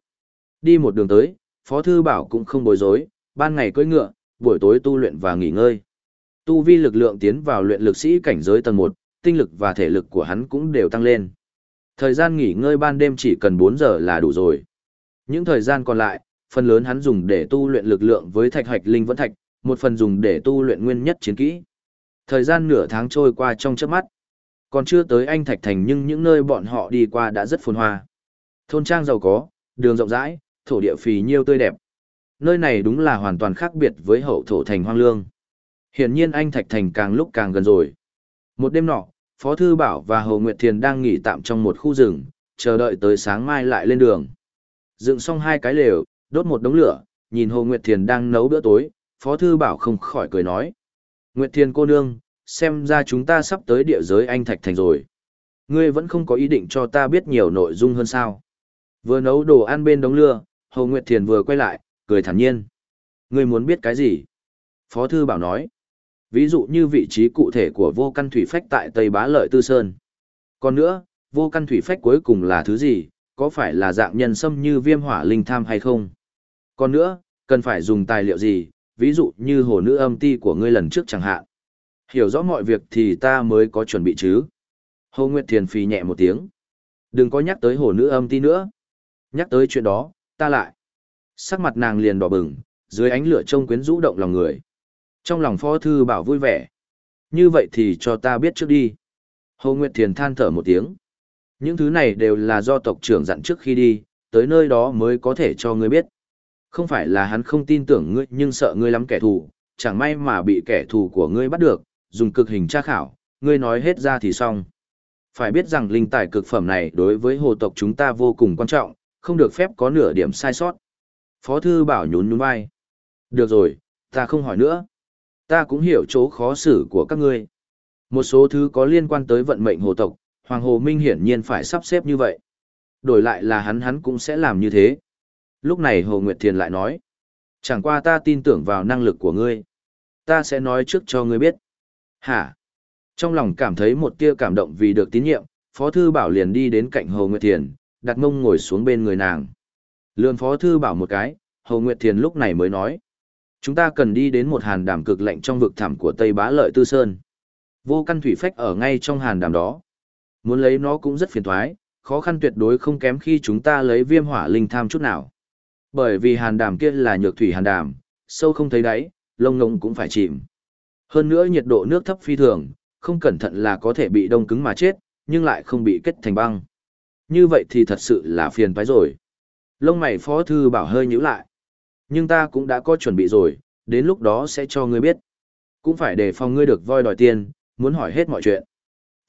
Đi một đường tới, Phó Thư Bảo cũng không bối rối, ban ngày cưỡi ngựa, buổi tối tu luyện và nghỉ ngơi. Tu vi lực lượng tiến vào luyện lực sĩ cảnh giới tầng 1, tinh lực và thể lực của hắn cũng đều tăng lên. Thời gian nghỉ ngơi ban đêm chỉ cần 4 giờ là đủ rồi. Những thời gian còn lại, phần lớn hắn dùng để tu luyện lực lượng với thạch hạch linh vẫn thạch, một phần dùng để tu luyện nguyên nhất chiến kỹ. Thời gian nửa tháng trôi qua trong chớp mắt. Còn chưa tới Anh Thạch Thành nhưng những nơi bọn họ đi qua đã rất phồn hoa. Thôn trang giàu có, đường rộng rãi, thổ địa phì nhiêu tươi đẹp. Nơi này đúng là hoàn toàn khác biệt với hậu thổ thành hoang lương. Hiển nhiên Anh Thạch Thành càng lúc càng gần rồi. Một đêm nọ, Phó Thư Bảo và Hồ Nguyệt Thiền đang nghỉ tạm trong một khu rừng, chờ đợi tới sáng mai lại lên đường. Dựng xong hai cái lều, đốt một đống lửa, nhìn Hồ Nguyệt Thiền đang nấu bữa tối, Phó Thư Bảo không khỏi cười nói. Nguyệt Thiên cô nương, xem ra chúng ta sắp tới địa giới Anh Thạch Thành rồi. Ngươi vẫn không có ý định cho ta biết nhiều nội dung hơn sao. Vừa nấu đồ ăn bên đống lửa, Hồ Nguyệt Thiền vừa quay lại, cười thản nhiên. Ngươi muốn biết cái gì? Phó Thư Bảo nói. Ví dụ như vị trí cụ thể của vô căn thủy phách tại Tây Bá Lợi Tư Sơn. Còn nữa, vô căn thủy phách cuối cùng là thứ gì, có phải là dạng nhân sâm như viêm hỏa linh tham hay không? Còn nữa, cần phải dùng tài liệu gì, ví dụ như hồ nữ âm ti của ngươi lần trước chẳng hạn. Hiểu rõ mọi việc thì ta mới có chuẩn bị chứ. Hồ Nguyệt Thiền phì nhẹ một tiếng. Đừng có nhắc tới hồ nữ âm ti nữa. Nhắc tới chuyện đó, ta lại. Sắc mặt nàng liền đỏ bừng, dưới ánh lửa trông quyến rũ động lòng người. Trong lòng phó thư bảo vui vẻ. Như vậy thì cho ta biết trước đi. Hồ Nguyệt Thiền than thở một tiếng. Những thứ này đều là do tộc trưởng dặn trước khi đi, tới nơi đó mới có thể cho ngươi biết. Không phải là hắn không tin tưởng ngươi nhưng sợ ngươi lắm kẻ thù, chẳng may mà bị kẻ thù của ngươi bắt được, dùng cực hình tra khảo, ngươi nói hết ra thì xong. Phải biết rằng linh tài cực phẩm này đối với hồ tộc chúng ta vô cùng quan trọng, không được phép có nửa điểm sai sót. Phó thư bảo nhún nhún vai. Được rồi, ta không hỏi nữa. Ta cũng hiểu chỗ khó xử của các ngươi. Một số thứ có liên quan tới vận mệnh hồ tộc, Hoàng Hồ Minh hiển nhiên phải sắp xếp như vậy. Đổi lại là hắn hắn cũng sẽ làm như thế. Lúc này Hồ Nguyệt Thiền lại nói. Chẳng qua ta tin tưởng vào năng lực của ngươi. Ta sẽ nói trước cho ngươi biết. Hả? Trong lòng cảm thấy một tia cảm động vì được tín nhiệm, Phó Thư Bảo liền đi đến cạnh Hồ Nguyệt Thiền, đặt mông ngồi xuống bên người nàng. Lươn Phó Thư Bảo một cái, Hồ Nguyệt Thiền lúc này mới nói. Chúng ta cần đi đến một hàn đàm cực lạnh trong vực thẳm của Tây Bá Lợi Tư Sơn. Vô căn thủy phách ở ngay trong hàn đàm đó. Muốn lấy nó cũng rất phiền thoái, khó khăn tuyệt đối không kém khi chúng ta lấy viêm hỏa linh tham chút nào. Bởi vì hàn đàm kia là nhược thủy hàn đàm, sâu không thấy đáy, lông ngông cũng phải chìm. Hơn nữa nhiệt độ nước thấp phi thường, không cẩn thận là có thể bị đông cứng mà chết, nhưng lại không bị kết thành băng. Như vậy thì thật sự là phiền toái rồi. Lông mày phó thư bảo hơi nhíu lại. Nhưng ta cũng đã có chuẩn bị rồi, đến lúc đó sẽ cho ngươi biết. Cũng phải để phòng ngươi được voi đòi tiền, muốn hỏi hết mọi chuyện.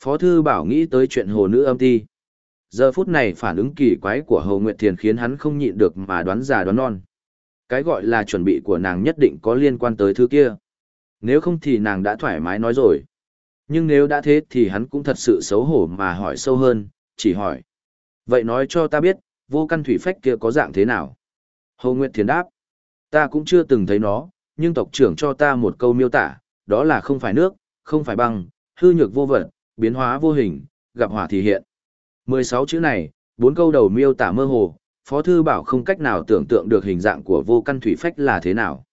Phó thư bảo nghĩ tới chuyện hồ nữ âm ti. Giờ phút này phản ứng kỳ quái của hầu Nguyệt Thiền khiến hắn không nhịn được mà đoán già đoán non. Cái gọi là chuẩn bị của nàng nhất định có liên quan tới thứ kia. Nếu không thì nàng đã thoải mái nói rồi. Nhưng nếu đã thế thì hắn cũng thật sự xấu hổ mà hỏi sâu hơn, chỉ hỏi. Vậy nói cho ta biết, vô căn thủy phách kia có dạng thế nào? hầu Nguyệt Thiền đáp. Ta cũng chưa từng thấy nó, nhưng tộc trưởng cho ta một câu miêu tả, đó là không phải nước, không phải băng, hư nhược vô vật, biến hóa vô hình, gặp hỏa thì hiện. 16 chữ này, bốn câu đầu miêu tả mơ hồ, Phó Thư Bảo không cách nào tưởng tượng được hình dạng của vô căn thủy phách là thế nào.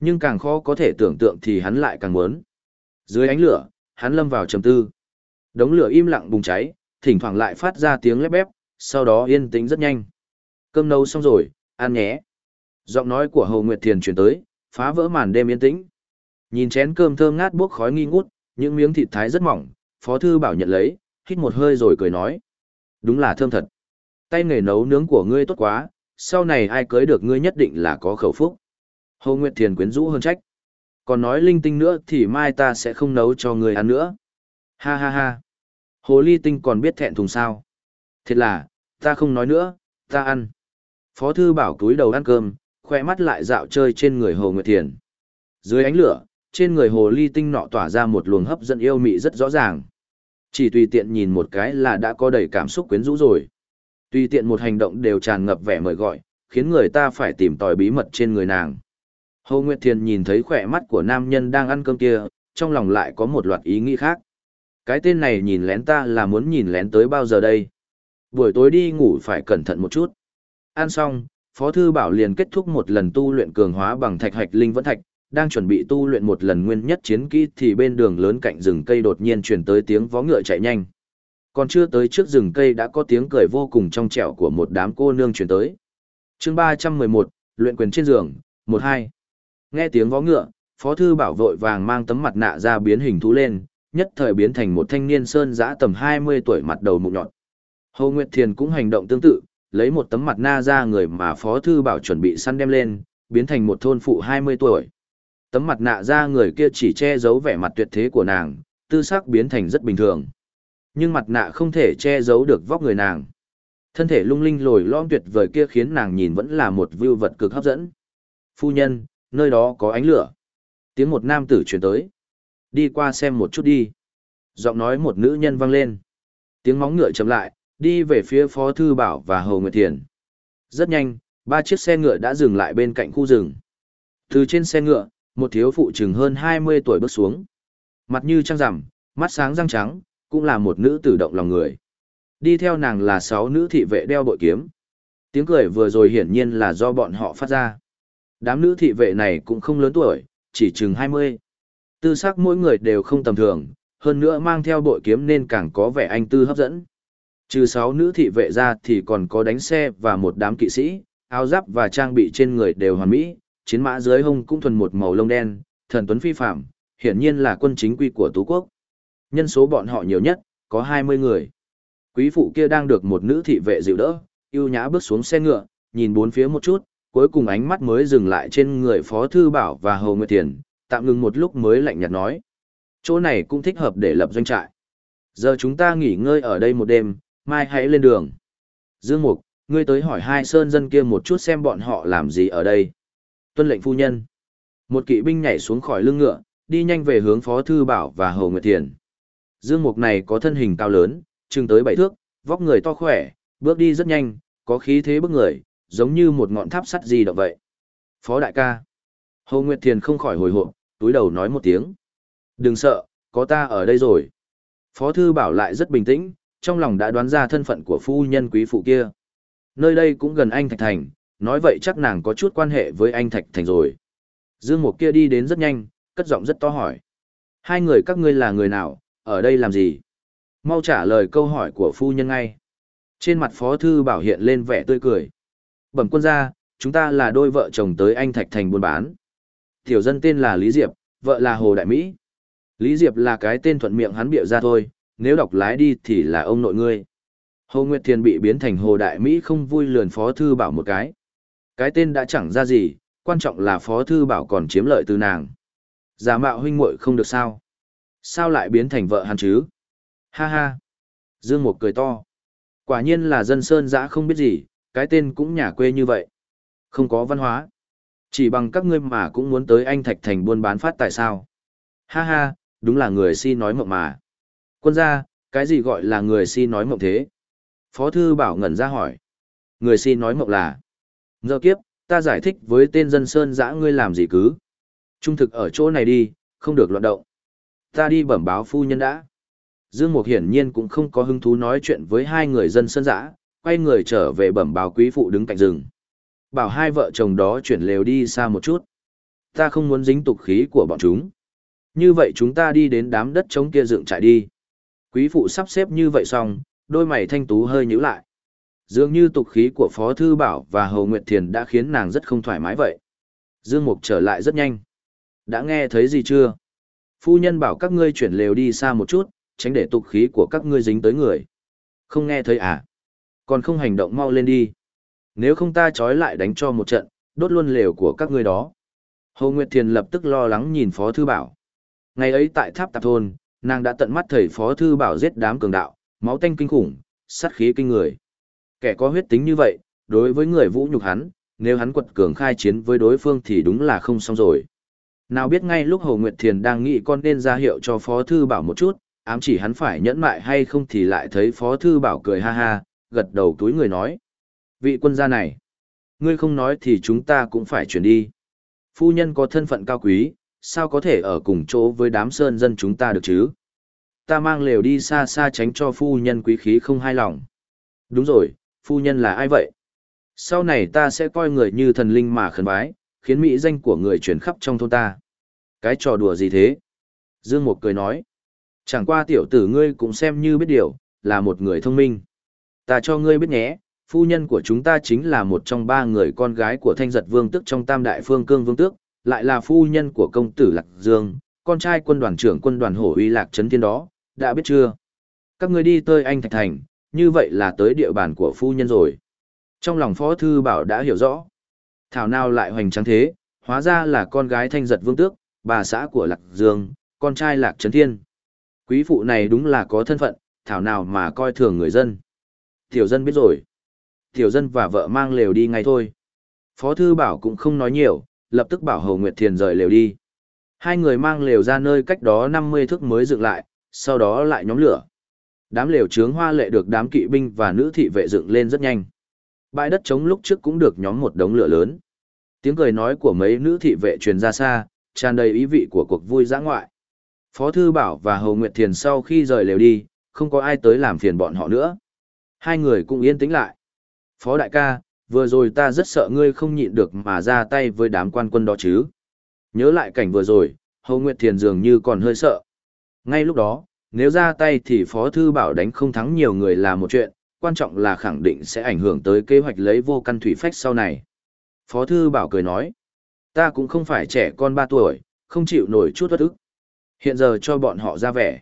Nhưng càng khó có thể tưởng tượng thì hắn lại càng muốn. Dưới ánh lửa, hắn lâm vào trầm tư. Đống lửa im lặng bùng cháy, thỉnh thoảng lại phát ra tiếng lép bép, sau đó yên tĩnh rất nhanh. Cơm nấu xong rồi, ăn nhé. Giọng nói của Hồ Nguyệt Thiền chuyển tới, phá vỡ màn đêm yên tĩnh. Nhìn chén cơm thơm ngát bốc khói nghi ngút, những miếng thịt thái rất mỏng, Phó Thư Bảo nhận lấy, hít một hơi rồi cười nói. Đúng là thơm thật. Tay nghề nấu nướng của ngươi tốt quá, sau này ai cưới được ngươi nhất định là có khẩu phúc. Hồ Nguyệt Thiền quyến rũ hơn trách. Còn nói linh tinh nữa thì mai ta sẽ không nấu cho ngươi ăn nữa. Ha ha ha. Hồ ly tinh còn biết thẹn thùng sao. Thật là, ta không nói nữa, ta ăn. Phó thư bảo túi đầu ăn cơm, khoe mắt lại dạo chơi trên người Hồ Nguyệt Thiền. Dưới ánh lửa, trên người hồ ly tinh nọ tỏa ra một luồng hấp dẫn yêu mị rất rõ ràng. Chỉ tùy tiện nhìn một cái là đã có đầy cảm xúc quyến rũ rồi. Tùy tiện một hành động đều tràn ngập vẻ mời gọi, khiến người ta phải tìm tòi bí mật trên người nàng. Hồ Nguyệt Thiền nhìn thấy khỏe mắt của nam nhân đang ăn cơm kia, trong lòng lại có một loạt ý nghĩ khác. Cái tên này nhìn lén ta là muốn nhìn lén tới bao giờ đây? Buổi tối đi ngủ phải cẩn thận một chút. Ăn xong, Phó Thư Bảo liền kết thúc một lần tu luyện cường hóa bằng thạch hạch linh vẫn thạch, đang chuẩn bị tu luyện một lần nguyên nhất chiến kỹ thì bên đường lớn cạnh rừng cây đột nhiên truyền tới tiếng vó ngựa chạy nhanh. Còn chưa tới trước rừng cây đã có tiếng cười vô cùng trong trẻo của một đám cô nương truyền tới. chương 311, luyện quyền trên giường, 1-2. Nghe tiếng vó ngựa, Phó Thư Bảo vội vàng mang tấm mặt nạ ra biến hình thú lên, nhất thời biến thành một thanh niên sơn giã tầm 20 tuổi mặt đầu mụn nhọn. Hồ Nguyệt Thiền cũng hành động tương tự, lấy một tấm mặt na ra người mà Phó Thư Bảo chuẩn bị săn đem lên, biến thành một thôn phụ 20 tuổi. Tấm mặt nạ ra người kia chỉ che giấu vẻ mặt tuyệt thế của nàng, tư sắc biến thành rất bình thường. Nhưng mặt nạ không thể che giấu được vóc người nàng. Thân thể lung linh lồi lõm tuyệt vời kia khiến nàng nhìn vẫn là một view vật cực hấp dẫn. Phu nhân, nơi đó có ánh lửa. Tiếng một nam tử truyền tới. Đi qua xem một chút đi. Giọng nói một nữ nhân vang lên. Tiếng móng ngựa chậm lại, đi về phía Phó Thư Bảo và Hầu Nguyệt Thiền. Rất nhanh, ba chiếc xe ngựa đã dừng lại bên cạnh khu rừng. Từ trên xe ngựa, một thiếu phụ chừng hơn 20 tuổi bước xuống. Mặt như trăng rằm, mắt sáng răng trắng, cũng là một nữ tử động lòng người. Đi theo nàng là sáu nữ thị vệ đeo bội kiếm. Tiếng cười vừa rồi hiển nhiên là do bọn họ phát ra. Đám nữ thị vệ này cũng không lớn tuổi, chỉ chừng 20. Tư sắc mỗi người đều không tầm thường, hơn nữa mang theo bội kiếm nên càng có vẻ anh tư hấp dẫn. Trừ sáu nữ thị vệ ra thì còn có đánh xe và một đám kỵ sĩ, áo giáp và trang bị trên người đều hoàn mỹ, chiến mã dưới hông cũng thuần một màu lông đen, thần tuấn phi phạm, hiển nhiên là quân chính quy của Tú Quốc. Nhân số bọn họ nhiều nhất, có 20 người. Quý phụ kia đang được một nữ thị vệ dịu đỡ, yêu nhã bước xuống xe ngựa, nhìn bốn phía một chút, cuối cùng ánh mắt mới dừng lại trên người Phó Thư Bảo và Hầu Nguyệt Tiền, tạm ngừng một lúc mới lạnh nhạt nói. Chỗ này cũng thích hợp để lập doanh trại. Giờ chúng ta nghỉ ngơi ở đây một đêm, mai hãy lên đường. Dương Mục, ngươi tới hỏi hai sơn dân kia một chút xem bọn họ làm gì ở đây. Tuân lệnh phu nhân. Một kỵ binh nhảy xuống khỏi lưng ngựa, đi nhanh về hướng Phó Thư Bảo và hồ Nguyệt Thiền. Dương Mục này có thân hình cao lớn, chừng tới bảy thước, vóc người to khỏe, bước đi rất nhanh, có khí thế bước người, giống như một ngọn tháp sắt gì động vậy. Phó đại ca. hồ Nguyệt Thiền không khỏi hồi hộp, túi đầu nói một tiếng. Đừng sợ, có ta ở đây rồi. Phó Thư Bảo lại rất bình tĩnh, trong lòng đã đoán ra thân phận của phu nhân quý phụ kia. Nơi đây cũng gần anh Thạch Thành, nói vậy chắc nàng có chút quan hệ với anh Thạch Thành rồi. Dương Mục kia đi đến rất nhanh, cất giọng rất to hỏi. Hai người các ngươi là người nào, ở đây làm gì? Mau trả lời câu hỏi của phu nhân ngay. Trên mặt Phó Thư Bảo hiện lên vẻ tươi cười. Bẩm quân gia, chúng ta là đôi vợ chồng tới anh Thạch Thành buôn bán. Tiểu dân tên là Lý Diệp, vợ là Hồ Đại Mỹ. Lý Diệp là cái tên thuận miệng hắn bịa ra thôi, nếu đọc lái đi thì là ông nội ngươi. Hồ Nguyệt Thiền bị biến thành Hồ Đại Mỹ không vui lườn Phó Thư Bảo một cái. Cái tên đã chẳng ra gì, quan trọng là Phó Thư Bảo còn chiếm lợi từ nàng. Giả mạo huynh muội không được sao. Sao lại biến thành vợ hắn chứ? Ha ha. Dương Mục cười to. Quả nhiên là dân sơn dã không biết gì, cái tên cũng nhà quê như vậy. Không có văn hóa. Chỉ bằng các ngươi mà cũng muốn tới anh Thạch Thành buôn bán phát tại sao? Ha ha, đúng là người si nói mộng mà. Quân gia, cái gì gọi là người si nói mộng thế? Phó thư bảo ngẩn ra hỏi. Người si nói mộng là. Giờ kiếp, ta giải thích với tên dân sơn dã ngươi làm gì cứ. Trung thực ở chỗ này đi, không được loạn động. Ta đi bẩm báo phu nhân đã. Dương Mục hiển nhiên cũng không có hứng thú nói chuyện với hai người dân sơn dã, quay người trở về bẩm báo quý phụ đứng cạnh rừng. Bảo hai vợ chồng đó chuyển lều đi xa một chút. Ta không muốn dính tục khí của bọn chúng. Như vậy chúng ta đi đến đám đất trống kia dựng trại đi. Quý phụ sắp xếp như vậy xong, đôi mày thanh tú hơi nhíu lại. Dường như tục khí của Phó Thư Bảo và Hầu Nguyệt Thiền đã khiến nàng rất không thoải mái vậy. Dương Mục trở lại rất nhanh. Đã nghe thấy gì chưa? Phu nhân bảo các ngươi chuyển lều đi xa một chút, tránh để tục khí của các ngươi dính tới người. Không nghe thấy à? Còn không hành động mau lên đi. Nếu không ta trói lại đánh cho một trận, đốt luôn lều của các ngươi đó. Hồ Nguyệt Thiền lập tức lo lắng nhìn Phó Thư Bảo. Ngày ấy tại Tháp Tạp Thôn, nàng đã tận mắt thầy Phó Thư Bảo giết đám cường đạo, máu tanh kinh khủng, sát khí kinh người. Kẻ có huyết tính như vậy, đối với người vũ nhục hắn, nếu hắn quật cường khai chiến với đối phương thì đúng là không xong rồi. Nào biết ngay lúc Hồ Nguyệt Thiền đang nghĩ con nên ra hiệu cho Phó Thư Bảo một chút, ám chỉ hắn phải nhẫn mại hay không thì lại thấy Phó Thư Bảo cười ha ha, gật đầu túi người nói. Vị quân gia này, ngươi không nói thì chúng ta cũng phải chuyển đi. Phu nhân có thân phận cao quý, sao có thể ở cùng chỗ với đám sơn dân chúng ta được chứ? Ta mang lều đi xa xa tránh cho phu nhân quý khí không hài lòng. Đúng rồi, phu nhân là ai vậy? Sau này ta sẽ coi người như thần linh mà khẩn bái, khiến mỹ danh của người truyền khắp trong thôn ta. Cái trò đùa gì thế? Dương Mục cười nói. Chẳng qua tiểu tử ngươi cũng xem như biết điều, là một người thông minh. Ta cho ngươi biết nhé, phu nhân của chúng ta chính là một trong ba người con gái của thanh giật vương tức trong tam đại phương cương vương tước, lại là phu nhân của công tử Lạc Dương, con trai quân đoàn trưởng quân đoàn hổ uy lạc trấn thiên đó, đã biết chưa? Các ngươi đi tới anh Thạch Thành, như vậy là tới địa bàn của phu nhân rồi. Trong lòng Phó Thư Bảo đã hiểu rõ. Thảo nào lại hoành trắng thế, hóa ra là con gái thanh giật vương tước, bà xã của Lạc Dương, con trai Lạc Trấn Thiên. Quý phụ này đúng là có thân phận, thảo nào mà coi thường người dân. Tiểu dân biết rồi. Tiểu dân và vợ mang lều đi ngay thôi. Phó Thư Bảo cũng không nói nhiều, lập tức bảo Hầu Nguyệt Thiền rời lều đi. Hai người mang lều ra nơi cách đó 50 thước mới dựng lại, sau đó lại nhóm lửa. Đám lều trướng hoa lệ được đám kỵ binh và nữ thị vệ dựng lên rất nhanh. Bãi đất trống lúc trước cũng được nhóm một đống lửa lớn. Tiếng cười nói của mấy nữ thị vệ truyền ra xa, tràn đầy ý vị của cuộc vui giã ngoại. Phó Thư Bảo và Hầu Nguyệt Thiền sau khi rời lều đi, không có ai tới làm phiền bọn họ nữa. Hai người cũng yên tĩnh lại. Phó đại ca, vừa rồi ta rất sợ ngươi không nhịn được mà ra tay với đám quan quân đó chứ. Nhớ lại cảnh vừa rồi, Hầu Nguyệt Thiền dường như còn hơi sợ. Ngay lúc đó, nếu ra tay thì Phó Thư Bảo đánh không thắng nhiều người là một chuyện, quan trọng là khẳng định sẽ ảnh hưởng tới kế hoạch lấy vô căn thủy phách sau này. Phó Thư Bảo cười nói, ta cũng không phải trẻ con 3 tuổi, không chịu nổi chút bất ức. Hiện giờ cho bọn họ ra vẻ.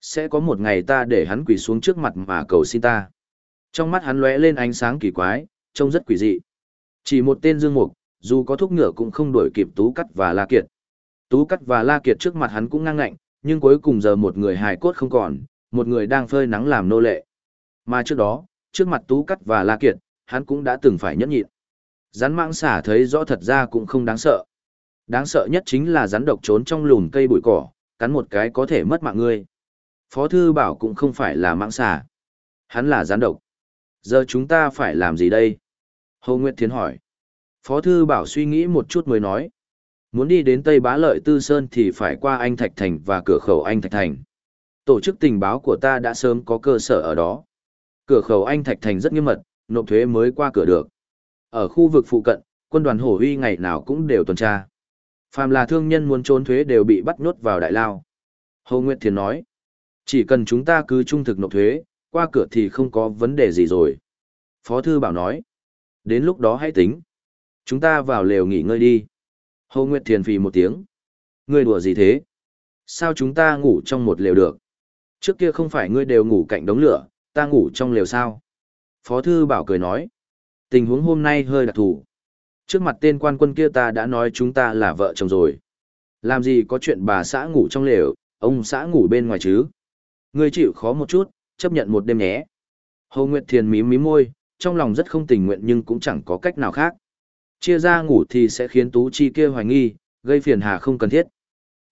Sẽ có một ngày ta để hắn quỳ xuống trước mặt mà cầu xin ta. Trong mắt hắn lóe lên ánh sáng kỳ quái, trông rất quỷ dị. Chỉ một tên dương mục, dù có thúc ngựa cũng không đuổi kịp Tú Cắt và La Kiệt. Tú Cắt và La Kiệt trước mặt hắn cũng ngang ngạnh, nhưng cuối cùng giờ một người hài cốt không còn, một người đang phơi nắng làm nô lệ. Mà trước đó, trước mặt Tú Cắt và La Kiệt, hắn cũng đã từng phải nhẫn nhịn. Rắn mạng xả thấy rõ thật ra cũng không đáng sợ. Đáng sợ nhất chính là rắn độc trốn trong lùm cây bụi cỏ, cắn một cái có thể mất mạng ngươi. Phó thư bảo cũng không phải là mạng xả. Hắn là rắn độc. Giờ chúng ta phải làm gì đây? Hồ Nguyệt Thiến hỏi. Phó thư bảo suy nghĩ một chút mới nói. Muốn đi đến Tây Bá Lợi Tư Sơn thì phải qua Anh Thạch Thành và cửa khẩu Anh Thạch Thành. Tổ chức tình báo của ta đã sớm có cơ sở ở đó. Cửa khẩu Anh Thạch Thành rất nghiêm mật, nộp thuế mới qua cửa được. Ở khu vực phụ cận, quân đoàn hổ huy ngày nào cũng đều tuần tra. Phàm là thương nhân muốn trốn thuế đều bị bắt nhốt vào đại lao. Hồ Nguyệt Thiền nói, chỉ cần chúng ta cứ trung thực nộp thuế, qua cửa thì không có vấn đề gì rồi. Phó Thư Bảo nói, đến lúc đó hãy tính. Chúng ta vào lều nghỉ ngơi đi. Hồ Nguyệt Thiền phì một tiếng. Ngươi đùa gì thế? Sao chúng ta ngủ trong một lều được? Trước kia không phải ngươi đều ngủ cạnh đống lửa, ta ngủ trong lều sao? Phó Thư Bảo cười nói. Tình huống hôm nay hơi đặc thù. Trước mặt tên quan quân kia ta đã nói chúng ta là vợ chồng rồi. Làm gì có chuyện bà xã ngủ trong lều, ông xã ngủ bên ngoài chứ? Ngươi chịu khó một chút, chấp nhận một đêm nhé. Hồ Nguyệt Thiền mím mím môi, trong lòng rất không tình nguyện nhưng cũng chẳng có cách nào khác. Chia ra ngủ thì sẽ khiến Tú Chi kia hoài nghi, gây phiền hà không cần thiết.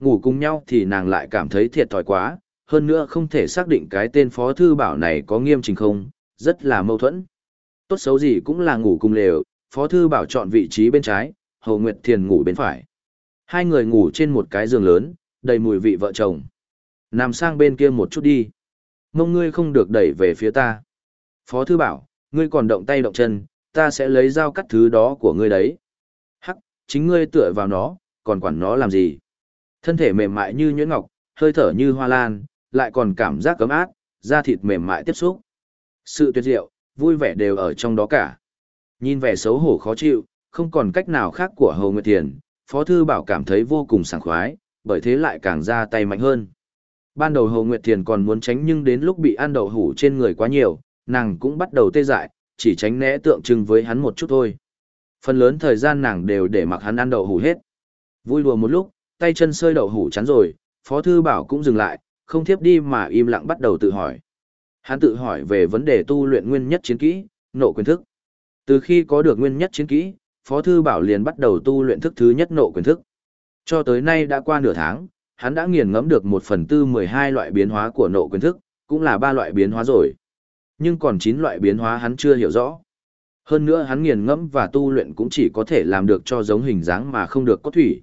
Ngủ cùng nhau thì nàng lại cảm thấy thiệt thòi quá, hơn nữa không thể xác định cái tên phó thư bảo này có nghiêm trình không, rất là mâu thuẫn. Tốt xấu gì cũng là ngủ cùng lều, phó thư bảo chọn vị trí bên trái, Hồ Nguyệt Thiền ngủ bên phải. Hai người ngủ trên một cái giường lớn, đầy mùi vị vợ chồng. Nằm sang bên kia một chút đi. Mông ngươi không được đẩy về phía ta. Phó thư bảo, ngươi còn động tay động chân, ta sẽ lấy dao cắt thứ đó của ngươi đấy. Hắc, chính ngươi tựa vào nó, còn quản nó làm gì? Thân thể mềm mại như nhuyễn ngọc, hơi thở như hoa lan, lại còn cảm giác cấm áp, da thịt mềm mại tiếp xúc. Sự tuyệt diệu, vui vẻ đều ở trong đó cả. Nhìn vẻ xấu hổ khó chịu, không còn cách nào khác của Hồ Nguyệt Thiền, Phó Thư Bảo cảm thấy vô cùng sảng khoái, bởi thế lại càng ra tay mạnh hơn. Ban đầu Hồ Nguyệt Thiền còn muốn tránh nhưng đến lúc bị ăn đậu hủ trên người quá nhiều, nàng cũng bắt đầu tê dại, chỉ tránh né tượng trưng với hắn một chút thôi. Phần lớn thời gian nàng đều để mặc hắn ăn đậu hủ hết. Vui đùa một lúc, tay chân sơi đậu hủ chắn rồi, Phó Thư Bảo cũng dừng lại, không tiếp đi mà im lặng bắt đầu tự hỏi. Hắn tự hỏi về vấn đề tu luyện nguyên nhất chiến kỹ, nộ quyền thức. Từ khi có được nguyên nhất chiến kỹ, Phó Thư Bảo liền bắt đầu tu luyện thức thứ nhất nộ quyền thức. Cho tới nay đã qua nửa tháng, hắn đã nghiền ngẫm được 1 phần tư 12 loại biến hóa của nộ quyền thức, cũng là ba loại biến hóa rồi. Nhưng còn chín loại biến hóa hắn chưa hiểu rõ. Hơn nữa hắn nghiền ngẫm và tu luyện cũng chỉ có thể làm được cho giống hình dáng mà không được có thủy.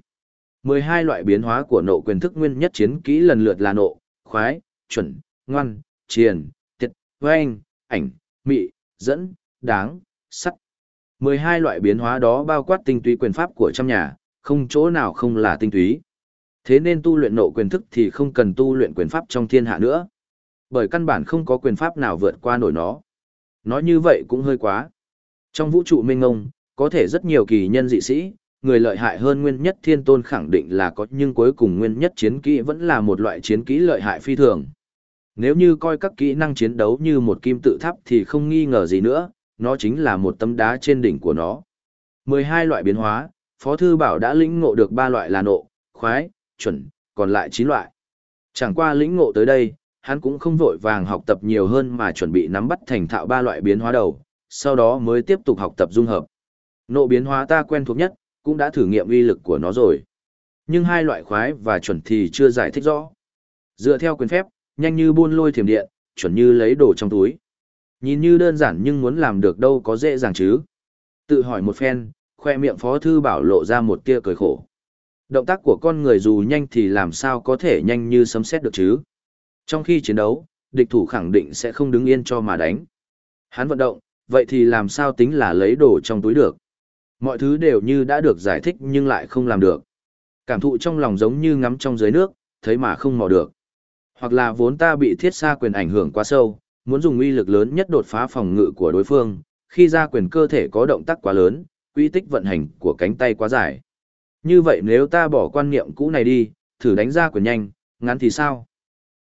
12 loại biến hóa của nộ quyền thức nguyên nhất chiến kỹ lần lượt là nộ, khoái, chuẩn, ngoan, triền, tiệt, oanh, ảnh, mị, dẫn, đáng, sắt. 12 loại biến hóa đó bao quát tinh túy quyền pháp của trăm nhà, không chỗ nào không là tinh túy. Thế nên tu luyện nộ quyền thức thì không cần tu luyện quyền pháp trong thiên hạ nữa. Bởi căn bản không có quyền pháp nào vượt qua nổi nó. Nói như vậy cũng hơi quá. Trong vũ trụ mênh ngông, có thể rất nhiều kỳ nhân dị sĩ, người lợi hại hơn nguyên nhất thiên tôn khẳng định là có nhưng cuối cùng nguyên nhất chiến kỹ vẫn là một loại chiến kỹ lợi hại phi thường. Nếu như coi các kỹ năng chiến đấu như một kim tự tháp thì không nghi ngờ gì nữa, nó chính là một tấm đá trên đỉnh của nó. 12 loại biến hóa, Phó Thư Bảo đã lĩnh ngộ được 3 loại là nộ, khoái, chuẩn, còn lại 9 loại. Chẳng qua lĩnh ngộ tới đây, hắn cũng không vội vàng học tập nhiều hơn mà chuẩn bị nắm bắt thành thạo ba loại biến hóa đầu, sau đó mới tiếp tục học tập dung hợp. Nộ biến hóa ta quen thuộc nhất, cũng đã thử nghiệm uy lực của nó rồi. Nhưng hai loại khoái và chuẩn thì chưa giải thích rõ. Dựa theo quyền phép, nhanh như buôn lôi thiểm điện, chuẩn như lấy đồ trong túi. Nhìn như đơn giản nhưng muốn làm được đâu có dễ dàng chứ. Tự hỏi một phen, khoe miệng phó thư bảo lộ ra một tia cười khổ. Động tác của con người dù nhanh thì làm sao có thể nhanh như sấm xét được chứ. Trong khi chiến đấu, địch thủ khẳng định sẽ không đứng yên cho mà đánh. Hắn vận động, vậy thì làm sao tính là lấy đồ trong túi được. Mọi thứ đều như đã được giải thích nhưng lại không làm được. Cảm thụ trong lòng giống như ngắm trong dưới nước, thấy mà không mò được. Hoặc là vốn ta bị thiết xa quyền ảnh hưởng quá sâu, muốn dùng uy lực lớn nhất đột phá phòng ngự của đối phương, khi ra quyền cơ thể có động tác quá lớn, quy tích vận hành của cánh tay quá dài. Như vậy nếu ta bỏ quan niệm cũ này đi, thử đánh ra quyền nhanh, ngắn thì sao?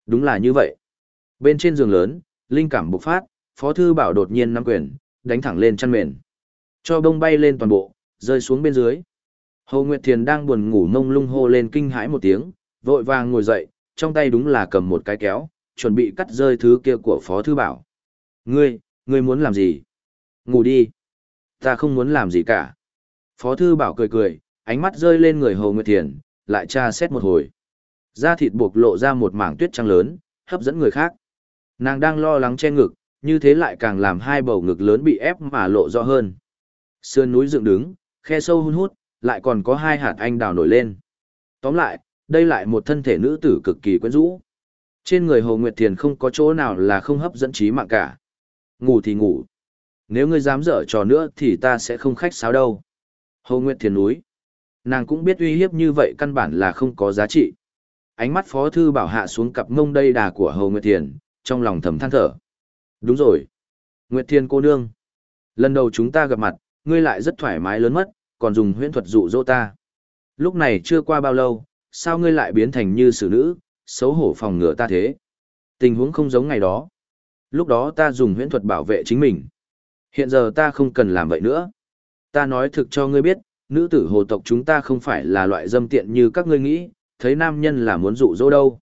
Đúng là như vậy. Bên trên giường lớn, linh cảm bộc phát, Phó Thư Bảo đột nhiên nắm quyền, đánh thẳng lên chăn mền. Cho bông bay lên toàn bộ, rơi xuống bên dưới. Hồ Nguyệt Thiền đang buồn ngủ mông lung hô lên kinh hãi một tiếng, vội vàng ngồi dậy, trong tay đúng là cầm một cái kéo, chuẩn bị cắt rơi thứ kia của Phó Thư Bảo. Ngươi, ngươi muốn làm gì? Ngủ đi. Ta không muốn làm gì cả. Phó Thư Bảo cười cười, ánh mắt rơi lên người Hồ Nguyệt Thiền, lại tra xét một hồi. Da thịt buộc lộ ra một mảng tuyết trắng lớn, hấp dẫn người khác. Nàng đang lo lắng che ngực, như thế lại càng làm hai bầu ngực lớn bị ép mà lộ rõ hơn. Sườn núi dựng đứng, khe sâu hun hút, lại còn có hai hạt anh đào nổi lên. Tóm lại, đây lại một thân thể nữ tử cực kỳ quyến rũ. Trên người Hồ Nguyệt Thiền không có chỗ nào là không hấp dẫn trí mạng cả. Ngủ thì ngủ. Nếu ngươi dám dở trò nữa thì ta sẽ không khách sáo đâu. Hồ Nguyệt Thiền núi. Nàng cũng biết uy hiếp như vậy căn bản là không có giá trị. Ánh mắt Phó Thư Bảo hạ xuống cặp mông đầy đà của hầu Nguyệt Thiền, trong lòng thầm than thở. Đúng rồi. Nguyệt Thiền cô nương. Lần đầu chúng ta gặp mặt, ngươi lại rất thoải mái lớn mất, còn dùng huyễn thuật dụ dỗ ta. Lúc này chưa qua bao lâu, sao ngươi lại biến thành như xử nữ, xấu hổ phòng ngừa ta thế. Tình huống không giống ngày đó. Lúc đó ta dùng huyễn thuật bảo vệ chính mình. Hiện giờ ta không cần làm vậy nữa. Ta nói thực cho ngươi biết, nữ tử hồ tộc chúng ta không phải là loại dâm tiện như các ngươi nghĩ, thấy nam nhân là muốn dụ dỗ đâu.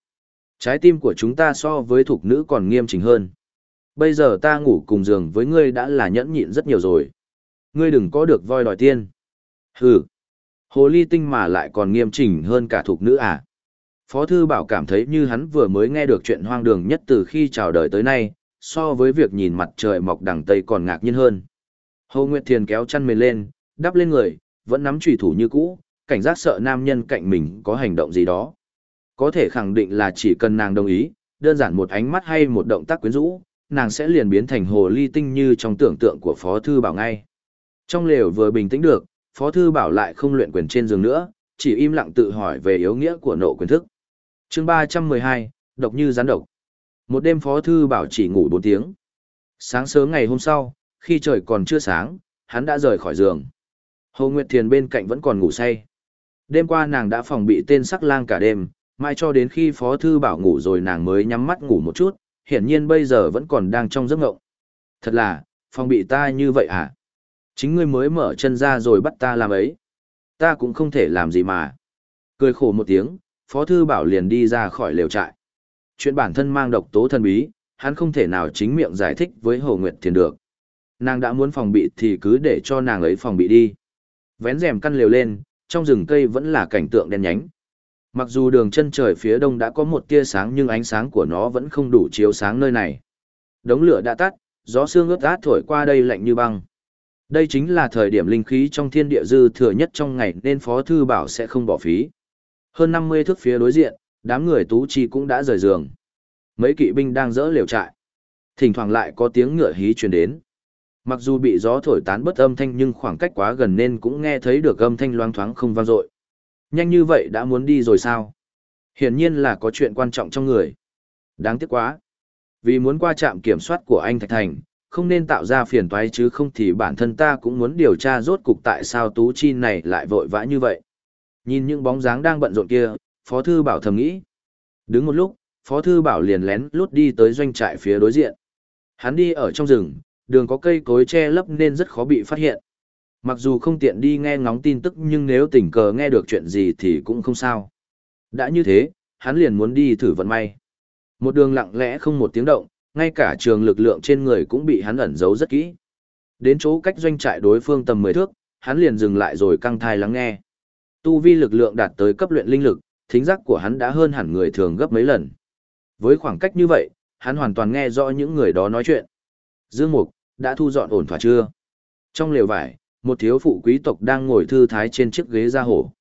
Trái tim của chúng ta so với thuộc nữ còn nghiêm chỉnh hơn. Bây giờ ta ngủ cùng giường với ngươi đã là nhẫn nhịn rất nhiều rồi. Ngươi đừng có được voi đòi tiên. Hừ. Hồ ly tinh mà lại còn nghiêm chỉnh hơn cả thuộc nữ à. Phó Thư Bảo cảm thấy như hắn vừa mới nghe được chuyện hoang đường nhất từ khi chào đời tới nay, so với việc nhìn mặt trời mọc đằng Tây còn ngạc nhiên hơn. Hồ Nguyệt Thiền kéo chăn mền lên, đắp lên người, vẫn nắm trùy thủ như cũ, cảnh giác sợ nam nhân cạnh mình có hành động gì đó. Có thể khẳng định là chỉ cần nàng đồng ý, đơn giản một ánh mắt hay một động tác quyến rũ, nàng sẽ liền biến thành hồ ly tinh như trong tưởng tượng của Phó Thư Bảo ngay. Trong lều vừa bình tĩnh được, Phó Thư Bảo lại không luyện quyền trên giường nữa, chỉ im lặng tự hỏi về yếu nghĩa của nộ quyền thức. chương 312, độc như rắn độc. Một đêm Phó Thư Bảo chỉ ngủ 4 tiếng. Sáng sớm ngày hôm sau, khi trời còn chưa sáng, hắn đã rời khỏi giường. Hồ Nguyệt Thiền bên cạnh vẫn còn ngủ say. Đêm qua nàng đã phòng bị tên sắc lang cả đêm, mai cho đến khi Phó Thư Bảo ngủ rồi nàng mới nhắm mắt ngủ một chút, hiển nhiên bây giờ vẫn còn đang trong giấc ngộng. Thật là, phòng bị ta như vậy à? Chính ngươi mới mở chân ra rồi bắt ta làm ấy. Ta cũng không thể làm gì mà. Cười khổ một tiếng, Phó Thư Bảo liền đi ra khỏi lều trại. Chuyện bản thân mang độc tố thân bí, hắn không thể nào chính miệng giải thích với Hồ Nguyệt Thiền được. Nàng đã muốn phòng bị thì cứ để cho nàng ấy phòng bị đi. Vén rèm căn lều lên, trong rừng cây vẫn là cảnh tượng đen nhánh. Mặc dù đường chân trời phía đông đã có một tia sáng nhưng ánh sáng của nó vẫn không đủ chiếu sáng nơi này. Đống lửa đã tắt, gió sương ướt át thổi qua đây lạnh như băng. Đây chính là thời điểm linh khí trong thiên địa dư thừa nhất trong ngày nên Phó Thư Bảo sẽ không bỏ phí. Hơn 50 thước phía đối diện, đám người tú chi cũng đã rời giường. Mấy kỵ binh đang dỡ liều trại. Thỉnh thoảng lại có tiếng ngựa hí truyền đến. Mặc dù bị gió thổi tán bất âm thanh nhưng khoảng cách quá gần nên cũng nghe thấy được âm thanh loang thoáng không vang dội. Nhanh như vậy đã muốn đi rồi sao? Hiển nhiên là có chuyện quan trọng trong người. Đáng tiếc quá. Vì muốn qua trạm kiểm soát của anh Thạch Thành, không nên tạo ra phiền toái chứ không thì bản thân ta cũng muốn điều tra rốt cục tại sao Tú Chi này lại vội vã như vậy. Nhìn những bóng dáng đang bận rộn kia, Phó Thư Bảo thầm nghĩ. Đứng một lúc, Phó Thư Bảo liền lén lút đi tới doanh trại phía đối diện. Hắn đi ở trong rừng, đường có cây cối che lấp nên rất khó bị phát hiện. Mặc dù không tiện đi nghe ngóng tin tức nhưng nếu tình cờ nghe được chuyện gì thì cũng không sao. Đã như thế, hắn liền muốn đi thử vận may. Một đường lặng lẽ không một tiếng động, ngay cả trường lực lượng trên người cũng bị hắn ẩn giấu rất kỹ. Đến chỗ cách doanh trại đối phương tầm 10 thước, hắn liền dừng lại rồi căng thai lắng nghe. Tu vi lực lượng đạt tới cấp luyện linh lực, thính giác của hắn đã hơn hẳn người thường gấp mấy lần. Với khoảng cách như vậy, hắn hoàn toàn nghe rõ những người đó nói chuyện. Dương Mục, đã thu dọn ổn thỏa chưa? Trong lều vải, một thiếu phụ quý tộc đang ngồi thư thái trên chiếc ghế da hổ.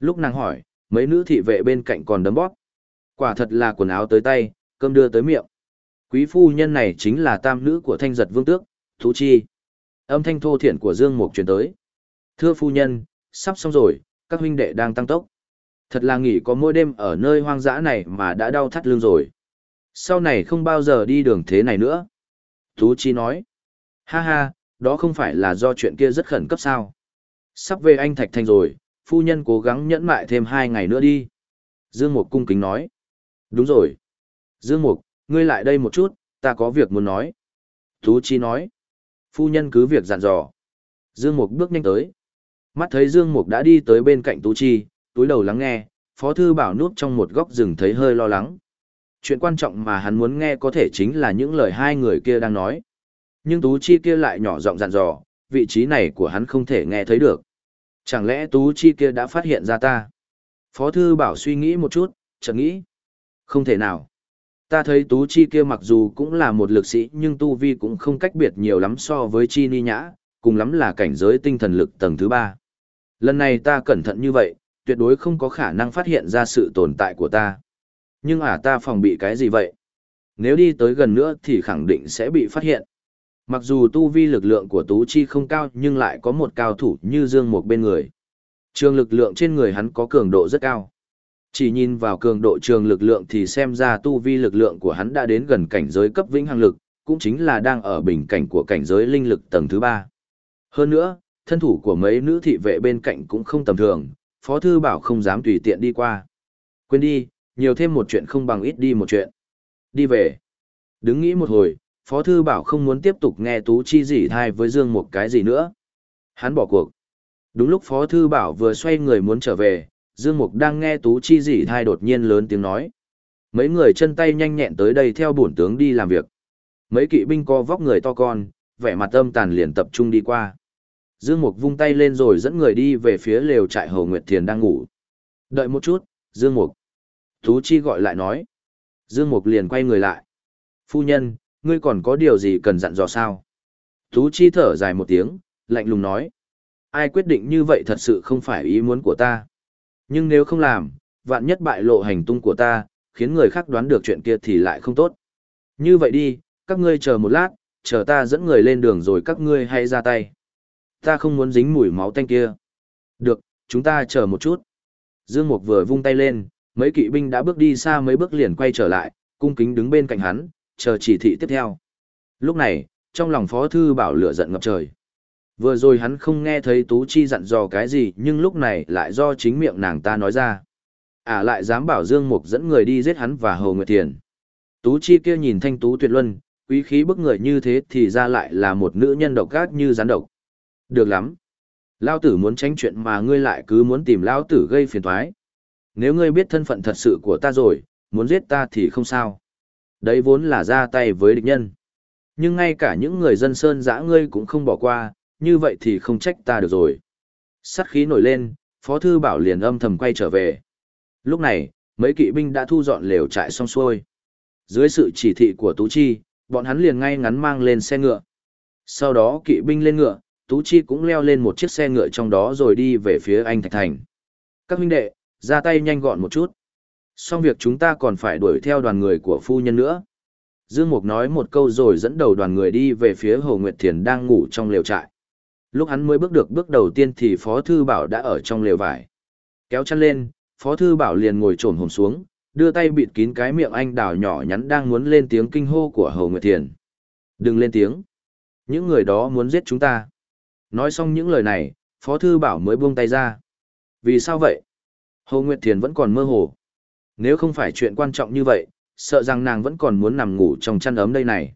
Lúc nàng hỏi, mấy nữ thị vệ bên cạnh còn đấm bóp. Quả thật là quần áo tới tay, cơm đưa tới miệng. Quý phu nhân này chính là tam nữ của thanh giật vương tước, Thú Chi. Âm thanh thô thiện của Dương Mục truyền tới. Thưa phu nhân, sắp xong rồi, các huynh đệ đang tăng tốc. Thật là nghỉ có mỗi đêm ở nơi hoang dã này mà đã đau thắt lưng rồi. Sau này không bao giờ đi đường thế này nữa. Thú Chi nói. Ha ha, đó không phải là do chuyện kia rất khẩn cấp sao. Sắp về anh Thạch Thành rồi, phu nhân cố gắng nhẫn mại thêm hai ngày nữa đi. Dương Mục cung kính nói. Đúng rồi. Dương Mục, ngươi lại đây một chút, ta có việc muốn nói. Tú Chi nói. Phu nhân cứ việc dặn dò. Dương Mục bước nhanh tới. Mắt thấy Dương Mục đã đi tới bên cạnh Tú Chi, túi đầu lắng nghe, Phó Thư Bảo núp trong một góc rừng thấy hơi lo lắng. Chuyện quan trọng mà hắn muốn nghe có thể chính là những lời hai người kia đang nói. Nhưng Tú Chi kia lại nhỏ giọng dặn dò, vị trí này của hắn không thể nghe thấy được. Chẳng lẽ Tú Chi kia đã phát hiện ra ta? Phó Thư Bảo suy nghĩ một chút, chợt nghĩ. Không thể nào. Ta thấy Tú Chi kia mặc dù cũng là một lực sĩ nhưng Tu Vi cũng không cách biệt nhiều lắm so với Chi Ni Nhã, cùng lắm là cảnh giới tinh thần lực tầng thứ ba. Lần này ta cẩn thận như vậy, tuyệt đối không có khả năng phát hiện ra sự tồn tại của ta. Nhưng à ta phòng bị cái gì vậy? Nếu đi tới gần nữa thì khẳng định sẽ bị phát hiện. Mặc dù tu vi lực lượng của Tú Chi không cao nhưng lại có một cao thủ như Dương Mục bên người. Trường lực lượng trên người hắn có cường độ rất cao. Chỉ nhìn vào cường độ trường lực lượng thì xem ra tu vi lực lượng của hắn đã đến gần cảnh giới cấp vĩnh hằng lực, cũng chính là đang ở bình cảnh của cảnh giới linh lực tầng thứ ba. Hơn nữa, thân thủ của mấy nữ thị vệ bên cạnh cũng không tầm thường, Phó Thư Bảo không dám tùy tiện đi qua. Quên đi, nhiều thêm một chuyện không bằng ít đi một chuyện. Đi về. Đứng nghĩ một hồi, Phó Thư Bảo không muốn tiếp tục nghe Tú Chi gì thai với Dương một cái gì nữa. Hắn bỏ cuộc. Đúng lúc Phó Thư Bảo vừa xoay người muốn trở về, Dương Mục đang nghe Tú Chi dỉ thai đột nhiên lớn tiếng nói. Mấy người chân tay nhanh nhẹn tới đây theo bổn tướng đi làm việc. Mấy kỵ binh co vóc người to con, vẻ mặt âm tàn liền tập trung đi qua. Dương Mục vung tay lên rồi dẫn người đi về phía lều trại Hồ Nguyệt Thiền đang ngủ. Đợi một chút, Dương Mục. Tú Chi gọi lại nói. Dương Mục liền quay người lại. Phu nhân, ngươi còn có điều gì cần dặn dò sao? Tú Chi thở dài một tiếng, lạnh lùng nói. Ai quyết định như vậy thật sự không phải ý muốn của ta. Nhưng nếu không làm, vạn nhất bại lộ hành tung của ta, khiến người khác đoán được chuyện kia thì lại không tốt. Như vậy đi, các ngươi chờ một lát, chờ ta dẫn người lên đường rồi các ngươi hãy ra tay. Ta không muốn dính mùi máu tanh kia. Được, chúng ta chờ một chút. Dương Mục vừa vung tay lên, mấy kỵ binh đã bước đi xa mấy bước liền quay trở lại, cung kính đứng bên cạnh hắn, chờ chỉ thị tiếp theo. Lúc này, trong lòng Phó Thư Bảo lửa giận ngập trời. Vừa rồi hắn không nghe thấy Tú Chi dặn dò cái gì nhưng lúc này lại do chính miệng nàng ta nói ra. À lại dám bảo Dương Mục dẫn người đi giết hắn và Hồ Nguyệt Thiền. Tú Chi kia nhìn thanh tú tuyệt luân, quý khí bức người như thế thì ra lại là một nữ nhân độc gác như rắn độc. Được lắm. Lao tử muốn tránh chuyện mà ngươi lại cứ muốn tìm Lao tử gây phiền thoái. Nếu ngươi biết thân phận thật sự của ta rồi, muốn giết ta thì không sao. Đấy vốn là ra tay với địch nhân. Nhưng ngay cả những người dân sơn dã ngươi cũng không bỏ qua, như vậy thì không trách ta được rồi. Sát khí nổi lên, Phó Thư Bảo liền âm thầm quay trở về. Lúc này, mấy kỵ binh đã thu dọn lều trại xong xuôi. Dưới sự chỉ thị của Tú Chi, bọn hắn liền ngay ngắn mang lên xe ngựa. Sau đó kỵ binh lên ngựa, Tú Chi cũng leo lên một chiếc xe ngựa trong đó rồi đi về phía Anh Thạch Thành. Các huynh đệ, ra tay nhanh gọn một chút. Xong việc chúng ta còn phải đuổi theo đoàn người của phu nhân nữa. Dương Mục nói một câu rồi dẫn đầu đoàn người đi về phía Hồ Nguyệt Thiền đang ngủ trong lều trại. Lúc hắn mới bước được bước đầu tiên thì Phó Thư Bảo đã ở trong lều vải. Kéo chăn lên, Phó Thư Bảo liền ngồi trồn hồn xuống, đưa tay bịt kín cái miệng anh đào nhỏ nhắn đang muốn lên tiếng kinh hô của Hồ Nguyệt Thiền. Đừng lên tiếng. Những người đó muốn giết chúng ta. Nói xong những lời này, Phó Thư Bảo mới buông tay ra. Vì sao vậy? Hồ Nguyệt Thiền vẫn còn mơ hồ. Nếu không phải chuyện quan trọng như vậy, sợ rằng nàng vẫn còn muốn nằm ngủ trong chăn ấm đây này.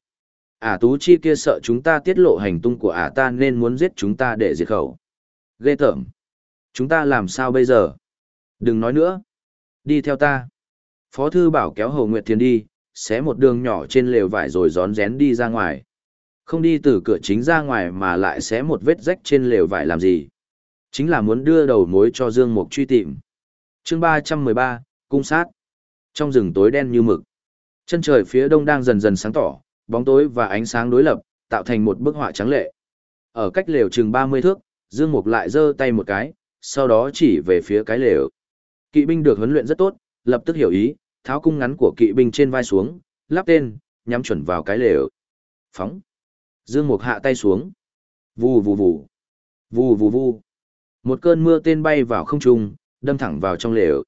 Ả Tú Chi kia sợ chúng ta tiết lộ hành tung của Ả ta nên muốn giết chúng ta để diệt khẩu. Ghê tởm. Chúng ta làm sao bây giờ? Đừng nói nữa. Đi theo ta. Phó Thư Bảo kéo Hồ Nguyệt Thiền đi, xé một đường nhỏ trên lều vải rồi gión rén đi ra ngoài. Không đi từ cửa chính ra ngoài mà lại xé một vết rách trên lều vải làm gì. Chính là muốn đưa đầu mối cho Dương Mục truy tìm. chương 313, Cung sát. Trong rừng tối đen như mực. Chân trời phía đông đang dần dần sáng tỏ, bóng tối và ánh sáng đối lập, tạo thành một bức họa trắng lệ. Ở cách lều chừng 30 thước, Dương Mục lại giơ tay một cái, sau đó chỉ về phía cái lều. Kỵ binh được huấn luyện rất tốt, lập tức hiểu ý, tháo cung ngắn của kỵ binh trên vai xuống, lắp tên, nhắm chuẩn vào cái lều. Phóng. Dương Mục hạ tay xuống. Vù vù vù. Vù vù vù. Một cơn mưa tên bay vào không trung, đâm thẳng vào trong lều.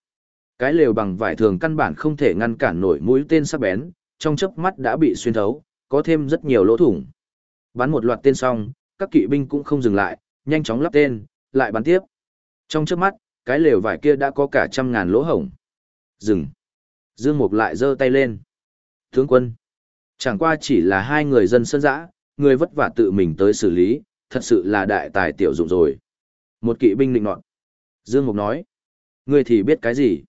Cái lều bằng vải thường căn bản không thể ngăn cản nổi mũi tên sắc bén, trong chớp mắt đã bị xuyên thấu, có thêm rất nhiều lỗ thủng. Bắn một loạt tên xong, các kỵ binh cũng không dừng lại, nhanh chóng lắp tên, lại bắn tiếp. Trong chớp mắt, cái lều vải kia đã có cả trăm ngàn lỗ hổng. Dừng. Dương Mục lại giơ tay lên. Tướng quân. Chẳng qua chỉ là hai người dân sân dã, người vất vả tự mình tới xử lý, thật sự là đại tài tiểu dụng rồi. Một kỵ binh định nọt. Dương Mục nói. Ngươi thì biết cái gì?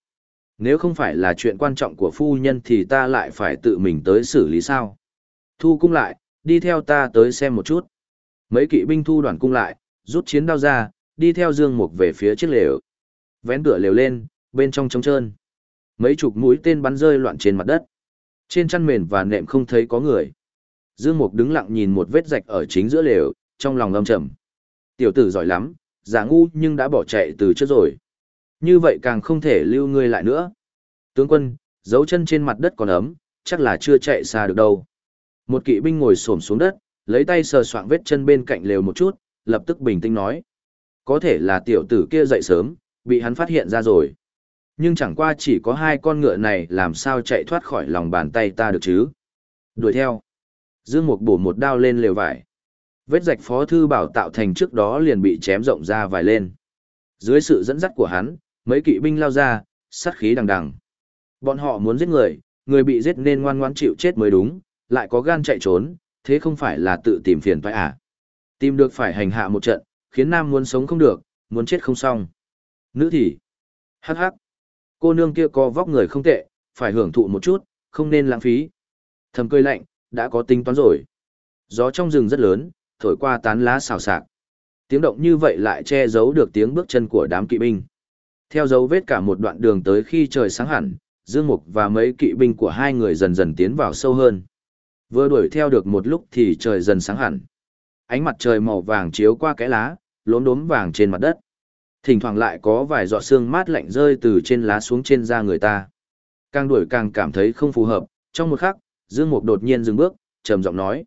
Nếu không phải là chuyện quan trọng của phu nhân thì ta lại phải tự mình tới xử lý sao? Thu cung lại, đi theo ta tới xem một chút. Mấy kỵ binh thu đoàn cung lại, rút chiến đao ra, đi theo Dương Mục về phía chiếc lều. Vén cửa lều lên, bên trong trống trơn. Mấy chục mũi tên bắn rơi loạn trên mặt đất. Trên chăn mền và nệm không thấy có người. Dương Mục đứng lặng nhìn một vết rạch ở chính giữa lều, trong lòng lâm trầm. Tiểu tử giỏi lắm, giả ngu nhưng đã bỏ chạy từ trước rồi. Như vậy càng không thể lưu ngươi lại nữa. Tướng quân, dấu chân trên mặt đất còn ấm, chắc là chưa chạy xa được đâu. Một kỵ binh ngồi xổm xuống đất, lấy tay sờ soạng vết chân bên cạnh lều một chút, lập tức bình tĩnh nói. Có thể là tiểu tử kia dậy sớm, bị hắn phát hiện ra rồi. Nhưng chẳng qua chỉ có hai con ngựa này làm sao chạy thoát khỏi lòng bàn tay ta được chứ. Đuổi theo. Dương Mục bổ một đao lên lều vải. Vết rạch phó thư bảo tạo thành trước đó liền bị chém rộng ra vài lên. Dưới sự dẫn dắt của hắn, mấy kỵ binh lao ra, sát khí đằng đằng. Bọn họ muốn giết người, người bị giết nên ngoan ngoãn chịu chết mới đúng, lại có gan chạy trốn, thế không phải là tự tìm phiền phải à. Tìm được phải hành hạ một trận, khiến nam muốn sống không được, muốn chết không xong. Nữ thì, hắc hắc, cô nương kia có vóc người không tệ, phải hưởng thụ một chút, không nên lãng phí. Thầm cười lạnh, đã có tính toán rồi. Gió trong rừng rất lớn, thổi qua tán lá xào xạc. Tiếng động như vậy lại che giấu được tiếng bước chân của đám kỵ binh. Theo dấu vết cả một đoạn đường tới khi trời sáng hẳn, Dương Mục và mấy kỵ binh của hai người dần dần tiến vào sâu hơn. Vừa đuổi theo được một lúc thì trời dần sáng hẳn. Ánh mặt trời màu vàng chiếu qua cái lá, lốm đốm vàng trên mặt đất. Thỉnh thoảng lại có vài giọt sương mát lạnh rơi từ trên lá xuống trên da người ta. Càng đuổi càng cảm thấy không phù hợp, trong một khắc, Dương Mục đột nhiên dừng bước, trầm giọng nói: